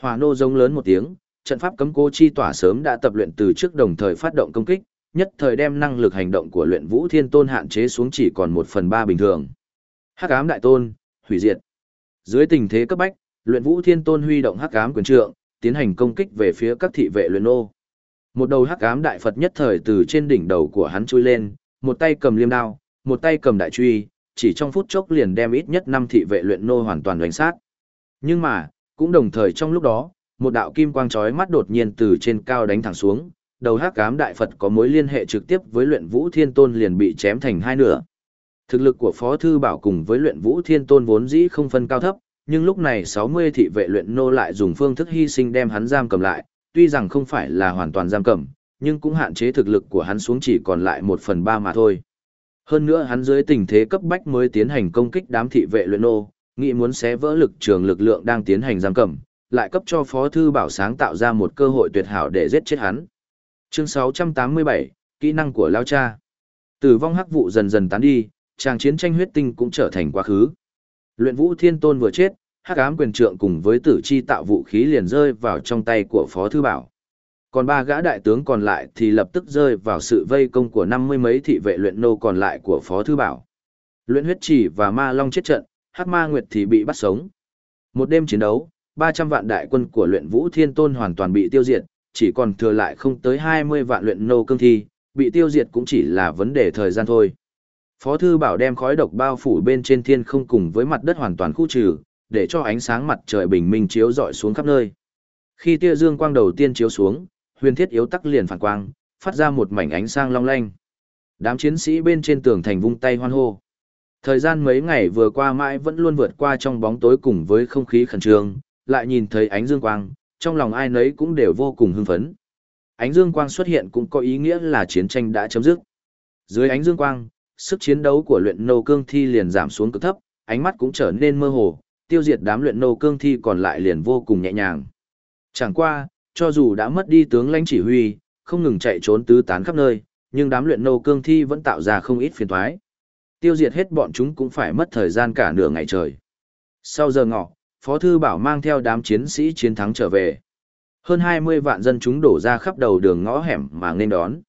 Hỏa nô giống lớn một tiếng, trận pháp cấm cố chi tỏa sớm đã tập luyện từ trước đồng thời phát động công kích, nhất thời đem năng lực hành động của luyện vũ thiên tôn hạn chế xuống chỉ còn một phần ba bình thường. Hắc ám đại tôn, hủy diệt. Dưới tình thế cấp bách, luyện vũ thiên tôn huy động hắc ám quyền trượng, tiến hành công kích về phía các thị vệ luyện nô. Một đầu hắc ám đại Phật nhất thời từ trên đỉnh đầu của hắn chui lên, một tay cầm liêm đao, một tay cầm đại truy, chỉ trong phút chốc liền đem ít nhất năm thị vệ luyện nô hoàn toàn đánh sát. Nhưng mà, cũng đồng thời trong lúc đó, một đạo kim quang chói mắt đột nhiên từ trên cao đánh thẳng xuống, đầu hắc ám đại Phật có mối liên hệ trực tiếp với luyện vũ thiên tôn liền bị chém thành hai nửa. Thực lực của Phó Thư Bảo cùng với luyện vũ thiên tôn vốn dĩ không phân cao thấp, nhưng lúc này 60 thị vệ luyện nô lại dùng phương thức hy sinh đem hắn giam cầm lại, tuy rằng không phải là hoàn toàn giam cầm, nhưng cũng hạn chế thực lực của hắn xuống chỉ còn lại 1 phần 3 mà thôi. Hơn nữa hắn dưới tình thế cấp bách mới tiến hành công kích đám thị vệ luyện nô, nghĩ muốn xé vỡ lực trường lực lượng đang tiến hành giam cầm, lại cấp cho Phó Thư Bảo sáng tạo ra một cơ hội tuyệt hảo để giết chết hắn. Chương 687, kỹ năng của Lao Cha. Tử vong hắc vụ dần dần tán đi, tràng chiến tranh huyết tinh cũng trở thành quá khứ. Luyện vũ thiên tôn vừa chết, hắc ám quyền trượng cùng với tử chi tạo vũ khí liền rơi vào trong tay của Phó Thư Bảo. Còn ba gã đại tướng còn lại thì lập tức rơi vào sự vây công của năm mươi mấy thị vệ luyện nô còn lại của Phó Thư Bảo. Luyện huyết chỉ và ma long chết trận, hắc ma nguyệt thì bị bắt sống. Một đêm chiến đấu, 300 vạn đại quân của luyện vũ thiên tôn hoàn toàn bị tiêu diệt, chỉ còn thừa lại không tới 20 vạn luyện nô cương thi, bị tiêu diệt cũng chỉ là vấn đề thời gian thôi. Phó thư bảo đem khói độc bao phủ bên trên thiên không cùng với mặt đất hoàn toàn khu trừ, để cho ánh sáng mặt trời bình minh chiếu rọi xuống khắp nơi. Khi tia dương quang đầu tiên chiếu xuống, huyền thiết yếu tắc liền phản quang, phát ra một mảnh ánh sang long lanh. Đám chiến sĩ bên trên tường thành vung tay hoan hô. Thời gian mấy ngày vừa qua mãi vẫn luôn vượt qua trong bóng tối cùng với không khí khẩn trương, lại nhìn thấy ánh dương quang, trong lòng ai nấy cũng đều vô cùng hưng phấn. Ánh dương quang xuất hiện cũng có ý nghĩa là chiến tranh đã chấm dứt. Dưới ánh dương quang, sức chiến đấu của luyện nô cương thi liền giảm xuống cực thấp, ánh mắt cũng trở nên mơ hồ, tiêu diệt đám luyện nô cương thi còn lại liền vô cùng nhẹ nhàng. Chẳng qua, cho dù đã mất đi tướng lãnh chỉ huy, không ngừng chạy trốn tứ tán khắp nơi, nhưng đám luyện nô cương thi vẫn tạo ra không ít phiền toái. Tiêu diệt hết bọn chúng cũng phải mất thời gian cả nửa ngày trời. Sau giờ ngọ, Phó Thư Bảo mang theo đám chiến sĩ chiến thắng trở về. Hơn 20 vạn dân chúng đổ ra khắp đầu đường ngõ hẻm mà nên đón.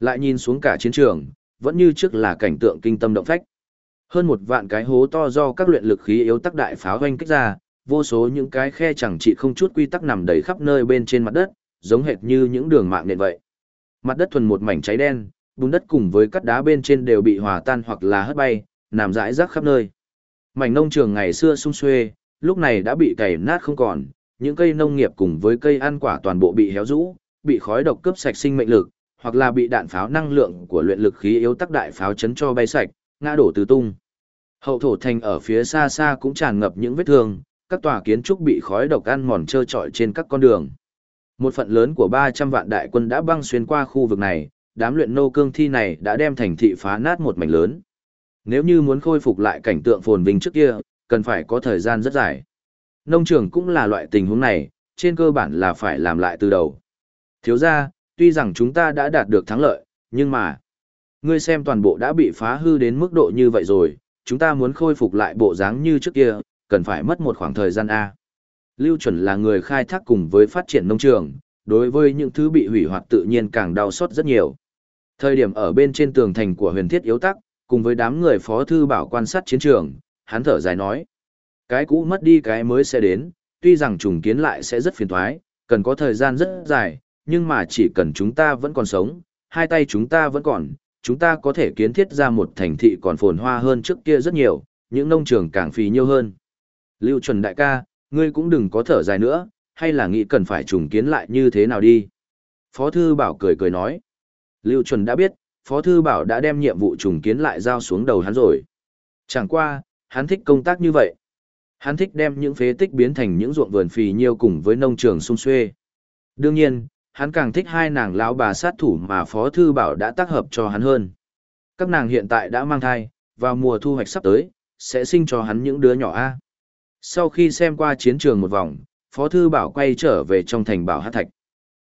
Lại nhìn xuống cả chiến trường, vẫn như trước là cảnh tượng kinh tâm động phách. Hơn một vạn cái hố to do các luyện lực khí yếu tắc đại pháo hoanh kích ra, vô số những cái khe chẳng trị không chút quy tắc nằm đầy khắp nơi bên trên mặt đất, giống hệt như những đường mạng nền vậy. Mặt đất thuần một mảnh cháy đen, bùn đất cùng với cắt đá bên trên đều bị hòa tan hoặc là hất bay, nằm rải rác khắp nơi. Mảnh nông trường ngày xưa sung xuê, lúc này đã bị cày nát không còn, những cây nông nghiệp cùng với cây ăn quả toàn bộ bị héo rũ, bị khói độc cướp sạch sinh mệnh lực, hoặc là bị đạn pháo năng lượng của luyện lực khí yếu tắc đại pháo chấn cho bay sạch, ngã đổ tứ tung. Hậu thổ thành ở phía xa xa cũng tràn ngập những vết thương, các tòa kiến trúc bị khói độc ăn mòn trơ trọi trên các con đường. Một phần lớn của 300 vạn đại quân đã băng xuyên qua khu vực này, đám luyện nô cương thi này đã đem thành thị phá nát một mảnh lớn. Nếu như muốn khôi phục lại cảnh tượng phồn vinh trước kia, cần phải có thời gian rất dài. Nông trường cũng là loại tình huống này, trên cơ bản là phải làm lại từ đầu. Thiếu ra, tuy rằng chúng ta đã đạt được thắng lợi, nhưng mà, ngươi xem toàn bộ đã bị phá hư đến mức độ như vậy rồi, chúng ta muốn khôi phục lại bộ dáng như trước kia, cần phải mất một khoảng thời gian A. Lưu chuẩn là người khai thác cùng với phát triển nông trường, đối với những thứ bị hủy hoại tự nhiên càng đau xót rất nhiều. Thời điểm ở bên trên tường thành của huyền thiết yếu tắc, cùng với đám người phó thư bảo quan sát chiến trường, hắn thở dài nói. Cái cũ mất đi cái mới sẽ đến, tuy rằng trùng kiến lại sẽ rất phiền thoái, cần có thời gian rất dài, nhưng mà chỉ cần chúng ta vẫn còn sống, hai tay chúng ta vẫn còn, chúng ta có thể kiến thiết ra một thành thị còn phồn hoa hơn trước kia rất nhiều, những nông trường càng phì nhiêu hơn. Lưu chuẩn đại ca, ngươi cũng đừng có thở dài nữa, hay là nghĩ cần phải trùng kiến lại như thế nào đi. Phó Thư Bảo cười cười nói. Lưu chuẩn đã biết, Phó Thư Bảo đã đem nhiệm vụ trùng kiến lại giao xuống đầu hắn rồi. Chẳng qua, hắn thích công tác như vậy. Hắn thích đem những phế tích biến thành những ruộng vườn phì nhiêu cùng với nông trường sung xuê. Đương nhiên, hắn càng thích hai nàng lão bà sát thủ mà Phó Thư Bảo đã tác hợp cho hắn hơn. Các nàng hiện tại đã mang thai, vào mùa thu hoạch sắp tới, sẽ sinh cho hắn những đứa nhỏ A. Sau khi xem qua chiến trường một vòng, Phó Thư Bảo quay trở về trong thành bảo hát thạch.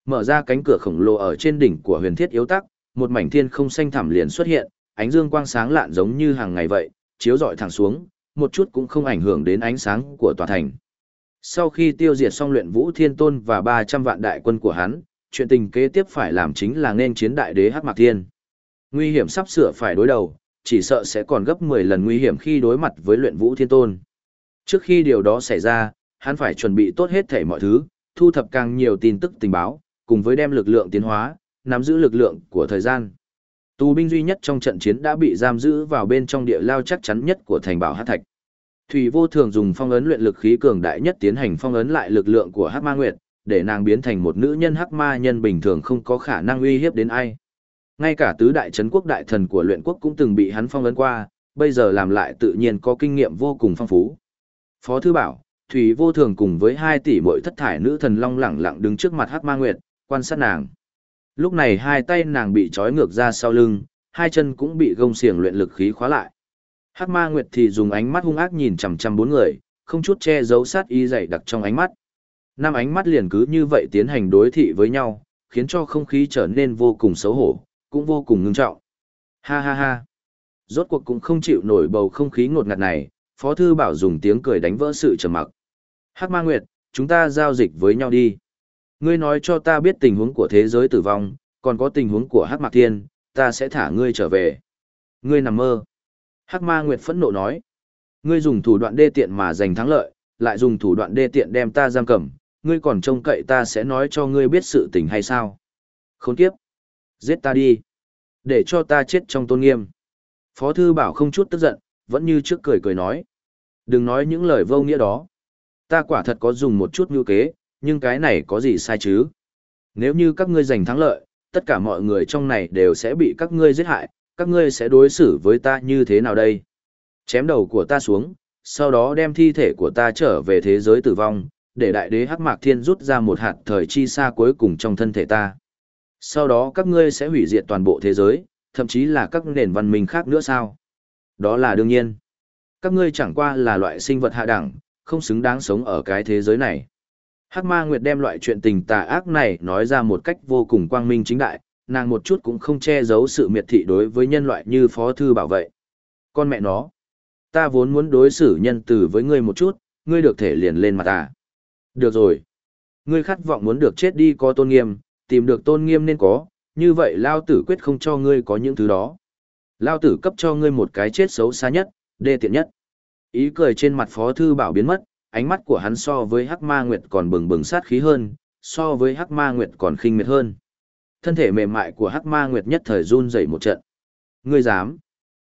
Mở ra cánh cửa khổng lồ ở trên đỉnh của huyền thiết yếu tắc, một mảnh thiên không xanh thẳm liền xuất hiện, ánh dương quang sáng lạn giống như hàng ngày vậy, chiếu rọi thẳng xuống, một chút cũng không ảnh hưởng đến ánh sáng của tòa thành. Sau khi tiêu diệt xong luyện vũ thiên tôn và 300 vạn đại quân của hắn, chuyện tình kế tiếp phải làm chính là nên chiến đại đế Hắc Mạc Thiên. Nguy hiểm sắp sửa phải đối đầu, chỉ sợ sẽ còn gấp 10 lần nguy hiểm khi đối mặt với luyện vũ thiên tôn. Trước khi điều đó xảy ra, hắn phải chuẩn bị tốt hết thể mọi thứ, thu thập càng nhiều tin tức tình báo, cùng với đem lực lượng tiến hóa, nắm giữ lực lượng của thời gian. Tù binh duy nhất trong trận chiến đã bị giam giữ vào bên trong địa lao chắc chắn nhất của thành bảo Hát Thạch. Thủy vô thường dùng phong ấn luyện lực khí cường đại nhất tiến hành phong ấn lại lực lượng của Hát Ma Nguyệt, để nàng biến thành một nữ nhân hắc ma nhân bình thường không có khả năng uy hiếp đến ai. Ngay cả tứ đại trấn quốc đại thần của luyện quốc cũng từng bị hắn phong ấn qua, bây giờ làm lại tự nhiên có kinh nghiệm vô cùng phong phú. Phó Thư Bảo, Thủy vô thường cùng với hai tỷ mỗi thất thải nữ thần long lẳng lặng đứng trước mặt hắc ma nguyệt, quan sát nàng. Lúc này hai tay nàng bị trói ngược ra sau lưng, hai chân cũng bị gông xiềng luyện lực khí khóa lại. Hắc ma nguyệt thì dùng ánh mắt hung ác nhìn chằm chằm bốn người, không chút che giấu sát ý dày đặc trong ánh mắt. Năm ánh mắt liền cứ như vậy tiến hành đối thị với nhau, khiến cho không khí trở nên vô cùng xấu hổ, cũng vô cùng ngưng trọng. Ha ha ha. Rốt cuộc cũng không chịu nổi bầu không khí ngột ngạt này, Phó Thư Bảo dùng tiếng cười đánh vỡ sự trầm mặc. Hắc Ma Nguyệt, chúng ta giao dịch với nhau đi. Ngươi nói cho ta biết tình huống của thế giới tử vong, còn có tình huống của Hắc Mạc Thiên, ta sẽ thả ngươi trở về. Ngươi nằm mơ. Hắc Ma Nguyệt phẫn nộ nói. Ngươi dùng thủ đoạn đê tiện mà giành thắng lợi, lại dùng thủ đoạn đê tiện đem ta giam cầm, ngươi còn trông cậy ta sẽ nói cho ngươi biết sự tình hay sao? Khốn kiếp! Giết ta đi! Để cho ta chết trong tôn nghiêm. Phó thư bảo không chút tức giận, vẫn như trước cười cười nói. Đừng nói những lời vô nghĩa đó. Ta quả thật có dùng một chút ngưu kế, nhưng cái này có gì sai chứ? Nếu như các ngươi giành thắng lợi, tất cả mọi người trong này đều sẽ bị các ngươi giết hại, các ngươi sẽ đối xử với ta như thế nào đây? Chém đầu của ta xuống, sau đó đem thi thể của ta trở về thế giới tử vong, để đại đế hắc mạc thiên rút ra một hạt thời chi xa cuối cùng trong thân thể ta. Sau đó các ngươi sẽ hủy diệt toàn bộ thế giới, thậm chí là các nền văn minh khác nữa sao? Đó là đương nhiên. Các ngươi chẳng qua là loại sinh vật hạ đẳng, không xứng đáng sống ở cái thế giới này. Hắc Ma Nguyệt đem loại chuyện tình tà ác này nói ra một cách vô cùng quang minh chính đại, nàng một chút cũng không che giấu sự miệt thị đối với nhân loại như Phó Thư bảo vệ. Con mẹ nó, ta vốn muốn đối xử nhân từ với ngươi một chút, ngươi được thể liền lên mặt ta. Được rồi. Ngươi khát vọng muốn được chết đi có tôn nghiêm, tìm được tôn nghiêm nên có, như vậy Lao tử quyết không cho ngươi có những thứ đó. Lao tử cấp cho ngươi một cái chết xấu xa nhất, đê tiện nhất. Ý cười trên mặt Phó Thư Bảo biến mất, ánh mắt của hắn so với Hắc Ma Nguyệt còn bừng bừng sát khí hơn, so với Hắc Ma Nguyệt còn khinh miệt hơn. Thân thể mềm mại của Hắc Ma Nguyệt nhất thời run dậy một trận. Ngươi dám?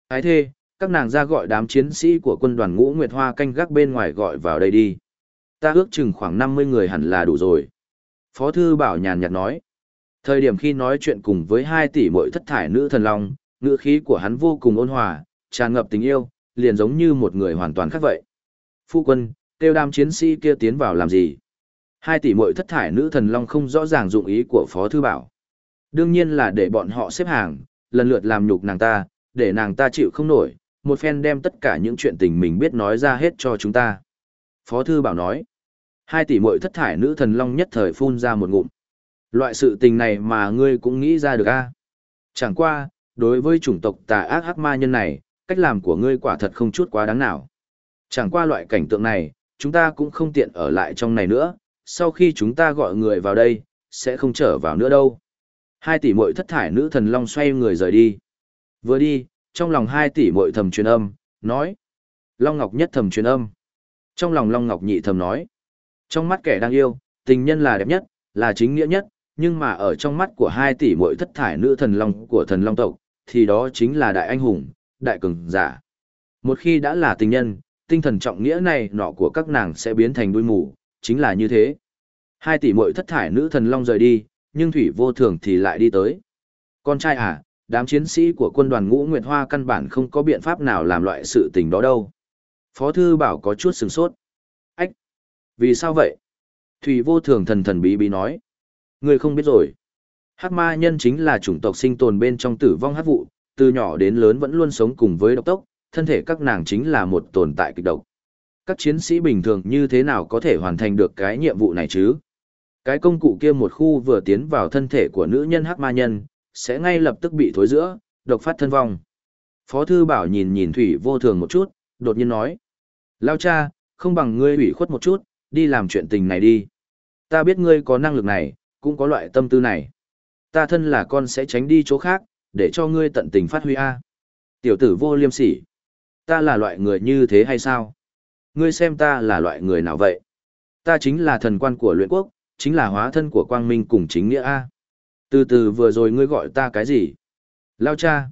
Ái thê, các nàng ra gọi đám chiến sĩ của quân đoàn Ngũ Nguyệt Hoa canh gác bên ngoài gọi vào đây đi. Ta ước chừng khoảng 50 người hẳn là đủ rồi. Phó thư bảo nhàn nhạt nói. Thời điểm khi nói chuyện cùng với hai tỷ muội thất thải nữ thần long, ngữ khí của hắn vô cùng ôn hòa, tràn ngập tình yêu, liền giống như một người hoàn toàn khác vậy. Phu quân, kêu đam chiến sĩ kia tiến vào làm gì? Hai tỷ muội thất thải nữ thần long không rõ ràng dụng ý của Phó Thư Bảo. Đương nhiên là để bọn họ xếp hàng, lần lượt làm nhục nàng ta, để nàng ta chịu không nổi, một phen đem tất cả những chuyện tình mình biết nói ra hết cho chúng ta. Phó Thư Bảo nói, hai tỷ muội thất thải nữ thần long nhất thời phun ra một ngụm. Loại sự tình này mà ngươi cũng nghĩ ra được a Chẳng qua, đối với chủng tộc tà ác hắc ma nhân này, cách làm của ngươi quả thật không chút quá đáng nào. Chẳng qua loại cảnh tượng này, chúng ta cũng không tiện ở lại trong này nữa, sau khi chúng ta gọi người vào đây, sẽ không trở vào nữa đâu. Hai tỷ muội thất thải nữ thần long xoay người rời đi. Vừa đi, trong lòng hai tỷ muội thầm truyền âm, nói. Long Ngọc nhất thầm truyền âm. Trong lòng Long Ngọc nhị thầm nói. Trong mắt kẻ đang yêu, tình nhân là đẹp nhất, là chính nghĩa nhất, nhưng mà ở trong mắt của hai tỷ muội thất thải nữ thần long của thần long tộc, thì đó chính là đại anh hùng, đại cường giả. Một khi đã là tình nhân, tinh thần trọng nghĩa này nọ của các nàng sẽ biến thành đuôi mù, chính là như thế. Hai tỷ muội thất thải nữ thần long rời đi, nhưng thủy vô thường thì lại đi tới. Con trai à, đám chiến sĩ của quân đoàn ngũ Nguyệt Hoa căn bản không có biện pháp nào làm loại sự tình đó đâu. Phó thư bảo có chút sừng sốt. Vì sao vậy? Thủy vô thường thần thần bí bí nói. Người không biết rồi. Hắc ma nhân chính là chủng tộc sinh tồn bên trong tử vong hắc vụ, từ nhỏ đến lớn vẫn luôn sống cùng với độc tốc, thân thể các nàng chính là một tồn tại kịch độc. Các chiến sĩ bình thường như thế nào có thể hoàn thành được cái nhiệm vụ này chứ? Cái công cụ kia một khu vừa tiến vào thân thể của nữ nhân hắc ma nhân, sẽ ngay lập tức bị thối giữa, độc phát thân vong. Phó thư bảo nhìn nhìn thủy vô thường một chút, đột nhiên nói. Lao cha, không bằng ngươi ủy khuất một chút, đi làm chuyện tình này đi. Ta biết ngươi có năng lực này, cũng có loại tâm tư này. Ta thân là con sẽ tránh đi chỗ khác, để cho ngươi tận tình phát huy A. Tiểu tử vô liêm sỉ. Ta là loại người như thế hay sao? Ngươi xem ta là loại người nào vậy? Ta chính là thần quan của luyện quốc, chính là hóa thân của quang minh cùng chính nghĩa A. Từ từ vừa rồi ngươi gọi ta cái gì? Lao cha.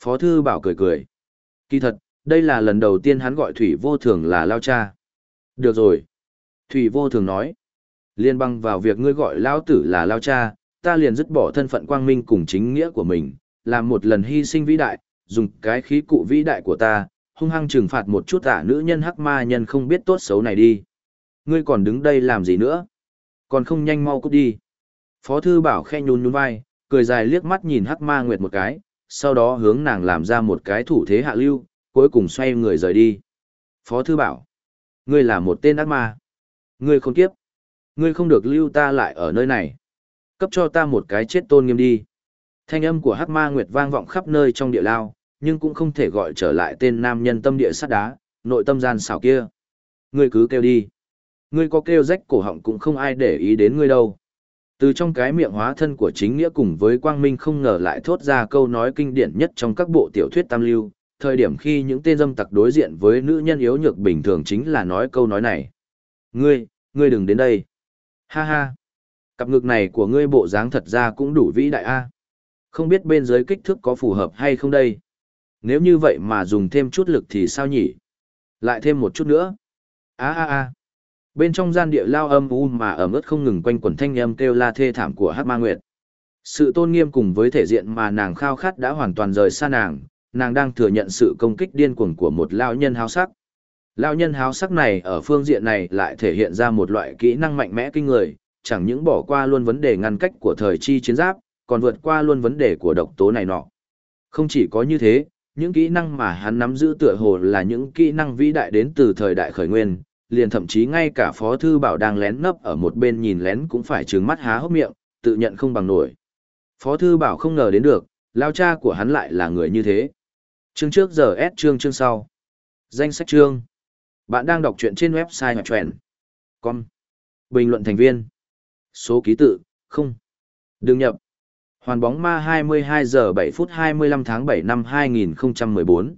Phó thư bảo cười cười. Kỳ thật, đây là lần đầu tiên hắn gọi Thủy vô thường là Lao cha. Được rồi. Thủy vô thường nói. Liên băng vào việc ngươi gọi Lao tử là Lao cha, ta liền dứt bỏ thân phận quang minh cùng chính nghĩa của mình, làm một lần hy sinh vĩ đại, dùng cái khí cụ vĩ đại của ta, hung hăng trừng phạt một chút ả nữ nhân hắc ma nhân không biết tốt xấu này đi. Ngươi còn đứng đây làm gì nữa? Còn không nhanh mau cút đi. Phó thư bảo khe nhún nhún vai, cười dài liếc mắt nhìn hắc ma nguyệt một cái, sau đó hướng nàng làm ra một cái thủ thế hạ lưu, cuối cùng xoay người rời đi. Phó thư bảo, ngươi là một tên ác ma. Ngươi không tiếp, Ngươi không được lưu ta lại ở nơi này. Cấp cho ta một cái chết tôn nghiêm đi. Thanh âm của hắc ma nguyệt vang vọng khắp nơi trong địa lao, nhưng cũng không thể gọi trở lại tên nam nhân tâm địa sắt đá, nội tâm gian xảo kia. Ngươi cứ kêu đi. Ngươi có kêu rách cổ họng cũng không ai để ý đến ngươi đâu. Từ trong cái miệng hóa thân của chính nghĩa cùng với quang minh không ngờ lại thốt ra câu nói kinh điển nhất trong các bộ tiểu thuyết tam lưu, thời điểm khi những tên dâm tặc đối diện với nữ nhân yếu nhược bình thường chính là nói câu nói này. Ngươi, ngươi đừng đến đây. Ha ha. Cặp ngực này của ngươi bộ dáng thật ra cũng đủ vĩ đại a. Không biết bên dưới kích thước có phù hợp hay không đây. Nếu như vậy mà dùng thêm chút lực thì sao nhỉ? Lại thêm một chút nữa. A a a. Bên trong gian địa lao âm u mà ẩm ướt không ngừng quanh quẩn thanh âm kêu la thê thảm của Hắc Ma Nguyệt. Sự tôn nghiêm cùng với thể diện mà nàng khao khát đã hoàn toàn rời xa nàng, nàng đang thừa nhận sự công kích điên cuồng của một lao nhân háo sắc. Lao nhân háo sắc này ở phương diện này lại thể hiện ra một loại kỹ năng mạnh mẽ kinh người, chẳng những bỏ qua luôn vấn đề ngăn cách của thời chi chiến giáp, còn vượt qua luôn vấn đề của độc tố này nọ. Không chỉ có như thế, những kỹ năng mà hắn nắm giữ tựa hồ là những kỹ năng vĩ đại đến từ thời đại khởi nguyên, liền thậm chí ngay cả Phó Thư Bảo đang lén nấp ở một bên nhìn lén cũng phải trừng mắt há hốc miệng, tự nhận không bằng nổi. Phó Thư Bảo không ngờ đến được, lao cha của hắn lại là người như thế. Chương trước giờ S chương chương sau. Danh sách chương. Bạn đang đọc truyện trên website hoặc truyện. Con. Bình luận thành viên. Số ký tự, không. Đừng nhập. Hoàn bóng ma 22 giờ 7 phút 25 tháng 7 năm 2014.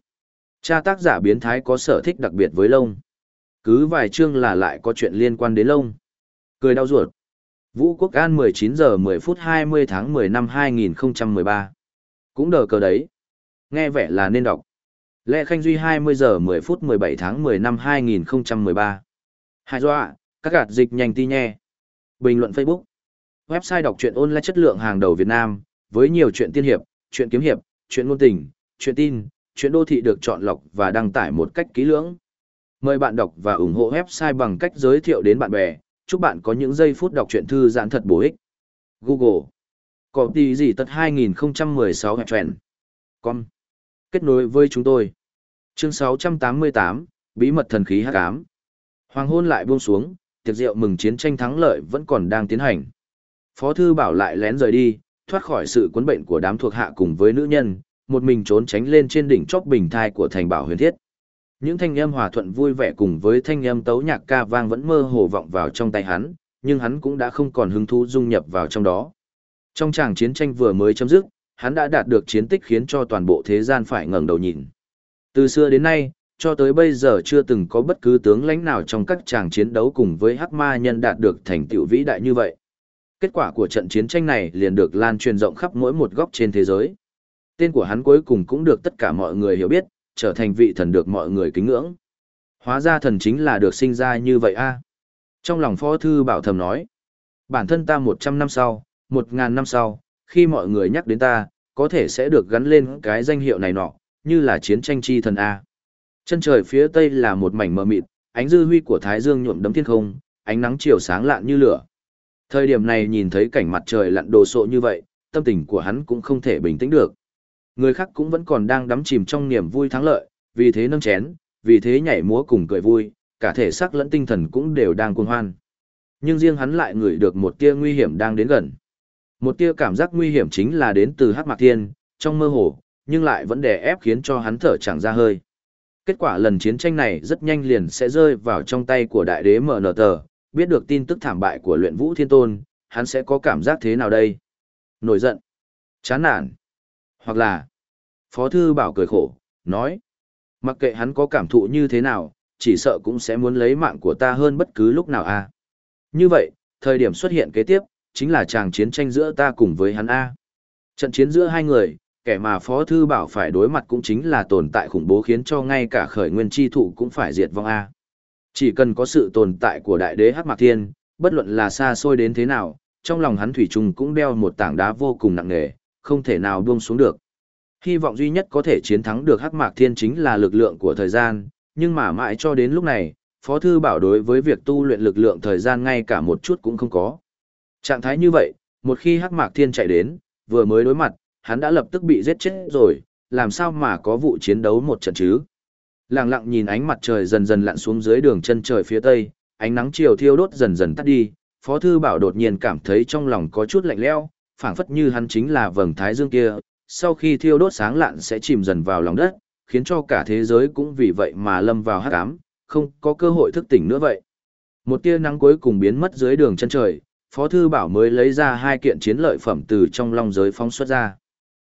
Cha tác giả biến thái có sở thích đặc biệt với lông. Cứ vài chương là lại có chuyện liên quan đến lông. Cười đau ruột. Vũ Quốc An 19 giờ 10 phút 20 tháng 10 năm 2013. Cũng đờ cờ đấy. Nghe vẻ là nên đọc. Lệ Khanh Duy 20 giờ 10 phút 17 tháng 10 năm 2013. Hai dọa, các gạt dịch nhanh ti nhẹ. Bình luận Facebook. Website đọc truyện online chất lượng hàng đầu Việt Nam, với nhiều chuyện tiên hiệp, chuyện kiếm hiệp, chuyện ngôn tình, chuyện tin, chuyện đô thị được chọn lọc và đăng tải một cách kỹ lưỡng. Mời bạn đọc và ủng hộ website bằng cách giới thiệu đến bạn bè, chúc bạn có những giây phút đọc truyện thư giãn thật bổ ích. Google. Có tí gì tật 2016 hẹp truyện. Con. Kết nối với chúng tôi. Chương 688, Bí mật thần khí hắc ám. Hoàng hôn lại buông xuống, tiệc rượu mừng chiến tranh thắng lợi vẫn còn đang tiến hành. Phó thư bảo lại lén rời đi, thoát khỏi sự cuốn bệnh của đám thuộc hạ cùng với nữ nhân, một mình trốn tránh lên trên đỉnh chóp bình thai của thành bảo huyền thiết. Những thanh âm hòa thuận vui vẻ cùng với thanh âm tấu nhạc ca vang vẫn mơ hồ vọng vào trong tay hắn, nhưng hắn cũng đã không còn hứng thú dung nhập vào trong đó. Trong tràng chiến tranh vừa mới chấm dứt, hắn đã đạt được chiến tích khiến cho toàn bộ thế gian phải ngẩng đầu nhìn. Từ xưa đến nay, cho tới bây giờ chưa từng có bất cứ tướng lãnh nào trong các tràng chiến đấu cùng với Hắc Ma nhân đạt được thành tựu vĩ đại như vậy. Kết quả của trận chiến tranh này liền được lan truyền rộng khắp mỗi một góc trên thế giới. Tên của hắn cuối cùng cũng được tất cả mọi người hiểu biết, trở thành vị thần được mọi người kính ngưỡng. Hóa ra thần chính là được sinh ra như vậy a. Trong lòng Phó Thư Bảo thầm nói, bản thân ta 100 năm sau, 1.000 năm sau, khi mọi người nhắc đến ta, có thể sẽ được gắn lên cái danh hiệu này nọ, như là chiến tranh chi thần A. Chân trời phía tây là một mảnh mờ mịt, ánh dư huy của thái dương nhuộm đấm thiên không, ánh nắng chiều sáng lạn như lửa. Thời điểm này nhìn thấy cảnh mặt trời lặn đồ sộ như vậy, tâm tình của hắn cũng không thể bình tĩnh được. Người khác cũng vẫn còn đang đắm chìm trong niềm vui thắng lợi, vì thế nâng chén, vì thế nhảy múa cùng cười vui, cả thể xác lẫn tinh thần cũng đều đang cuồng hoan. Nhưng riêng hắn lại ngửi được một tia nguy hiểm đang đến gần. Một tia cảm giác nguy hiểm chính là đến từ Hắc Mạc Thiên, trong mơ hồ, nhưng lại vẫn đè ép khiến cho hắn thở chẳng ra hơi. Kết quả lần chiến tranh này rất nhanh liền sẽ rơi vào trong tay của đại đế MNT, biết được tin tức thảm bại của luyện vũ thiên tôn, hắn sẽ có cảm giác thế nào đây? Nổi giận, chán nản, hoặc là... Phó Thư Bảo cười khổ, nói, mặc kệ hắn có cảm thụ như thế nào, chỉ sợ cũng sẽ muốn lấy mạng của ta hơn bất cứ lúc nào a Như vậy, thời điểm xuất hiện kế tiếp, chính là chàng chiến tranh giữa ta cùng với hắn A. Trận chiến giữa hai người, kẻ mà Phó Thư Bảo phải đối mặt cũng chính là tồn tại khủng bố khiến cho ngay cả khởi nguyên chi thụ cũng phải diệt vong A. Chỉ cần có sự tồn tại của đại đế Hắc Mạc Thiên, bất luận là xa xôi đến thế nào, trong lòng hắn thủy Trung cũng đeo một tảng đá vô cùng nặng nề, không thể nào buông xuống được. Hy vọng duy nhất có thể chiến thắng được Hắc Mạc Thiên chính là lực lượng của thời gian, nhưng mà mãi cho đến lúc này, Phó Thư Bảo đối với việc tu luyện lực lượng thời gian ngay cả một chút cũng không có. Trạng thái như vậy, một khi Hắc Mạc Thiên chạy đến, vừa mới đối mặt, hắn đã lập tức bị giết chết rồi, làm sao mà có vụ chiến đấu một trận chứ? Lặng lặng nhìn ánh mặt trời dần dần lặn xuống dưới đường chân trời phía tây, ánh nắng chiều thiêu đốt dần dần tắt đi, Phó thư bảo đột nhiên cảm thấy trong lòng có chút lạnh lẽo, phảng phất như hắn chính là vầng thái dương kia, sau khi thiêu đốt sáng lạn sẽ chìm dần vào lòng đất, khiến cho cả thế giới cũng vì vậy mà lâm vào hắc ám, không có cơ hội thức tỉnh nữa vậy. Một tia nắng cuối cùng biến mất dưới đường chân trời, Phó Thư Bảo mới lấy ra hai kiện chiến lợi phẩm từ trong long giới phóng xuất ra.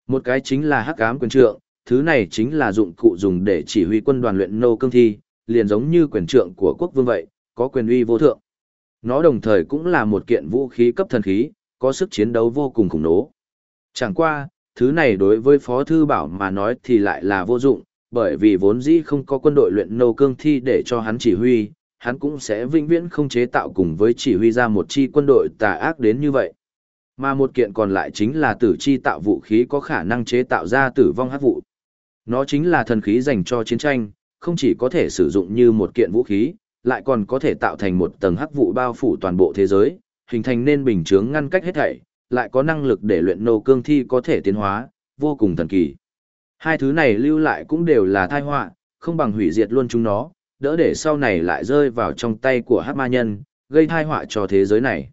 Một cái chính là hắc ám quyền trượng, thứ này chính là dụng cụ dùng để chỉ huy quân đoàn luyện nô cương thi, liền giống như quyền trượng của quốc vương vậy, có quyền uy vô thượng. Nó đồng thời cũng là một kiện vũ khí cấp thần khí, có sức chiến đấu vô cùng khủng nố. Chẳng qua, thứ này đối với Phó Thư Bảo mà nói thì lại là vô dụng, bởi vì vốn dĩ không có quân đội luyện nô cương thi để cho hắn chỉ huy, hắn cũng sẽ vĩnh viễn không chế tạo cùng với chỉ huy ra một chi quân đội tà ác đến như vậy. Mà một kiện còn lại chính là tử chi tạo vũ khí có khả năng chế tạo ra tử vong hắc vụ. Nó chính là thần khí dành cho chiến tranh, không chỉ có thể sử dụng như một kiện vũ khí, lại còn có thể tạo thành một tầng hắc vụ bao phủ toàn bộ thế giới, hình thành nên bình chướng ngăn cách hết thảy, lại có năng lực để luyện nô cương thi có thể tiến hóa, vô cùng thần kỳ. Hai thứ này lưu lại cũng đều là tai họa, không bằng hủy diệt luôn chúng nó, đỡ để sau này lại rơi vào trong tay của hắc ma nhân, gây thai họa cho thế giới này.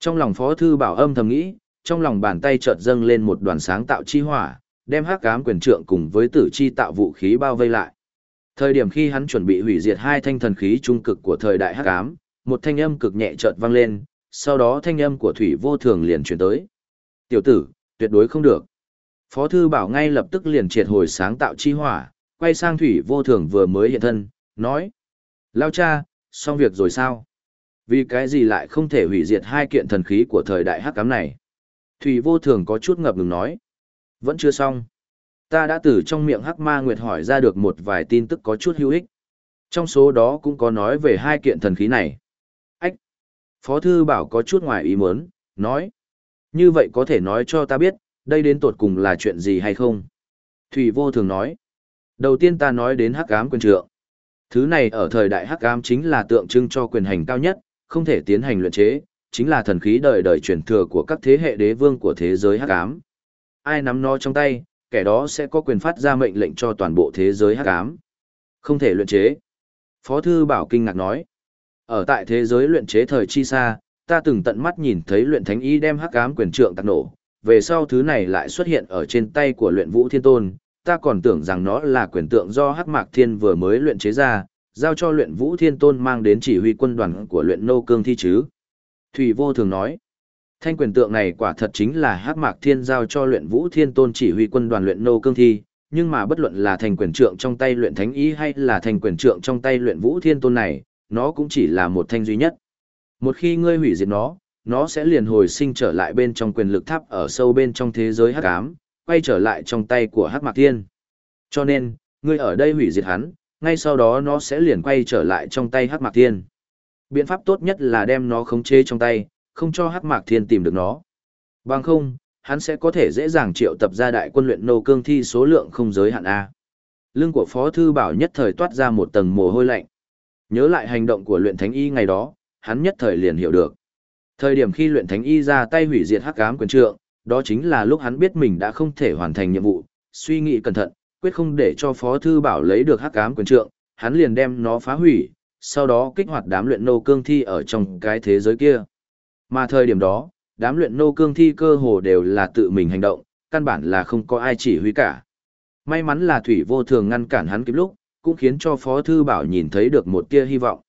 Trong lòng Phó Thư Bảo âm thầm nghĩ, trong lòng bàn tay chợt dâng lên một đoàn sáng tạo chi hỏa, đem hắc ám quyền trượng cùng với tử chi tạo vũ khí bao vây lại. Thời điểm khi hắn chuẩn bị hủy diệt hai thanh thần khí trung cực của thời đại hắc ám, một thanh âm cực nhẹ chợt vang lên, sau đó thanh âm của Thủy Vô Thường liền chuyển tới. "Tiểu tử, tuyệt đối không được." Phó thư bảo ngay lập tức liền triệt hồi sáng tạo chi hỏa, quay sang Thủy Vô Thường vừa mới hiện thân, nói: "Lao cha, xong việc rồi sao? Vì cái gì lại không thể hủy diệt hai kiện thần khí của thời đại hắc ám này?" Thủy Vô Thường có chút ngập ngừng nói: "Vẫn chưa xong." Ta đã từ trong miệng Hắc Ma Nguyệt hỏi ra được một vài tin tức có chút hữu ích. Trong số đó cũng có nói về hai kiện thần khí này. Ách! Phó Thư Bảo có chút ngoài ý muốn, nói. Như vậy có thể nói cho ta biết, đây đến tột cùng là chuyện gì hay không? Thủy Vô thường nói. Đầu tiên ta nói đến Hắc Ám quân trượng. Thứ này ở thời đại Hắc Ám chính là tượng trưng cho quyền hành cao nhất, không thể tiến hành luyện chế, chính là thần khí đời đời truyền thừa của các thế hệ đế vương của thế giới Hắc Ám. Ai nắm nó trong tay, kẻ đó sẽ có quyền phát ra mệnh lệnh cho toàn bộ thế giới hắc ám. Không thể luyện chế. Phó thư bảo kinh ngạc nói. Ở tại thế giới luyện chế thời chi xa, ta từng tận mắt nhìn thấy luyện thánh y đem hắc ám quyền trượng tạc nổ, về sau thứ này lại xuất hiện ở trên tay của luyện vũ thiên tôn, ta còn tưởng rằng nó là quyền tượng do hắc mạc thiên vừa mới luyện chế ra, giao cho luyện vũ thiên tôn mang đến chỉ huy quân đoàn của luyện nô cương thi chứ. Thủy vô thường nói, Thanh quyền tượng này quả thật chính là Hắc Mạc Thiên giao cho luyện Vũ Thiên Tôn chỉ huy quân đoàn luyện nô cương thi, nhưng mà bất luận là thành quyền trượng trong tay luyện thánh ý hay là thành quyền trượng trong tay luyện Vũ Thiên Tôn này, nó cũng chỉ là một thanh duy nhất. Một khi ngươi hủy diệt nó, nó sẽ liền hồi sinh trở lại bên trong quyền lực tháp ở sâu bên trong thế giới hắc ám, quay trở lại trong tay của Hắc Mạc Thiên. Cho nên, ngươi ở đây hủy diệt hắn, ngay sau đó nó sẽ liền quay trở lại trong tay Hắc Mạc Thiên. Biện pháp tốt nhất là đem nó khống chế trong tay, không cho Hắc Mạc Thiên tìm được nó. Bằng không, hắn sẽ có thể dễ dàng triệu tập ra đại quân luyện nô cương thi số lượng không giới hạn A. Lưng của Phó Thư Bảo nhất thời toát ra một tầng mồ hôi lạnh. Nhớ lại hành động của luyện thánh y ngày đó, hắn nhất thời liền hiểu được. Thời điểm khi luyện thánh y ra tay hủy diệt hắc ám quyền trượng, đó chính là lúc hắn biết mình đã không thể hoàn thành nhiệm vụ, suy nghĩ cẩn thận, quyết không để cho Phó Thư Bảo lấy được hắc ám quyền trượng, hắn liền đem nó phá hủy, sau đó kích hoạt đám luyện nô cương thi ở trong cái thế giới kia. Mà thời điểm đó, đám luyện nô cương thi cơ hồ đều là tự mình hành động, căn bản là không có ai chỉ huy cả. May mắn là Thủy vô thường ngăn cản hắn kịp lúc, cũng khiến cho Phó Thư Bảo nhìn thấy được một tia hy vọng.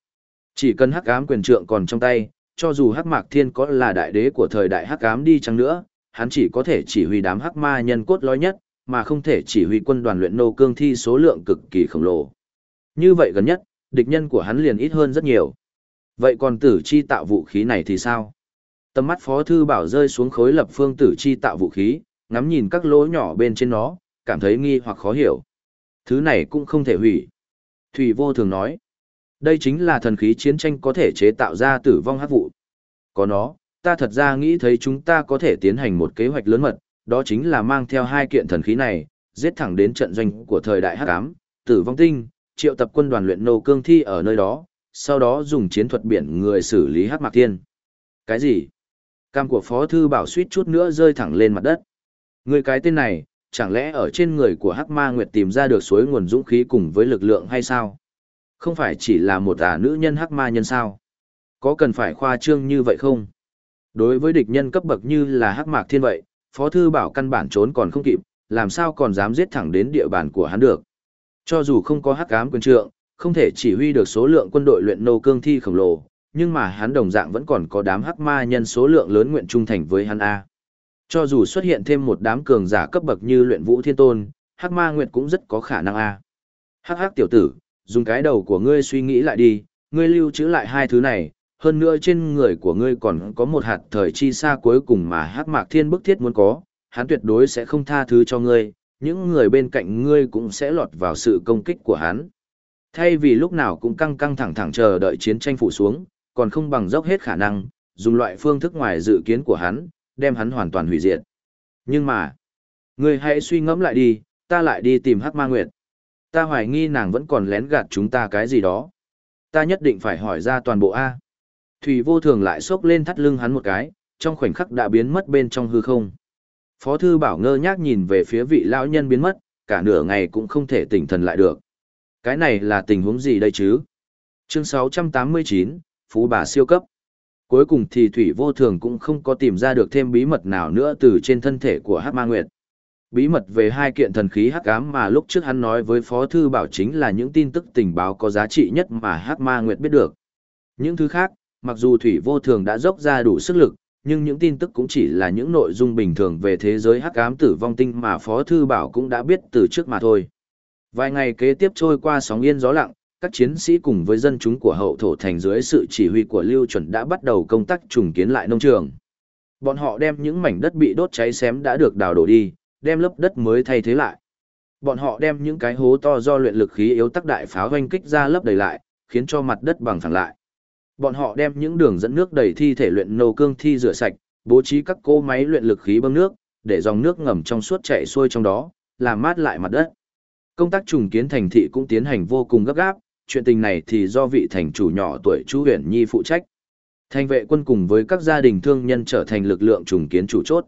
Chỉ cần hắc ám quyền trượng còn trong tay, cho dù hắc mạc thiên có là đại đế của thời đại hắc ám đi chăng nữa, hắn chỉ có thể chỉ huy đám hắc ma nhân cốt lõi nhất, mà không thể chỉ huy quân đoàn luyện nô cương thi số lượng cực kỳ khổng lồ. Như vậy gần nhất, địch nhân của hắn liền ít hơn rất nhiều. Vậy còn tử chi tạo vũ khí này thì sao? Tầm mắt Phó Thư Bảo rơi xuống khối lập phương tử chi tạo vũ khí, ngắm nhìn các lỗ nhỏ bên trên nó, cảm thấy nghi hoặc khó hiểu. Thứ này cũng không thể hủy. Thủy vô thường nói. Đây chính là thần khí chiến tranh có thể chế tạo ra tử vong hắc vụ. Có nó, ta thật ra nghĩ thấy chúng ta có thể tiến hành một kế hoạch lớn mật, đó chính là mang theo hai kiện thần khí này, giết thẳng đến trận doanh của thời đại hắc ám, tử vong tinh, triệu tập quân đoàn luyện nô cương thi ở nơi đó, sau đó dùng chiến thuật biển người xử lý hắc mạc tiên. Cái gì? Cam của Phó Thư Bảo suýt chút nữa rơi thẳng lên mặt đất. Người cái tên này, chẳng lẽ ở trên người của Hắc Ma Nguyệt tìm ra được suối nguồn dũng khí cùng với lực lượng hay sao? Không phải chỉ là một ả nữ nhân Hắc Ma nhân sao? Có cần phải khoa trương như vậy không? Đối với địch nhân cấp bậc như là Hắc Mạc Thiên vậy, Phó Thư Bảo căn bản trốn còn không kịp, làm sao còn dám giết thẳng đến địa bàn của hắn được. Cho dù không có Hắc ám quyền trượng, không thể chỉ huy được số lượng quân đội luyện nô cương thi khổng lồ, nhưng mà hắn đồng dạng vẫn còn có đám hắc ma nhân số lượng lớn nguyện trung thành với hắn A. Cho dù xuất hiện thêm một đám cường giả cấp bậc như luyện vũ thiên tôn, hắc ma nguyện cũng rất có khả năng A. Hắc hắc tiểu tử, dùng cái đầu của ngươi suy nghĩ lại đi, ngươi lưu trữ lại hai thứ này, hơn nữa trên người của ngươi còn có một hạt thời chi xa cuối cùng mà hắc mạc thiên bức thiết muốn có, hắn tuyệt đối sẽ không tha thứ cho ngươi, những người bên cạnh ngươi cũng sẽ lọt vào sự công kích của hắn. Thay vì lúc nào cũng căng căng thẳng thẳng chờ đợi chiến tranh phủ xuống, còn không bằng dốc hết khả năng, dùng loại phương thức ngoài dự kiến của hắn, đem hắn hoàn toàn hủy diệt. Nhưng mà, người hãy suy ngẫm lại đi, ta lại đi tìm Hắc Ma Nguyệt. Ta hoài nghi nàng vẫn còn lén gạt chúng ta cái gì đó. Ta nhất định phải hỏi ra toàn bộ A. Thủy vô thường lại xốc lên thắt lưng hắn một cái, trong khoảnh khắc đã biến mất bên trong hư không. Phó thư bảo ngơ nhác nhìn về phía vị lão nhân biến mất, cả nửa ngày cũng không thể tỉnh thần lại được. Cái này là tình huống gì đây chứ? Chương 689, Phú bà siêu cấp. Cuối cùng thì Thủy Vô Thường cũng không có tìm ra được thêm bí mật nào nữa từ trên thân thể của Hắc Ma Nguyệt. Bí mật về hai kiện thần khí hắc ám mà lúc trước hắn nói với Phó Thư Bảo chính là những tin tức tình báo có giá trị nhất mà Hắc Ma Nguyệt biết được. Những thứ khác, mặc dù Thủy Vô Thường đã dốc ra đủ sức lực, nhưng những tin tức cũng chỉ là những nội dung bình thường về thế giới hắc ám tử vong tinh mà Phó Thư Bảo cũng đã biết từ trước mà thôi. Vài ngày kế tiếp trôi qua sóng yên gió lặng, các chiến sĩ cùng với dân chúng của hậu thổ thành dưới sự chỉ huy của Lưu Chuẩn đã bắt đầu công tác trùng kiến lại nông trường. Bọn họ đem những mảnh đất bị đốt cháy xém đã được đào đổ đi, đem lớp đất mới thay thế lại. Bọn họ đem những cái hố to do luyện lực khí yếu tắc đại pháo hoanh kích ra lấp đầy lại, khiến cho mặt đất bằng phẳng lại. Bọn họ đem những đường dẫn nước đầy thi thể luyện nâu cương thi rửa sạch, bố trí các cỗ máy luyện lực khí bơm nước, để dòng nước ngầm trong suốt chảy xuôi trong đó, làm mát lại mặt đất. Công tác trùng kiến thành thị cũng tiến hành vô cùng gấp gáp, chuyện tình này thì do vị thành chủ nhỏ tuổi chú Huyền Nhi phụ trách. Thành vệ quân cùng với các gia đình thương nhân trở thành lực lượng trùng kiến chủ chốt.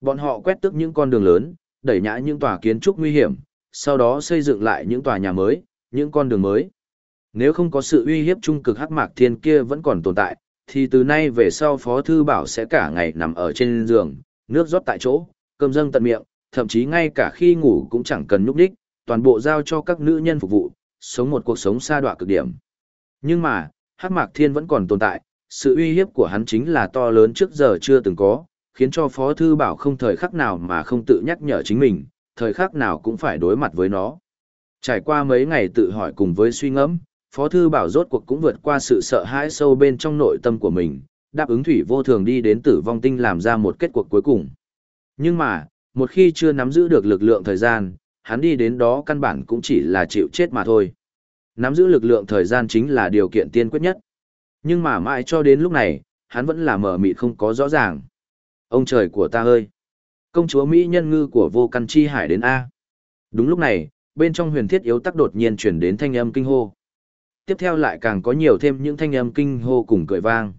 Bọn họ quét tước những con đường lớn, đẩy nhã những tòa kiến trúc nguy hiểm, sau đó xây dựng lại những tòa nhà mới, những con đường mới. Nếu không có sự uy hiếp trung cực hắc mạc thiên kia vẫn còn tồn tại, thì từ nay về sau Phó Thư Bảo sẽ cả ngày nằm ở trên giường, nước rót tại chỗ, cơm dâng tận miệng, thậm chí ngay cả khi ngủ cũng chẳng cần nhúc đích, toàn bộ giao cho các nữ nhân phục vụ, sống một cuộc sống xa đọa cực điểm. Nhưng mà, hắc mạc thiên vẫn còn tồn tại, sự uy hiếp của hắn chính là to lớn trước giờ chưa từng có, khiến cho Phó Thư Bảo không thời khắc nào mà không tự nhắc nhở chính mình, thời khắc nào cũng phải đối mặt với nó. Trải qua mấy ngày tự hỏi cùng với suy ngẫm, Phó Thư Bảo rốt cuộc cũng vượt qua sự sợ hãi sâu bên trong nội tâm của mình, đáp ứng Thủy vô thường đi đến tử vong tinh làm ra một kết cuộc cuối cùng. Nhưng mà, một khi chưa nắm giữ được lực lượng thời gian, hắn đi đến đó căn bản cũng chỉ là chịu chết mà thôi. Nắm giữ lực lượng thời gian chính là điều kiện tiên quyết nhất. Nhưng mà mãi cho đến lúc này, hắn vẫn là mở mịt không có rõ ràng. Ông trời của ta ơi! Công chúa Mỹ nhân ngư của vô căn chi hải đến A. Đúng lúc này, bên trong huyền thiết yếu tắc đột nhiên chuyển đến thanh âm kinh hô. Tiếp theo lại càng có nhiều thêm những thanh âm kinh hô cùng cười vang.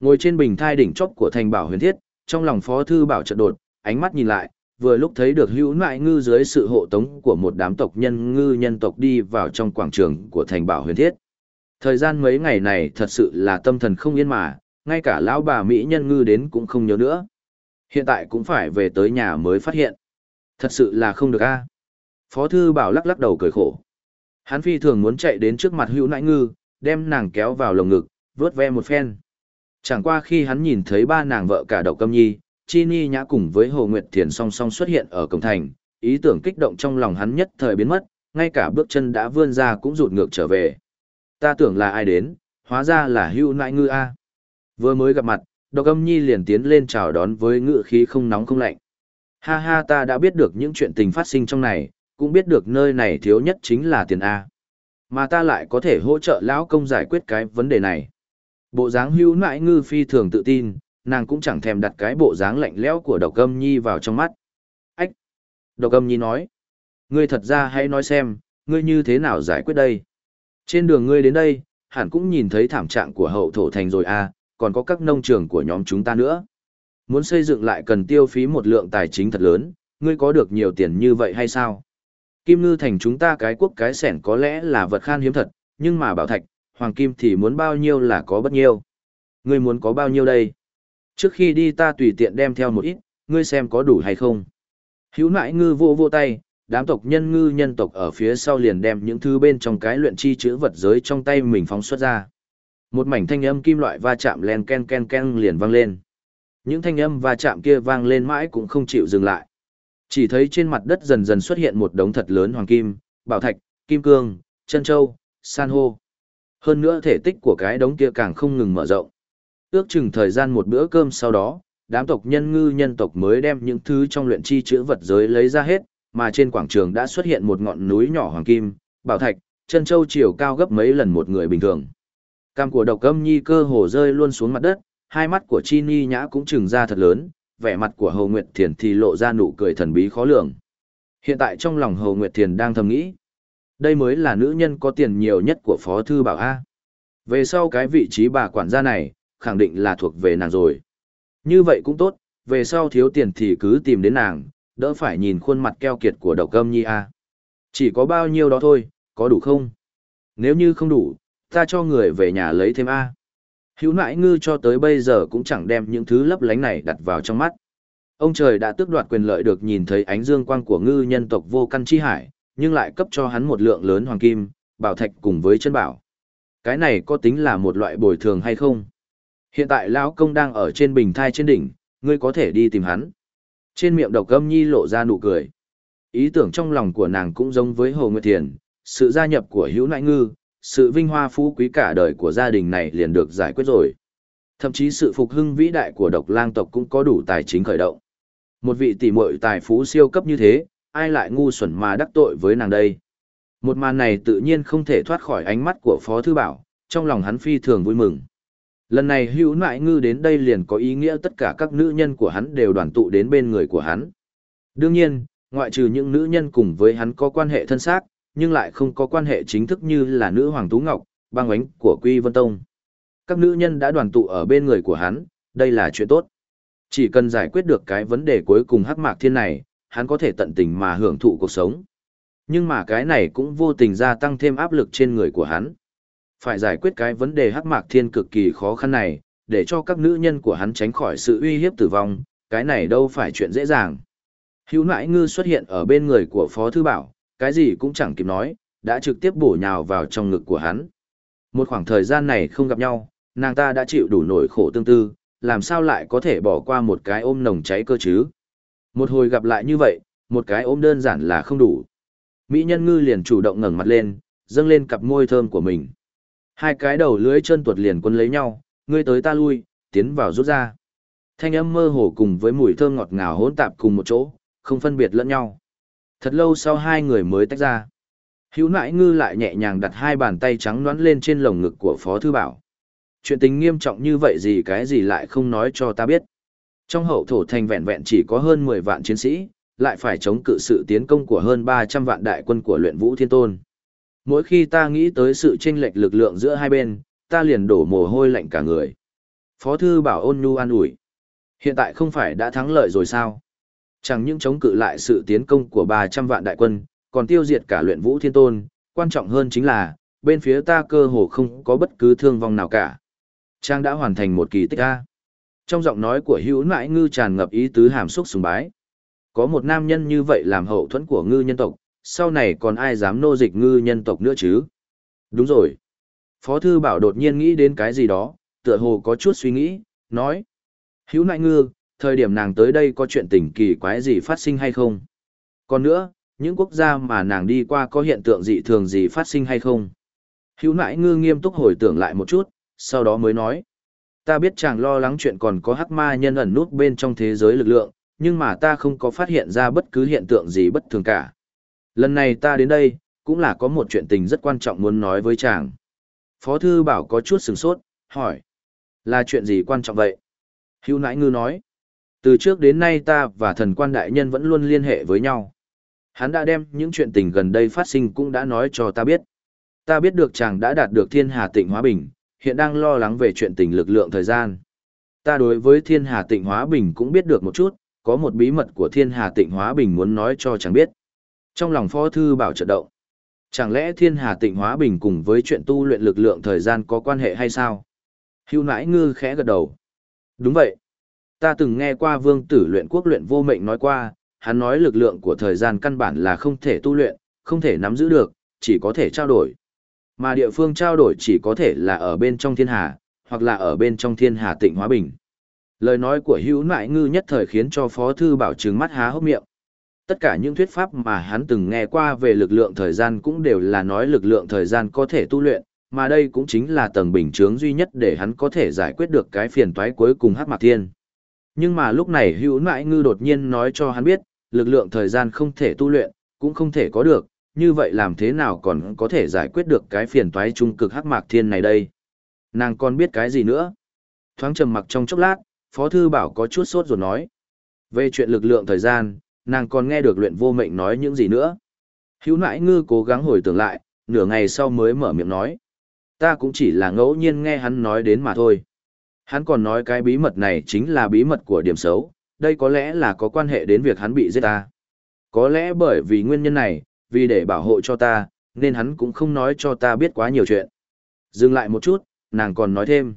Ngồi trên bình thai đỉnh chóp của thành bảo huyền thiết, trong lòng phó thư bảo chợt đột, ánh mắt nhìn lại, vừa lúc thấy được hữu nại ngư dưới sự hộ tống của một đám tộc nhân ngư nhân tộc đi vào trong quảng trường của thành bảo huyền thiết. Thời gian mấy ngày này thật sự là tâm thần không yên mà, ngay cả lão bà Mỹ nhân ngư đến cũng không nhớ nữa. Hiện tại cũng phải về tới nhà mới phát hiện. Thật sự là không được a. Phó thư bảo lắc lắc đầu cười khổ. Hắn phi thường muốn chạy đến trước mặt hữu nãi ngư, đem nàng kéo vào lồng ngực, vớt ve một phen. Chẳng qua khi hắn nhìn thấy ba nàng vợ cả đậu câm nhi, Chi Ni Nhã cùng với Hồ Nguyệt Thiền song song xuất hiện ở cổng thành, ý tưởng kích động trong lòng hắn nhất thời biến mất, ngay cả bước chân đã vươn ra cũng rụt ngược trở về. Ta tưởng là ai đến, hóa ra là hưu nại ngư A. Vừa mới gặp mặt, Độc âm nhi liền tiến lên chào đón với ngựa khí không nóng không lạnh. Ha ha ta đã biết được những chuyện tình phát sinh trong này, cũng biết được nơi này thiếu nhất chính là tiền A. Mà ta lại có thể hỗ trợ lão công giải quyết cái vấn đề này. Bộ dáng hưu nại ngư phi thường tự tin, nàng cũng chẳng thèm đặt cái bộ dáng lạnh lẽo của độc âm nhi vào trong mắt. Ách! Độc âm nhi nói. Ngươi thật ra hãy nói xem, ngươi như thế nào giải quyết đây? Trên đường ngươi đến đây, hẳn cũng nhìn thấy thảm trạng của hậu thổ thành rồi à, còn có các nông trường của nhóm chúng ta nữa. Muốn xây dựng lại cần tiêu phí một lượng tài chính thật lớn, ngươi có được nhiều tiền như vậy hay sao? Kim ngư thành chúng ta cái quốc cái sẻn có lẽ là vật khan hiếm thật, nhưng mà bảo thạch, hoàng kim thì muốn bao nhiêu là có bất nhiêu. Ngươi muốn có bao nhiêu đây? Trước khi đi ta tùy tiện đem theo một ít, ngươi xem có đủ hay không? Hữu nại ngư vô vô tay, đám tộc nhân ngư nhân tộc ở phía sau liền đem những thứ bên trong cái luyện chi chữ vật giới trong tay mình phóng xuất ra. Một mảnh thanh âm kim loại va chạm len ken ken ken liền vang lên. Những thanh âm va chạm kia vang lên mãi cũng không chịu dừng lại. Chỉ thấy trên mặt đất dần dần xuất hiện một đống thật lớn hoàng kim, bảo thạch, kim cương, chân châu, san hô. Hơn nữa thể tích của cái đống kia càng không ngừng mở rộng. Ước chừng thời gian một bữa cơm sau đó, đám tộc nhân ngư nhân tộc mới đem những thứ trong luyện chi chữ vật giới lấy ra hết, mà trên quảng trường đã xuất hiện một ngọn núi nhỏ hoàng kim, bảo thạch, chân châu chiều cao gấp mấy lần một người bình thường. Cam của độc âm nhi cơ hồ rơi luôn xuống mặt đất, hai mắt của chi ni nhã cũng trừng ra thật lớn, vẻ mặt của Hồ Nguyệt Thiền thì lộ ra nụ cười thần bí khó lường. Hiện tại trong lòng Hồ Nguyệt Thiền đang thầm nghĩ, đây mới là nữ nhân có tiền nhiều nhất của Phó Thư Bảo A. Về sau cái vị trí bà quản gia này, khẳng định là thuộc về nàng rồi. Như vậy cũng tốt, về sau thiếu tiền thì cứ tìm đến nàng, đỡ phải nhìn khuôn mặt keo kiệt của độc âm nhi A. Chỉ có bao nhiêu đó thôi, có đủ không? Nếu như không đủ, ta cho người về nhà lấy thêm A. Hữu Nại ngư cho tới bây giờ cũng chẳng đem những thứ lấp lánh này đặt vào trong mắt. Ông trời đã tước đoạt quyền lợi được nhìn thấy ánh dương quang của ngư nhân tộc vô căn chi hải, nhưng lại cấp cho hắn một lượng lớn hoàng kim, bảo thạch cùng với chân bảo. Cái này có tính là một loại bồi thường hay không? Hiện tại lão công đang ở trên bình thai trên đỉnh, ngươi có thể đi tìm hắn. Trên miệng độc âm nhi lộ ra nụ cười. Ý tưởng trong lòng của nàng cũng giống với Hồ Nguyệt Thiền, sự gia nhập của hữu nại ngư, sự vinh hoa phú quý cả đời của gia đình này liền được giải quyết rồi. Thậm chí sự phục hưng vĩ đại của độc lang tộc cũng có đủ tài chính khởi động. Một vị tỷ muội tài phú siêu cấp như thế, ai lại ngu xuẩn mà đắc tội với nàng đây. Một màn này tự nhiên không thể thoát khỏi ánh mắt của Phó Thư Bảo, trong lòng hắn phi thường vui mừng. Lần này hữu nại ngư đến đây liền có ý nghĩa tất cả các nữ nhân của hắn đều đoàn tụ đến bên người của hắn. Đương nhiên, ngoại trừ những nữ nhân cùng với hắn có quan hệ thân xác, nhưng lại không có quan hệ chính thức như là nữ Hoàng Tú Ngọc, băng ánh của Quy Vân Tông. Các nữ nhân đã đoàn tụ ở bên người của hắn, đây là chuyện tốt. Chỉ cần giải quyết được cái vấn đề cuối cùng hắc mạc thiên này, hắn có thể tận tình mà hưởng thụ cuộc sống. Nhưng mà cái này cũng vô tình gia tăng thêm áp lực trên người của hắn. Phải giải quyết cái vấn đề hắc mạc thiên cực kỳ khó khăn này, để cho các nữ nhân của hắn tránh khỏi sự uy hiếp tử vong, cái này đâu phải chuyện dễ dàng. Hữu nãi ngư xuất hiện ở bên người của Phó Thư Bảo, cái gì cũng chẳng kịp nói, đã trực tiếp bổ nhào vào trong ngực của hắn. Một khoảng thời gian này không gặp nhau, nàng ta đã chịu đủ nỗi khổ tương tư, làm sao lại có thể bỏ qua một cái ôm nồng cháy cơ chứ. Một hồi gặp lại như vậy, một cái ôm đơn giản là không đủ. Mỹ nhân ngư liền chủ động ngẩng mặt lên, dâng lên cặp môi thơm của mình. Hai cái đầu lưỡi chân tuột liền quân lấy nhau, ngươi tới ta lui, tiến vào rút ra. Thanh âm mơ hồ cùng với mùi thơm ngọt ngào hỗn tạp cùng một chỗ, không phân biệt lẫn nhau. Thật lâu sau hai người mới tách ra. Hữu nãi ngư lại nhẹ nhàng đặt hai bàn tay trắng đoán lên trên lồng ngực của Phó Thư Bảo. Chuyện tình nghiêm trọng như vậy gì cái gì lại không nói cho ta biết. Trong hậu thổ thành vẹn vẹn chỉ có hơn 10 vạn chiến sĩ, lại phải chống cự sự tiến công của hơn 300 vạn đại quân của luyện vũ thiên tôn. Mỗi khi ta nghĩ tới sự chênh lệch lực lượng giữa hai bên, ta liền đổ mồ hôi lạnh cả người. Phó thư bảo ôn nhu an ủi. Hiện tại không phải đã thắng lợi rồi sao? Chẳng những chống cự lại sự tiến công của 300 vạn đại quân, còn tiêu diệt cả luyện vũ thiên tôn, quan trọng hơn chính là, bên phía ta cơ hồ không có bất cứ thương vong nào cả. Trang đã hoàn thành một kỳ tích A. Trong giọng nói của hữu nãi ngư tràn ngập ý tứ hàm xúc sùng bái. Có một nam nhân như vậy làm hậu thuẫn của ngư nhân tộc, sau này còn ai dám nô dịch ngư nhân tộc nữa chứ? Đúng rồi. Phó thư bảo đột nhiên nghĩ đến cái gì đó, tựa hồ có chút suy nghĩ, nói. Hữu nại ngư, thời điểm nàng tới đây có chuyện tình kỳ quái gì phát sinh hay không? Còn nữa, những quốc gia mà nàng đi qua có hiện tượng dị thường gì phát sinh hay không? Hữu Nãi ngư nghiêm túc hồi tưởng lại một chút, sau đó mới nói. Ta biết chàng lo lắng chuyện còn có hắc ma nhân ẩn nút bên trong thế giới lực lượng, nhưng mà ta không có phát hiện ra bất cứ hiện tượng gì bất thường cả. Lần này ta đến đây, cũng là có một chuyện tình rất quan trọng muốn nói với chàng. Phó thư bảo có chút sừng sốt, hỏi. Là chuyện gì quan trọng vậy? Hữu nãi ngư nói. Từ trước đến nay ta và thần quan đại nhân vẫn luôn liên hệ với nhau. Hắn đã đem những chuyện tình gần đây phát sinh cũng đã nói cho ta biết. Ta biết được chàng đã đạt được thiên hà tịnh hóa bình, hiện đang lo lắng về chuyện tình lực lượng thời gian. Ta đối với thiên hà tịnh hóa bình cũng biết được một chút, có một bí mật của thiên hà tịnh hóa bình muốn nói cho chàng biết. Trong lòng phó thư bảo trợ động. Chẳng lẽ thiên hà tịnh hóa bình cùng với chuyện tu luyện lực lượng thời gian có quan hệ hay sao? Hưu nãi ngư khẽ gật đầu. Đúng vậy. Ta từng nghe qua vương tử luyện quốc luyện vô mệnh nói qua, hắn nói lực lượng của thời gian căn bản là không thể tu luyện, không thể nắm giữ được, chỉ có thể trao đổi. Mà địa phương trao đổi chỉ có thể là ở bên trong thiên hà, hoặc là ở bên trong thiên hà tịnh hóa bình. Lời nói của hữu nại ngư nhất thời khiến cho phó thư bảo trừng mắt há hốc miệng. Tất cả những thuyết pháp mà hắn từng nghe qua về lực lượng thời gian cũng đều là nói lực lượng thời gian có thể tu luyện, mà đây cũng chính là tầng bình chướng duy nhất để hắn có thể giải quyết được cái phiền toái cuối cùng hắc mạc thiên. Nhưng mà lúc này hữu nại ngư đột nhiên nói cho hắn biết, lực lượng thời gian không thể tu luyện, cũng không thể có được, như vậy làm thế nào còn có thể giải quyết được cái phiền toái trung cực hắc mạc thiên này đây. Nàng còn biết cái gì nữa? Thoáng trầm mặc trong chốc lát, Phó Thư Bảo có chút sốt rồi nói. Về chuyện lực lượng thời gian, nàng còn nghe được luyện vô mệnh nói những gì nữa. Hữu Nại ngư cố gắng hồi tưởng lại, nửa ngày sau mới mở miệng nói. Ta cũng chỉ là ngẫu nhiên nghe hắn nói đến mà thôi. Hắn còn nói cái bí mật này chính là bí mật của điểm xấu, đây có lẽ là có quan hệ đến việc hắn bị giết ta. Có lẽ bởi vì nguyên nhân này, vì để bảo hộ cho ta, nên hắn cũng không nói cho ta biết quá nhiều chuyện. Dừng lại một chút, nàng còn nói thêm.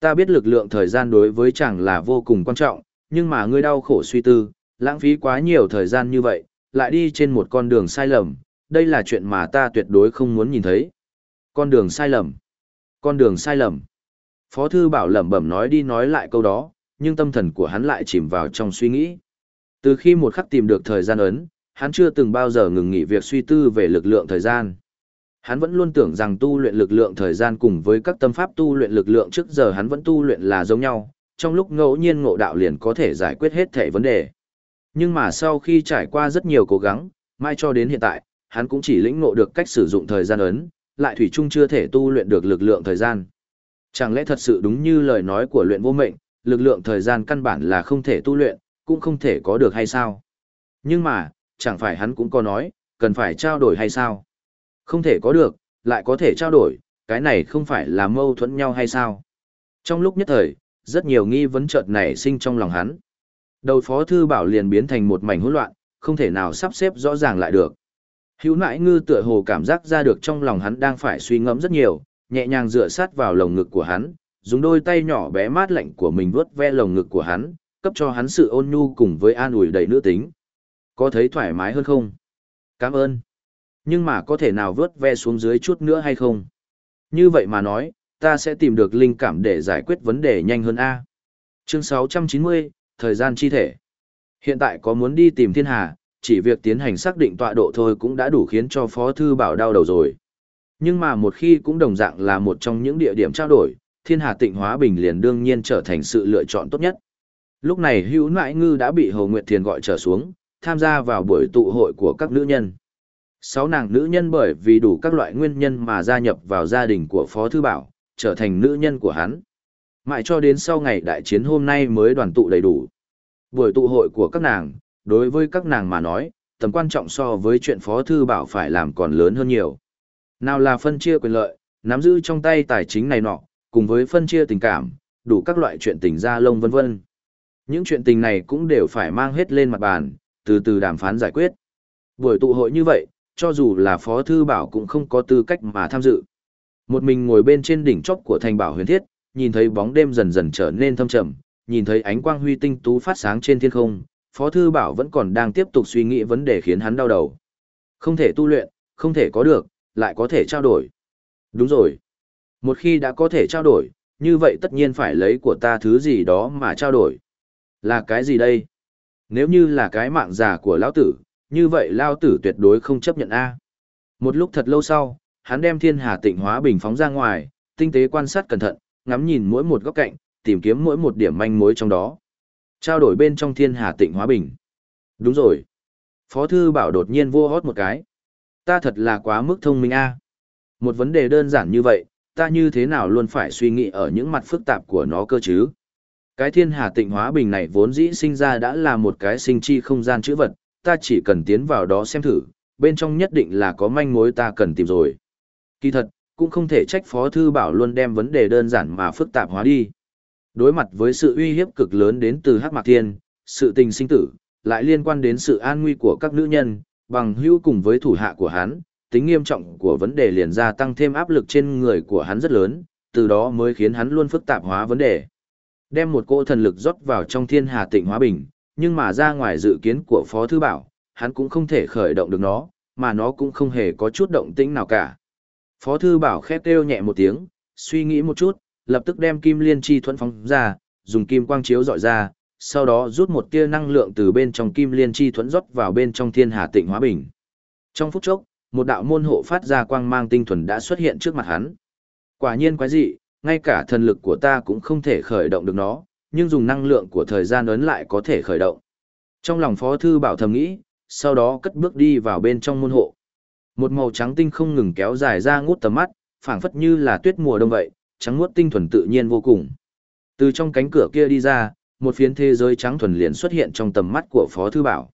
Ta biết lực lượng thời gian đối với chàng là vô cùng quan trọng, nhưng mà ngươi đau khổ suy tư, lãng phí quá nhiều thời gian như vậy, lại đi trên một con đường sai lầm, đây là chuyện mà ta tuyệt đối không muốn nhìn thấy. Con đường sai lầm. Con đường sai lầm. Phó thư bảo lẩm bẩm nói đi nói lại câu đó, nhưng tâm thần của hắn lại chìm vào trong suy nghĩ. Từ khi một khắc tìm được thời gian ấn, hắn chưa từng bao giờ ngừng nghỉ việc suy tư về lực lượng thời gian. Hắn vẫn luôn tưởng rằng tu luyện lực lượng thời gian cùng với các tâm pháp tu luyện lực lượng trước giờ hắn vẫn tu luyện là giống nhau, trong lúc ngẫu nhiên ngộ đạo liền có thể giải quyết hết thể vấn đề. Nhưng mà sau khi trải qua rất nhiều cố gắng, mai cho đến hiện tại, hắn cũng chỉ lĩnh ngộ được cách sử dụng thời gian ấn, lại thủy chung chưa thể tu luyện được lực lượng thời gian. Chẳng lẽ thật sự đúng như lời nói của luyện vô mệnh, lực lượng thời gian căn bản là không thể tu luyện, cũng không thể có được hay sao? Nhưng mà, chẳng phải hắn cũng có nói, cần phải trao đổi hay sao? Không thể có được, lại có thể trao đổi, cái này không phải là mâu thuẫn nhau hay sao? Trong lúc nhất thời, rất nhiều nghi vấn chợt nảy sinh trong lòng hắn. Đầu phó thư bảo liền biến thành một mảnh hỗn loạn, không thể nào sắp xếp rõ ràng lại được. Hữu nãi ngư tựa hồ cảm giác ra được trong lòng hắn đang phải suy ngẫm rất nhiều, nhẹ nhàng dựa sát vào lồng ngực của hắn, dùng đôi tay nhỏ bé mát lạnh của mình vuốt ve lồng ngực của hắn, cấp cho hắn sự ôn nhu cùng với an ủi đầy nữ tính. Có thấy thoải mái hơn không? Cảm ơn. Nhưng mà có thể nào vớt ve xuống dưới chút nữa hay không? Như vậy mà nói, ta sẽ tìm được linh cảm để giải quyết vấn đề nhanh hơn A. Chương 690, Thời gian chi thể. Hiện tại có muốn đi tìm thiên hà, chỉ việc tiến hành xác định tọa độ thôi cũng đã đủ khiến cho Phó Thư Bảo đau đầu rồi. Nhưng mà một khi cũng đồng dạng là một trong những địa điểm trao đổi, thiên hà tịnh hóa bình liền đương nhiên trở thành sự lựa chọn tốt nhất. Lúc này hữu nại ngư đã bị Hồ Nguyệt Thiền gọi trở xuống, tham gia vào buổi tụ hội của các nữ nhân. Sáu nàng nữ nhân bởi vì đủ các loại nguyên nhân mà gia nhập vào gia đình của Phó Thư Bảo, trở thành nữ nhân của hắn. Mãi cho đến sau ngày đại chiến hôm nay mới đoàn tụ đầy đủ. Buổi tụ hội của các nàng, đối với các nàng mà nói, tầm quan trọng so với chuyện Phó Thư Bảo phải làm còn lớn hơn nhiều. Nào là phân chia quyền lợi, nắm giữ trong tay tài chính này nọ, cùng với phân chia tình cảm, đủ các loại chuyện tình ra lông vân vân. Những chuyện tình này cũng đều phải mang hết lên mặt bàn, từ từ đàm phán giải quyết. Buổi tụ hội như vậy, cho dù là Phó Thư Bảo cũng không có tư cách mà tham dự. Một mình ngồi bên trên đỉnh chóp của thành bảo huyền thiết, nhìn thấy bóng đêm dần dần trở nên thâm trầm, nhìn thấy ánh quang huy tinh tú phát sáng trên thiên không, Phó Thư Bảo vẫn còn đang tiếp tục suy nghĩ vấn đề khiến hắn đau đầu. Không thể tu luyện, không thể có được, lại có thể trao đổi. Đúng rồi. Một khi đã có thể trao đổi, như vậy tất nhiên phải lấy của ta thứ gì đó mà trao đổi. Là cái gì đây? Nếu như là cái mạng giả của lão tử, như vậy lão tử tuyệt đối không chấp nhận A. Một lúc thật lâu sau, hắn đem thiên hà tịnh hóa bình phóng ra ngoài, tinh tế quan sát cẩn thận, ngắm nhìn mỗi một góc cạnh, tìm kiếm mỗi một điểm manh mối trong đó. Trao đổi bên trong thiên hà tịnh hóa bình. Đúng rồi. Phó thư bảo đột nhiên vô hót một cái. Ta thật là quá mức thông minh a Một vấn đề đơn giản như vậy, ta như thế nào luôn phải suy nghĩ ở những mặt phức tạp của nó cơ chứ? Cái thiên hà tịnh hóa bình này vốn dĩ sinh ra đã là một cái sinh chi không gian chữ vật, ta chỉ cần tiến vào đó xem thử, bên trong nhất định là có manh mối ta cần tìm rồi. Kỳ thật, cũng không thể trách Phó Thư Bảo luôn đem vấn đề đơn giản mà phức tạp hóa đi. Đối mặt với sự uy hiếp cực lớn đến từ Hắc Mạc Thiên, sự tình sinh tử, lại liên quan đến sự an nguy của các nữ nhân, bằng hữu cùng với thủ hạ của hắn, tính nghiêm trọng của vấn đề liền gia tăng thêm áp lực trên người của hắn rất lớn, từ đó mới khiến hắn luôn phức tạp hóa vấn đề. Đem một cỗ thần lực rót vào trong thiên hà tịnh hóa bình, nhưng mà ra ngoài dự kiến của Phó Thư Bảo, hắn cũng không thể khởi động được nó, mà nó cũng không hề có chút động tĩnh nào cả. Phó Thư Bảo khép kêu nhẹ một tiếng, suy nghĩ một chút, lập tức đem kim liên chi thuẫn phóng ra, dùng kim quang chiếu dọi ra, sau đó rút một tia năng lượng từ bên trong kim liên chi thuẫn rót vào bên trong thiên hà tịnh hóa bình. Trong phút chốc, một đạo môn hộ phát ra quang mang tinh thuần đã xuất hiện trước mặt hắn. Quả nhiên quái dị, ngay cả thần lực của ta cũng không thể khởi động được nó, nhưng dùng năng lượng của thời gian ấn lại có thể khởi động. Trong lòng Phó Thư Bảo thầm nghĩ, sau đó cất bước đi vào bên trong môn hộ. Một màu trắng tinh không ngừng kéo dài ra ngút tầm mắt, phảng phất như là tuyết mùa đông vậy, trắng muốt tinh thuần tự nhiên vô cùng. Từ trong cánh cửa kia đi ra, một phiến thế giới trắng thuần liền xuất hiện trong tầm mắt của Phó Thư Bảo.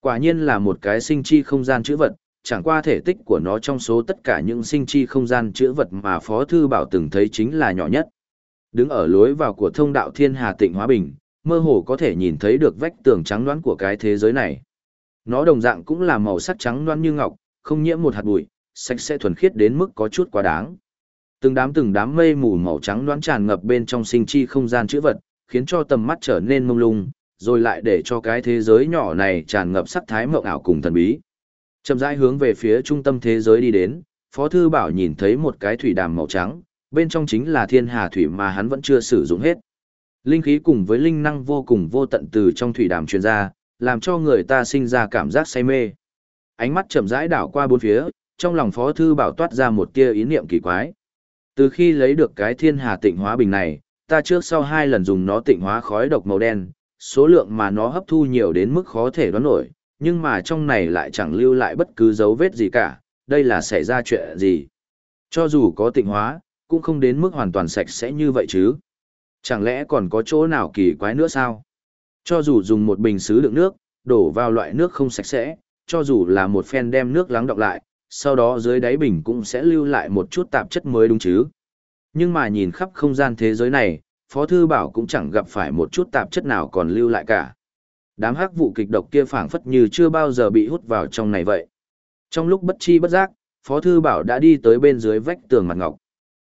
Quả nhiên là một cái sinh chi không gian chữ vật, chẳng qua thể tích của nó trong số tất cả những sinh chi không gian chữ vật mà Phó Thư Bảo từng thấy chính là nhỏ nhất. Đứng ở lối vào của thông đạo Thiên Hà Tịnh Hóa Bình, mơ hồ có thể nhìn thấy được vách tường trắng đoán của cái thế giới này. Nó đồng dạng cũng là màu sắc trắng đoán như ngọc, không nhiễm một hạt bụi, sạch sẽ thuần khiết đến mức có chút quá đáng. Từng đám từng đám mây mù màu trắng đoán tràn ngập bên trong sinh chi không gian chữ vật, khiến cho tầm mắt trở nên mông lung, rồi lại để cho cái thế giới nhỏ này tràn ngập sắc thái mộng ảo cùng thần bí. Chậm rãi hướng về phía trung tâm thế giới đi đến, Phó Thư Bảo nhìn thấy một cái thủy đàm màu trắng, bên trong chính là thiên hà thủy mà hắn vẫn chưa sử dụng hết. Linh khí cùng với linh năng vô cùng vô tận từ trong thủy đàm truyền ra, làm cho người ta sinh ra cảm giác say mê. Ánh mắt chậm rãi đảo qua bốn phía, trong lòng Phó Thư Bảo toát ra một tia ý niệm kỳ quái. Từ khi lấy được cái thiên hà tịnh hóa bình này, ta trước sau hai lần dùng nó tịnh hóa khói độc màu đen, số lượng mà nó hấp thu nhiều đến mức khó thể đoán nổi, nhưng mà trong này lại chẳng lưu lại bất cứ dấu vết gì cả, đây là xảy ra chuyện gì. Cho dù có tịnh hóa, cũng không đến mức hoàn toàn sạch sẽ như vậy chứ. Chẳng lẽ còn có chỗ nào kỳ quái nữa sao? Cho dù dùng một bình xứ đựng nước, đổ vào loại nước không sạch sẽ, cho dù là một phen đem nước lắng đọng lại, sau đó dưới đáy bình cũng sẽ lưu lại một chút tạp chất mới đúng chứ. Nhưng mà nhìn khắp không gian thế giới này, Phó Thư Bảo cũng chẳng gặp phải một chút tạp chất nào còn lưu lại cả. Đám hắc vụ kịch độc kia phảng phất như chưa bao giờ bị hút vào trong này vậy. Trong lúc bất chi bất giác, Phó Thư Bảo đã đi tới bên dưới vách tường mặt ngọc.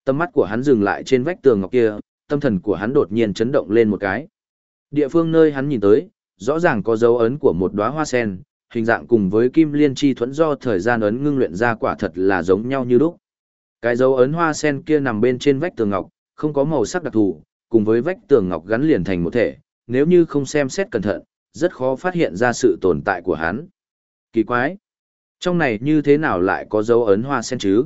Tâm mắt của hắn dừng lại trên vách tường ngọc kia, tâm thần của hắn đột nhiên chấn động lên một cái. Địa phương nơi hắn nhìn tới, rõ ràng có dấu ấn của một đóa hoa sen, hình dạng cùng với kim liên chi thuẫn do thời gian ấn ngưng luyện ra quả thật là giống nhau như lúc. Cái dấu ấn hoa sen kia nằm bên trên vách tường ngọc, không có màu sắc đặc thù, cùng với vách tường ngọc gắn liền thành một thể, nếu như không xem xét cẩn thận, rất khó phát hiện ra sự tồn tại của hắn. Kỳ quái! Trong này như thế nào lại có dấu ấn hoa sen chứ?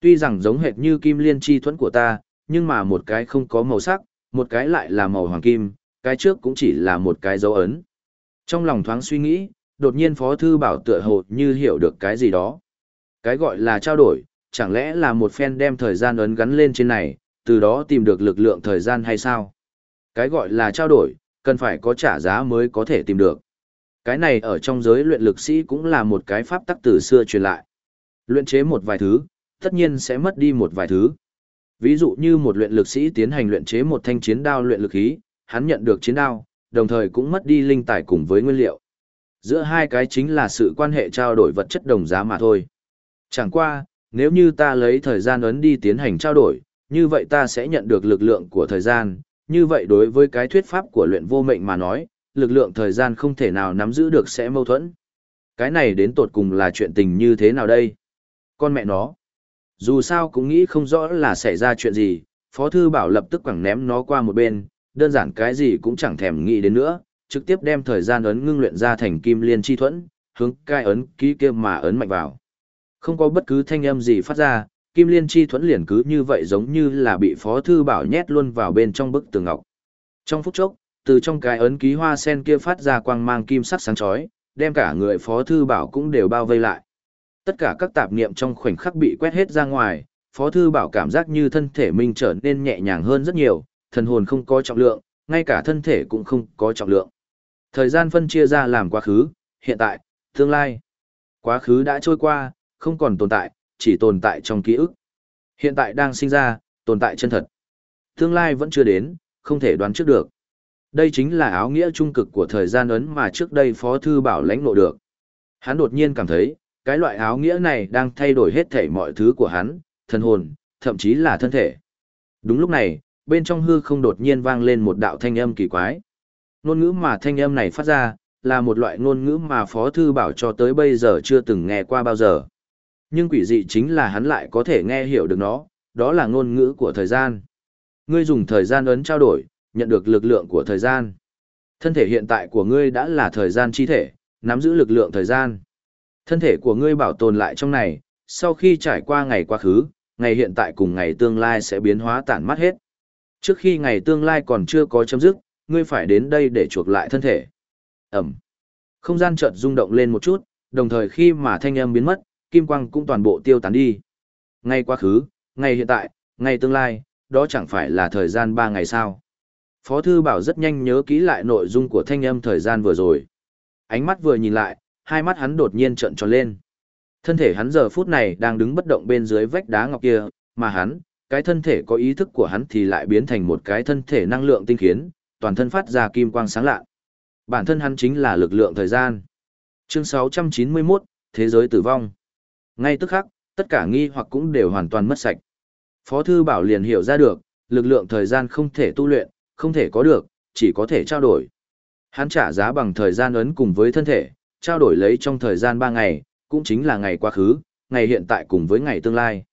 Tuy rằng giống hệt như kim liên chi thuẫn của ta, nhưng mà một cái không có màu sắc, một cái lại là màu hoàng kim, cái trước cũng chỉ là một cái dấu ấn. Trong lòng thoáng suy nghĩ, đột nhiên Phó Thư Bảo tựa hồ như hiểu được cái gì đó. Cái gọi là trao đổi, chẳng lẽ là một phen đem thời gian ấn gắn lên trên này, từ đó tìm được lực lượng thời gian hay sao? Cái gọi là trao đổi, cần phải có trả giá mới có thể tìm được. Cái này ở trong giới luyện lực sĩ cũng là một cái pháp tắc từ xưa truyền lại. Luyện chế một vài thứ, tất nhiên sẽ mất đi một vài thứ. Ví dụ như một luyện lực sĩ tiến hành luyện chế một thanh chiến đao luyện lực khí, hắn nhận được chiến đao, đồng thời cũng mất đi linh tài cùng với nguyên liệu. Giữa hai cái chính là sự quan hệ trao đổi vật chất đồng giá mà thôi. Chẳng qua, nếu như ta lấy thời gian ấn đi tiến hành trao đổi, như vậy ta sẽ nhận được lực lượng của thời gian, như vậy đối với cái thuyết pháp của luyện vô mệnh mà nói, lực lượng thời gian không thể nào nắm giữ được sẽ mâu thuẫn. Cái này đến tột cùng là chuyện tình như thế nào đây? Con mẹ nó. Dù sao cũng nghĩ không rõ là xảy ra chuyện gì, Phó Thư Bảo lập tức quẳng ném nó qua một bên, đơn giản cái gì cũng chẳng thèm nghĩ đến nữa, trực tiếp đem thời gian ấn ngưng luyện ra thành kim liên chi thuẫn, hướng cai ấn ký kia mà ấn mạnh vào. Không có bất cứ thanh âm gì phát ra, kim liên chi thuẫn liền cứ như vậy giống như là bị Phó Thư Bảo nhét luôn vào bên trong bức tường ngọc. Trong phút chốc, từ trong cái ấn ký hoa sen kia phát ra quang mang kim sắc sáng chói, đem cả người Phó Thư Bảo cũng đều bao vây lại. Tất cả các tạp niệm trong khoảnh khắc bị quét hết ra ngoài, Phó Thư Bảo cảm giác như thân thể mình trở nên nhẹ nhàng hơn rất nhiều, thần hồn không có trọng lượng, ngay cả thân thể cũng không có trọng lượng. Thời gian phân chia ra làm quá khứ, hiện tại, tương lai. Quá khứ đã trôi qua, không còn tồn tại, chỉ tồn tại trong ký ức. Hiện tại đang sinh ra, tồn tại chân thật. Tương lai vẫn chưa đến, không thể đoán trước được. Đây chính là áo nghĩa trung cực của thời gian ấn mà trước đây Phó Thư Bảo lãnh ngộ được. Hắn đột nhiên cảm thấy, cái loại áo nghĩa này đang thay đổi hết thảy mọi thứ của hắn, thân hồn, thậm chí là thân thể. Đúng lúc này, bên trong hư không đột nhiên vang lên một đạo thanh âm kỳ quái. Ngôn ngữ mà thanh âm này phát ra, là một loại ngôn ngữ mà Phó Thư Bảo cho tới bây giờ chưa từng nghe qua bao giờ. Nhưng quỷ dị chính là hắn lại có thể nghe hiểu được nó, đó là ngôn ngữ của thời gian. Ngươi dùng thời gian ấn trao đổi, nhận được lực lượng của thời gian. Thân thể hiện tại của ngươi đã là thời gian chi thể, nắm giữ lực lượng thời gian. Thân thể của ngươi bảo tồn lại trong này, sau khi trải qua ngày quá khứ, ngày hiện tại cùng ngày tương lai sẽ biến hóa tản mắt hết. Trước khi ngày tương lai còn chưa có chấm dứt, ngươi phải đến đây để chuộc lại thân thể. Ẩm. Không gian chợt rung động lên một chút, đồng thời khi mà thanh âm biến mất, kim quang cũng toàn bộ tiêu tán đi. Ngay quá khứ, ngày hiện tại, ngày tương lai, đó chẳng phải là thời gian 3 ngày sao. Phó Thư Bảo rất nhanh nhớ kỹ lại nội dung của thanh âm thời gian vừa rồi. Ánh mắt vừa nhìn lại, hai mắt hắn đột nhiên trợn tròn lên. Thân thể hắn giờ phút này đang đứng bất động bên dưới vách đá ngọc kia, mà hắn, cái thân thể có ý thức của hắn thì lại biến thành một cái thân thể năng lượng tinh khiến, toàn thân phát ra kim quang sáng lạ. Bản thân hắn chính là lực lượng thời gian. Chương 691, Thế giới tử vong. Ngay tức khắc, Tất cả nghi hoặc cũng đều hoàn toàn mất sạch. Phó Thư Bảo liền hiểu ra được, lực lượng thời gian không thể tu luyện, không thể có được, chỉ có thể trao đổi. Hắn trả giá bằng thời gian ấn cùng với thân thể, trao đổi lấy trong thời gian 3 ngày, cũng chính là ngày quá khứ, ngày hiện tại cùng với ngày tương lai.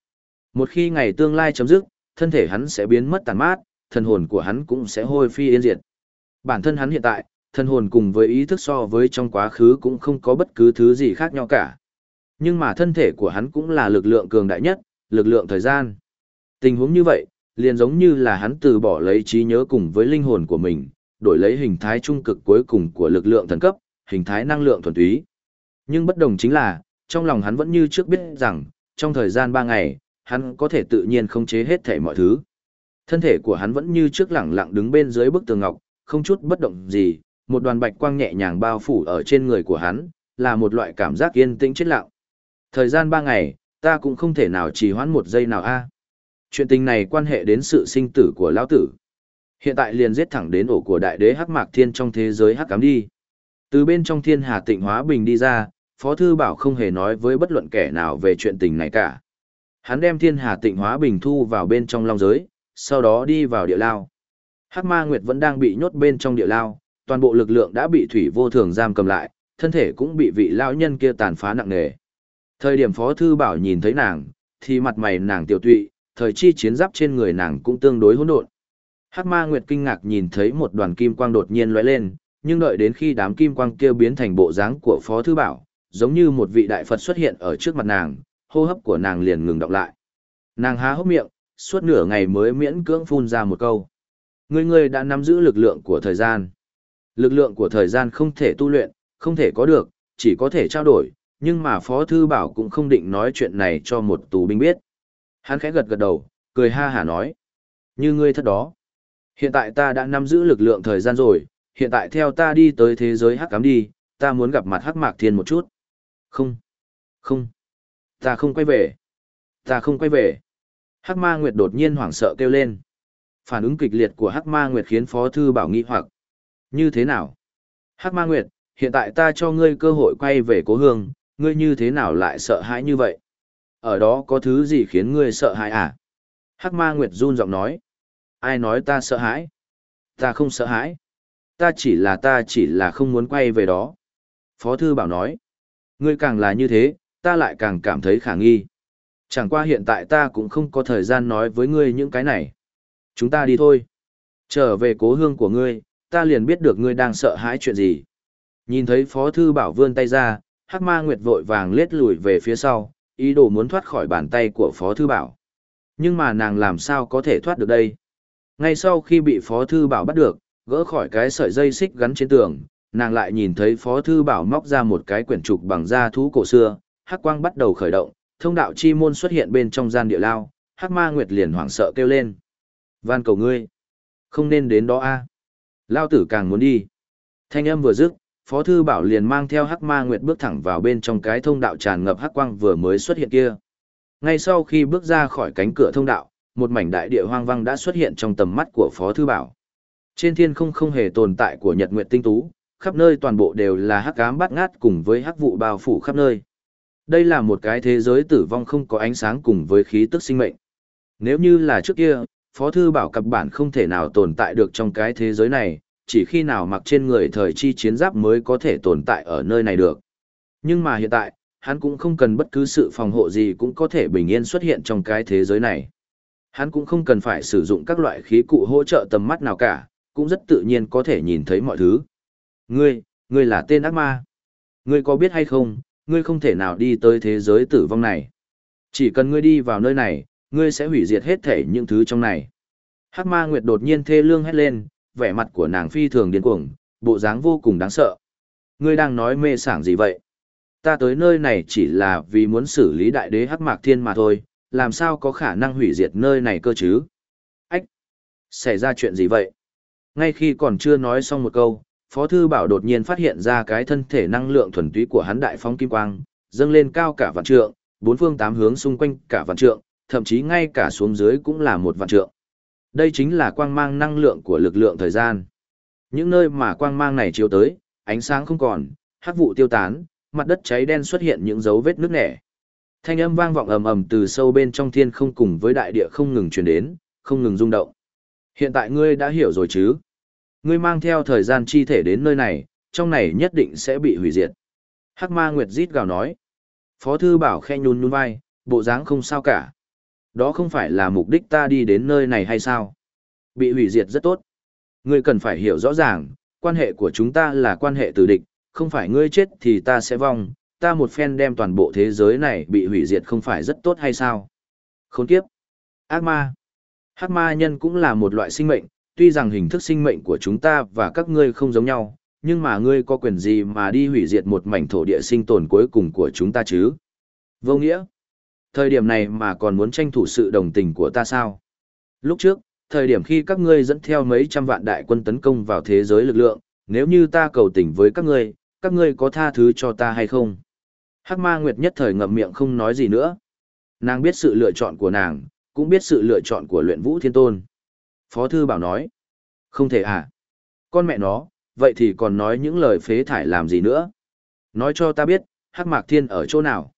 Một khi ngày tương lai chấm dứt, thân thể hắn sẽ biến mất tàn mát, thần hồn của hắn cũng sẽ hôi phi yên diệt. Bản thân hắn hiện tại, thần hồn cùng với ý thức so với trong quá khứ cũng không có bất cứ thứ gì khác nhau cả. Nhưng mà thân thể của hắn cũng là lực lượng cường đại nhất, lực lượng thời gian. Tình huống như vậy, liền giống như là hắn từ bỏ lấy trí nhớ cùng với linh hồn của mình, đổi lấy hình thái trung cực cuối cùng của lực lượng thần cấp, hình thái năng lượng thuần túy. Nhưng bất đồng chính là, trong lòng hắn vẫn như trước biết rằng, trong thời gian 3 ngày, hắn có thể tự nhiên khống chế hết thể mọi thứ. Thân thể của hắn vẫn như trước lẳng lặng đứng bên dưới bức tường ngọc, không chút bất động gì, một đoàn bạch quang nhẹ nhàng bao phủ ở trên người của hắn, là một loại cảm giác yên tĩnh chết lặng. Thời gian ba ngày, ta cũng không thể nào trì hoãn một giây nào a. Chuyện tình này quan hệ đến sự sinh tử của lão tử. Hiện tại liền giết thẳng đến ổ của đại đế Hắc Mạc Thiên trong thế giới hắc ám đi. Từ bên trong Thiên Hà Tịnh Hóa Bình đi ra, Phó thư bảo không hề nói với bất luận kẻ nào về chuyện tình này cả. Hắn đem Thiên Hà Tịnh Hóa Bình thu vào bên trong long giới, sau đó đi vào địa lao. Hắc Ma Nguyệt vẫn đang bị nhốt bên trong địa lao, toàn bộ lực lượng đã bị thủy vô thường giam cầm lại, thân thể cũng bị vị lão nhân kia tàn phá nặng nề. Thời điểm Phó thư bảo nhìn thấy nàng, thì mặt mày nàng tiểu tụy, thời chi chiến giáp trên người nàng cũng tương đối hỗn độn. Hắc Ma Nguyệt kinh ngạc nhìn thấy một đoàn kim quang đột nhiên lóe lên, nhưng đợi đến khi đám kim quang kia biến thành bộ dáng của Phó Thư Bảo, giống như một vị đại Phật xuất hiện ở trước mặt nàng, hô hấp của nàng liền ngừng đọng lại. Nàng há hốc miệng, suốt nửa ngày mới miễn cưỡng phun ra một câu. Người người đã nắm giữ lực lượng của thời gian. Lực lượng của thời gian không thể tu luyện, không thể có được, chỉ có thể trao đổi, nhưng mà Phó Thư Bảo cũng không định nói chuyện này cho một tù binh biết. Hắn khẽ gật gật đầu, cười ha hả nói. Như ngươi thật đó. Hiện tại ta đã nắm giữ lực lượng thời gian rồi, hiện tại theo ta đi tới thế giới hắc cám đi, ta muốn gặp mặt hắc mạc thiên một chút. Không. Không. Ta không quay về. Ta không quay về. Hắc ma nguyệt đột nhiên hoảng sợ kêu lên. Phản ứng kịch liệt của Hắc ma nguyệt khiến Phó Thư Bảo nghi hoặc. Như thế nào? Hắc ma nguyệt, hiện tại ta cho ngươi cơ hội quay về cố hương, ngươi như thế nào lại sợ hãi như vậy? Ở đó có thứ gì khiến ngươi sợ hãi à? Hắc ma nguyệt run giọng nói. Ai nói ta sợ hãi? Ta không sợ hãi. Ta chỉ là ta chỉ là không muốn quay về đó. Phó thư bảo nói. Ngươi càng là như thế, ta lại càng cảm thấy khả nghi. Chẳng qua hiện tại ta cũng không có thời gian nói với ngươi những cái này. Chúng ta đi thôi. Trở về cố hương của ngươi, ta liền biết được ngươi đang sợ hãi chuyện gì. Nhìn thấy Phó Thư Bảo vươn tay ra, Hắc Ma Nguyệt vội vàng lết lùi về phía sau, ý đồ muốn thoát khỏi bàn tay của Phó Thư Bảo. Nhưng mà nàng làm sao có thể thoát được đây? Ngay sau khi bị Phó Thư Bảo bắt được, gỡ khỏi cái sợi dây xích gắn trên tường, nàng lại nhìn thấy Phó Thư Bảo móc ra một cái quyển trục bằng da thú cổ xưa, hắc quang bắt đầu khởi động, thông đạo chi môn xuất hiện bên trong gian địa lao, hắc ma nguyệt liền hoảng sợ kêu lên. Van cầu ngươi, không nên đến đó a Lao tử càng muốn đi. Thanh âm vừa dứt, Phó Thư Bảo liền mang theo hắc ma nguyệt bước thẳng vào bên trong cái thông đạo tràn ngập hắc quang vừa mới xuất hiện kia. Ngay sau khi bước ra khỏi cánh cửa thông đạo, một mảnh đại địa hoang vang đã xuất hiện trong tầm mắt của Phó Thư Bảo. Trên thiên không không hề tồn tại của Nhật Nguyệt Tinh Tú, khắp nơi toàn bộ đều là hắc ám bát ngát cùng với hắc vụ bao phủ khắp nơi. Đây là một cái thế giới tử vong không có ánh sáng cùng với khí tức sinh mệnh. Nếu như là trước kia, Phó Thư Bảo cặp bản không thể nào tồn tại được trong cái thế giới này, chỉ khi nào mặc trên người thời chi chiến giáp mới có thể tồn tại ở nơi này được. Nhưng mà hiện tại, hắn cũng không cần bất cứ sự phòng hộ gì cũng có thể bình yên xuất hiện trong cái thế giới này. Hắn cũng không cần phải sử dụng các loại khí cụ hỗ trợ tầm mắt nào cả, cũng rất tự nhiên có thể nhìn thấy mọi thứ. Ngươi, ngươi là tên ác ma. Ngươi có biết hay không, ngươi không thể nào đi tới thế giới tử vong này. Chỉ cần ngươi đi vào nơi này, ngươi sẽ hủy diệt hết thể những thứ trong này. Hắc ma nguyệt đột nhiên thê lương hét lên, vẻ mặt của nàng phi thường điên cuồng, bộ dáng vô cùng đáng sợ. Ngươi đang nói mê sảng gì vậy? Ta tới nơi này chỉ là vì muốn xử lý đại đế Hắc Mạc Thiên mà thôi, làm sao có khả năng hủy diệt nơi này cơ chứ? Ách! Xảy ra chuyện gì vậy? Ngay khi còn chưa nói xong một câu, Phó Thư Bảo đột nhiên phát hiện ra cái thân thể năng lượng thuần túy của hắn đại phong kim quang, dâng lên cao cả vạn trượng, bốn phương tám hướng xung quanh cả vạn trượng, thậm chí ngay cả xuống dưới cũng là một vạn trượng. Đây chính là quang mang năng lượng của lực lượng thời gian. Những nơi mà quang mang này chiếu tới, ánh sáng không còn, hắc vụ tiêu tán, mặt đất cháy đen xuất hiện những dấu vết nước nẻ. Thanh âm vang vọng ầm ầm từ sâu bên trong thiên không cùng với đại địa không ngừng truyền đến, không ngừng rung động. Hiện tại ngươi đã hiểu rồi chứ? Ngươi mang theo thời gian chi thể đến nơi này, trong này nhất định sẽ bị hủy diệt. Hắc ma Nguyệt rít gào nói. Phó thư bảo khe nhún nhún vai, bộ dáng không sao cả. Đó không phải là mục đích ta đi đến nơi này hay sao? Bị hủy diệt rất tốt. Ngươi cần phải hiểu rõ ràng, quan hệ của chúng ta là quan hệ tử địch, không phải ngươi chết thì ta sẽ vong, ta một phen đem toàn bộ thế giới này bị hủy diệt không phải rất tốt hay sao? Khốn kiếp! Ác ma! Hắc ma nhân cũng là một loại sinh mệnh, tuy rằng hình thức sinh mệnh của chúng ta và các ngươi không giống nhau, nhưng mà ngươi có quyền gì mà đi hủy diệt một mảnh thổ địa sinh tồn cuối cùng của chúng ta chứ? Vô nghĩa! Thời điểm này mà còn muốn tranh thủ sự đồng tình của ta sao? Lúc trước, thời điểm khi các ngươi dẫn theo mấy trăm vạn đại quân tấn công vào thế giới lực lượng, nếu như ta cầu tình với các ngươi, các ngươi có tha thứ cho ta hay không? Hắc ma Nguyệt nhất thời ngậm miệng không nói gì nữa. Nàng biết sự lựa chọn của nàng, cũng biết sự lựa chọn của luyện vũ thiên tôn. Phó thư bảo nói, không thể à? Con mẹ nó, vậy thì còn nói những lời phế thải làm gì nữa? Nói cho ta biết, Hắc mạc thiên ở chỗ nào?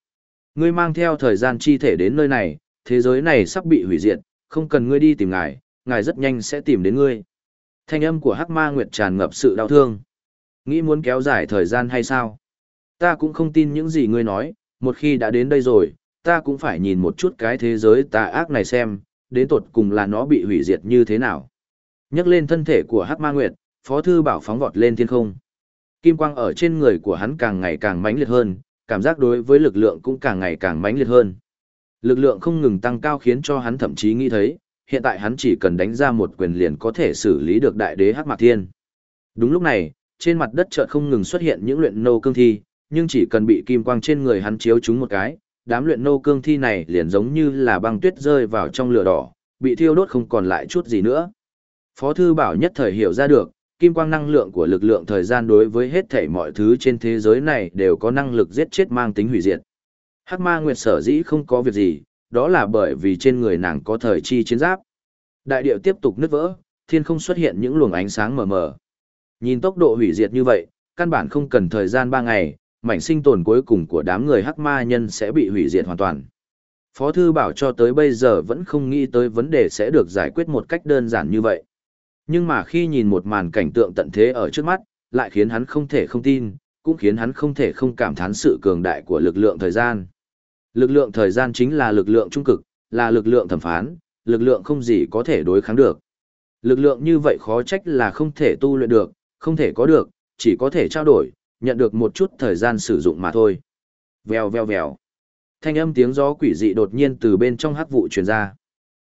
Ngươi mang theo thời gian chi thể đến nơi này, thế giới này sắp bị hủy diệt, không cần ngươi đi tìm ngài, ngài rất nhanh sẽ tìm đến ngươi. Thanh âm của Hắc Ma Nguyệt tràn ngập sự đau thương. Nghĩ muốn kéo dài thời gian hay sao? Ta cũng không tin những gì ngươi nói, một khi đã đến đây rồi, ta cũng phải nhìn một chút cái thế giới tà ác này xem, đến tột cùng là nó bị hủy diệt như thế nào. Nhắc lên thân thể của Hắc Ma Nguyệt, Phó Thư Bảo phóng vọt lên thiên không. Kim quang ở trên người của hắn càng ngày càng mãnh liệt hơn, cảm giác đối với lực lượng cũng càng ngày càng mãnh liệt hơn. Lực lượng không ngừng tăng cao khiến cho hắn thậm chí nghĩ thấy, hiện tại hắn chỉ cần đánh ra một quyền liền có thể xử lý được đại đế Hắc Mạc Thiên. Đúng lúc này, trên mặt đất chợt không ngừng xuất hiện những luyện nô cương thi, nhưng chỉ cần bị kim quang trên người hắn chiếu chúng một cái, đám luyện nô cương thi này liền giống như là băng tuyết rơi vào trong lửa đỏ, bị thiêu đốt không còn lại chút gì nữa. Phó thư bảo nhất thời hiểu ra được, kim quang năng lượng của lực lượng thời gian đối với hết thảy mọi thứ trên thế giới này đều có năng lực giết chết mang tính hủy diệt. Hắc ma nguyệt sở dĩ không có việc gì, đó là bởi vì trên người nàng có thời chi chiến giáp. Đại điệu tiếp tục nứt vỡ, thiên không xuất hiện những luồng ánh sáng mờ mờ. Nhìn tốc độ hủy diệt như vậy, căn bản không cần thời gian 3 ngày, mảnh sinh tồn cuối cùng của đám người hắc ma nhân sẽ bị hủy diệt hoàn toàn. Phó thư bảo cho tới bây giờ vẫn không nghĩ tới vấn đề sẽ được giải quyết một cách đơn giản như vậy. Nhưng mà khi nhìn một màn cảnh tượng tận thế ở trước mắt, lại khiến hắn không thể không tin, cũng khiến hắn không thể không cảm thán sự cường đại của lực lượng thời gian. Lực lượng thời gian chính là lực lượng trung cực, là lực lượng thẩm phán, lực lượng không gì có thể đối kháng được. Lực lượng như vậy khó trách là không thể tu luyện được, không thể có được, chỉ có thể trao đổi, nhận được một chút thời gian sử dụng mà thôi. Vèo vèo vèo. Thanh âm tiếng gió quỷ dị đột nhiên từ bên trong hắc vụ truyền ra.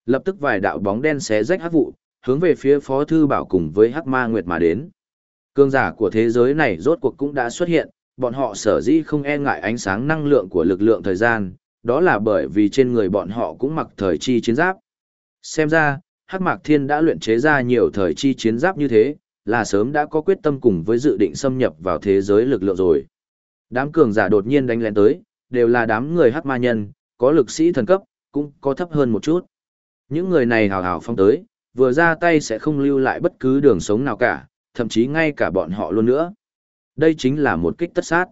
Lập tức vài đạo bóng đen xé rách hắc vụ, hướng về phía Phó thư bảo cùng với Hắc Ma Nguyệt mà đến. Cương giả của thế giới này rốt cuộc cũng đã xuất hiện, bọn họ sở dĩ không e ngại ánh sáng năng lượng của lực lượng thời gian, đó là bởi vì trên người bọn họ cũng mặc thời chi chiến giáp. Xem ra, Hắc Mạc Thiên đã luyện chế ra nhiều thời chi chiến giáp như thế, là sớm đã có quyết tâm cùng với dự định xâm nhập vào thế giới lực lượng rồi. Đám cường giả đột nhiên đánh lén tới, đều là đám người hắc ma nhân, có lực sĩ thần cấp, cũng có thấp hơn một chút. Những người này hào hào phong tới, vừa ra tay sẽ không lưu lại bất cứ đường sống nào cả, thậm chí ngay cả bọn họ luôn nữa. Đây chính là một kích tất sát.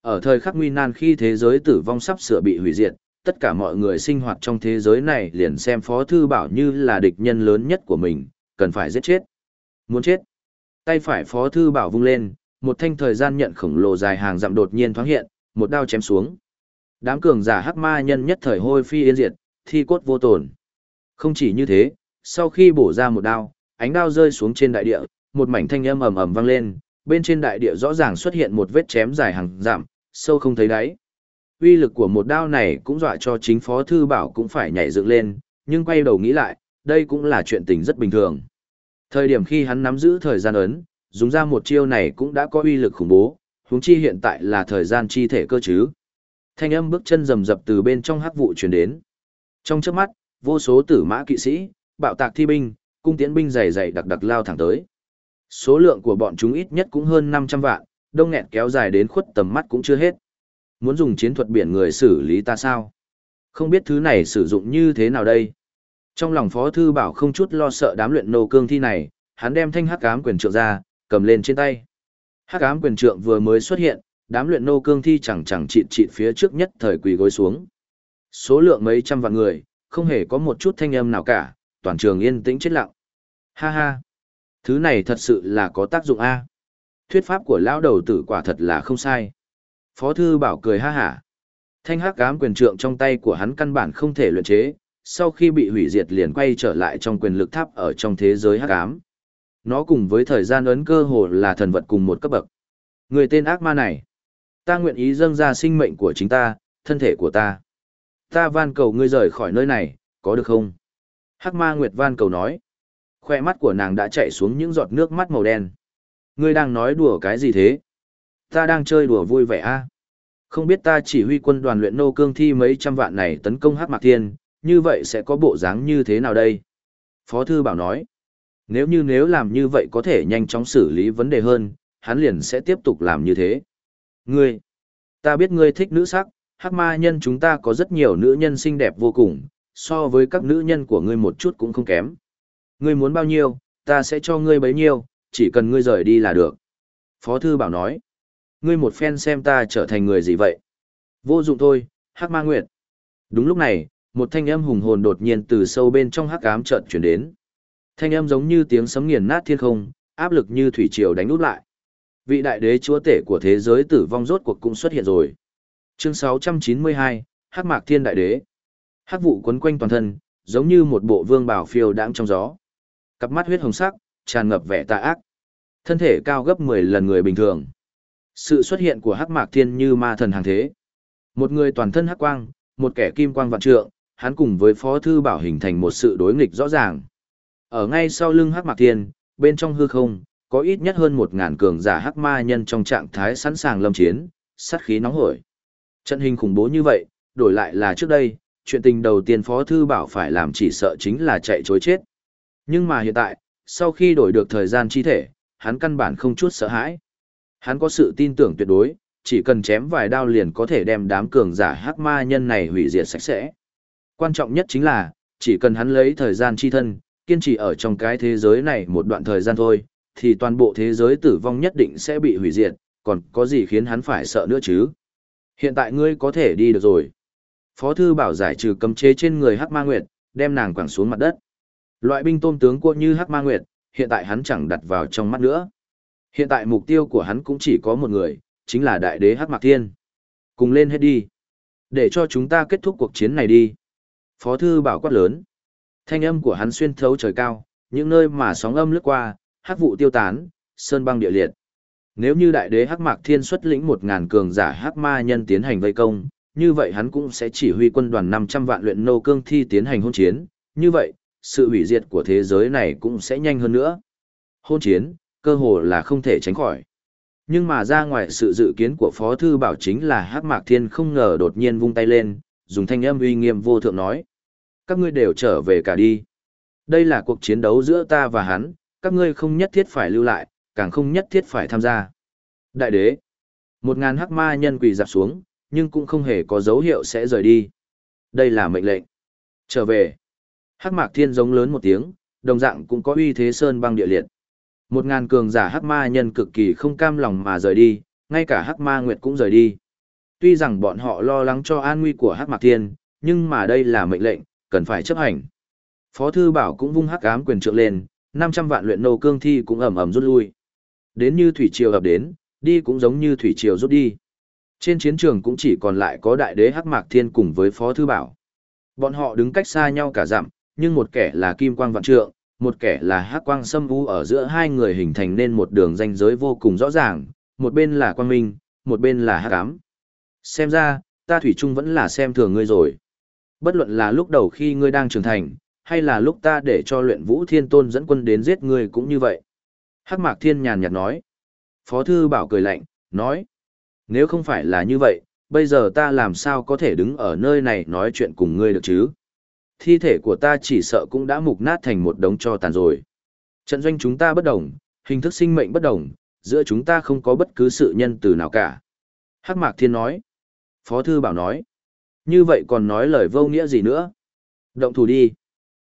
Ở thời khắc nguy nan khi thế giới tử vong sắp sửa bị hủy diệt, tất cả mọi người sinh hoạt trong thế giới này liền xem Phó Thư Bảo như là địch nhân lớn nhất của mình, cần phải giết chết. Muốn chết. Tay phải Phó Thư Bảo vung lên, một thanh thời gian nhận khổng lồ dài hàng dặm đột nhiên thoáng hiện, một đao chém xuống. Đám cường giả hắc ma nhân nhất thời hôi phi yên diệt, thi cốt vô tổn. Không chỉ như thế, sau khi bổ ra một đao, ánh đao rơi xuống trên đại địa, một mảnh thanh âm ầm ầm vang lên, bên trên đại địa rõ ràng xuất hiện một vết chém dài hàng dặm, sâu không thấy đáy. Uy lực của một đao này cũng dọa cho chính Phó Thư Bảo cũng phải nhảy dựng lên, nhưng quay đầu nghĩ lại, đây cũng là chuyện tình rất bình thường. Thời điểm khi hắn nắm giữ thời gian ấn, dùng ra một chiêu này cũng đã có uy lực khủng bố, huống chi hiện tại là thời gian chi thể cơ chứ. Thanh âm bước chân rầm rập từ bên trong hắc vụ truyền đến. Trong chớp mắt, vô số tử mã kỵ sĩ, bạo tạc thi binh, cung tiễn binh dày dày đặc đặc lao thẳng tới. Số lượng của bọn chúng ít nhất cũng hơn 500 vạn, đông nghẹt kéo dài đến khuất tầm mắt cũng chưa hết. Muốn dùng chiến thuật biển người xử lý ta sao? Không biết thứ này sử dụng như thế nào đây? Trong lòng Phó Thư Bảo không chút lo sợ đám luyện nô cương thi này, hắn đem thanh hắc ám quyền trượng ra, cầm lên trên tay. Hắc ám quyền trượng vừa mới xuất hiện, đám luyện nô cương thi chẳng chẳng chịt chịt phía trước nhất thời quỳ gối xuống. Số lượng mấy trăm vạn người, không hề có một chút thanh âm nào cả, toàn trường yên tĩnh chết lặng. Ha ha, thứ này thật sự là có tác dụng a. Thuyết pháp của lão đầu tử quả thật là không sai. Phó thư bảo cười ha hả. Thanh hắc ám quyền trượng trong tay của hắn căn bản không thể luyện chế, sau khi bị hủy diệt liền quay trở lại trong quyền lực tháp ở trong thế giới hắc ám. Nó cùng với thời gian ấn cơ hồ là thần vật cùng một cấp bậc. Người tên ác ma này, ta nguyện ý dâng ra sinh mệnh của chính ta, thân thể của ta. Ta van cầu ngươi rời khỏi nơi này, có được không? Hắc ma Nguyệt van cầu nói. Khoe mắt của nàng đã chạy xuống những giọt nước mắt màu đen. Ngươi đang nói đùa cái gì thế? Ta đang chơi đùa vui vẻ a. À? Không biết ta chỉ huy quân đoàn luyện nô cương thi mấy trăm vạn này tấn công Hắc Mạc Thiên, như vậy sẽ có bộ dáng như thế nào đây? Phó Thư Bảo nói. Nếu như nếu làm như vậy có thể nhanh chóng xử lý vấn đề hơn, hắn liền sẽ tiếp tục làm như thế. Ngươi, ta biết ngươi thích nữ sắc, hắc ma nhân chúng ta có rất nhiều nữ nhân xinh đẹp vô cùng, so với các nữ nhân của ngươi một chút cũng không kém. Ngươi muốn bao nhiêu, ta sẽ cho ngươi bấy nhiêu, chỉ cần ngươi rời đi là được. Phó thư bảo nói, ngươi một phen xem ta trở thành người gì vậy? Vô dụng thôi, hắc ma nguyệt. Đúng lúc này, một thanh âm hùng hồn đột nhiên từ sâu bên trong hắc ám trận chuyển đến. Thanh âm giống như tiếng sấm nghiền nát thiên không, áp lực như thủy triều đánh nút lại. Vị đại đế chúa tể của thế giới tử vong rốt cuộc cũng xuất hiện rồi. Chương 692, Hắc Mạc Thiên Đại Đế. Hắc vụ quấn quanh toàn thân, giống như một bộ vương bảo phiêu đãng trong gió. Cặp mắt huyết hồng sắc, tràn ngập vẻ tà ác. Thân thể cao gấp 10 lần người bình thường. Sự xuất hiện của Hắc Mạc Thiên như ma thần hàng thế. Một người toàn thân hắc quang, một kẻ kim quang vạn trượng, hắn cùng với Phó thư bảo hình thành một sự đối nghịch rõ ràng. Ở ngay sau lưng Hắc Mạc Thiên, bên trong hư không, có ít nhất hơn một ngàn cường giả hắc ma nhân trong trạng thái sẵn sàng lâm chiến, sát khí nóng hổi. Trận hình khủng bố như vậy, đổi lại là trước đây, chuyện tình đầu tiên Phó Thư Bảo phải làm chỉ sợ chính là chạy chối chết. Nhưng mà hiện tại, sau khi đổi được thời gian chi thể, hắn căn bản không chút sợ hãi. Hắn có sự tin tưởng tuyệt đối, chỉ cần chém vài đao liền có thể đem đám cường giả hắc ma nhân này hủy diệt sạch sẽ. Quan trọng nhất chính là, chỉ cần hắn lấy thời gian chi thân, kiên trì ở trong cái thế giới này một đoạn thời gian thôi, thì toàn bộ thế giới tử vong nhất định sẽ bị hủy diệt, còn có gì khiến hắn phải sợ nữa chứ? Hiện tại ngươi có thể đi được rồi. Phó thư bảo giải trừ cấm chế trên người Hắc Ma Nguyệt, đem nàng quẳng xuống mặt đất. Loại binh tôm tướng cua như Hắc Ma Nguyệt, hiện tại hắn chẳng đặt vào trong mắt nữa. Hiện tại mục tiêu của hắn cũng chỉ có một người, chính là đại đế Hắc Mạc Thiên. Cùng lên hết đi. Để cho chúng ta kết thúc cuộc chiến này đi. Phó thư bảo quát lớn. Thanh âm của hắn xuyên thấu trời cao, những nơi mà sóng âm lướt qua, hắc vụ tiêu tán, sơn băng địa liệt. Nếu như đại đế hắc mạc thiên xuất lĩnh một ngàn cường giả hắc ma nhân tiến hành vây công, như vậy hắn cũng sẽ chỉ huy quân đoàn năm trăm vạn luyện nô cương thi tiến hành hôn chiến, như vậy, sự hủy diệt của thế giới này cũng sẽ nhanh hơn nữa. Hôn chiến, cơ hồ là không thể tránh khỏi. Nhưng mà ra ngoài sự dự kiến của Phó Thư Bảo chính là Hắc Mạc Thiên không ngờ đột nhiên vung tay lên, dùng thanh âm uy nghiêm vô thượng nói. Các ngươi đều trở về cả đi. Đây là cuộc chiến đấu giữa ta và hắn, các ngươi không nhất thiết phải lưu lại, càng không nhất thiết phải tham gia. Đại đế, một ngàn hắc ma nhân quỳ dạp xuống, nhưng cũng không hề có dấu hiệu sẽ rời đi. Đây là mệnh lệnh. Trở về. Hắc mạc thiên giống lớn một tiếng, đồng dạng cũng có uy thế sơn băng địa liệt. Một ngàn cường giả hắc ma nhân cực kỳ không cam lòng mà rời đi, ngay cả hắc ma nguyệt cũng rời đi. Tuy rằng bọn họ lo lắng cho an nguy của hắc mạc thiên, nhưng mà đây là mệnh lệnh, cần phải chấp hành. Phó thư bảo cũng vung hắc ám quyền trượng lên, 500 vạn luyện nô cương thi cũng ầm ầm rút lui. Đến như thủy triều ập đến, đi cũng giống như thủy triều rút đi. Trên chiến trường cũng chỉ còn lại có đại đế Hắc Mạc Thiên cùng với Phó Thư Bảo. Bọn họ đứng cách xa nhau cả dặm, nhưng một kẻ là Kim Quang Vạn Trượng, một kẻ là Hắc Quang Sâm U ở giữa hai người hình thành nên một đường ranh giới vô cùng rõ ràng, một bên là Quang Minh, một bên là Hắc Ám. Xem ra, ta Thủy Trung vẫn là xem thường ngươi rồi. Bất luận là lúc đầu khi ngươi đang trưởng thành, hay là lúc ta để cho luyện vũ thiên tôn dẫn quân đến giết ngươi cũng như vậy. Hắc mạc thiên nhàn nhạt nói. Phó thư bảo cười lạnh, nói. Nếu không phải là như vậy, bây giờ ta làm sao có thể đứng ở nơi này nói chuyện cùng ngươi được chứ? Thi thể của ta chỉ sợ cũng đã mục nát thành một đống cho tàn rồi. Trận doanh chúng ta bất đồng, hình thức sinh mệnh bất đồng, giữa chúng ta không có bất cứ sự nhân từ nào cả. Hắc mạc thiên nói. Phó thư bảo nói. Như vậy còn nói lời vô nghĩa gì nữa? Động thủ đi.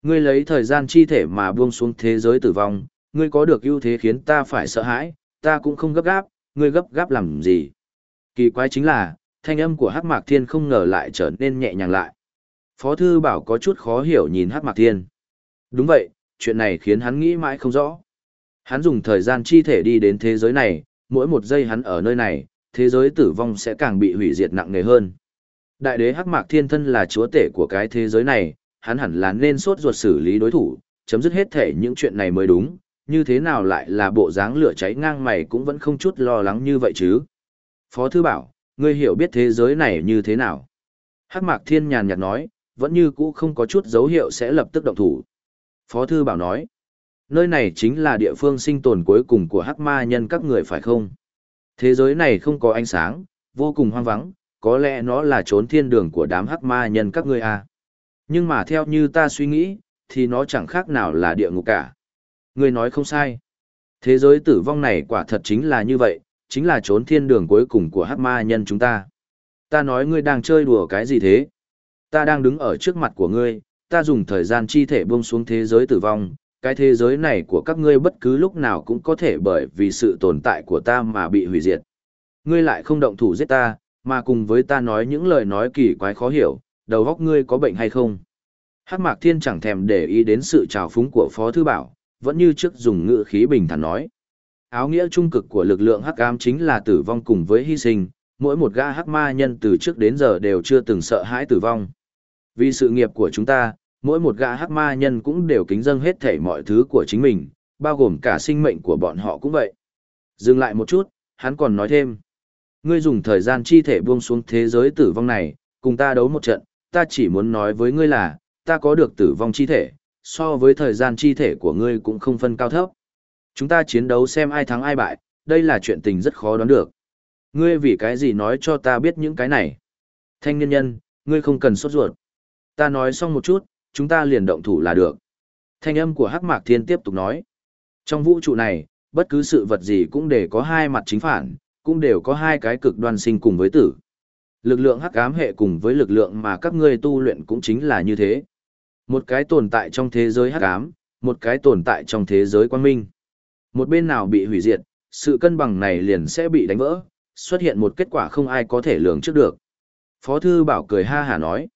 Ngươi lấy thời gian chi thể mà buông xuống thế giới tử vong, ngươi có được ưu thế khiến ta phải sợ hãi, ta cũng không gấp gáp, ngươi gấp gáp làm gì. Kỳ quái chính là, thanh âm của Hắc Mạc Thiên không ngờ lại trở nên nhẹ nhàng lại. Phó Thư Bảo có chút khó hiểu nhìn Hắc Mạc Thiên. Đúng vậy, chuyện này khiến hắn nghĩ mãi không rõ. Hắn dùng thời gian chi thể đi đến thế giới này, mỗi một giây hắn ở nơi này, thế giới tử vong sẽ càng bị hủy diệt nặng nề hơn. Đại đế Hắc Mạc Thiên thân là chúa tể của cái thế giới này, hắn hẳn là nên sốt ruột xử lý đối thủ, chấm dứt hết thể những chuyện này mới đúng, như thế nào lại là bộ dáng lửa cháy ngang mày cũng vẫn không chút lo lắng như vậy chứ. Phó Thư bảo, ngươi hiểu biết thế giới này như thế nào? Hắc Mạc Thiên nhàn nhạt nói, vẫn như cũ không có chút dấu hiệu sẽ lập tức động thủ. Phó Thư bảo nói, nơi này chính là địa phương sinh tồn cuối cùng của Hắc Ma nhân các người phải không? Thế giới này không có ánh sáng, vô cùng hoang vắng, có lẽ nó là trốn thiên đường của đám Hắc Ma nhân các ngươi à. Nhưng mà theo như ta suy nghĩ, thì nó chẳng khác nào là địa ngục cả. Ngươi nói không sai. Thế giới tử vong này quả thật chính là như vậy, chính là trốn thiên đường cuối cùng của hắc ma nhân chúng ta. Ta nói ngươi đang chơi đùa cái gì thế? Ta đang đứng ở trước mặt của ngươi, ta dùng thời gian chi thể buông xuống thế giới tử vong, cái thế giới này của các ngươi bất cứ lúc nào cũng có thể bởi vì sự tồn tại của ta mà bị hủy diệt. Ngươi lại không động thủ giết ta, mà cùng với ta nói những lời nói kỳ quái khó hiểu, đầu óc ngươi có bệnh hay không? Hắc Mạc Thiên chẳng thèm để ý đến sự trào phúng của Phó Thư Bảo, vẫn như trước dùng ngữ khí bình thản nói. Áo nghĩa trung cực của lực lượng hắc ám chính là tử vong cùng với hy sinh, mỗi một gã hắc ma nhân từ trước đến giờ đều chưa từng sợ hãi tử vong. Vì sự nghiệp của chúng ta, mỗi một gã hắc ma nhân cũng đều kính dâng hết thảy mọi thứ của chính mình, bao gồm cả sinh mệnh của bọn họ cũng vậy. Dừng lại một chút, hắn còn nói thêm. Ngươi dùng thời gian chi thể buông xuống thế giới tử vong này, cùng ta đấu một trận, ta chỉ muốn nói với ngươi là, ta có được tử vong chi thể, so với thời gian chi thể của ngươi cũng không phân cao thấp. Chúng ta chiến đấu xem ai thắng ai bại, đây là chuyện tình rất khó đoán được. Ngươi vì cái gì nói cho ta biết những cái này? Thanh niên nhân, ngươi không cần sốt ruột. Ta nói xong một chút, chúng ta liền động thủ là được. Thanh âm của Hắc Mạc Thiên tiếp tục nói. Trong vũ trụ này, bất cứ sự vật gì cũng đều có hai mặt chính phản, cũng đều có hai cái cực đoan sinh cùng với tử. Lực lượng hắc ám hệ cùng với lực lượng mà các ngươi tu luyện cũng chính là như thế. Một cái tồn tại trong thế giới hắc ám, một cái tồn tại trong thế giới quang minh. Một bên nào bị hủy diệt, sự cân bằng này liền sẽ bị đánh vỡ, xuất hiện một kết quả không ai có thể lường trước được. Phó thư bảo cười ha hà nói,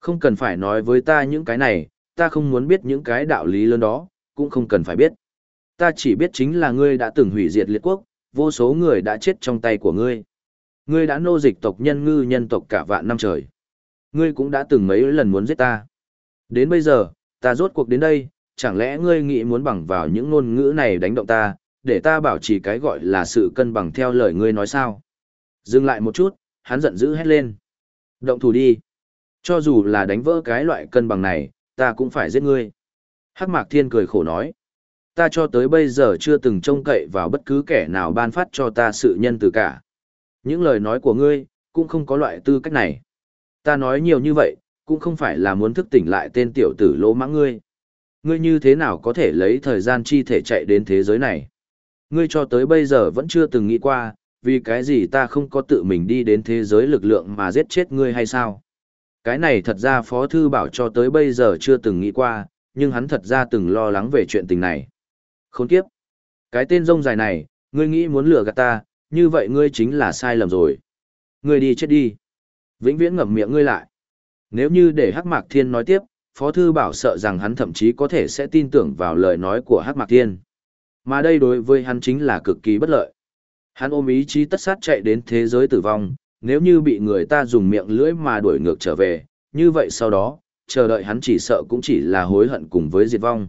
không cần phải nói với ta những cái này, ta không muốn biết những cái đạo lý lớn đó, cũng không cần phải biết. Ta chỉ biết chính là ngươi đã từng hủy diệt liệt quốc, vô số người đã chết trong tay của ngươi. Ngươi đã nô dịch tộc nhân ngư nhân tộc cả vạn năm trời. Ngươi cũng đã từng mấy lần muốn giết ta. Đến bây giờ, ta rốt cuộc đến đây, chẳng lẽ ngươi nghĩ muốn bằng vào những ngôn ngữ này đánh động ta, để ta bảo trì cái gọi là sự cân bằng theo lời ngươi nói sao? Dừng lại một chút, hắn giận dữ hét lên. Động thủ đi. Cho dù là đánh vỡ cái loại cân bằng này, ta cũng phải giết ngươi. Hắc Mạc Thiên cười khổ nói. Ta cho tới bây giờ chưa từng trông cậy vào bất cứ kẻ nào ban phát cho ta sự nhân từ cả. Những lời nói của ngươi, cũng không có loại tư cách này. Ta nói nhiều như vậy, cũng không phải là muốn thức tỉnh lại tên tiểu tử lỗ mãng ngươi. Ngươi như thế nào có thể lấy thời gian chi thể chạy đến thế giới này? Ngươi cho tới bây giờ vẫn chưa từng nghĩ qua, vì cái gì ta không có tự mình đi đến thế giới lực lượng mà giết chết ngươi hay sao? Cái này thật ra Phó Thư Bảo cho tới bây giờ chưa từng nghĩ qua, nhưng hắn thật ra từng lo lắng về chuyện tình này. Khốn kiếp! Cái tên rông dài này, ngươi nghĩ muốn lừa gạt ta, như vậy ngươi chính là sai lầm rồi. Ngươi đi chết đi. Vĩnh viễn ngậm miệng ngươi lại. Nếu như để Hắc Mạc Thiên nói tiếp, Phó Thư Bảo sợ rằng hắn thậm chí có thể sẽ tin tưởng vào lời nói của Hắc Mạc Thiên. Mà đây đối với hắn chính là cực kỳ bất lợi. Hắn ôm ý chí tất sát chạy đến thế giới tử vong, nếu như bị người ta dùng miệng lưỡi mà đuổi ngược trở về, như vậy sau đó, chờ đợi hắn chỉ sợ cũng chỉ là hối hận cùng với diệt vong.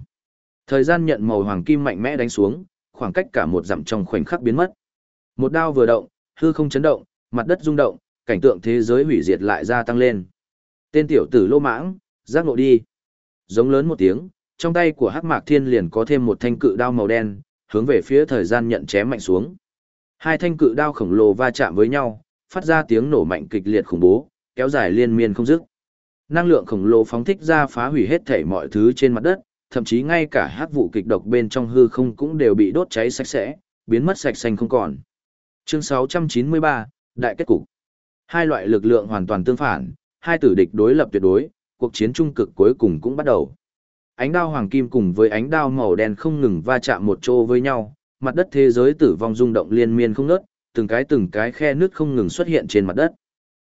Thời gian nhận màu hoàng kim mạnh mẽ đánh xuống, khoảng cách cả một dặm trong khoảnh khắc biến mất. Một đao vừa động, hư không chấn động, mặt đất rung động, cảnh tượng thế giới hủy diệt lại gia tăng lên. Tên tiểu tử lô mãng, giác ngộ đi. Giống lớn một tiếng, trong tay của Hắc Mạc Thiên liền có thêm một thanh cự đao màu đen, hướng về phía thời gian nhận chém mạnh xuống. Hai thanh cự đao khổng lồ va chạm với nhau, phát ra tiếng nổ mạnh kịch liệt khủng bố, kéo dài liên miên không dứt. Năng lượng khổng lồ phóng thích ra phá hủy hết thảy mọi thứ trên mặt đất, thậm chí ngay cả hắc vụ kịch độc bên trong hư không cũng đều bị đốt cháy sạch sẽ, biến mất sạch xanh không còn. Chương 693, Đại kết cục. Hai loại lực lượng hoàn toàn tương phản, hai tử địch đối lập tuyệt đối, cuộc chiến trung cực cuối cùng cũng bắt đầu. Ánh đao hoàng kim cùng với ánh đao màu đen không ngừng va chạm một chỗ với nhau, mặt đất thế giới tử vong rung động liên miên không ngớt, từng cái từng cái khe nước không ngừng xuất hiện trên mặt đất.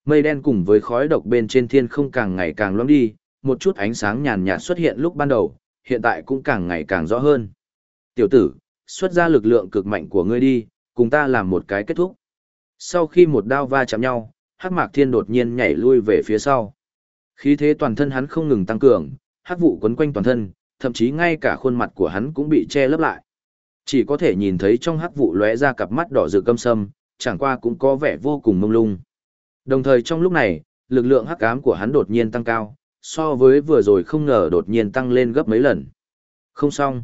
Mây đen cùng với khói độc bên trên thiên không càng ngày càng loãng đi, một chút ánh sáng nhàn nhạt xuất hiện lúc ban đầu, hiện tại cũng càng ngày càng rõ hơn. Tiểu tử, xuất ra lực lượng cực mạnh của ngươi đi, cùng ta làm một cái kết thúc. Sau khi một đao va chạm nhau, Hắc Mạc Thiên đột nhiên nhảy lui về phía sau. Khí thế toàn thân hắn không ngừng tăng cường, hắc vụ quấn quanh toàn thân, thậm chí ngay cả khuôn mặt của hắn cũng bị che lấp lại. Chỉ có thể nhìn thấy trong hắc vụ lóe ra cặp mắt đỏ rực căm sâm, chẳng qua cũng có vẻ vô cùng mông lung. Đồng thời trong lúc này, lực lượng hắc ám của hắn đột nhiên tăng cao, so với vừa rồi không ngờ đột nhiên tăng lên gấp mấy lần. Không xong.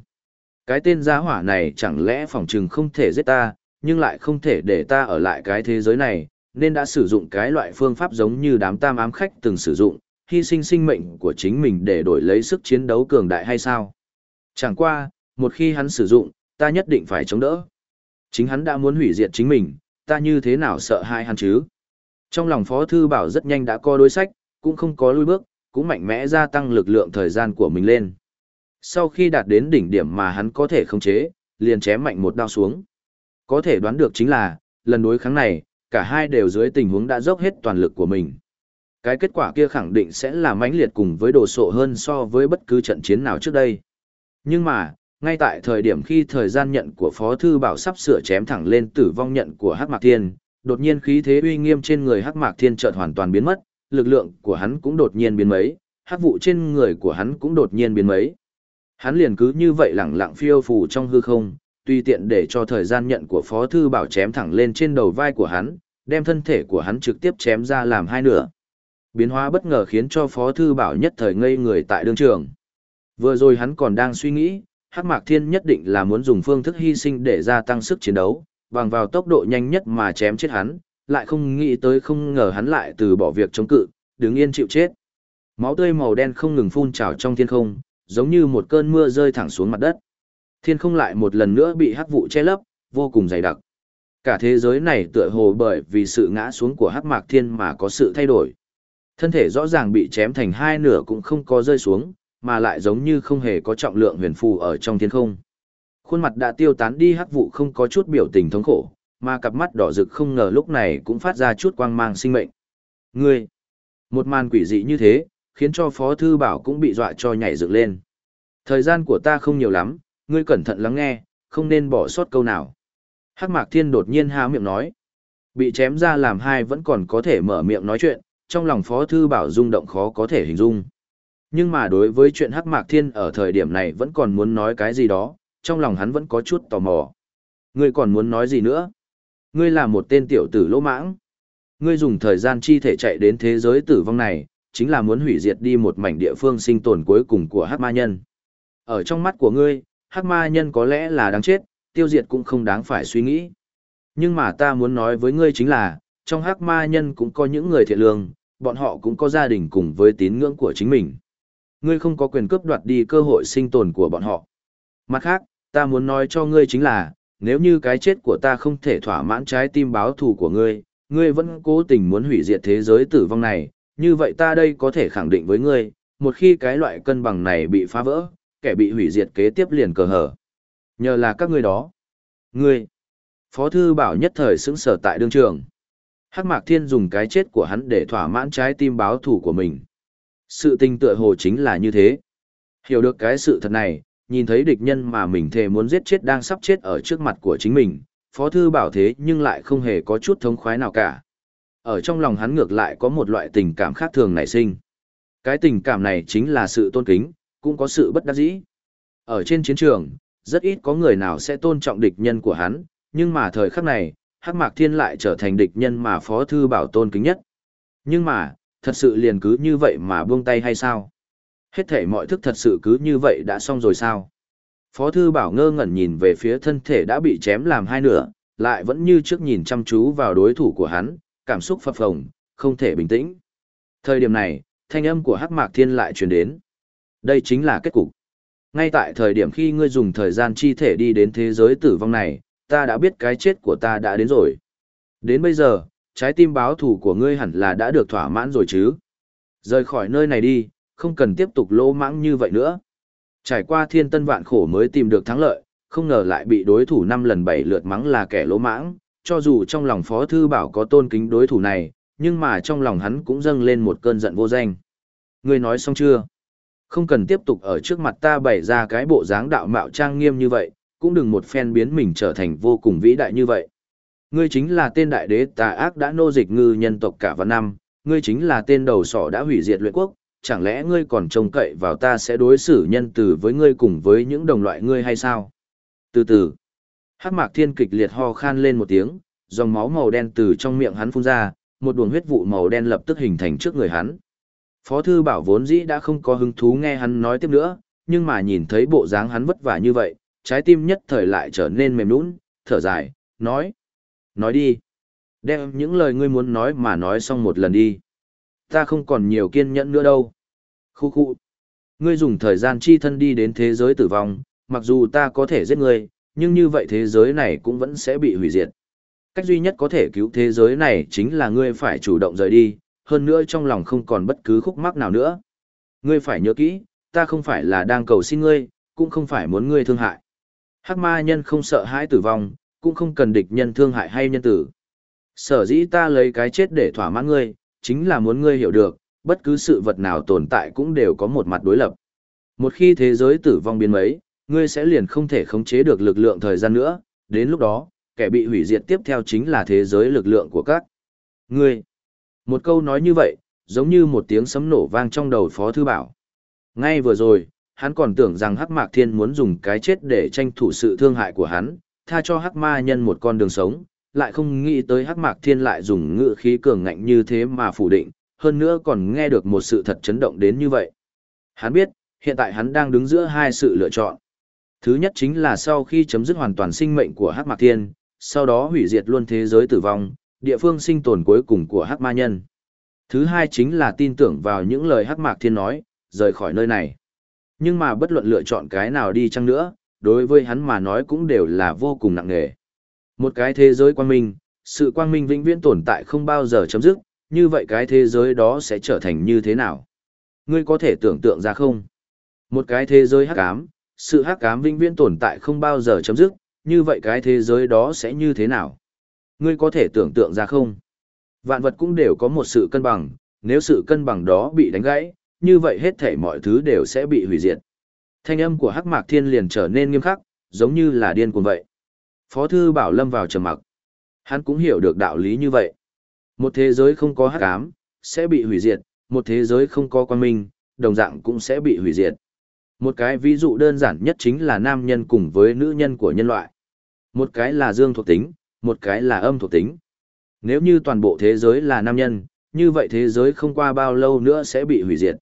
Cái tên gia hỏa này chẳng lẽ phỏng trừng không thể giết ta, nhưng lại không thể để ta ở lại cái thế giới này, nên đã sử dụng cái loại phương pháp giống như đám tam ám khách từng sử dụng, hy sinh sinh mệnh của chính mình để đổi lấy sức chiến đấu cường đại hay sao? Chẳng qua, một khi hắn sử dụng, ta nhất định phải chống đỡ. Chính hắn đã muốn hủy diệt chính mình, ta như thế nào sợ hai hắn chứ? Trong lòng Phó Thư Bảo rất nhanh đã có đối sách, cũng không có lui bước, cũng mạnh mẽ gia tăng lực lượng thời gian của mình lên. Sau khi đạt đến đỉnh điểm mà hắn có thể khống chế, liền chém mạnh một đao xuống. Có thể đoán được chính là, lần đối kháng này, cả hai đều dưới tình huống đã dốc hết toàn lực của mình. Cái kết quả kia khẳng định sẽ là mãnh liệt cùng với đồ sộ hơn so với bất cứ trận chiến nào trước đây. Nhưng mà, ngay tại thời điểm khi thời gian nhận của Phó Thư Bảo sắp sửa chém thẳng lên tử vong nhận của Hắc Mạc Thiên, đột nhiên khí thế uy nghiêm trên người Hắc Mạc Thiên chợt hoàn toàn biến mất, lực lượng của hắn cũng đột nhiên biến mấy, hắc vụ trên người của hắn cũng đột nhiên biến mấy. Hắn liền cứ như vậy lẳng lặng phiêu phù trong hư không, tùy tiện để cho thời gian nhận của Phó Thư Bảo chém thẳng lên trên đầu vai của hắn, đem thân thể của hắn trực tiếp chém ra làm hai nửa. Biến hóa bất ngờ khiến cho Phó Thư Bảo nhất thời ngây người tại đương trường. Vừa rồi hắn còn đang suy nghĩ, Hắc Mạc Thiên nhất định là muốn dùng phương thức hy sinh để gia tăng sức chiến đấu, bằng vào tốc độ nhanh nhất mà chém chết hắn, lại không nghĩ tới không ngờ hắn lại từ bỏ việc chống cự, đứng yên chịu chết. Máu tươi màu đen không ngừng phun trào trong thiên không, giống như một cơn mưa rơi thẳng xuống mặt đất. Thiên không lại một lần nữa bị hắc vụ che lấp, vô cùng dày đặc. Cả thế giới này tựa hồ bởi vì sự ngã xuống của hắc mạc thiên mà có sự thay đổi. Thân thể rõ ràng bị chém thành hai nửa cũng không có rơi xuống, mà lại giống như không hề có trọng lượng huyền phù ở trong thiên không. Khuôn mặt đã tiêu tán đi hắc vụ không có chút biểu tình thống khổ, mà cặp mắt đỏ rực không ngờ lúc này cũng phát ra chút quang mang sinh mệnh. Ngươi, một màn quỷ dị như thế, khiến cho Phó Thư Bảo cũng bị dọa cho nhảy dựng lên. Thời gian của ta không nhiều lắm, ngươi cẩn thận lắng nghe, không nên bỏ sót câu nào. Hắc Mạc Thiên đột nhiên há miệng nói. Bị chém ra làm hai vẫn còn có thể mở miệng nói chuyện, trong lòng Phó Thư Bảo rung động khó có thể hình dung. Nhưng mà đối với chuyện Hắc Mạc Thiên ở thời điểm này vẫn còn muốn nói cái gì đó, trong lòng hắn vẫn có chút tò mò. Ngươi còn muốn nói gì nữa? Ngươi là một tên tiểu tử lỗ mãng. Ngươi dùng thời gian chi thể chạy đến thế giới tử vong này, chính là muốn hủy diệt đi một mảnh địa phương sinh tồn cuối cùng của hắc ma nhân. Ở trong mắt của ngươi, hắc ma nhân có lẽ là đáng chết, tiêu diệt cũng không đáng phải suy nghĩ. Nhưng mà ta muốn nói với ngươi chính là, trong hắc ma nhân cũng có những người thiện lương, bọn họ cũng có gia đình cùng với tín ngưỡng của chính mình. Ngươi không có quyền cướp đoạt đi cơ hội sinh tồn của bọn họ. Mặt khác, ta muốn nói cho ngươi chính là, nếu như cái chết của ta không thể thỏa mãn trái tim báo thù của ngươi, ngươi vẫn cố tình muốn hủy diệt thế giới tử vong này, như vậy ta đây có thể khẳng định với ngươi, một khi cái loại cân bằng này bị phá vỡ, kẻ bị hủy diệt kế tiếp liền cờ hở. Nhờ là các ngươi đó. Ngươi. Phó thư bảo nhất thời xứng sở tại đương trường. Hắc Mạc Thiên dùng cái chết của hắn để thỏa mãn trái tim báo thủ của mình. Sự tình tựa hồ chính là như thế. Hiểu được cái sự thật này, nhìn thấy địch nhân mà mình thề muốn giết chết đang sắp chết ở trước mặt của chính mình, Phó Thư Bảo thế nhưng lại không hề có chút thống khoái nào cả. Ở trong lòng hắn ngược lại có một loại tình cảm khác thường nảy sinh. Cái tình cảm này chính là sự tôn kính, cũng có sự bất đắc dĩ. Ở trên chiến trường, rất ít có người nào sẽ tôn trọng địch nhân của hắn, nhưng mà thời khắc này, Hắc Mạc Thiên lại trở thành địch nhân mà Phó Thư Bảo tôn kính nhất. Nhưng mà, thật sự liền cứ như vậy mà buông tay hay sao? Hết thể mọi thức thật sự cứ như vậy đã xong rồi sao? Phó Thư Bảo ngơ ngẩn nhìn về phía thân thể đã bị chém làm hai nửa, lại vẫn như trước nhìn chăm chú vào đối thủ của hắn, cảm xúc phập phồng, không thể bình tĩnh. Thời điểm này, thanh âm của Hắc Mạc Thiên lại truyền đến. Đây chính là kết cục. Ngay tại thời điểm khi ngươi dùng thời gian chi thể đi đến thế giới tử vong này, ta đã biết cái chết của ta đã đến rồi. Đến bây giờ, trái tim báo thủ của ngươi hẳn là đã được thỏa mãn rồi chứ. Rời khỏi nơi này đi, không cần tiếp tục lỗ mãng như vậy nữa. Trải qua thiên tân vạn khổ mới tìm được thắng lợi, không ngờ lại bị đối thủ năm lần bảy lượt mắng là kẻ lỗ mãng, cho dù trong lòng Phó Thư Bảo có tôn kính đối thủ này, nhưng mà trong lòng hắn cũng dâng lên một cơn giận vô danh. Ngươi nói xong chưa? Không cần tiếp tục ở trước mặt ta bày ra cái bộ dáng đạo mạo trang nghiêm như vậy, cũng đừng một phen biến mình trở thành vô cùng vĩ đại như vậy. Ngươi chính là tên đại đế tà ác đã nô dịch ngư nhân tộc cả vạn năm, ngươi chính là tên đầu sỏ đã hủy diệt luyện quốc, chẳng lẽ ngươi còn trông cậy vào ta sẽ đối xử nhân từ với ngươi cùng với những đồng loại ngươi hay sao? Từ từ, Hắc Mạc Thiên kịch liệt ho khan lên một tiếng, dòng máu màu đen từ trong miệng hắn phun ra, một luồng huyết vụ màu đen lập tức hình thành trước người hắn. Phó thư bảo vốn dĩ đã không có hứng thú nghe hắn nói tiếp nữa, nhưng mà nhìn thấy bộ dáng hắn vất vả như vậy, trái tim nhất thời lại trở nên mềm nũng, thở dài, nói. Nói đi. Đem những lời ngươi muốn nói mà nói xong một lần đi. Ta không còn nhiều kiên nhẫn nữa đâu. Khu khu. Ngươi dùng thời gian chi thân đi đến thế giới tử vong, mặc dù ta có thể giết ngươi, nhưng như vậy thế giới này cũng vẫn sẽ bị hủy diệt. Cách duy nhất có thể cứu thế giới này chính là ngươi phải chủ động rời đi, hơn nữa trong lòng không còn bất cứ khúc mắc nào nữa. Ngươi phải nhớ kỹ, ta không phải là đang cầu xin ngươi, cũng không phải muốn ngươi thương hại. Hắc ma nhân không sợ hãi tử vong, cũng không cần địch nhân thương hại hay nhân tử. Sở dĩ ta lấy cái chết để thỏa mãn ngươi, chính là muốn ngươi hiểu được, bất cứ sự vật nào tồn tại cũng đều có một mặt đối lập. Một khi thế giới tử vong biến mấy, ngươi sẽ liền không thể khống chế được lực lượng thời gian nữa, đến lúc đó, kẻ bị hủy diệt tiếp theo chính là thế giới lực lượng của các ngươi. Một câu nói như vậy, giống như một tiếng sấm nổ vang trong đầu Phó Thư Bảo. Ngay vừa rồi, hắn còn tưởng rằng Hắc Mạc Thiên muốn dùng cái chết để tranh thủ sự thương hại của hắn, tha cho Hắc Ma Nhân một con đường sống, lại không nghĩ tới Hắc Mạc Thiên lại dùng ngự khí cường ngạnh như thế mà phủ định, hơn nữa còn nghe được một sự thật chấn động đến như vậy. Hắn biết, hiện tại hắn đang đứng giữa hai sự lựa chọn. Thứ nhất chính là sau khi chấm dứt hoàn toàn sinh mệnh của Hắc Mạc Thiên, sau đó hủy diệt luôn thế giới tử vong, địa phương sinh tồn cuối cùng của Hắc Ma Nhân. Thứ hai chính là tin tưởng vào những lời Hắc Mạc Thiên nói, rời khỏi nơi này. Nhưng mà bất luận lựa chọn cái nào đi chăng nữa, đối với hắn mà nói cũng đều là vô cùng nặng nề. Một cái thế giới quang minh, sự quang minh vĩnh viễn tồn tại không bao giờ chấm dứt, như vậy cái thế giới đó sẽ trở thành như thế nào? Ngươi có thể tưởng tượng ra không? Một cái thế giới hắc ám, sự hắc ám vĩnh viễn tồn tại không bao giờ chấm dứt, như vậy cái thế giới đó sẽ như thế nào? Ngươi có thể tưởng tượng ra không? Vạn vật cũng đều có một sự cân bằng, nếu sự cân bằng đó bị đánh gãy, như vậy hết thảy mọi thứ đều sẽ bị hủy diệt. Thanh âm của Hắc Mạc Thiên liền trở nên nghiêm khắc, giống như là điên cuồng vậy. Phó thư Bảo Lâm vào trầm mặc. Hắn cũng hiểu được đạo lý như vậy. Một thế giới không có hắc ám, sẽ bị hủy diệt, một thế giới không có quan minh, đồng dạng cũng sẽ bị hủy diệt. Một cái ví dụ đơn giản nhất chính là nam nhân cùng với nữ nhân của nhân loại. Một cái là dương thuộc tính, một cái là âm thuộc tính. Nếu như toàn bộ thế giới là nam nhân, như vậy thế giới không qua bao lâu nữa sẽ bị hủy diệt.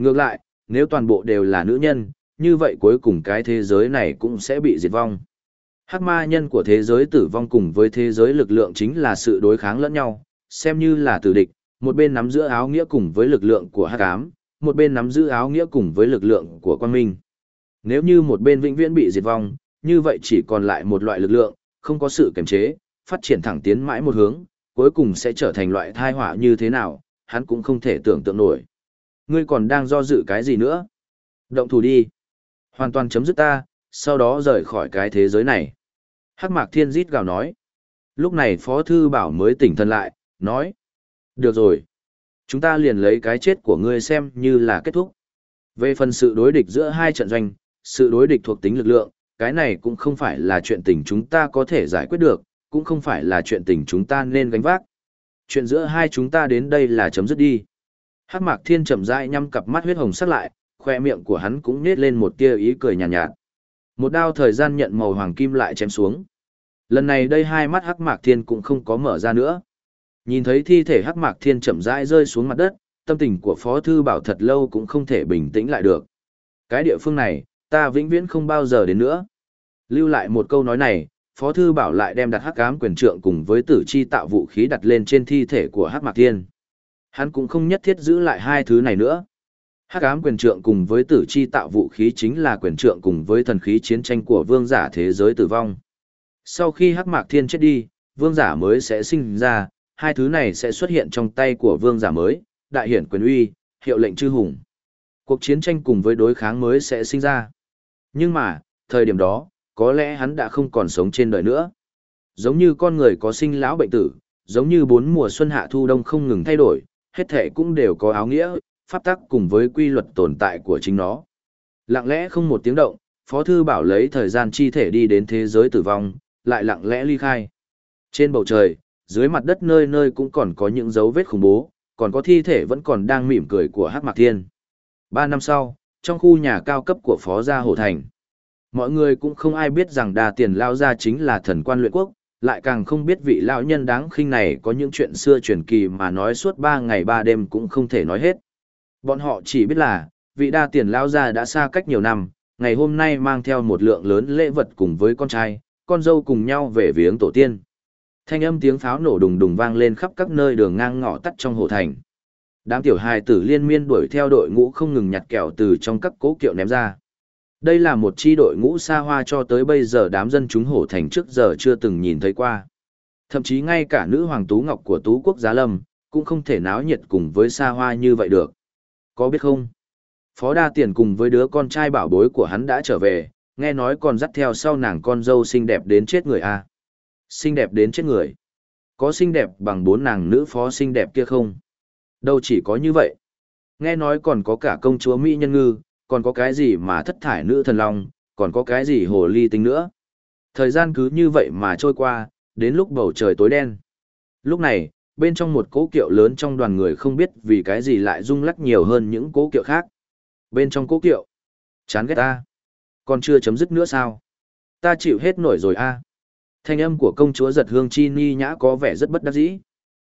Ngược lại, nếu toàn bộ đều là nữ nhân, như vậy cuối cùng cái thế giới này cũng sẽ bị diệt vong. Hắc ma nhân của thế giới tử vong cùng với thế giới lực lượng chính là sự đối kháng lẫn nhau, xem như là tử địch, một bên nắm giữ áo nghĩa cùng với lực lượng của hắc ám, một bên nắm giữ áo nghĩa cùng với lực lượng của quan minh. Nếu như một bên vĩnh viễn bị diệt vong, như vậy chỉ còn lại một loại lực lượng, không có sự kiềm chế, phát triển thẳng tiến mãi một hướng, cuối cùng sẽ trở thành loại thai họa như thế nào, hắn cũng không thể tưởng tượng nổi. Ngươi còn đang do dự cái gì nữa? Động thủ đi. Hoàn toàn chấm dứt ta, sau đó rời khỏi cái thế giới này. Hắc mạc thiên rít gào nói. Lúc này Phó Thư Bảo mới tỉnh thân lại, nói. Được rồi. Chúng ta liền lấy cái chết của ngươi xem như là kết thúc. Về phần sự đối địch giữa hai trận doanh, sự đối địch thuộc tính lực lượng, cái này cũng không phải là chuyện tình chúng ta có thể giải quyết được, cũng không phải là chuyện tình chúng ta nên gánh vác. Chuyện giữa hai chúng ta đến đây là chấm dứt đi. Hắc Mạc Thiên chậm rãi nhắm cặp mắt huyết hồng sắc lại, khoe miệng của hắn cũng nhếch lên một tia ý cười nhàn nhạt, nhạt. Một đao thời gian nhận màu hoàng kim lại chém xuống. Lần này đây hai mắt Hắc Mạc Thiên cũng không có mở ra nữa. Nhìn thấy thi thể Hắc Mạc Thiên chậm rãi rơi xuống mặt đất, tâm tình của Phó Thư Bảo thật lâu cũng không thể bình tĩnh lại được. Cái địa phương này, ta vĩnh viễn không bao giờ đến nữa. Lưu lại một câu nói này, Phó Thư Bảo lại đem đặt hắc ám quyền trượng cùng với tử chi tạo vũ khí đặt lên trên thi thể của Hắc Mạc Thiên. Hắn cũng không nhất thiết giữ lại hai thứ này nữa. Hắc ám quyền trượng cùng với tử chi tạo vũ khí chính là quyền trượng cùng với thần khí chiến tranh của vương giả thế giới tử vong. Sau khi Hắc Mạc Thiên chết đi, vương giả mới sẽ sinh ra, hai thứ này sẽ xuất hiện trong tay của vương giả mới, đại hiển quyền uy, hiệu lệnh chư hùng. Cuộc chiến tranh cùng với đối kháng mới sẽ sinh ra. Nhưng mà, thời điểm đó, có lẽ hắn đã không còn sống trên đời nữa. Giống như con người có sinh lão bệnh tử, giống như bốn mùa xuân hạ thu đông không ngừng thay đổi, hết thể cũng đều có áo nghĩa, pháp tắc cùng với quy luật tồn tại của chính nó. Lặng lẽ không một tiếng động, Phó Thư Bảo lấy thời gian chi thể đi đến thế giới tử vong, lại lặng lẽ ly khai. Trên bầu trời, dưới mặt đất nơi nơi cũng còn có những dấu vết khủng bố, còn có thi thể vẫn còn đang mỉm cười của Hắc Mạc Thiên. Ba năm sau, trong khu nhà cao cấp của Phó Gia Hồ Thành, mọi người cũng không ai biết rằng đà tiền lao ra chính là thần quan luyện quốc, lại càng không biết vị lão nhân đáng khinh này có những chuyện xưa truyền kỳ mà nói suốt ba ngày ba đêm cũng không thể nói hết. Bọn họ chỉ biết là, vị đa tiền lão già đã xa cách nhiều năm, ngày hôm nay mang theo một lượng lớn lễ vật cùng với con trai, con dâu cùng nhau về viếng tổ tiên. Thanh âm tiếng pháo nổ đùng đùng vang lên khắp các nơi đường ngang ngõ tắt trong hồ thành. Đám tiểu hài tử liên miên đuổi theo đội ngũ không ngừng nhặt kẹo từ trong các cố kiệu ném ra. Đây là một chi đội ngũ xa hoa cho tới bây giờ đám dân chúng hổ thành trước giờ chưa từng nhìn thấy qua. Thậm chí ngay cả nữ hoàng Tú Ngọc của Tú Quốc Giá Lâm, cũng không thể náo nhiệt cùng với xa hoa như vậy được. Có biết không? Phó Đa Tiền cùng với đứa con trai bảo bối của hắn đã trở về, nghe nói còn dắt theo sau nàng con dâu xinh đẹp đến chết người a. À? Xinh đẹp đến chết người. Có xinh đẹp bằng bốn nàng nữ phó xinh đẹp kia không? Đâu chỉ có như vậy. Nghe nói còn có cả công chúa Mỹ Nhân Ngư, còn có cái gì mà thất thải nữ thần long, còn có cái gì hồ ly tinh nữa. Thời gian cứ như vậy mà trôi qua, đến lúc bầu trời tối đen. Lúc này, bên trong một cố kiệu lớn trong đoàn người không biết vì cái gì lại rung lắc nhiều hơn những cố kiệu khác. Bên trong cố kiệu, chán ghét ta. Còn chưa chấm dứt nữa sao? Ta chịu hết nổi rồi a. Thanh âm của công chúa giật hương chi ni nhã có vẻ rất bất đắc dĩ.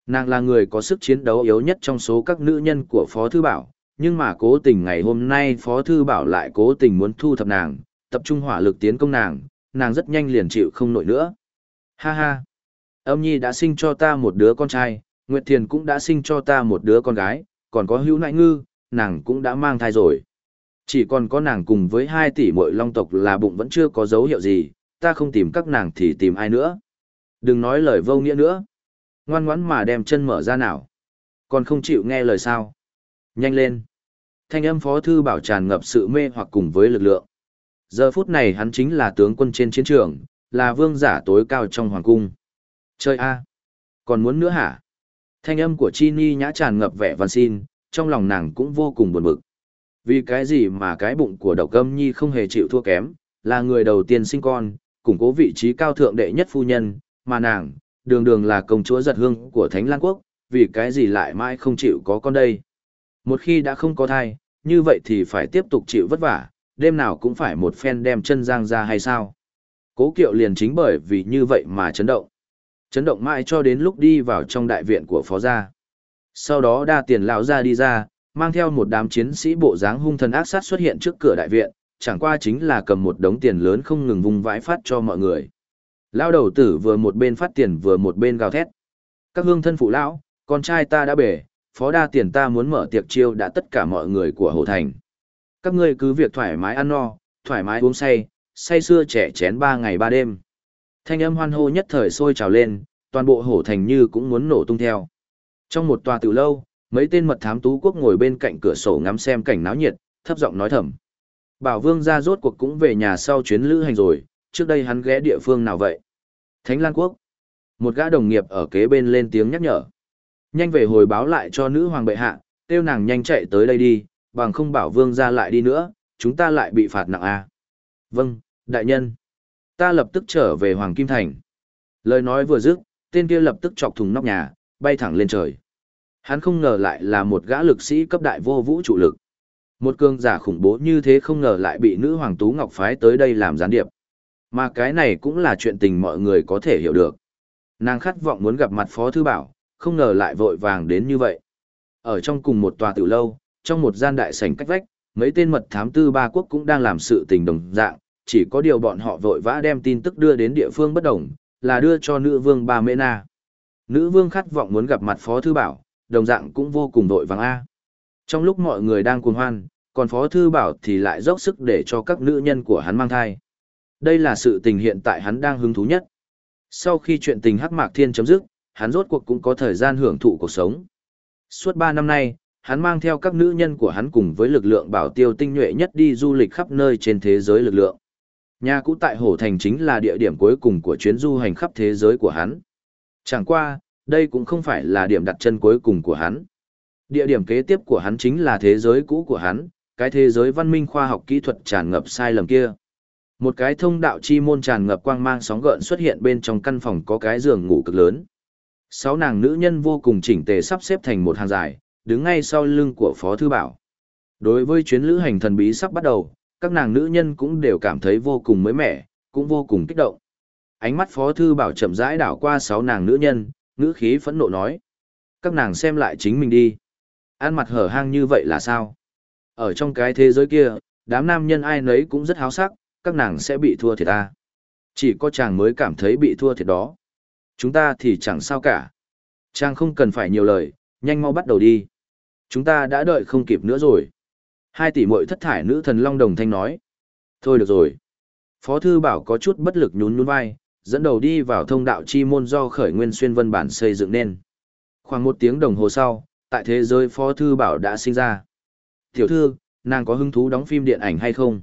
Nàng là người có sức chiến đấu yếu nhất trong số các nữ nhân của Phó Thư Bảo, nhưng mà cố tình ngày hôm nay Phó Thư Bảo lại cố tình muốn thu thập nàng, tập trung hỏa lực tiến công nàng, nàng rất nhanh liền chịu không nổi nữa. Ha ha! Âm nhi đã sinh cho ta một đứa con trai, Nguyệt Thiền cũng đã sinh cho ta một đứa con gái, còn có hữu nại ngư, nàng cũng đã mang thai rồi. Chỉ còn có nàng cùng với hai tỷ muội long tộc là bụng vẫn chưa có dấu hiệu gì, ta không tìm các nàng thì tìm ai nữa. Đừng nói lời vô nghĩa nữa. Ngoan ngoãn mà đem chân mở ra nào. Còn không chịu nghe lời sao. Nhanh lên. Thanh âm phó thư bảo tràn ngập sự mê hoặc cùng với lực lượng. Giờ phút này hắn chính là tướng quân trên chiến trường, là vương giả tối cao trong hoàng cung. Chơi a Còn muốn nữa hả? Thanh âm của Chi Ni nhã tràn ngập vẻ văn xin, trong lòng nàng cũng vô cùng buồn bực. Vì cái gì mà cái bụng của độc âm nhi không hề chịu thua kém, là người đầu tiên sinh con, củng cố vị trí cao thượng đệ nhất phu nhân, mà nàng, đường đường là công chúa giật hương của Thánh Lan Quốc, vì cái gì lại mãi không chịu có con đây. Một khi đã không có thai, như vậy thì phải tiếp tục chịu vất vả, đêm nào cũng phải một phen đem chân giang ra hay sao. Cố kiệu liền chính bởi vì như vậy mà chấn động. Chấn động mãi cho đến lúc đi vào trong đại viện của phó gia. Sau đó đa tiền lão ra đi ra, mang theo một đám chiến sĩ bộ dáng hung thần ác sát xuất hiện trước cửa đại viện, chẳng qua chính là cầm một đống tiền lớn không ngừng vung vãi phát cho mọi người. Lão đầu tử vừa một bên phát tiền vừa một bên gào thét. Các hương thân phụ lão, con trai ta đã bể, phó đa tiền ta muốn mở tiệc chiêu đã tất cả mọi người của Hồ Thành. Các ngươi cứ việc thoải mái ăn no, thoải mái uống say, say xưa trẻ chén ba ngày ba đêm. Thanh âm hoan hô nhất thời sôi trào lên, toàn bộ Hồ Thành như cũng muốn nổ tung theo. Trong một tòa tiểu lâu, mấy tên mật thám tú quốc ngồi bên cạnh cửa sổ ngắm xem cảnh náo nhiệt, thấp giọng nói thầm. Bảo Vương ra rốt cuộc cũng về nhà sau chuyến lữ hành rồi, trước đây hắn ghé địa phương nào vậy? Thánh Lan Quốc. Một gã đồng nghiệp ở kế bên lên tiếng nhắc nhở. Nhanh về hồi báo lại cho nữ hoàng bệ hạ, kêu nàng nhanh chạy tới đây đi, bằng không bảo vương ra lại đi nữa, chúng ta lại bị phạt nặng à. Vâng, đại nhân. Ta lập tức trở về Hoàng Kim Thành. Lời nói vừa dứt, tên kia lập tức chọc thùng nóc nhà, bay thẳng lên trời. Hắn không ngờ lại là một gã lực sĩ cấp đại vô vũ trụ lực. Một cường giả khủng bố như thế không ngờ lại bị nữ hoàng Tú Ngọc phái tới đây làm gián điệp. Mà cái này cũng là chuyện tình mọi người có thể hiểu được. Nàng khát vọng muốn gặp mặt Phó Thư Bảo, không ngờ lại vội vàng đến như vậy. Ở trong cùng một tòa tiểu lâu, trong một gian đại sảnh cách vách, mấy tên mật thám tư ba quốc cũng đang làm sự tình đồng dạng, chỉ có điều bọn họ vội vã đem tin tức đưa đến địa phương bất đồng, là đưa cho nữ vương Ba Mê Na. Nữ vương khát vọng muốn gặp mặt Phó Thư Bảo, đồng dạng cũng vô cùng vội vàng A. Trong lúc mọi người đang cuồng hoan, còn Phó Thư Bảo thì lại dốc sức để cho các nữ nhân của hắn mang thai. Đây là sự tình hiện tại hắn đang hứng thú nhất. Sau khi chuyện tình Hắc Mạc Thiên chấm dứt, hắn rốt cuộc cũng có thời gian hưởng thụ cuộc sống. Suốt 3 năm nay, hắn mang theo các nữ nhân của hắn cùng với lực lượng bảo tiêu tinh nhuệ nhất đi du lịch khắp nơi trên thế giới lực lượng. Nhà cũ tại Hổ Thành chính là địa điểm cuối cùng của chuyến du hành khắp thế giới của hắn. Chẳng qua, đây cũng không phải là điểm đặt chân cuối cùng của hắn. Địa điểm kế tiếp của hắn chính là thế giới cũ của hắn, cái thế giới văn minh khoa học kỹ thuật tràn ngập sai lầm kia. Một cái thông đạo chi môn tràn ngập quang mang sóng gợn xuất hiện bên trong căn phòng có cái giường ngủ cực lớn. Sáu nàng nữ nhân vô cùng chỉnh tề sắp xếp thành một hàng dài, đứng ngay sau lưng của Phó Thư Bảo. Đối với chuyến lữ hành thần bí sắp bắt đầu, các nàng nữ nhân cũng đều cảm thấy vô cùng mới mẻ, cũng vô cùng kích động. Ánh mắt Phó Thư Bảo chậm rãi đảo qua sáu nàng nữ nhân, ngữ khí phẫn nộ nói. Các nàng xem lại chính mình đi. Ăn mặt hở hang như vậy là sao? Ở trong cái thế giới kia, đám nam nhân ai nấy cũng rất háo sắc, các nàng sẽ bị thua thiệt ta. Chỉ có chàng mới cảm thấy bị thua thiệt đó. Chúng ta thì chẳng sao cả. trang không cần phải nhiều lời, nhanh mau bắt đầu đi. Chúng ta đã đợi không kịp nữa rồi. Hai tỷ muội thất thải nữ thần long đồng thanh nói. Thôi được rồi. Phó thư bảo có chút bất lực nhún nhún vai, dẫn đầu đi vào thông đạo chi môn do khởi nguyên xuyên vân bản xây dựng nên. Khoảng một tiếng đồng hồ sau, tại thế giới phó thư bảo đã sinh ra. Tiểu thư, nàng có hứng thú đóng phim điện ảnh hay không?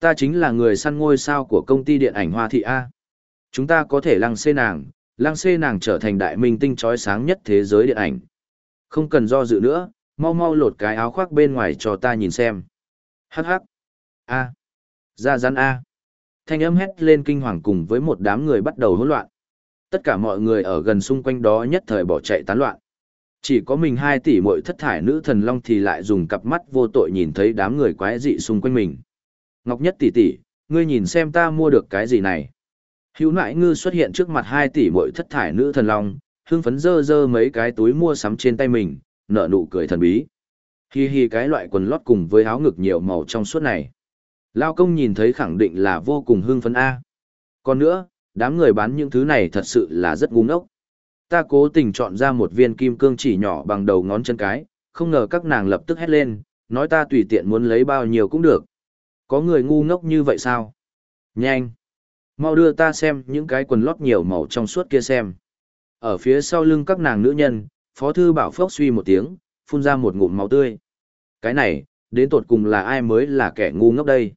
Ta chính là người săn ngôi sao của công ty điện ảnh Hoa Thị A. Chúng ta có thể lăng xê nàng, lăng xê nàng trở thành đại minh tinh trói sáng nhất thế giới điện ảnh. Không cần do dự nữa, mau mau lột cái áo khoác bên ngoài cho ta nhìn xem. Hắc hắc. A. Ra rắn A. Thanh âm hét lên kinh hoàng cùng với một đám người bắt đầu hỗn loạn. Tất cả mọi người ở gần xung quanh đó nhất thời bỏ chạy tán loạn. Chỉ có mình hai tỷ muội thất thải nữ thần long thì lại dùng cặp mắt vô tội nhìn thấy đám người quái dị xung quanh mình. Ngọc Nhất tỷ tỷ, ngươi nhìn xem ta mua được cái gì này. Hữu nại ngư xuất hiện trước mặt hai tỷ muội thất thải nữ thần long, hưng phấn dơ dơ mấy cái túi mua sắm trên tay mình, nở nụ cười thần bí. Hi hi cái loại quần lót cùng với áo ngực nhiều màu trong suốt này. Lao công nhìn thấy khẳng định là vô cùng hưng phấn A. Còn nữa, đám người bán những thứ này thật sự là rất ngu ngốc. Ta cố tình chọn ra một viên kim cương chỉ nhỏ bằng đầu ngón chân cái, không ngờ các nàng lập tức hét lên, nói ta tùy tiện muốn lấy bao nhiêu cũng được. Có người ngu ngốc như vậy sao? Nhanh! Mau đưa ta xem những cái quần lót nhiều màu trong suốt kia xem. Ở phía sau lưng các nàng nữ nhân, Phó Thư Bảo phốc suy một tiếng, phun ra một ngụm máu tươi. Cái này, đến tột cùng là ai mới là kẻ ngu ngốc đây?